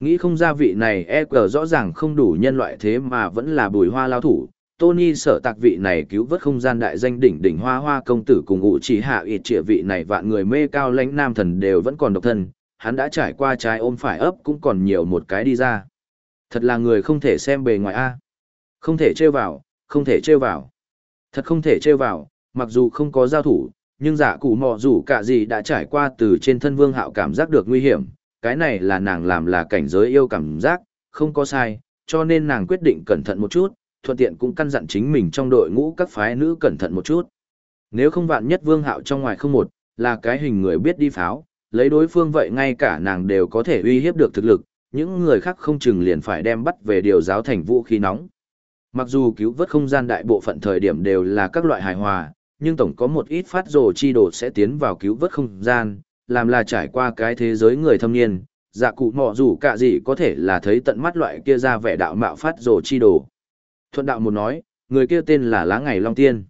Nghĩ không ra vị này e cờ rõ ràng không đủ nhân loại thế mà vẫn là bùi hoa lao thủ. Tony sở tạc vị này cứu vớt không gian đại danh đỉnh đỉnh hoa hoa công tử cùng ngụ chỉ hạ ịt trịa vị này vạn người mê cao lãnh nam thần đều vẫn còn độc thân, hắn đã trải qua trái ôm phải ấp cũng còn nhiều một cái đi ra. Thật là người không thể xem bề ngoài A. Không thể trêu vào, không thể trêu vào. Thật không thể trêu vào, mặc dù không có giao thủ, nhưng giả cụ mò rủ cả gì đã trải qua từ trên thân vương hạo cảm giác được nguy hiểm, cái này là nàng làm là cảnh giới yêu cảm giác, không có sai, cho nên nàng quyết định cẩn thận một chút, thuận tiện cũng căn dặn chính mình trong đội ngũ các phái nữ cẩn thận một chút. Nếu không vạn nhất vương hạo trong ngoài không một, là cái hình người biết đi pháo, lấy đối phương vậy ngay cả nàng đều có thể uy hiếp được thực lực, những người khác không chừng liền phải đem bắt về điều giáo thành vũ khí nóng. Mặc dù cứu vớt không gian đại bộ phận thời điểm đều là các loại hài hòa, nhưng tổng có một ít phát rồ chi đồ sẽ tiến vào cứu vớt không gian, làm là trải qua cái thế giới người thâm niên, dạ cụ mọ dù cả gì có thể là thấy tận mắt loại kia ra vẻ đạo mạo phát rồ chi đồ. Thuận đạo một nói, người kia tên là Lá Ngày Long Tiên.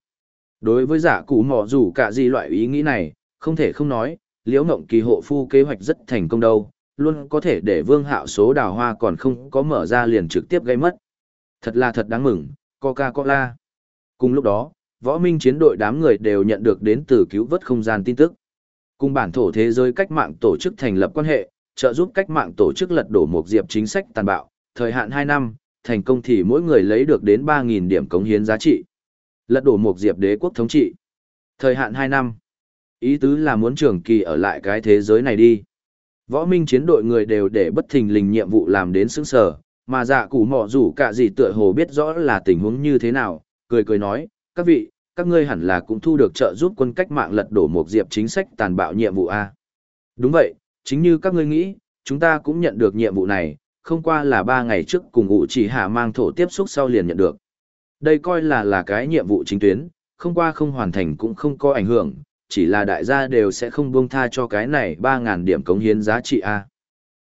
Đối với giả cụ mò dù cả gì loại ý nghĩ này, không thể không nói, liễu mộng kỳ hộ phu kế hoạch rất thành công đâu, luôn có thể để vương hạo số đào hoa còn không có mở ra liền trực tiếp gây mất. Thật là thật đáng mừng, Coca-Cola. Cùng lúc đó, võ minh chiến đội đám người đều nhận được đến từ cứu vớt không gian tin tức. Cùng bản thổ thế giới cách mạng tổ chức thành lập quan hệ, trợ giúp cách mạng tổ chức lật đổ một diệp chính sách tàn bạo, thời hạn 2 năm, thành công thì mỗi người lấy được đến 3.000 điểm cống hiến giá trị. Lật đổ một diệp đế quốc thống trị. Thời hạn 2 năm. Ý tứ là muốn trường kỳ ở lại cái thế giới này đi. Võ minh chiến đội người đều để bất thình lình nhiệm vụ làm đến sững sở, mà dạ củ mọ rủ cả gì tựa hồ biết rõ là tình huống như thế nào, cười cười nói, các vị, các ngươi hẳn là cũng thu được trợ giúp quân cách mạng lật đổ một diệp chính sách tàn bạo nhiệm vụ A. Đúng vậy, chính như các ngươi nghĩ, chúng ta cũng nhận được nhiệm vụ này, không qua là ba ngày trước cùng ngụ chỉ hạ mang thổ tiếp xúc sau liền nhận được. Đây coi là là cái nhiệm vụ chính tuyến, không qua không hoàn thành cũng không có ảnh hưởng, chỉ là đại gia đều sẽ không buông tha cho cái này 3.000 điểm cống hiến giá trị A.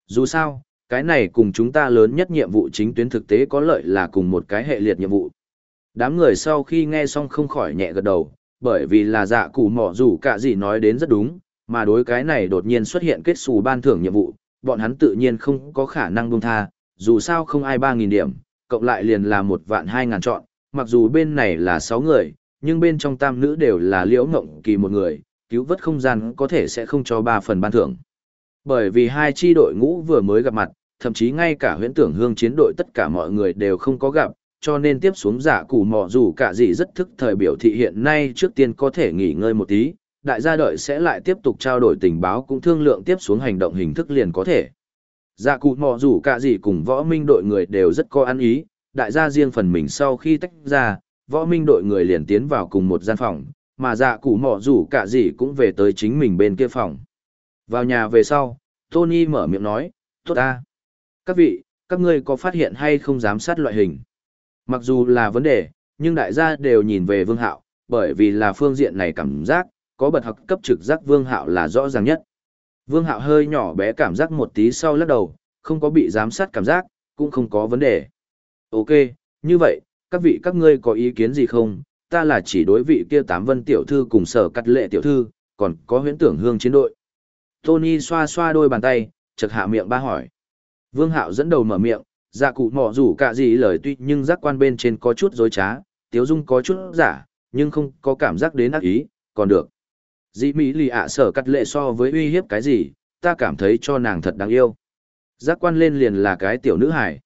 Dù sao, cái này cùng chúng ta lớn nhất nhiệm vụ chính tuyến thực tế có lợi là cùng một cái hệ liệt nhiệm vụ. Đám người sau khi nghe xong không khỏi nhẹ gật đầu, bởi vì là dạ cụ mỏ dù cả gì nói đến rất đúng, mà đối cái này đột nhiên xuất hiện kết xù ban thưởng nhiệm vụ, bọn hắn tự nhiên không có khả năng buông tha, dù sao không ai 3.000 điểm, cộng lại liền là một vạn 2.000 chọn, mặc dù bên này là 6 người, nhưng bên trong tam nữ đều là liễu ngộng kỳ một người, cứu vớt không gian có thể sẽ không cho 3 phần ban thưởng. Bởi vì hai chi đội ngũ vừa mới gặp mặt, thậm chí ngay cả huyễn tưởng hương chiến đội tất cả mọi người đều không có gặp, cho nên tiếp xuống giả củ mò dù cả gì rất thức thời biểu thị hiện nay trước tiên có thể nghỉ ngơi một tí, đại gia đợi sẽ lại tiếp tục trao đổi tình báo cũng thương lượng tiếp xuống hành động hình thức liền có thể. Dạ cụ mò dù cả gì cùng võ minh đội người đều rất có ăn ý, đại gia riêng phần mình sau khi tách ra, võ minh đội người liền tiến vào cùng một gian phòng, mà dạ cụ mò dù cả gì cũng về tới chính mình bên kia phòng. Vào nhà về sau, Tony mở miệng nói, tốt ta. Các vị, các ngươi có phát hiện hay không giám sát loại hình? Mặc dù là vấn đề, nhưng đại gia đều nhìn về Vương Hạo, bởi vì là phương diện này cảm giác, có bật học cấp trực giác Vương Hạo là rõ ràng nhất. Vương Hạo hơi nhỏ bé cảm giác một tí sau lắc đầu, không có bị giám sát cảm giác, cũng không có vấn đề. Ok, như vậy, các vị các ngươi có ý kiến gì không? Ta là chỉ đối vị kia tám vân tiểu thư cùng sở cắt lệ tiểu thư, còn có huyễn tưởng hương chiến đội. Tony xoa xoa đôi bàn tay, chật hạ miệng ba hỏi. Vương Hạo dẫn đầu mở miệng, dạ cụ mỏ rủ cả gì lời tuy nhưng giác quan bên trên có chút dối trá, tiếu dung có chút giả, nhưng không có cảm giác đến ác ý, còn được. Dĩ Mỹ lì ạ sở cắt lệ so với uy hiếp cái gì, ta cảm thấy cho nàng thật đáng yêu. Giác quan lên liền là cái tiểu nữ hải.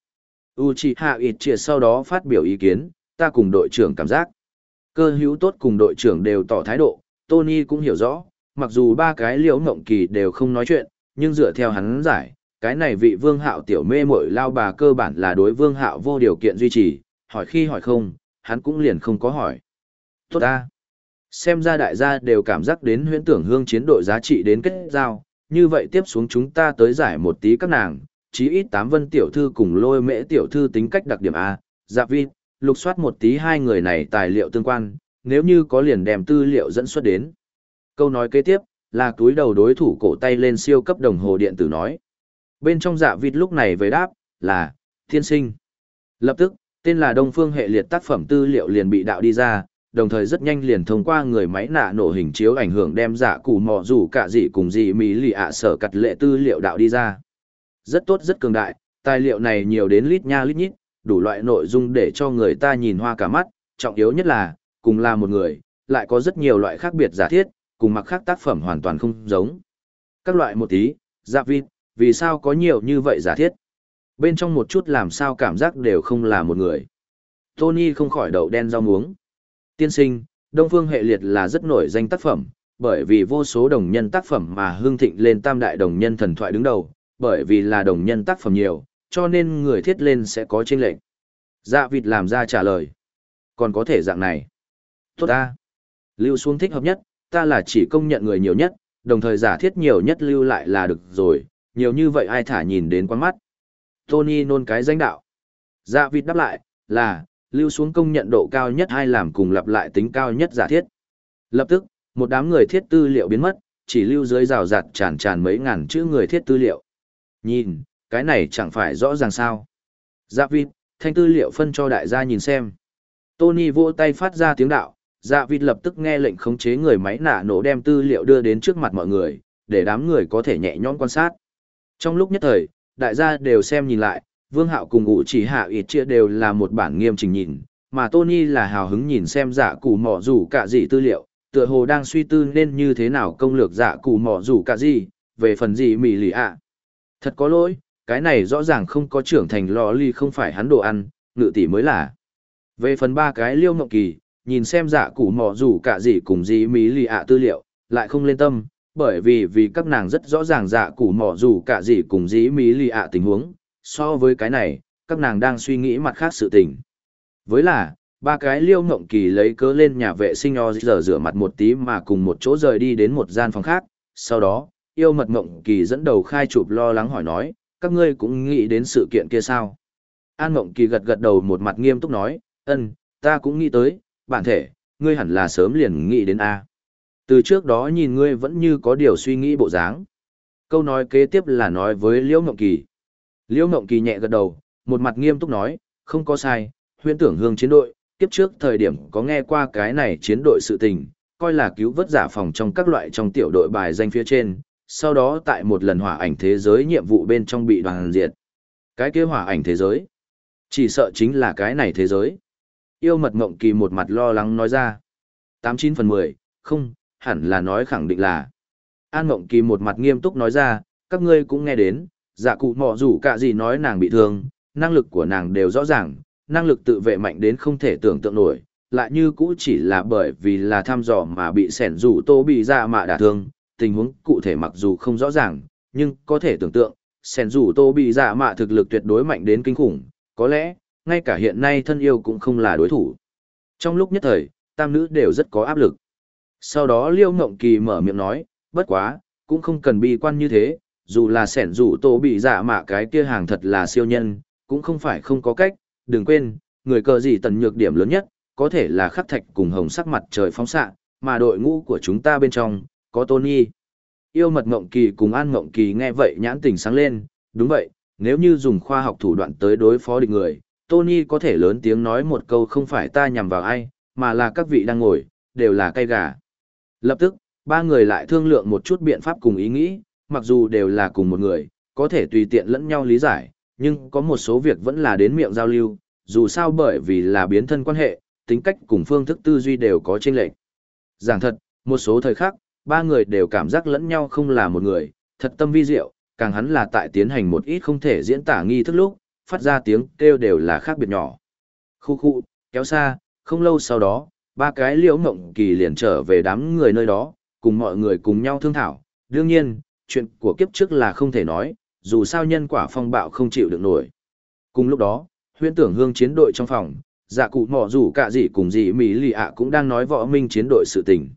Uchiha Itchia sau đó phát biểu ý kiến, ta cùng đội trưởng cảm giác. Cơ hữu tốt cùng đội trưởng đều tỏ thái độ, Tony cũng hiểu rõ, mặc dù ba cái liễu ngộng kỳ đều không nói chuyện, nhưng dựa theo hắn giải, cái này vị vương hạo tiểu mê mội lao bà cơ bản là đối vương hạo vô điều kiện duy trì, hỏi khi hỏi không, hắn cũng liền không có hỏi. Tốt ta. Xem ra đại gia đều cảm giác đến huyễn tưởng hương chiến đội giá trị đến kết giao, như vậy tiếp xuống chúng ta tới giải một tí các nàng, chí ít tám vân tiểu thư cùng lôi mễ tiểu thư tính cách đặc điểm A, dạ vi, lục soát một tí hai người này tài liệu tương quan, nếu như có liền đem tư liệu dẫn xuất đến. Câu nói kế tiếp, là túi đầu đối thủ cổ tay lên siêu cấp đồng hồ điện tử nói. Bên trong dạ vịt lúc này về đáp, là, thiên sinh. Lập tức, tên là Đông Phương hệ liệt tác phẩm tư liệu liền bị đạo đi ra, đồng thời rất nhanh liền thông qua người máy nạ nổ hình chiếu ảnh hưởng đem giả cụ mò rủ cả gì cùng gì mỹ lì ạ sở cặt lệ tư liệu đạo đi ra. Rất tốt rất cường đại, tài liệu này nhiều đến lít nha lít nhít, đủ loại nội dung để cho người ta nhìn hoa cả mắt, trọng yếu nhất là, cùng là một người, lại có rất nhiều loại khác biệt giả thiết, cùng mặc khác tác phẩm hoàn toàn không giống. Các loại một tí, dạ vịt, vì sao có nhiều như vậy giả thiết? Bên trong một chút làm sao cảm giác đều không là một người. Tony không khỏi đậu đen rau muống. Tiên sinh, Đông Phương hệ liệt là rất nổi danh tác phẩm, bởi vì vô số đồng nhân tác phẩm mà hương thịnh lên tam đại đồng nhân thần thoại đứng đầu, bởi vì là đồng nhân tác phẩm nhiều, cho nên người thiết lên sẽ có chênh lệnh. Dạ vịt làm ra trả lời. Còn có thể dạng này. Tốt ta. Lưu xuống thích hợp nhất, ta là chỉ công nhận người nhiều nhất, đồng thời giả thiết nhiều nhất lưu lại là được rồi, nhiều như vậy ai thả nhìn đến quan mắt. Tony nôn cái danh đạo. Dạ vịt đáp lại, là, lưu xuống công nhận độ cao nhất hay làm cùng lặp lại tính cao nhất giả thiết. Lập tức, một đám người thiết tư liệu biến mất, chỉ lưu dưới rào rạt tràn tràn mấy ngàn chữ người thiết tư liệu. Nhìn, cái này chẳng phải rõ ràng sao. Dạ vịt, thanh tư liệu phân cho đại gia nhìn xem. Tony vỗ tay phát ra tiếng đạo, dạ vịt lập tức nghe lệnh khống chế người máy nạ nổ đem tư liệu đưa đến trước mặt mọi người, để đám người có thể nhẹ nhõm quan sát. Trong lúc nhất thời, đại gia đều xem nhìn lại, Vương Hạo cùng ủ chỉ hạ ít chia đều là một bản nghiêm trình nhìn, mà Tony là hào hứng nhìn xem giả cụ mỏ rủ cả gì tư liệu, tựa hồ đang suy tư nên như thế nào công lược giả cụ mỏ rủ cả gì, về phần gì mỉ lì ạ. Thật có lỗi, cái này rõ ràng không có trưởng thành lò ly không phải hắn đồ ăn, ngự tỷ mới là. Về phần ba cái liêu mộng kỳ, nhìn xem giả cụ mỏ rủ cả gì cùng gì mỉ lì ạ tư liệu, lại không lên tâm, bởi vì vì các nàng rất rõ ràng dạ cụ mỏ rủ cả gì cùng dĩ mỹ lì ạ tình huống, so với cái này, các nàng đang suy nghĩ mặt khác sự tình. Với là, ba cái liêu ngộng kỳ lấy cớ lên nhà vệ sinh o giờ rửa mặt một tí mà cùng một chỗ rời đi đến một gian phòng khác, sau đó, yêu mật ngộng kỳ dẫn đầu khai chụp lo lắng hỏi nói, các ngươi cũng nghĩ đến sự kiện kia sao? An ngộng kỳ gật gật đầu một mặt nghiêm túc nói, ân, ta cũng nghĩ tới, bản thể, ngươi hẳn là sớm liền nghĩ đến A. Từ trước đó nhìn ngươi vẫn như có điều suy nghĩ bộ dáng. Câu nói kế tiếp là nói với Liễu Ngộng Kỳ. Liễu Ngộng Kỳ nhẹ gật đầu, một mặt nghiêm túc nói, không có sai, huyễn tưởng hương chiến đội, kiếp trước thời điểm có nghe qua cái này chiến đội sự tình, coi là cứu vớt giả phòng trong các loại trong tiểu đội bài danh phía trên, sau đó tại một lần hỏa ảnh thế giới nhiệm vụ bên trong bị đoàn diệt. Cái kia hỏa ảnh thế giới, chỉ sợ chính là cái này thế giới. Yêu mật ngộng kỳ một mặt lo lắng nói ra. 89 phần 10, không, hẳn là nói khẳng định là. An Mộng Kỳ một mặt nghiêm túc nói ra, các ngươi cũng nghe đến, dạ cụ mọ rủ cả gì nói nàng bị thương, năng lực của nàng đều rõ ràng, năng lực tự vệ mạnh đến không thể tưởng tượng nổi, lại như cũ chỉ là bởi vì là thăm dò mà bị sẻn rủ tô bị dạ mạ đả thương, tình huống cụ thể mặc dù không rõ ràng, nhưng có thể tưởng tượng, sẻn rủ tô bị dạ mạ thực lực tuyệt đối mạnh đến kinh khủng, có lẽ, ngay cả hiện nay thân yêu cũng không là đối thủ. Trong lúc nhất thời, tam nữ đều rất có áp lực. Sau đó Liêu Ngộng Kỳ mở miệng nói, bất quá, cũng không cần bi quan như thế, dù là sẻn rủ tổ bị dạ mạ cái kia hàng thật là siêu nhân, cũng không phải không có cách, đừng quên, người cờ gì tần nhược điểm lớn nhất, có thể là khắc thạch cùng hồng sắc mặt trời phóng xạ, mà đội ngũ của chúng ta bên trong, có Tony. Yêu mật Ngộng Kỳ cùng An Ngộng Kỳ nghe vậy nhãn tình sáng lên, đúng vậy, nếu như dùng khoa học thủ đoạn tới đối phó địch người, Tony có thể lớn tiếng nói một câu không phải ta nhằm vào ai, mà là các vị đang ngồi, đều là cây gà. Lập tức, ba người lại thương lượng một chút biện pháp cùng ý nghĩ, mặc dù đều là cùng một người, có thể tùy tiện lẫn nhau lý giải, nhưng có một số việc vẫn là đến miệng giao lưu, dù sao bởi vì là biến thân quan hệ, tính cách cùng phương thức tư duy đều có chênh lệch. Giảng thật, một số thời khắc, ba người đều cảm giác lẫn nhau không là một người, thật tâm vi diệu, càng hắn là tại tiến hành một ít không thể diễn tả nghi thức lúc, phát ra tiếng kêu đều là khác biệt nhỏ. Khu khu, kéo xa, không lâu sau đó, ba cái liễu ngộng kỳ liền trở về đám người nơi đó, cùng mọi người cùng nhau thương thảo. Đương nhiên, chuyện của kiếp trước là không thể nói, dù sao nhân quả phong bạo không chịu được nổi. Cùng lúc đó, huyễn tưởng hương chiến đội trong phòng, dạ cụ mỏ rủ cả gì cùng gì Mỹ lì ạ cũng đang nói võ minh chiến đội sự tình.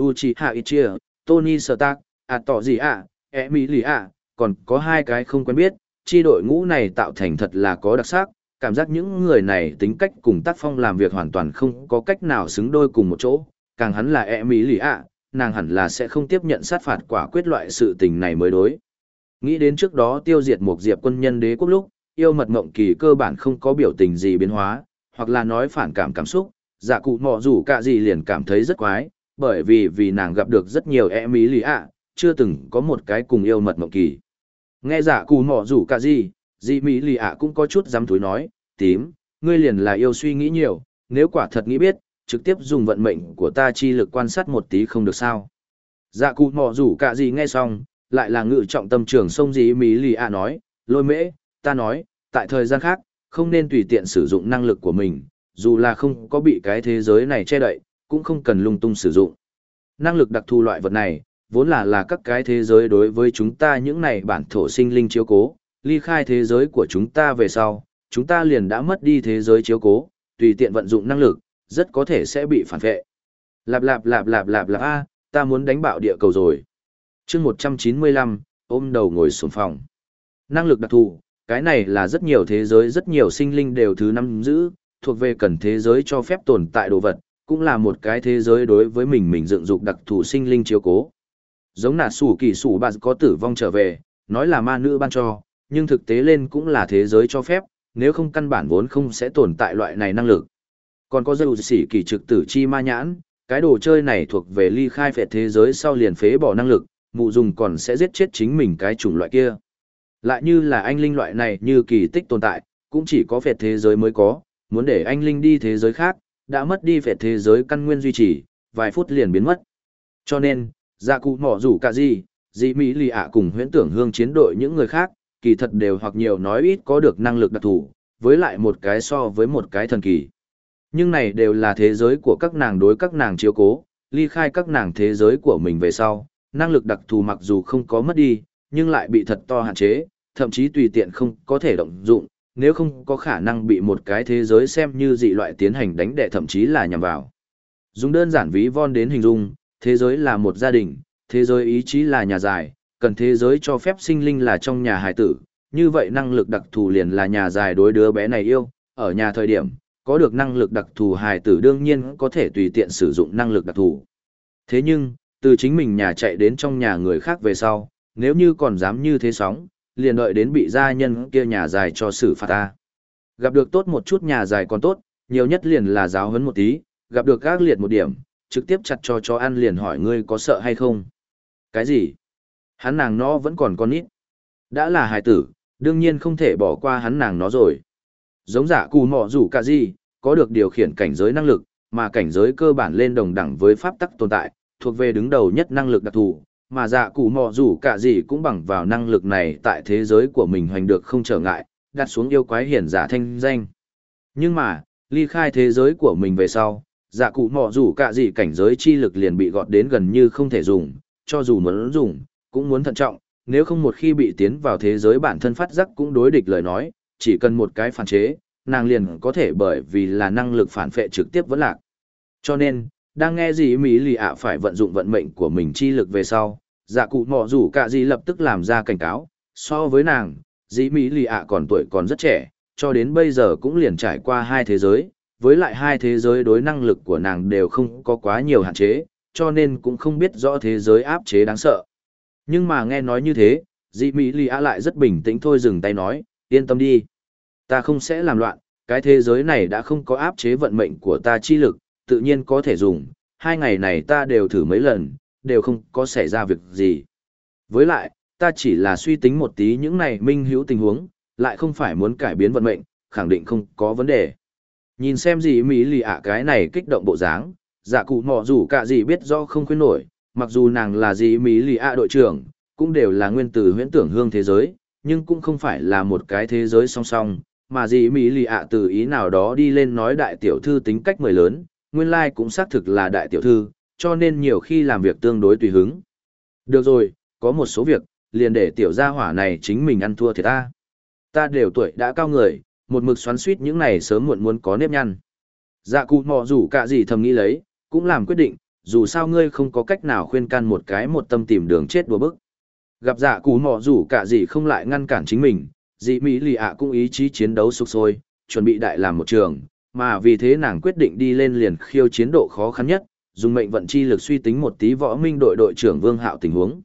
Uchiha Ichia, Tony Stark, à tỏ gì ạ, à, e Mỹ lì ạ, còn có hai cái không quen biết, chi đội ngũ này tạo thành thật là có đặc sắc, cảm giác những người này tính cách cùng tác phong làm việc hoàn toàn không có cách nào xứng đôi cùng một chỗ, càng hắn là e mỹ lì ạ, nàng hẳn là sẽ không tiếp nhận sát phạt quả quyết loại sự tình này mới đối. Nghĩ đến trước đó tiêu diệt một diệp quân nhân đế quốc lúc, yêu mật mộng kỳ cơ bản không có biểu tình gì biến hóa, hoặc là nói phản cảm cảm xúc, dạ cụ mọ rủ cả gì liền cảm thấy rất quái, bởi vì vì nàng gặp được rất nhiều em mỹ lì ạ, chưa từng có một cái cùng yêu mật mộng kỳ. Nghe dạ cụ mọ rủ cả gì, dị mỹ lì ạ cũng có chút dám thúi nói, tím, ngươi liền là yêu suy nghĩ nhiều, nếu quả thật nghĩ biết, trực tiếp dùng vận mệnh của ta chi lực quan sát một tí không được sao. Dạ cụ mò rủ cả gì nghe xong, lại là ngự trọng tâm trưởng sông dĩ mỹ lì ạ nói, lôi mễ, ta nói, tại thời gian khác, không nên tùy tiện sử dụng năng lực của mình, dù là không có bị cái thế giới này che đậy, cũng không cần lung tung sử dụng. Năng lực đặc thù loại vật này, vốn là là các cái thế giới đối với chúng ta những này bản thổ sinh linh chiếu cố, ly khai thế giới của chúng ta về sau, chúng ta liền đã mất đi thế giới chiếu cố, tùy tiện vận dụng năng lực, rất có thể sẽ bị phản vệ. Lạp lạp lạp lạp lạp lạp a, ta muốn đánh bạo địa cầu rồi. Chương 195, ôm đầu ngồi xuống phòng. Năng lực đặc thù, cái này là rất nhiều thế giới rất nhiều sinh linh đều thứ năm giữ, thuộc về cần thế giới cho phép tồn tại đồ vật, cũng là một cái thế giới đối với mình mình dựng dục đặc thù sinh linh chiếu cố. Giống nà sủ kỳ sủ bạn có tử vong trở về, nói là ma nữ ban cho, nhưng thực tế lên cũng là thế giới cho phép, nếu không căn bản vốn không sẽ tồn tại loại này năng lực. Còn có dầu sỉ kỳ trực tử chi ma nhãn, cái đồ chơi này thuộc về ly khai phệ thế giới sau liền phế bỏ năng lực, mụ dùng còn sẽ giết chết chính mình cái chủng loại kia. Lại như là anh linh loại này như kỳ tích tồn tại, cũng chỉ có phệ thế giới mới có, muốn để anh linh đi thế giới khác, đã mất đi phệ thế giới căn nguyên duy trì, vài phút liền biến mất. Cho nên, dạ cụ mỏ rủ cả gì, dị mỹ lì ạ cùng huyễn tưởng hương chiến đội những người khác, kỳ thật đều hoặc nhiều nói ít có được năng lực đặc thù, với lại một cái so với một cái thần kỳ. Nhưng này đều là thế giới của các nàng đối các nàng chiếu cố, ly khai các nàng thế giới của mình về sau, năng lực đặc thù mặc dù không có mất đi, nhưng lại bị thật to hạn chế, thậm chí tùy tiện không có thể động dụng, nếu không có khả năng bị một cái thế giới xem như dị loại tiến hành đánh đẻ thậm chí là nhằm vào. Dùng đơn giản ví von đến hình dung, thế giới là một gia đình, thế giới ý chí là nhà dài, cần thế giới cho phép sinh linh là trong nhà hài tử, như vậy năng lực đặc thù liền là nhà dài đối đứa bé này yêu, ở nhà thời điểm, có được năng lực đặc thù hài tử đương nhiên có thể tùy tiện sử dụng năng lực đặc thù. Thế nhưng, từ chính mình nhà chạy đến trong nhà người khác về sau, nếu như còn dám như thế sóng, liền đợi đến bị gia nhân kia nhà dài cho xử phạt ta. Gặp được tốt một chút nhà dài còn tốt, nhiều nhất liền là giáo huấn một tí, gặp được gác liệt một điểm, trực tiếp chặt cho cho ăn liền hỏi ngươi có sợ hay không. Cái gì? Hắn nàng nó vẫn còn con nít. Đã là hài tử, đương nhiên không thể bỏ qua hắn nàng nó rồi. Giống giả cù mọ rủ cả gì, có được điều khiển cảnh giới năng lực, mà cảnh giới cơ bản lên đồng đẳng với pháp tắc tồn tại, thuộc về đứng đầu nhất năng lực đặc thù, mà dạ cụ mọ rủ cả gì cũng bằng vào năng lực này tại thế giới của mình hoành được không trở ngại, đặt xuống yêu quái hiển giả thanh danh. Nhưng mà, ly khai thế giới của mình về sau, dạ cụ mọ rủ cả gì cảnh giới chi lực liền bị gọt đến gần như không thể dùng, cho dù muốn dùng, cũng muốn thận trọng, nếu không một khi bị tiến vào thế giới bản thân phát giác cũng đối địch lời nói, chỉ cần một cái phản chế, nàng liền có thể bởi vì là năng lực phản phệ trực tiếp vẫn lạc. Cho nên, đang nghe gì Mỹ lì ạ phải vận dụng vận mệnh của mình chi lực về sau, dạ cụ mò rủ cả gì lập tức làm ra cảnh cáo, so với nàng, dĩ Mỹ lì ạ còn tuổi còn rất trẻ, cho đến bây giờ cũng liền trải qua hai thế giới, với lại hai thế giới đối năng lực của nàng đều không có quá nhiều hạn chế, cho nên cũng không biết rõ thế giới áp chế đáng sợ. Nhưng mà nghe nói như thế, dĩ Mỹ lì ạ lại rất bình tĩnh thôi dừng tay nói, yên tâm đi. Ta không sẽ làm loạn, cái thế giới này đã không có áp chế vận mệnh của ta chi lực, tự nhiên có thể dùng, hai ngày này ta đều thử mấy lần, đều không có xảy ra việc gì. Với lại, ta chỉ là suy tính một tí những này minh hữu tình huống, lại không phải muốn cải biến vận mệnh, khẳng định không có vấn đề. Nhìn xem gì Mỹ lì ạ cái này kích động bộ dáng, dạ cụ mò dù cả gì biết do không khuyên nổi, mặc dù nàng là gì Mỹ lì ạ đội trưởng, cũng đều là nguyên tử huyễn tưởng hương thế giới, nhưng cũng không phải là một cái thế giới song song, mà gì Mỹ lì ạ từ ý nào đó đi lên nói đại tiểu thư tính cách mười lớn, nguyên lai cũng xác thực là đại tiểu thư, cho nên nhiều khi làm việc tương đối tùy hứng. Được rồi, có một số việc, liền để tiểu gia hỏa này chính mình ăn thua thì ta. Ta đều tuổi đã cao người, một mực xoắn suýt những này sớm muộn muốn có nếp nhăn. Dạ cụ mò rủ cả gì thầm nghĩ lấy, cũng làm quyết định, dù sao ngươi không có cách nào khuyên can một cái một tâm tìm đường chết đùa bức. Gặp dạ cụ mò rủ cả gì không lại ngăn cản chính mình, dị mỹ lì ạ cũng ý chí chiến đấu sục sôi, chuẩn bị đại làm một trường, mà vì thế nàng quyết định đi lên liền khiêu chiến độ khó khăn nhất, dùng mệnh vận chi lực suy tính một tí võ minh đội đội trưởng Vương Hạo tình huống.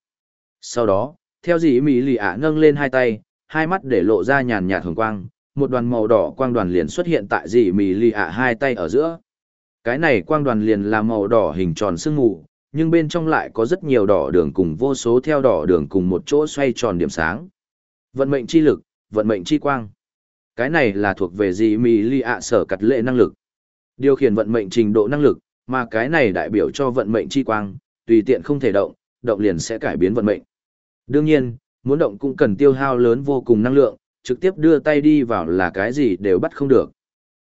Sau đó, theo dị mỹ lì ạ nâng lên hai tay, hai mắt để lộ ra nhàn nhạt hồng quang, một đoàn màu đỏ quang đoàn liền xuất hiện tại dị mỹ lì ạ hai tay ở giữa. Cái này quang đoàn liền là màu đỏ hình tròn sương mù, nhưng bên trong lại có rất nhiều đỏ đường cùng vô số theo đỏ đường cùng một chỗ xoay tròn điểm sáng. Vận mệnh chi lực, vận mệnh chi quang. Cái này là thuộc về gì mì ly ạ sở cặt lệ năng lực. Điều khiển vận mệnh trình độ năng lực, mà cái này đại biểu cho vận mệnh chi quang, tùy tiện không thể động, động liền sẽ cải biến vận mệnh. Đương nhiên, muốn động cũng cần tiêu hao lớn vô cùng năng lượng, trực tiếp đưa tay đi vào là cái gì đều bắt không được.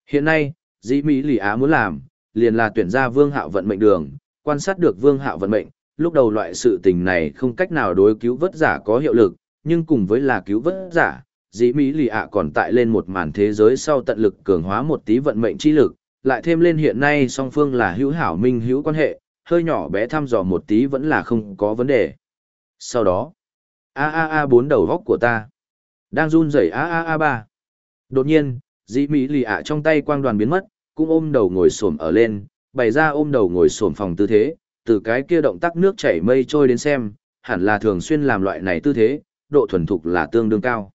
Hiện nay, dĩ Mỹ lì Á muốn làm, liền là tuyển ra vương hạo vận mệnh đường, quan sát được vương hạo vận mệnh, lúc đầu loại sự tình này không cách nào đối cứu vớt giả có hiệu lực, nhưng cùng với là cứu vớt giả, dĩ Mỹ lì ạ còn tại lên một màn thế giới sau tận lực cường hóa một tí vận mệnh chi lực, lại thêm lên hiện nay song phương là hữu hảo minh hữu quan hệ, hơi nhỏ bé thăm dò một tí vẫn là không có vấn đề. Sau đó, a a a bốn đầu góc của ta, đang run rẩy a a a ba. Đột nhiên, dĩ Mỹ lì ạ trong tay quang đoàn biến mất, cũng ôm đầu ngồi xổm ở lên, bày ra ôm đầu ngồi xổm phòng tư thế, từ cái kia động tác nước chảy mây trôi đến xem, hẳn là thường xuyên làm loại này tư thế, độ thuần thục là tương đương cao.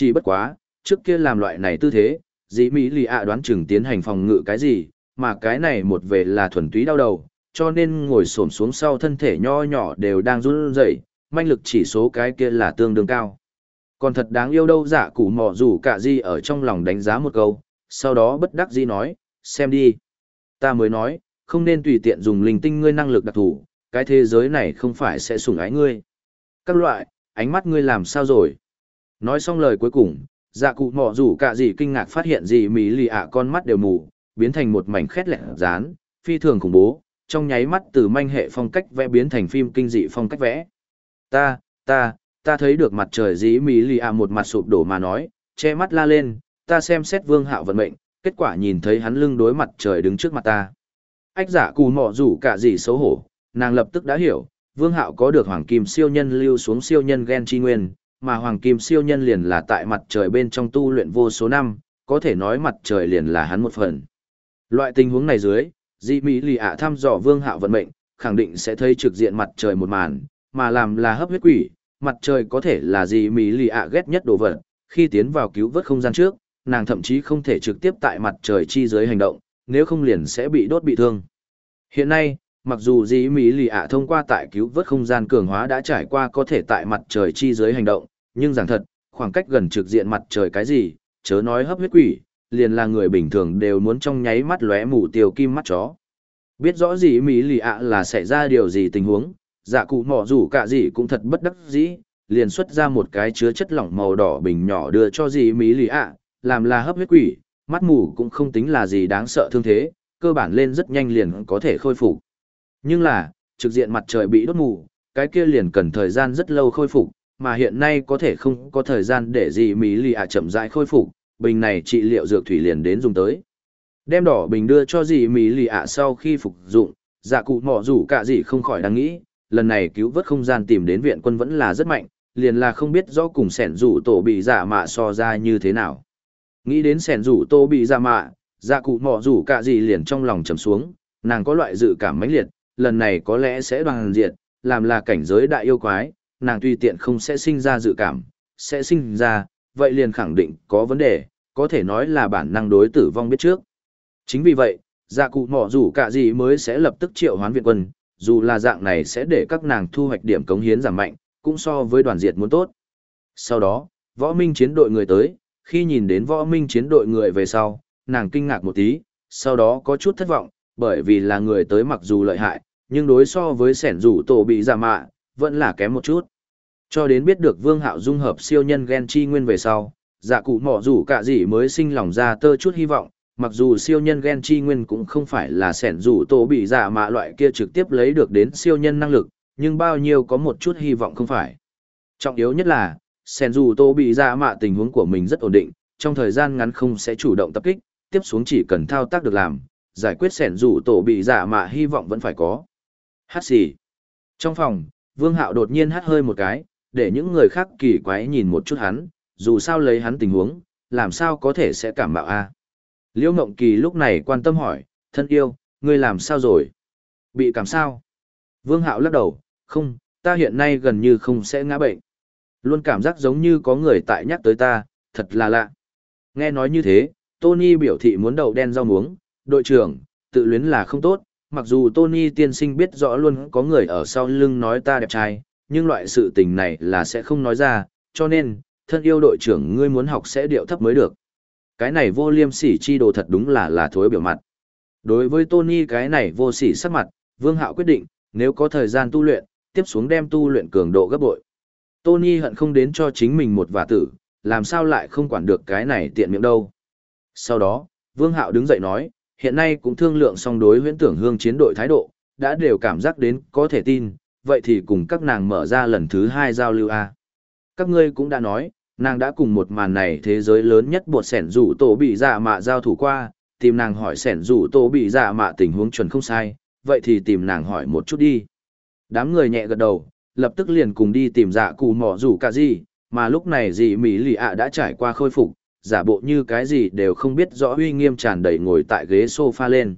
Chỉ bất quá, trước kia làm loại này tư thế, dĩ Mỹ lì ạ đoán chừng tiến hành phòng ngự cái gì, mà cái này một về là thuần túy đau đầu, cho nên ngồi xổm xuống sau thân thể nho nhỏ đều đang run rẩy, manh lực chỉ số cái kia là tương đương cao. Còn thật đáng yêu đâu dạ giả củ mò rủ cả gì ở trong lòng đánh giá một câu, sau đó bất đắc dĩ nói, xem đi. Ta mới nói, không nên tùy tiện dùng linh tinh ngươi năng lực đặc thù, cái thế giới này không phải sẽ sủng ái ngươi. Các loại, ánh mắt ngươi làm sao rồi? Nói xong lời cuối cùng, dạ cụ mỏ rủ cả gì kinh ngạc phát hiện gì mỹ lì ạ con mắt đều mù, biến thành một mảnh khét lẹn rán, phi thường khủng bố, trong nháy mắt từ manh hệ phong cách vẽ biến thành phim kinh dị phong cách vẽ. Ta, ta, ta thấy được mặt trời dĩ mỹ lì ạ một mặt sụp đổ mà nói, che mắt la lên, ta xem xét vương hạo vận mệnh, kết quả nhìn thấy hắn lưng đối mặt trời đứng trước mặt ta. Ách giả cù mọ rủ cả gì xấu hổ, nàng lập tức đã hiểu, vương hạo có được hoàng kim siêu nhân lưu xuống siêu nhân gen tri nguyên, mà hoàng kim siêu nhân liền là tại mặt trời bên trong tu luyện vô số năm, có thể nói mặt trời liền là hắn một phần. Loại tình huống này dưới, di mỹ lì ạ thăm dò vương hạo vận mệnh, khẳng định sẽ thấy trực diện mặt trời một màn, mà làm là hấp huyết quỷ, mặt trời có thể là di mỹ lì ạ ghét nhất đồ vật, khi tiến vào cứu vớt không gian trước, nàng thậm chí không thể trực tiếp tại mặt trời chi dưới hành động, nếu không liền sẽ bị đốt bị thương. Hiện nay, mặc dù dĩ mỹ lì ạ thông qua tại cứu vớt không gian cường hóa đã trải qua có thể tại mặt trời chi dưới hành động, nhưng rằng thật, khoảng cách gần trực diện mặt trời cái gì, chớ nói hấp huyết quỷ, liền là người bình thường đều muốn trong nháy mắt lóe mù tiêu kim mắt chó. Biết rõ dĩ mỹ lì ạ là xảy ra điều gì tình huống, dạ cụ mỏ rủ cả gì cũng thật bất đắc dĩ, liền xuất ra một cái chứa chất lỏng màu đỏ bình nhỏ đưa cho dĩ mỹ lì ạ, làm là hấp huyết quỷ, mắt mù cũng không tính là gì đáng sợ thương thế, cơ bản lên rất nhanh liền có thể khôi phục. Nhưng là, trực diện mặt trời bị đốt mù, cái kia liền cần thời gian rất lâu khôi phục, mà hiện nay có thể không có thời gian để gì Mỹ lì ạ chậm rãi khôi phục, bình này trị liệu dược thủy liền đến dùng tới. Đem đỏ bình đưa cho dì Mỹ lì ạ sau khi phục dụng, dạ cụ mỏ rủ cả gì không khỏi đang nghĩ, lần này cứu vớt không gian tìm đến viện quân vẫn là rất mạnh, liền là không biết rõ cùng sẻn rủ tổ bị giả mạ so ra như thế nào. Nghĩ đến sẻn rủ tổ bị giả mạ, dạ cụ mỏ rủ cả gì liền trong lòng trầm xuống, nàng có loại dự cảm mãnh liệt, lần này có lẽ sẽ đoàn diệt, làm là cảnh giới đại yêu quái, nàng tùy tiện không sẽ sinh ra dự cảm, sẽ sinh ra, vậy liền khẳng định có vấn đề, có thể nói là bản năng đối tử vong biết trước. Chính vì vậy, dạ cụ mỏ rủ cả gì mới sẽ lập tức triệu hoán viện quân, dù là dạng này sẽ để các nàng thu hoạch điểm cống hiến giảm mạnh, cũng so với đoàn diệt muốn tốt. Sau đó, võ minh chiến đội người tới, khi nhìn đến võ minh chiến đội người về sau, nàng kinh ngạc một tí, sau đó có chút thất vọng, bởi vì là người tới mặc dù lợi hại, nhưng đối so với sẻn rủ tổ bị giả mạ, vẫn là kém một chút. Cho đến biết được vương hạo dung hợp siêu nhân gen chi nguyên về sau, dạ cụ mỏ rủ cả gì mới sinh lòng ra tơ chút hy vọng, mặc dù siêu nhân gen chi nguyên cũng không phải là sẻn rủ tổ bị giả mạ loại kia trực tiếp lấy được đến siêu nhân năng lực, nhưng bao nhiêu có một chút hy vọng không phải. Trọng yếu nhất là, sẻn rủ tổ bị giả mạ tình huống của mình rất ổn định, trong thời gian ngắn không sẽ chủ động tập kích, tiếp xuống chỉ cần thao tác được làm, giải quyết sẻn rủ tổ bị giả mạ hy vọng vẫn phải có. Hát xì. Trong phòng, Vương Hạo đột nhiên hát hơi một cái, để những người khác kỳ quái nhìn một chút hắn, dù sao lấy hắn tình huống, làm sao có thể sẽ cảm bạo a Liễu Ngộng Kỳ lúc này quan tâm hỏi, thân yêu, ngươi làm sao rồi? Bị cảm sao? Vương Hạo lắc đầu, không, ta hiện nay gần như không sẽ ngã bệnh. Luôn cảm giác giống như có người tại nhắc tới ta, thật là lạ. Nghe nói như thế, Tony biểu thị muốn đầu đen rau muống, đội trưởng, tự luyến là không tốt, mặc dù Tony tiên sinh biết rõ luôn có người ở sau lưng nói ta đẹp trai, nhưng loại sự tình này là sẽ không nói ra, cho nên, thân yêu đội trưởng ngươi muốn học sẽ điệu thấp mới được. Cái này vô liêm sỉ chi đồ thật đúng là là thối biểu mặt. Đối với Tony cái này vô sỉ sắc mặt, Vương Hạo quyết định, nếu có thời gian tu luyện, tiếp xuống đem tu luyện cường độ gấp bội. Tony hận không đến cho chính mình một vả tử, làm sao lại không quản được cái này tiện miệng đâu. Sau đó, Vương Hạo đứng dậy nói, hiện nay cũng thương lượng song đối huyễn tưởng hương chiến đội thái độ, đã đều cảm giác đến có thể tin, vậy thì cùng các nàng mở ra lần thứ hai giao lưu A. Các ngươi cũng đã nói, nàng đã cùng một màn này thế giới lớn nhất bột sẻn rủ tổ bị dạ mạ giao thủ qua, tìm nàng hỏi sẻn rủ tổ bị dạ mạ tình huống chuẩn không sai, vậy thì tìm nàng hỏi một chút đi. Đám người nhẹ gật đầu, lập tức liền cùng đi tìm dạ cụ mỏ rủ cả gì, mà lúc này dị Mỹ lì ạ đã trải qua khôi phục, giả bộ như cái gì đều không biết rõ uy nghiêm tràn đầy ngồi tại ghế sofa lên.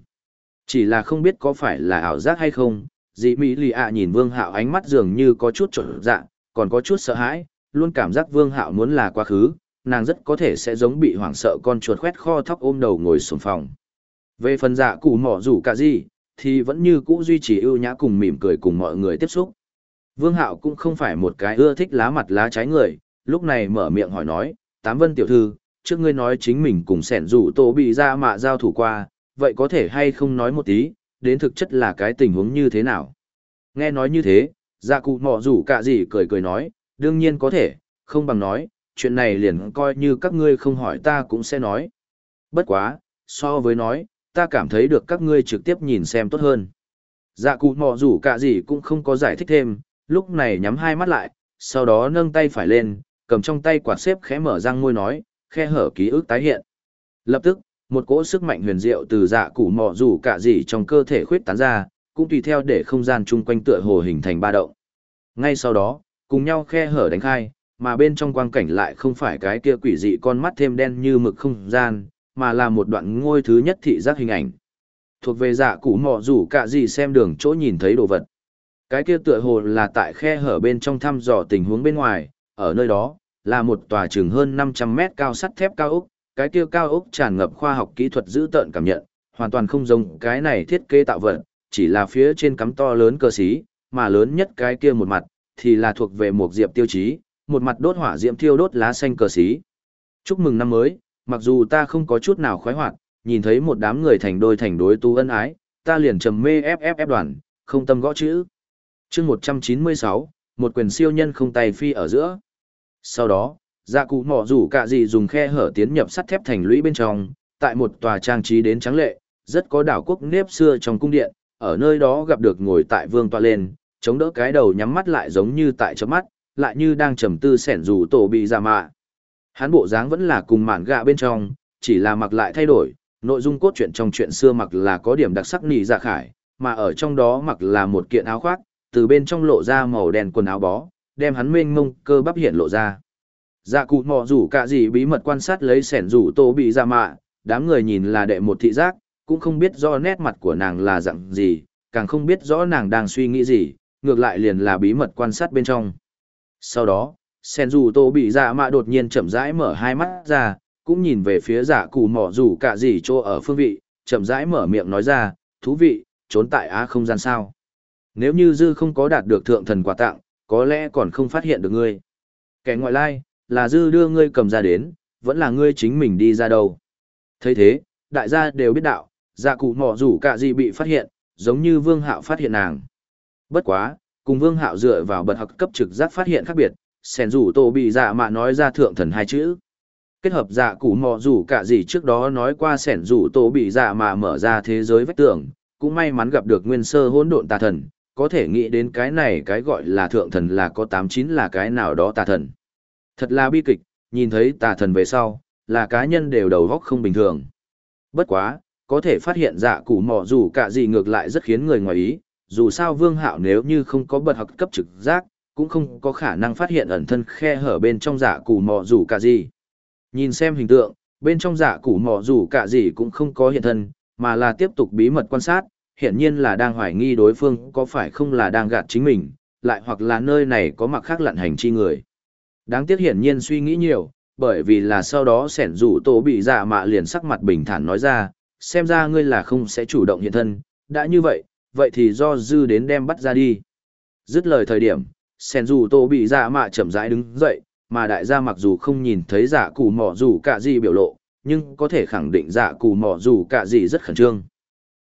Chỉ là không biết có phải là ảo giác hay không, dị Mỹ lì ạ nhìn vương hạo ánh mắt dường như có chút trộn dạ, còn có chút sợ hãi, luôn cảm giác vương hạo muốn là quá khứ, nàng rất có thể sẽ giống bị hoảng sợ con chuột khoét kho thóc ôm đầu ngồi xuống phòng. Về phần dạ cụ mỏ rủ cả gì, thì vẫn như cũ duy trì ưu nhã cùng mỉm cười cùng mọi người tiếp xúc. Vương Hạo cũng không phải một cái ưa thích lá mặt lá trái người, lúc này mở miệng hỏi nói, Tám Vân tiểu thư, trước ngươi nói chính mình cùng sẻn rủ tổ bị ra mạ giao thủ qua, vậy có thể hay không nói một tí, đến thực chất là cái tình huống như thế nào? Nghe nói như thế, dạ cụ mỏ rủ cả gì cười cười nói, đương nhiên có thể, không bằng nói, chuyện này liền coi như các ngươi không hỏi ta cũng sẽ nói. Bất quá, so với nói, ta cảm thấy được các ngươi trực tiếp nhìn xem tốt hơn. Dạ cụ mỏ rủ cả gì cũng không có giải thích thêm, lúc này nhắm hai mắt lại, sau đó nâng tay phải lên, cầm trong tay quạt xếp khẽ mở răng môi nói, khe hở ký ức tái hiện. Lập tức, một cỗ sức mạnh huyền diệu từ dạ củ mọ rủ cả gì trong cơ thể khuyết tán ra, cũng tùy theo để không gian chung quanh tựa hồ hình thành ba động. Ngay sau đó, cùng nhau khe hở đánh khai, mà bên trong quang cảnh lại không phải cái kia quỷ dị con mắt thêm đen như mực không gian, mà là một đoạn ngôi thứ nhất thị giác hình ảnh. Thuộc về dạ củ mọ rủ cả gì xem đường chỗ nhìn thấy đồ vật. Cái kia tựa hồ là tại khe hở bên trong thăm dò tình huống bên ngoài, ở nơi đó, là một tòa trường hơn 500 mét cao sắt thép cao ốc, cái kia cao ốc tràn ngập khoa học kỹ thuật giữ tợn cảm nhận, hoàn toàn không giống cái này thiết kế tạo vật, chỉ là phía trên cắm to lớn cơ sĩ, mà lớn nhất cái kia một mặt, thì là thuộc về một diệp tiêu chí, một mặt đốt hỏa diệm thiêu đốt lá xanh cờ sĩ. Chúc mừng năm mới, mặc dù ta không có chút nào khoái hoạt, nhìn thấy một đám người thành đôi thành đối tu ân ái, ta liền trầm mê FFF đoàn, không tâm gõ chữ. chương 196, một quyền siêu nhân không tay phi ở giữa. Sau đó, dạ cụ mỏ rủ cả gì dùng khe hở tiến nhập sắt thép thành lũy bên trong, tại một tòa trang trí đến trắng lệ, rất có đảo quốc nếp xưa trong cung điện, ở nơi đó gặp được ngồi tại vương toa lên, chống đỡ cái đầu nhắm mắt lại giống như tại chớp mắt, lại như đang trầm tư sẻn rủ tổ bị giả mạ. Hán bộ dáng vẫn là cùng mản gạ bên trong, chỉ là mặc lại thay đổi, nội dung cốt truyện trong chuyện xưa mặc là có điểm đặc sắc nỉ dạ khải, mà ở trong đó mặc là một kiện áo khoác, từ bên trong lộ ra màu đen quần áo bó, đem hắn mênh mông cơ bắp hiện lộ ra. Dạ cụ mò rủ cả gì bí mật quan sát lấy sẻn rủ tô bị ra mạ, đám người nhìn là đệ một thị giác, cũng không biết do nét mặt của nàng là dạng gì, càng không biết rõ nàng đang suy nghĩ gì, ngược lại liền là bí mật quan sát bên trong. Sau đó, sẻn rủ tô bị ra mạ đột nhiên chậm rãi mở hai mắt ra, cũng nhìn về phía dạ cụ mò rủ cả gì chỗ ở phương vị, chậm rãi mở miệng nói ra, thú vị, trốn tại á không gian sao. Nếu như dư không có đạt được thượng thần quà tặng, có lẽ còn không phát hiện được ngươi. Kẻ ngoại lai, là dư đưa ngươi cầm ra đến, vẫn là ngươi chính mình đi ra đâu. thấy thế, đại gia đều biết đạo, dạ cụ mỏ rủ cả gì bị phát hiện, giống như vương hạo phát hiện nàng. Bất quá, cùng vương hạo dựa vào bật học cấp trực giác phát hiện khác biệt, sẻn rủ tổ bị dạ mạ nói ra thượng thần hai chữ. Kết hợp dạ cụ mò rủ cả gì trước đó nói qua sẻn rủ tổ bị dạ mạ mở ra thế giới vách tường, cũng may mắn gặp được nguyên sơ hỗn độn tà thần, có thể nghĩ đến cái này cái gọi là thượng thần là có tám chín là cái nào đó tà thần. Thật là bi kịch, nhìn thấy tà thần về sau, là cá nhân đều đầu góc không bình thường. Bất quá, có thể phát hiện dạ củ mỏ dù cả gì ngược lại rất khiến người ngoài ý, dù sao vương hạo nếu như không có bật học cấp trực giác, cũng không có khả năng phát hiện ẩn thân khe hở bên trong dạ củ mò rủ cả gì. Nhìn xem hình tượng, bên trong dạ củ mò rủ cả gì cũng không có hiện thân, mà là tiếp tục bí mật quan sát, hiện nhiên là đang hoài nghi đối phương có phải không là đang gạt chính mình, lại hoặc là nơi này có mặc khác lặn hành chi người. Đáng tiếc hiển nhiên suy nghĩ nhiều, bởi vì là sau đó sẻn rủ tổ bị dạ mạ liền sắc mặt bình thản nói ra, xem ra ngươi là không sẽ chủ động hiện thân, đã như vậy, vậy thì do dư đến đem bắt ra đi. Dứt lời thời điểm, sẻn rủ tổ bị dạ mạ chậm rãi đứng dậy, mà đại gia mặc dù không nhìn thấy giả dạ cù mỏ dù cả gì biểu lộ, nhưng có thể khẳng định giả dạ cù mỏ dù cả gì rất khẩn trương.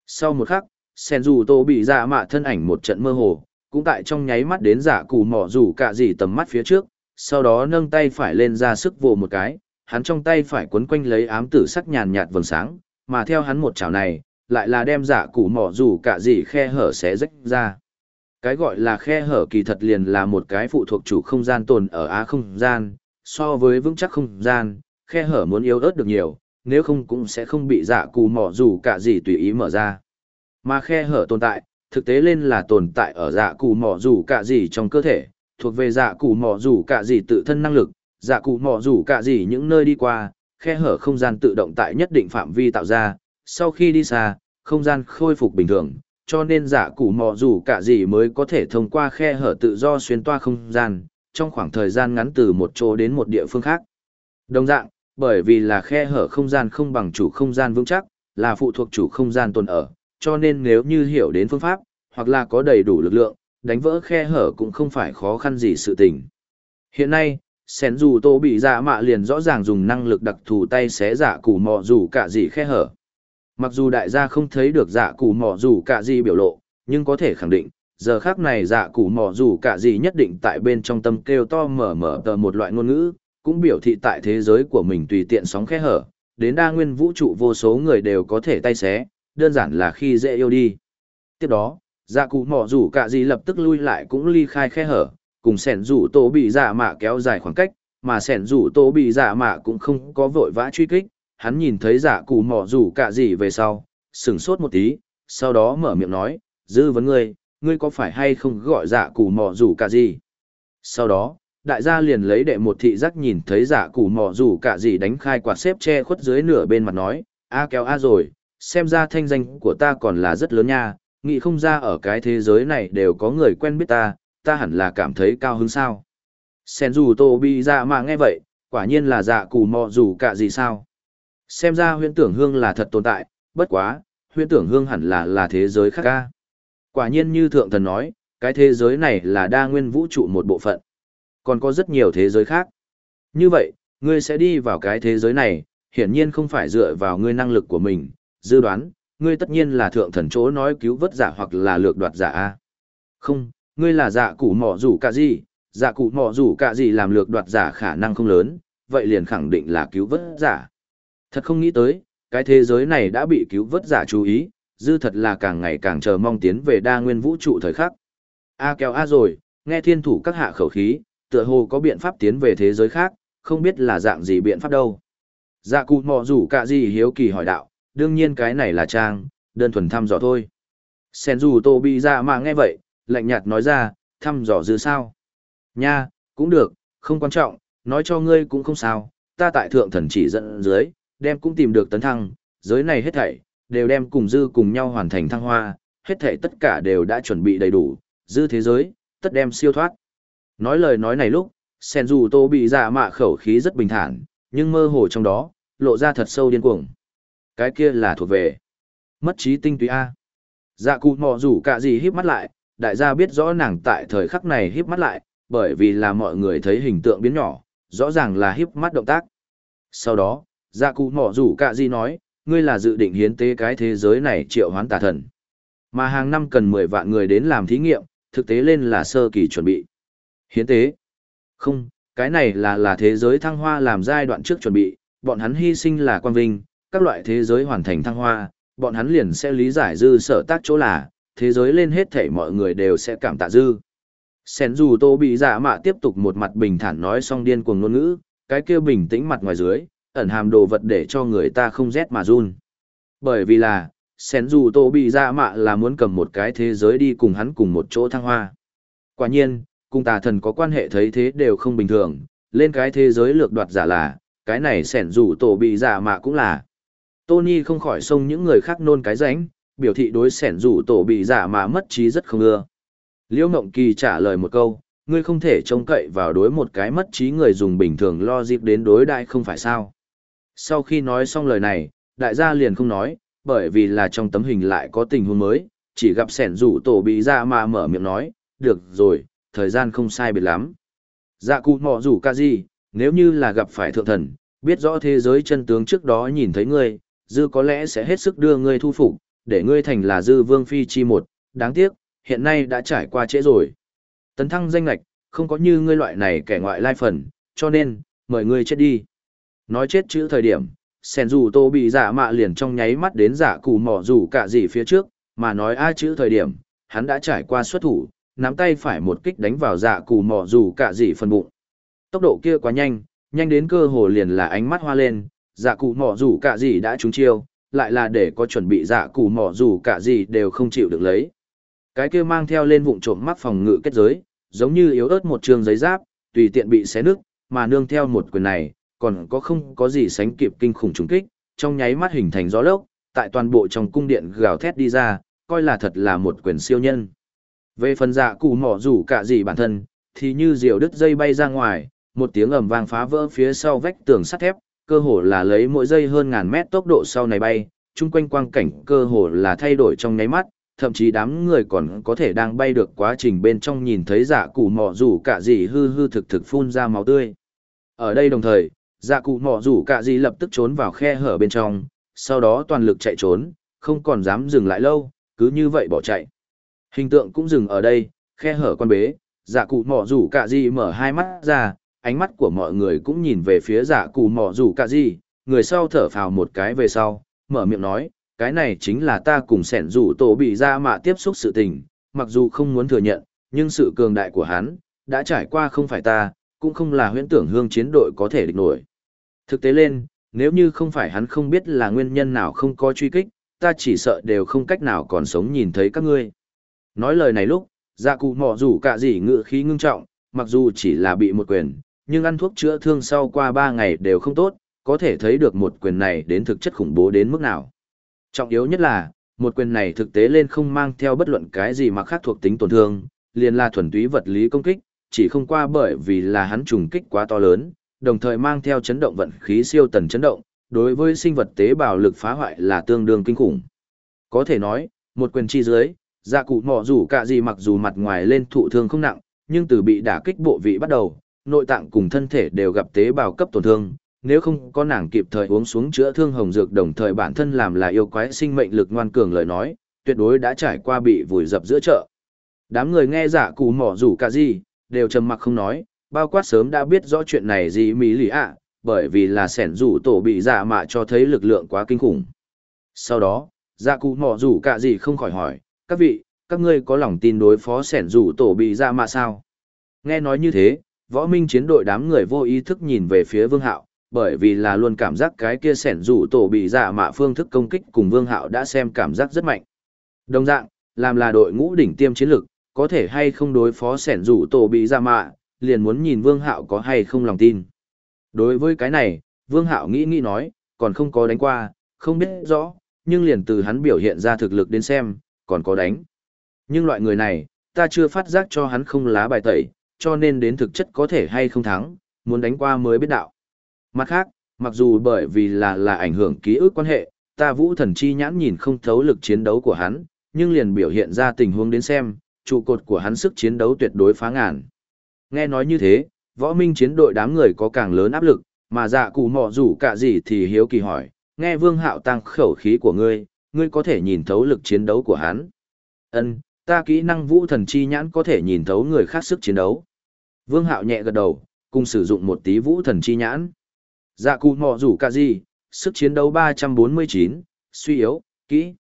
Sau một khắc, sen dù tô bị dạ mạ thân ảnh một trận mơ hồ, cũng tại trong nháy mắt đến giả cù mỏ rủ cả gì tầm mắt phía trước, sau đó nâng tay phải lên ra sức vồ một cái, hắn trong tay phải quấn quanh lấy ám tử sắc nhàn nhạt vầng sáng, mà theo hắn một chảo này, lại là đem giả cù mỏ rủ cả gì khe hở xé rách ra. Cái gọi là khe hở kỳ thật liền là một cái phụ thuộc chủ không gian tồn ở á không gian, so với vững chắc không gian, khe hở muốn yếu ớt được nhiều, nếu không cũng sẽ không bị giả cù mỏ rủ cả gì tùy ý mở ra. Mà khe hở tồn tại, thực tế lên là tồn tại ở dạ cụ mỏ rủ cả gì trong cơ thể, thuộc về dạ cụ mỏ rủ cả gì tự thân năng lực, dạ cụ mỏ rủ cả gì những nơi đi qua, khe hở không gian tự động tại nhất định phạm vi tạo ra, sau khi đi xa, không gian khôi phục bình thường, cho nên dạ cụ mỏ rủ cả gì mới có thể thông qua khe hở tự do xuyên toa không gian, trong khoảng thời gian ngắn từ một chỗ đến một địa phương khác. Đồng dạng, bởi vì là khe hở không gian không bằng chủ không gian vững chắc, là phụ thuộc chủ không gian tồn ở, cho nên nếu như hiểu đến phương pháp, hoặc là có đầy đủ lực lượng, đánh vỡ khe hở cũng không phải khó khăn gì sự tình. Hiện nay, xén dù tô bị dạ mạ liền rõ ràng dùng năng lực đặc thù tay xé giả củ mọ dù cả gì khe hở. Mặc dù đại gia không thấy được dạ củ mọ dù cả gì biểu lộ, nhưng có thể khẳng định, giờ khác này dạ củ mọ dù cả gì nhất định tại bên trong tâm kêu to mở mở tờ một loại ngôn ngữ, cũng biểu thị tại thế giới của mình tùy tiện sóng khe hở, đến đa nguyên vũ trụ vô số người đều có thể tay xé, đơn giản là khi dễ yêu đi. Tiếp đó, dạ cụ mỏ rủ cả gì lập tức lui lại cũng ly khai khe hở cùng sẻn rủ tổ bị dạ mạ kéo dài khoảng cách mà sẻn rủ tổ bị dạ mạ cũng không có vội vã truy kích hắn nhìn thấy dạ cụ mỏ rủ cả gì về sau sửng sốt một tí sau đó mở miệng nói dư vấn ngươi ngươi có phải hay không gọi dạ cụ mỏ rủ cả gì sau đó đại gia liền lấy đệ một thị giác nhìn thấy giả cụ mò rủ cả gì đánh khai quạt xếp che khuất dưới nửa bên mặt nói a kéo a rồi xem ra thanh danh của ta còn là rất lớn nha nghĩ không ra ở cái thế giới này đều có người quen biết ta, ta hẳn là cảm thấy cao hứng sao. Sen dù tô bị dạ mà nghe vậy, quả nhiên là dạ cù mò dù cả gì sao. Xem ra huyễn tưởng hương là thật tồn tại, bất quá, huyễn tưởng hương hẳn là là thế giới khác ca. Quả nhiên như thượng thần nói, cái thế giới này là đa nguyên vũ trụ một bộ phận. Còn có rất nhiều thế giới khác. Như vậy, ngươi sẽ đi vào cái thế giới này, hiển nhiên không phải dựa vào ngươi năng lực của mình, dư đoán, ngươi tất nhiên là thượng thần chỗ nói cứu vớt giả hoặc là lược đoạt giả a. Không ngươi là dạ cụ mỏ rủ cả gì dạ cụ mỏ rủ cả gì làm lược đoạt giả khả năng không lớn vậy liền khẳng định là cứu vớt giả. Thật không nghĩ tới cái thế giới này đã bị cứu vớt giả chú ý dư thật là càng ngày càng chờ mong tiến về đa nguyên vũ trụ thời khắc. A kéo a rồi nghe thiên thủ các hạ khẩu khí tựa hồ có biện pháp tiến về thế giới khác không biết là dạng gì biện pháp đâu. Dạ cụ mò rủ cả gì hiếu kỳ hỏi đạo đương nhiên cái này là trang, đơn thuần thăm dò thôi. Sen dù tô bị Dạ mà nghe vậy, lạnh nhạt nói ra, thăm dò dư sao. Nha, cũng được, không quan trọng, nói cho ngươi cũng không sao, ta tại thượng thần chỉ dẫn dưới, đem cũng tìm được tấn thăng, giới này hết thảy, đều đem cùng dư cùng nhau hoàn thành thăng hoa, hết thảy tất cả đều đã chuẩn bị đầy đủ, dư thế giới, tất đem siêu thoát. Nói lời nói này lúc, sen dù tô bị giả mạ khẩu khí rất bình thản, nhưng mơ hồ trong đó, lộ ra thật sâu điên cuồng. Cái kia là thuộc về. Mất trí tinh túy A. Dạ cụ mò rủ cả gì híp mắt lại, đại gia biết rõ nàng tại thời khắc này híp mắt lại, bởi vì là mọi người thấy hình tượng biến nhỏ, rõ ràng là híp mắt động tác. Sau đó, dạ cụ mò rủ cả gì nói, ngươi là dự định hiến tế cái thế giới này triệu hoán tà thần. Mà hàng năm cần 10 vạn người đến làm thí nghiệm, thực tế lên là sơ kỳ chuẩn bị. Hiến tế? Không, cái này là là thế giới thăng hoa làm giai đoạn trước chuẩn bị, bọn hắn hy sinh là quan vinh, các loại thế giới hoàn thành thăng hoa, bọn hắn liền sẽ lý giải dư sở tác chỗ là, thế giới lên hết thảy mọi người đều sẽ cảm tạ dư. Sen dù tô bị giả mạ tiếp tục một mặt bình thản nói xong điên cuồng ngôn ngữ, cái kia bình tĩnh mặt ngoài dưới, ẩn hàm đồ vật để cho người ta không rét mà run. Bởi vì là, Sen dù tô bị giả mạ là muốn cầm một cái thế giới đi cùng hắn cùng một chỗ thăng hoa. Quả nhiên, cùng tà thần có quan hệ thấy thế đều không bình thường, lên cái thế giới lược đoạt giả là, cái này sẻn rủ tổ bị giả mạ cũng là. Tony không khỏi xông những người khác nôn cái ránh, biểu thị đối sẻn rủ tổ bị giả mà mất trí rất không ưa. Liễu Ngộng Kỳ trả lời một câu, ngươi không thể trông cậy vào đối một cái mất trí người dùng bình thường lo dịp đến đối đại không phải sao. Sau khi nói xong lời này, đại gia liền không nói, bởi vì là trong tấm hình lại có tình huống mới, chỉ gặp sẻn rủ tổ bị giả mà mở miệng nói, được rồi, thời gian không sai biệt lắm. Dạ cụ mọ rủ ca gì, nếu như là gặp phải thượng thần, biết rõ thế giới chân tướng trước đó nhìn thấy ngươi, dư có lẽ sẽ hết sức đưa ngươi thu phục, để ngươi thành là dư vương phi chi một, đáng tiếc, hiện nay đã trải qua trễ rồi. Tấn thăng danh lạch, không có như ngươi loại này kẻ ngoại lai phần, cho nên, mời ngươi chết đi. Nói chết chữ thời điểm, sen dù tô bị giả mạ liền trong nháy mắt đến giả cù mỏ dù cả gì phía trước, mà nói a chữ thời điểm, hắn đã trải qua xuất thủ, nắm tay phải một kích đánh vào dạ cù mỏ dù cả gì phần bụng. Tốc độ kia quá nhanh, nhanh đến cơ hồ liền là ánh mắt hoa lên, dạ cụ mỏ dù cả gì đã trúng chiêu, lại là để có chuẩn bị dạ cụ mỏ dù cả gì đều không chịu được lấy. Cái kia mang theo lên vụn trộm mắt phòng ngự kết giới, giống như yếu ớt một trường giấy giáp, tùy tiện bị xé nứt, mà nương theo một quyền này, còn có không có gì sánh kịp kinh khủng trùng kích, trong nháy mắt hình thành gió lốc, tại toàn bộ trong cung điện gào thét đi ra, coi là thật là một quyền siêu nhân. Về phần dạ cụ mỏ rủ cả gì bản thân, thì như diều đứt dây bay ra ngoài, một tiếng ầm vang phá vỡ phía sau vách tường sắt thép, cơ hồ là lấy mỗi giây hơn ngàn mét tốc độ sau này bay, chung quanh quang cảnh cơ hồ là thay đổi trong nháy mắt, thậm chí đám người còn có thể đang bay được quá trình bên trong nhìn thấy dạ cụ mọ rủ cả gì hư hư thực thực phun ra máu tươi. Ở đây đồng thời, dạ cụ mọ rủ cả gì lập tức trốn vào khe hở bên trong, sau đó toàn lực chạy trốn, không còn dám dừng lại lâu, cứ như vậy bỏ chạy. Hình tượng cũng dừng ở đây, khe hở quan bế, dạ cụ mọ rủ cả gì mở hai mắt ra, ánh mắt của mọi người cũng nhìn về phía dạ cụ mỏ rủ cả gì, người sau thở phào một cái về sau, mở miệng nói, cái này chính là ta cùng sẻn rủ tổ bị ra mà tiếp xúc sự tình, mặc dù không muốn thừa nhận, nhưng sự cường đại của hắn, đã trải qua không phải ta, cũng không là huyễn tưởng hương chiến đội có thể địch nổi. Thực tế lên, nếu như không phải hắn không biết là nguyên nhân nào không có truy kích, ta chỉ sợ đều không cách nào còn sống nhìn thấy các ngươi. Nói lời này lúc, dạ cụ mỏ rủ cả gì ngự khí ngưng trọng, mặc dù chỉ là bị một quyền, nhưng ăn thuốc chữa thương sau qua ba ngày đều không tốt, có thể thấy được một quyền này đến thực chất khủng bố đến mức nào. Trọng yếu nhất là, một quyền này thực tế lên không mang theo bất luận cái gì mà khác thuộc tính tổn thương, liền là thuần túy vật lý công kích, chỉ không qua bởi vì là hắn trùng kích quá to lớn, đồng thời mang theo chấn động vận khí siêu tần chấn động, đối với sinh vật tế bào lực phá hoại là tương đương kinh khủng. Có thể nói, một quyền chi dưới, Dạ cụ mỏ rủ cả gì mặc dù mặt ngoài lên thụ thương không nặng, nhưng từ bị đả kích bộ vị bắt đầu, nội tạng cùng thân thể đều gặp tế bào cấp tổn thương. Nếu không có nàng kịp thời uống xuống chữa thương hồng dược đồng thời bản thân làm là yêu quái sinh mệnh lực ngoan cường lời nói, tuyệt đối đã trải qua bị vùi dập giữa chợ. Đám người nghe giả cụ mỏ rủ cả gì, đều trầm mặc không nói, bao quát sớm đã biết rõ chuyện này gì mỹ lì ạ, bởi vì là sẻn rủ tổ bị giả mạ cho thấy lực lượng quá kinh khủng. Sau đó, giả cụ mỏ rủ cả gì không khỏi hỏi, các vị, các ngươi có lòng tin đối phó sẻn rủ tổ bị giả mà sao? Nghe nói như thế, võ minh chiến đội đám người vô ý thức nhìn về phía vương hạo, bởi vì là luôn cảm giác cái kia sẻn rủ tổ bị giả mạ phương thức công kích cùng vương hạo đã xem cảm giác rất mạnh. Đồng dạng, làm là đội ngũ đỉnh tiêm chiến lực, có thể hay không đối phó sẻn rủ tổ bị giả mạ, liền muốn nhìn vương hạo có hay không lòng tin. Đối với cái này, vương hạo nghĩ nghĩ nói, còn không có đánh qua, không biết rõ, nhưng liền từ hắn biểu hiện ra thực lực đến xem, còn có đánh. Nhưng loại người này, ta chưa phát giác cho hắn không lá bài tẩy, cho nên đến thực chất có thể hay không thắng, muốn đánh qua mới biết đạo. Mặt khác, mặc dù bởi vì là là ảnh hưởng ký ức quan hệ, ta vũ thần chi nhãn nhìn không thấu lực chiến đấu của hắn, nhưng liền biểu hiện ra tình huống đến xem, trụ cột của hắn sức chiến đấu tuyệt đối phá ngàn. Nghe nói như thế, võ minh chiến đội đám người có càng lớn áp lực, mà dạ cụ mọ rủ cả gì thì hiếu kỳ hỏi, nghe vương hạo tăng khẩu khí của ngươi, ngươi có thể nhìn thấu lực chiến đấu của hắn. Ân, ta kỹ năng vũ thần chi nhãn có thể nhìn thấu người khác sức chiến đấu. Vương Hạo nhẹ gật đầu, cùng sử dụng một tí vũ thần chi nhãn. Dạ cụ mò rủ ca gì, sức chiến đấu 349, suy yếu, kỹ.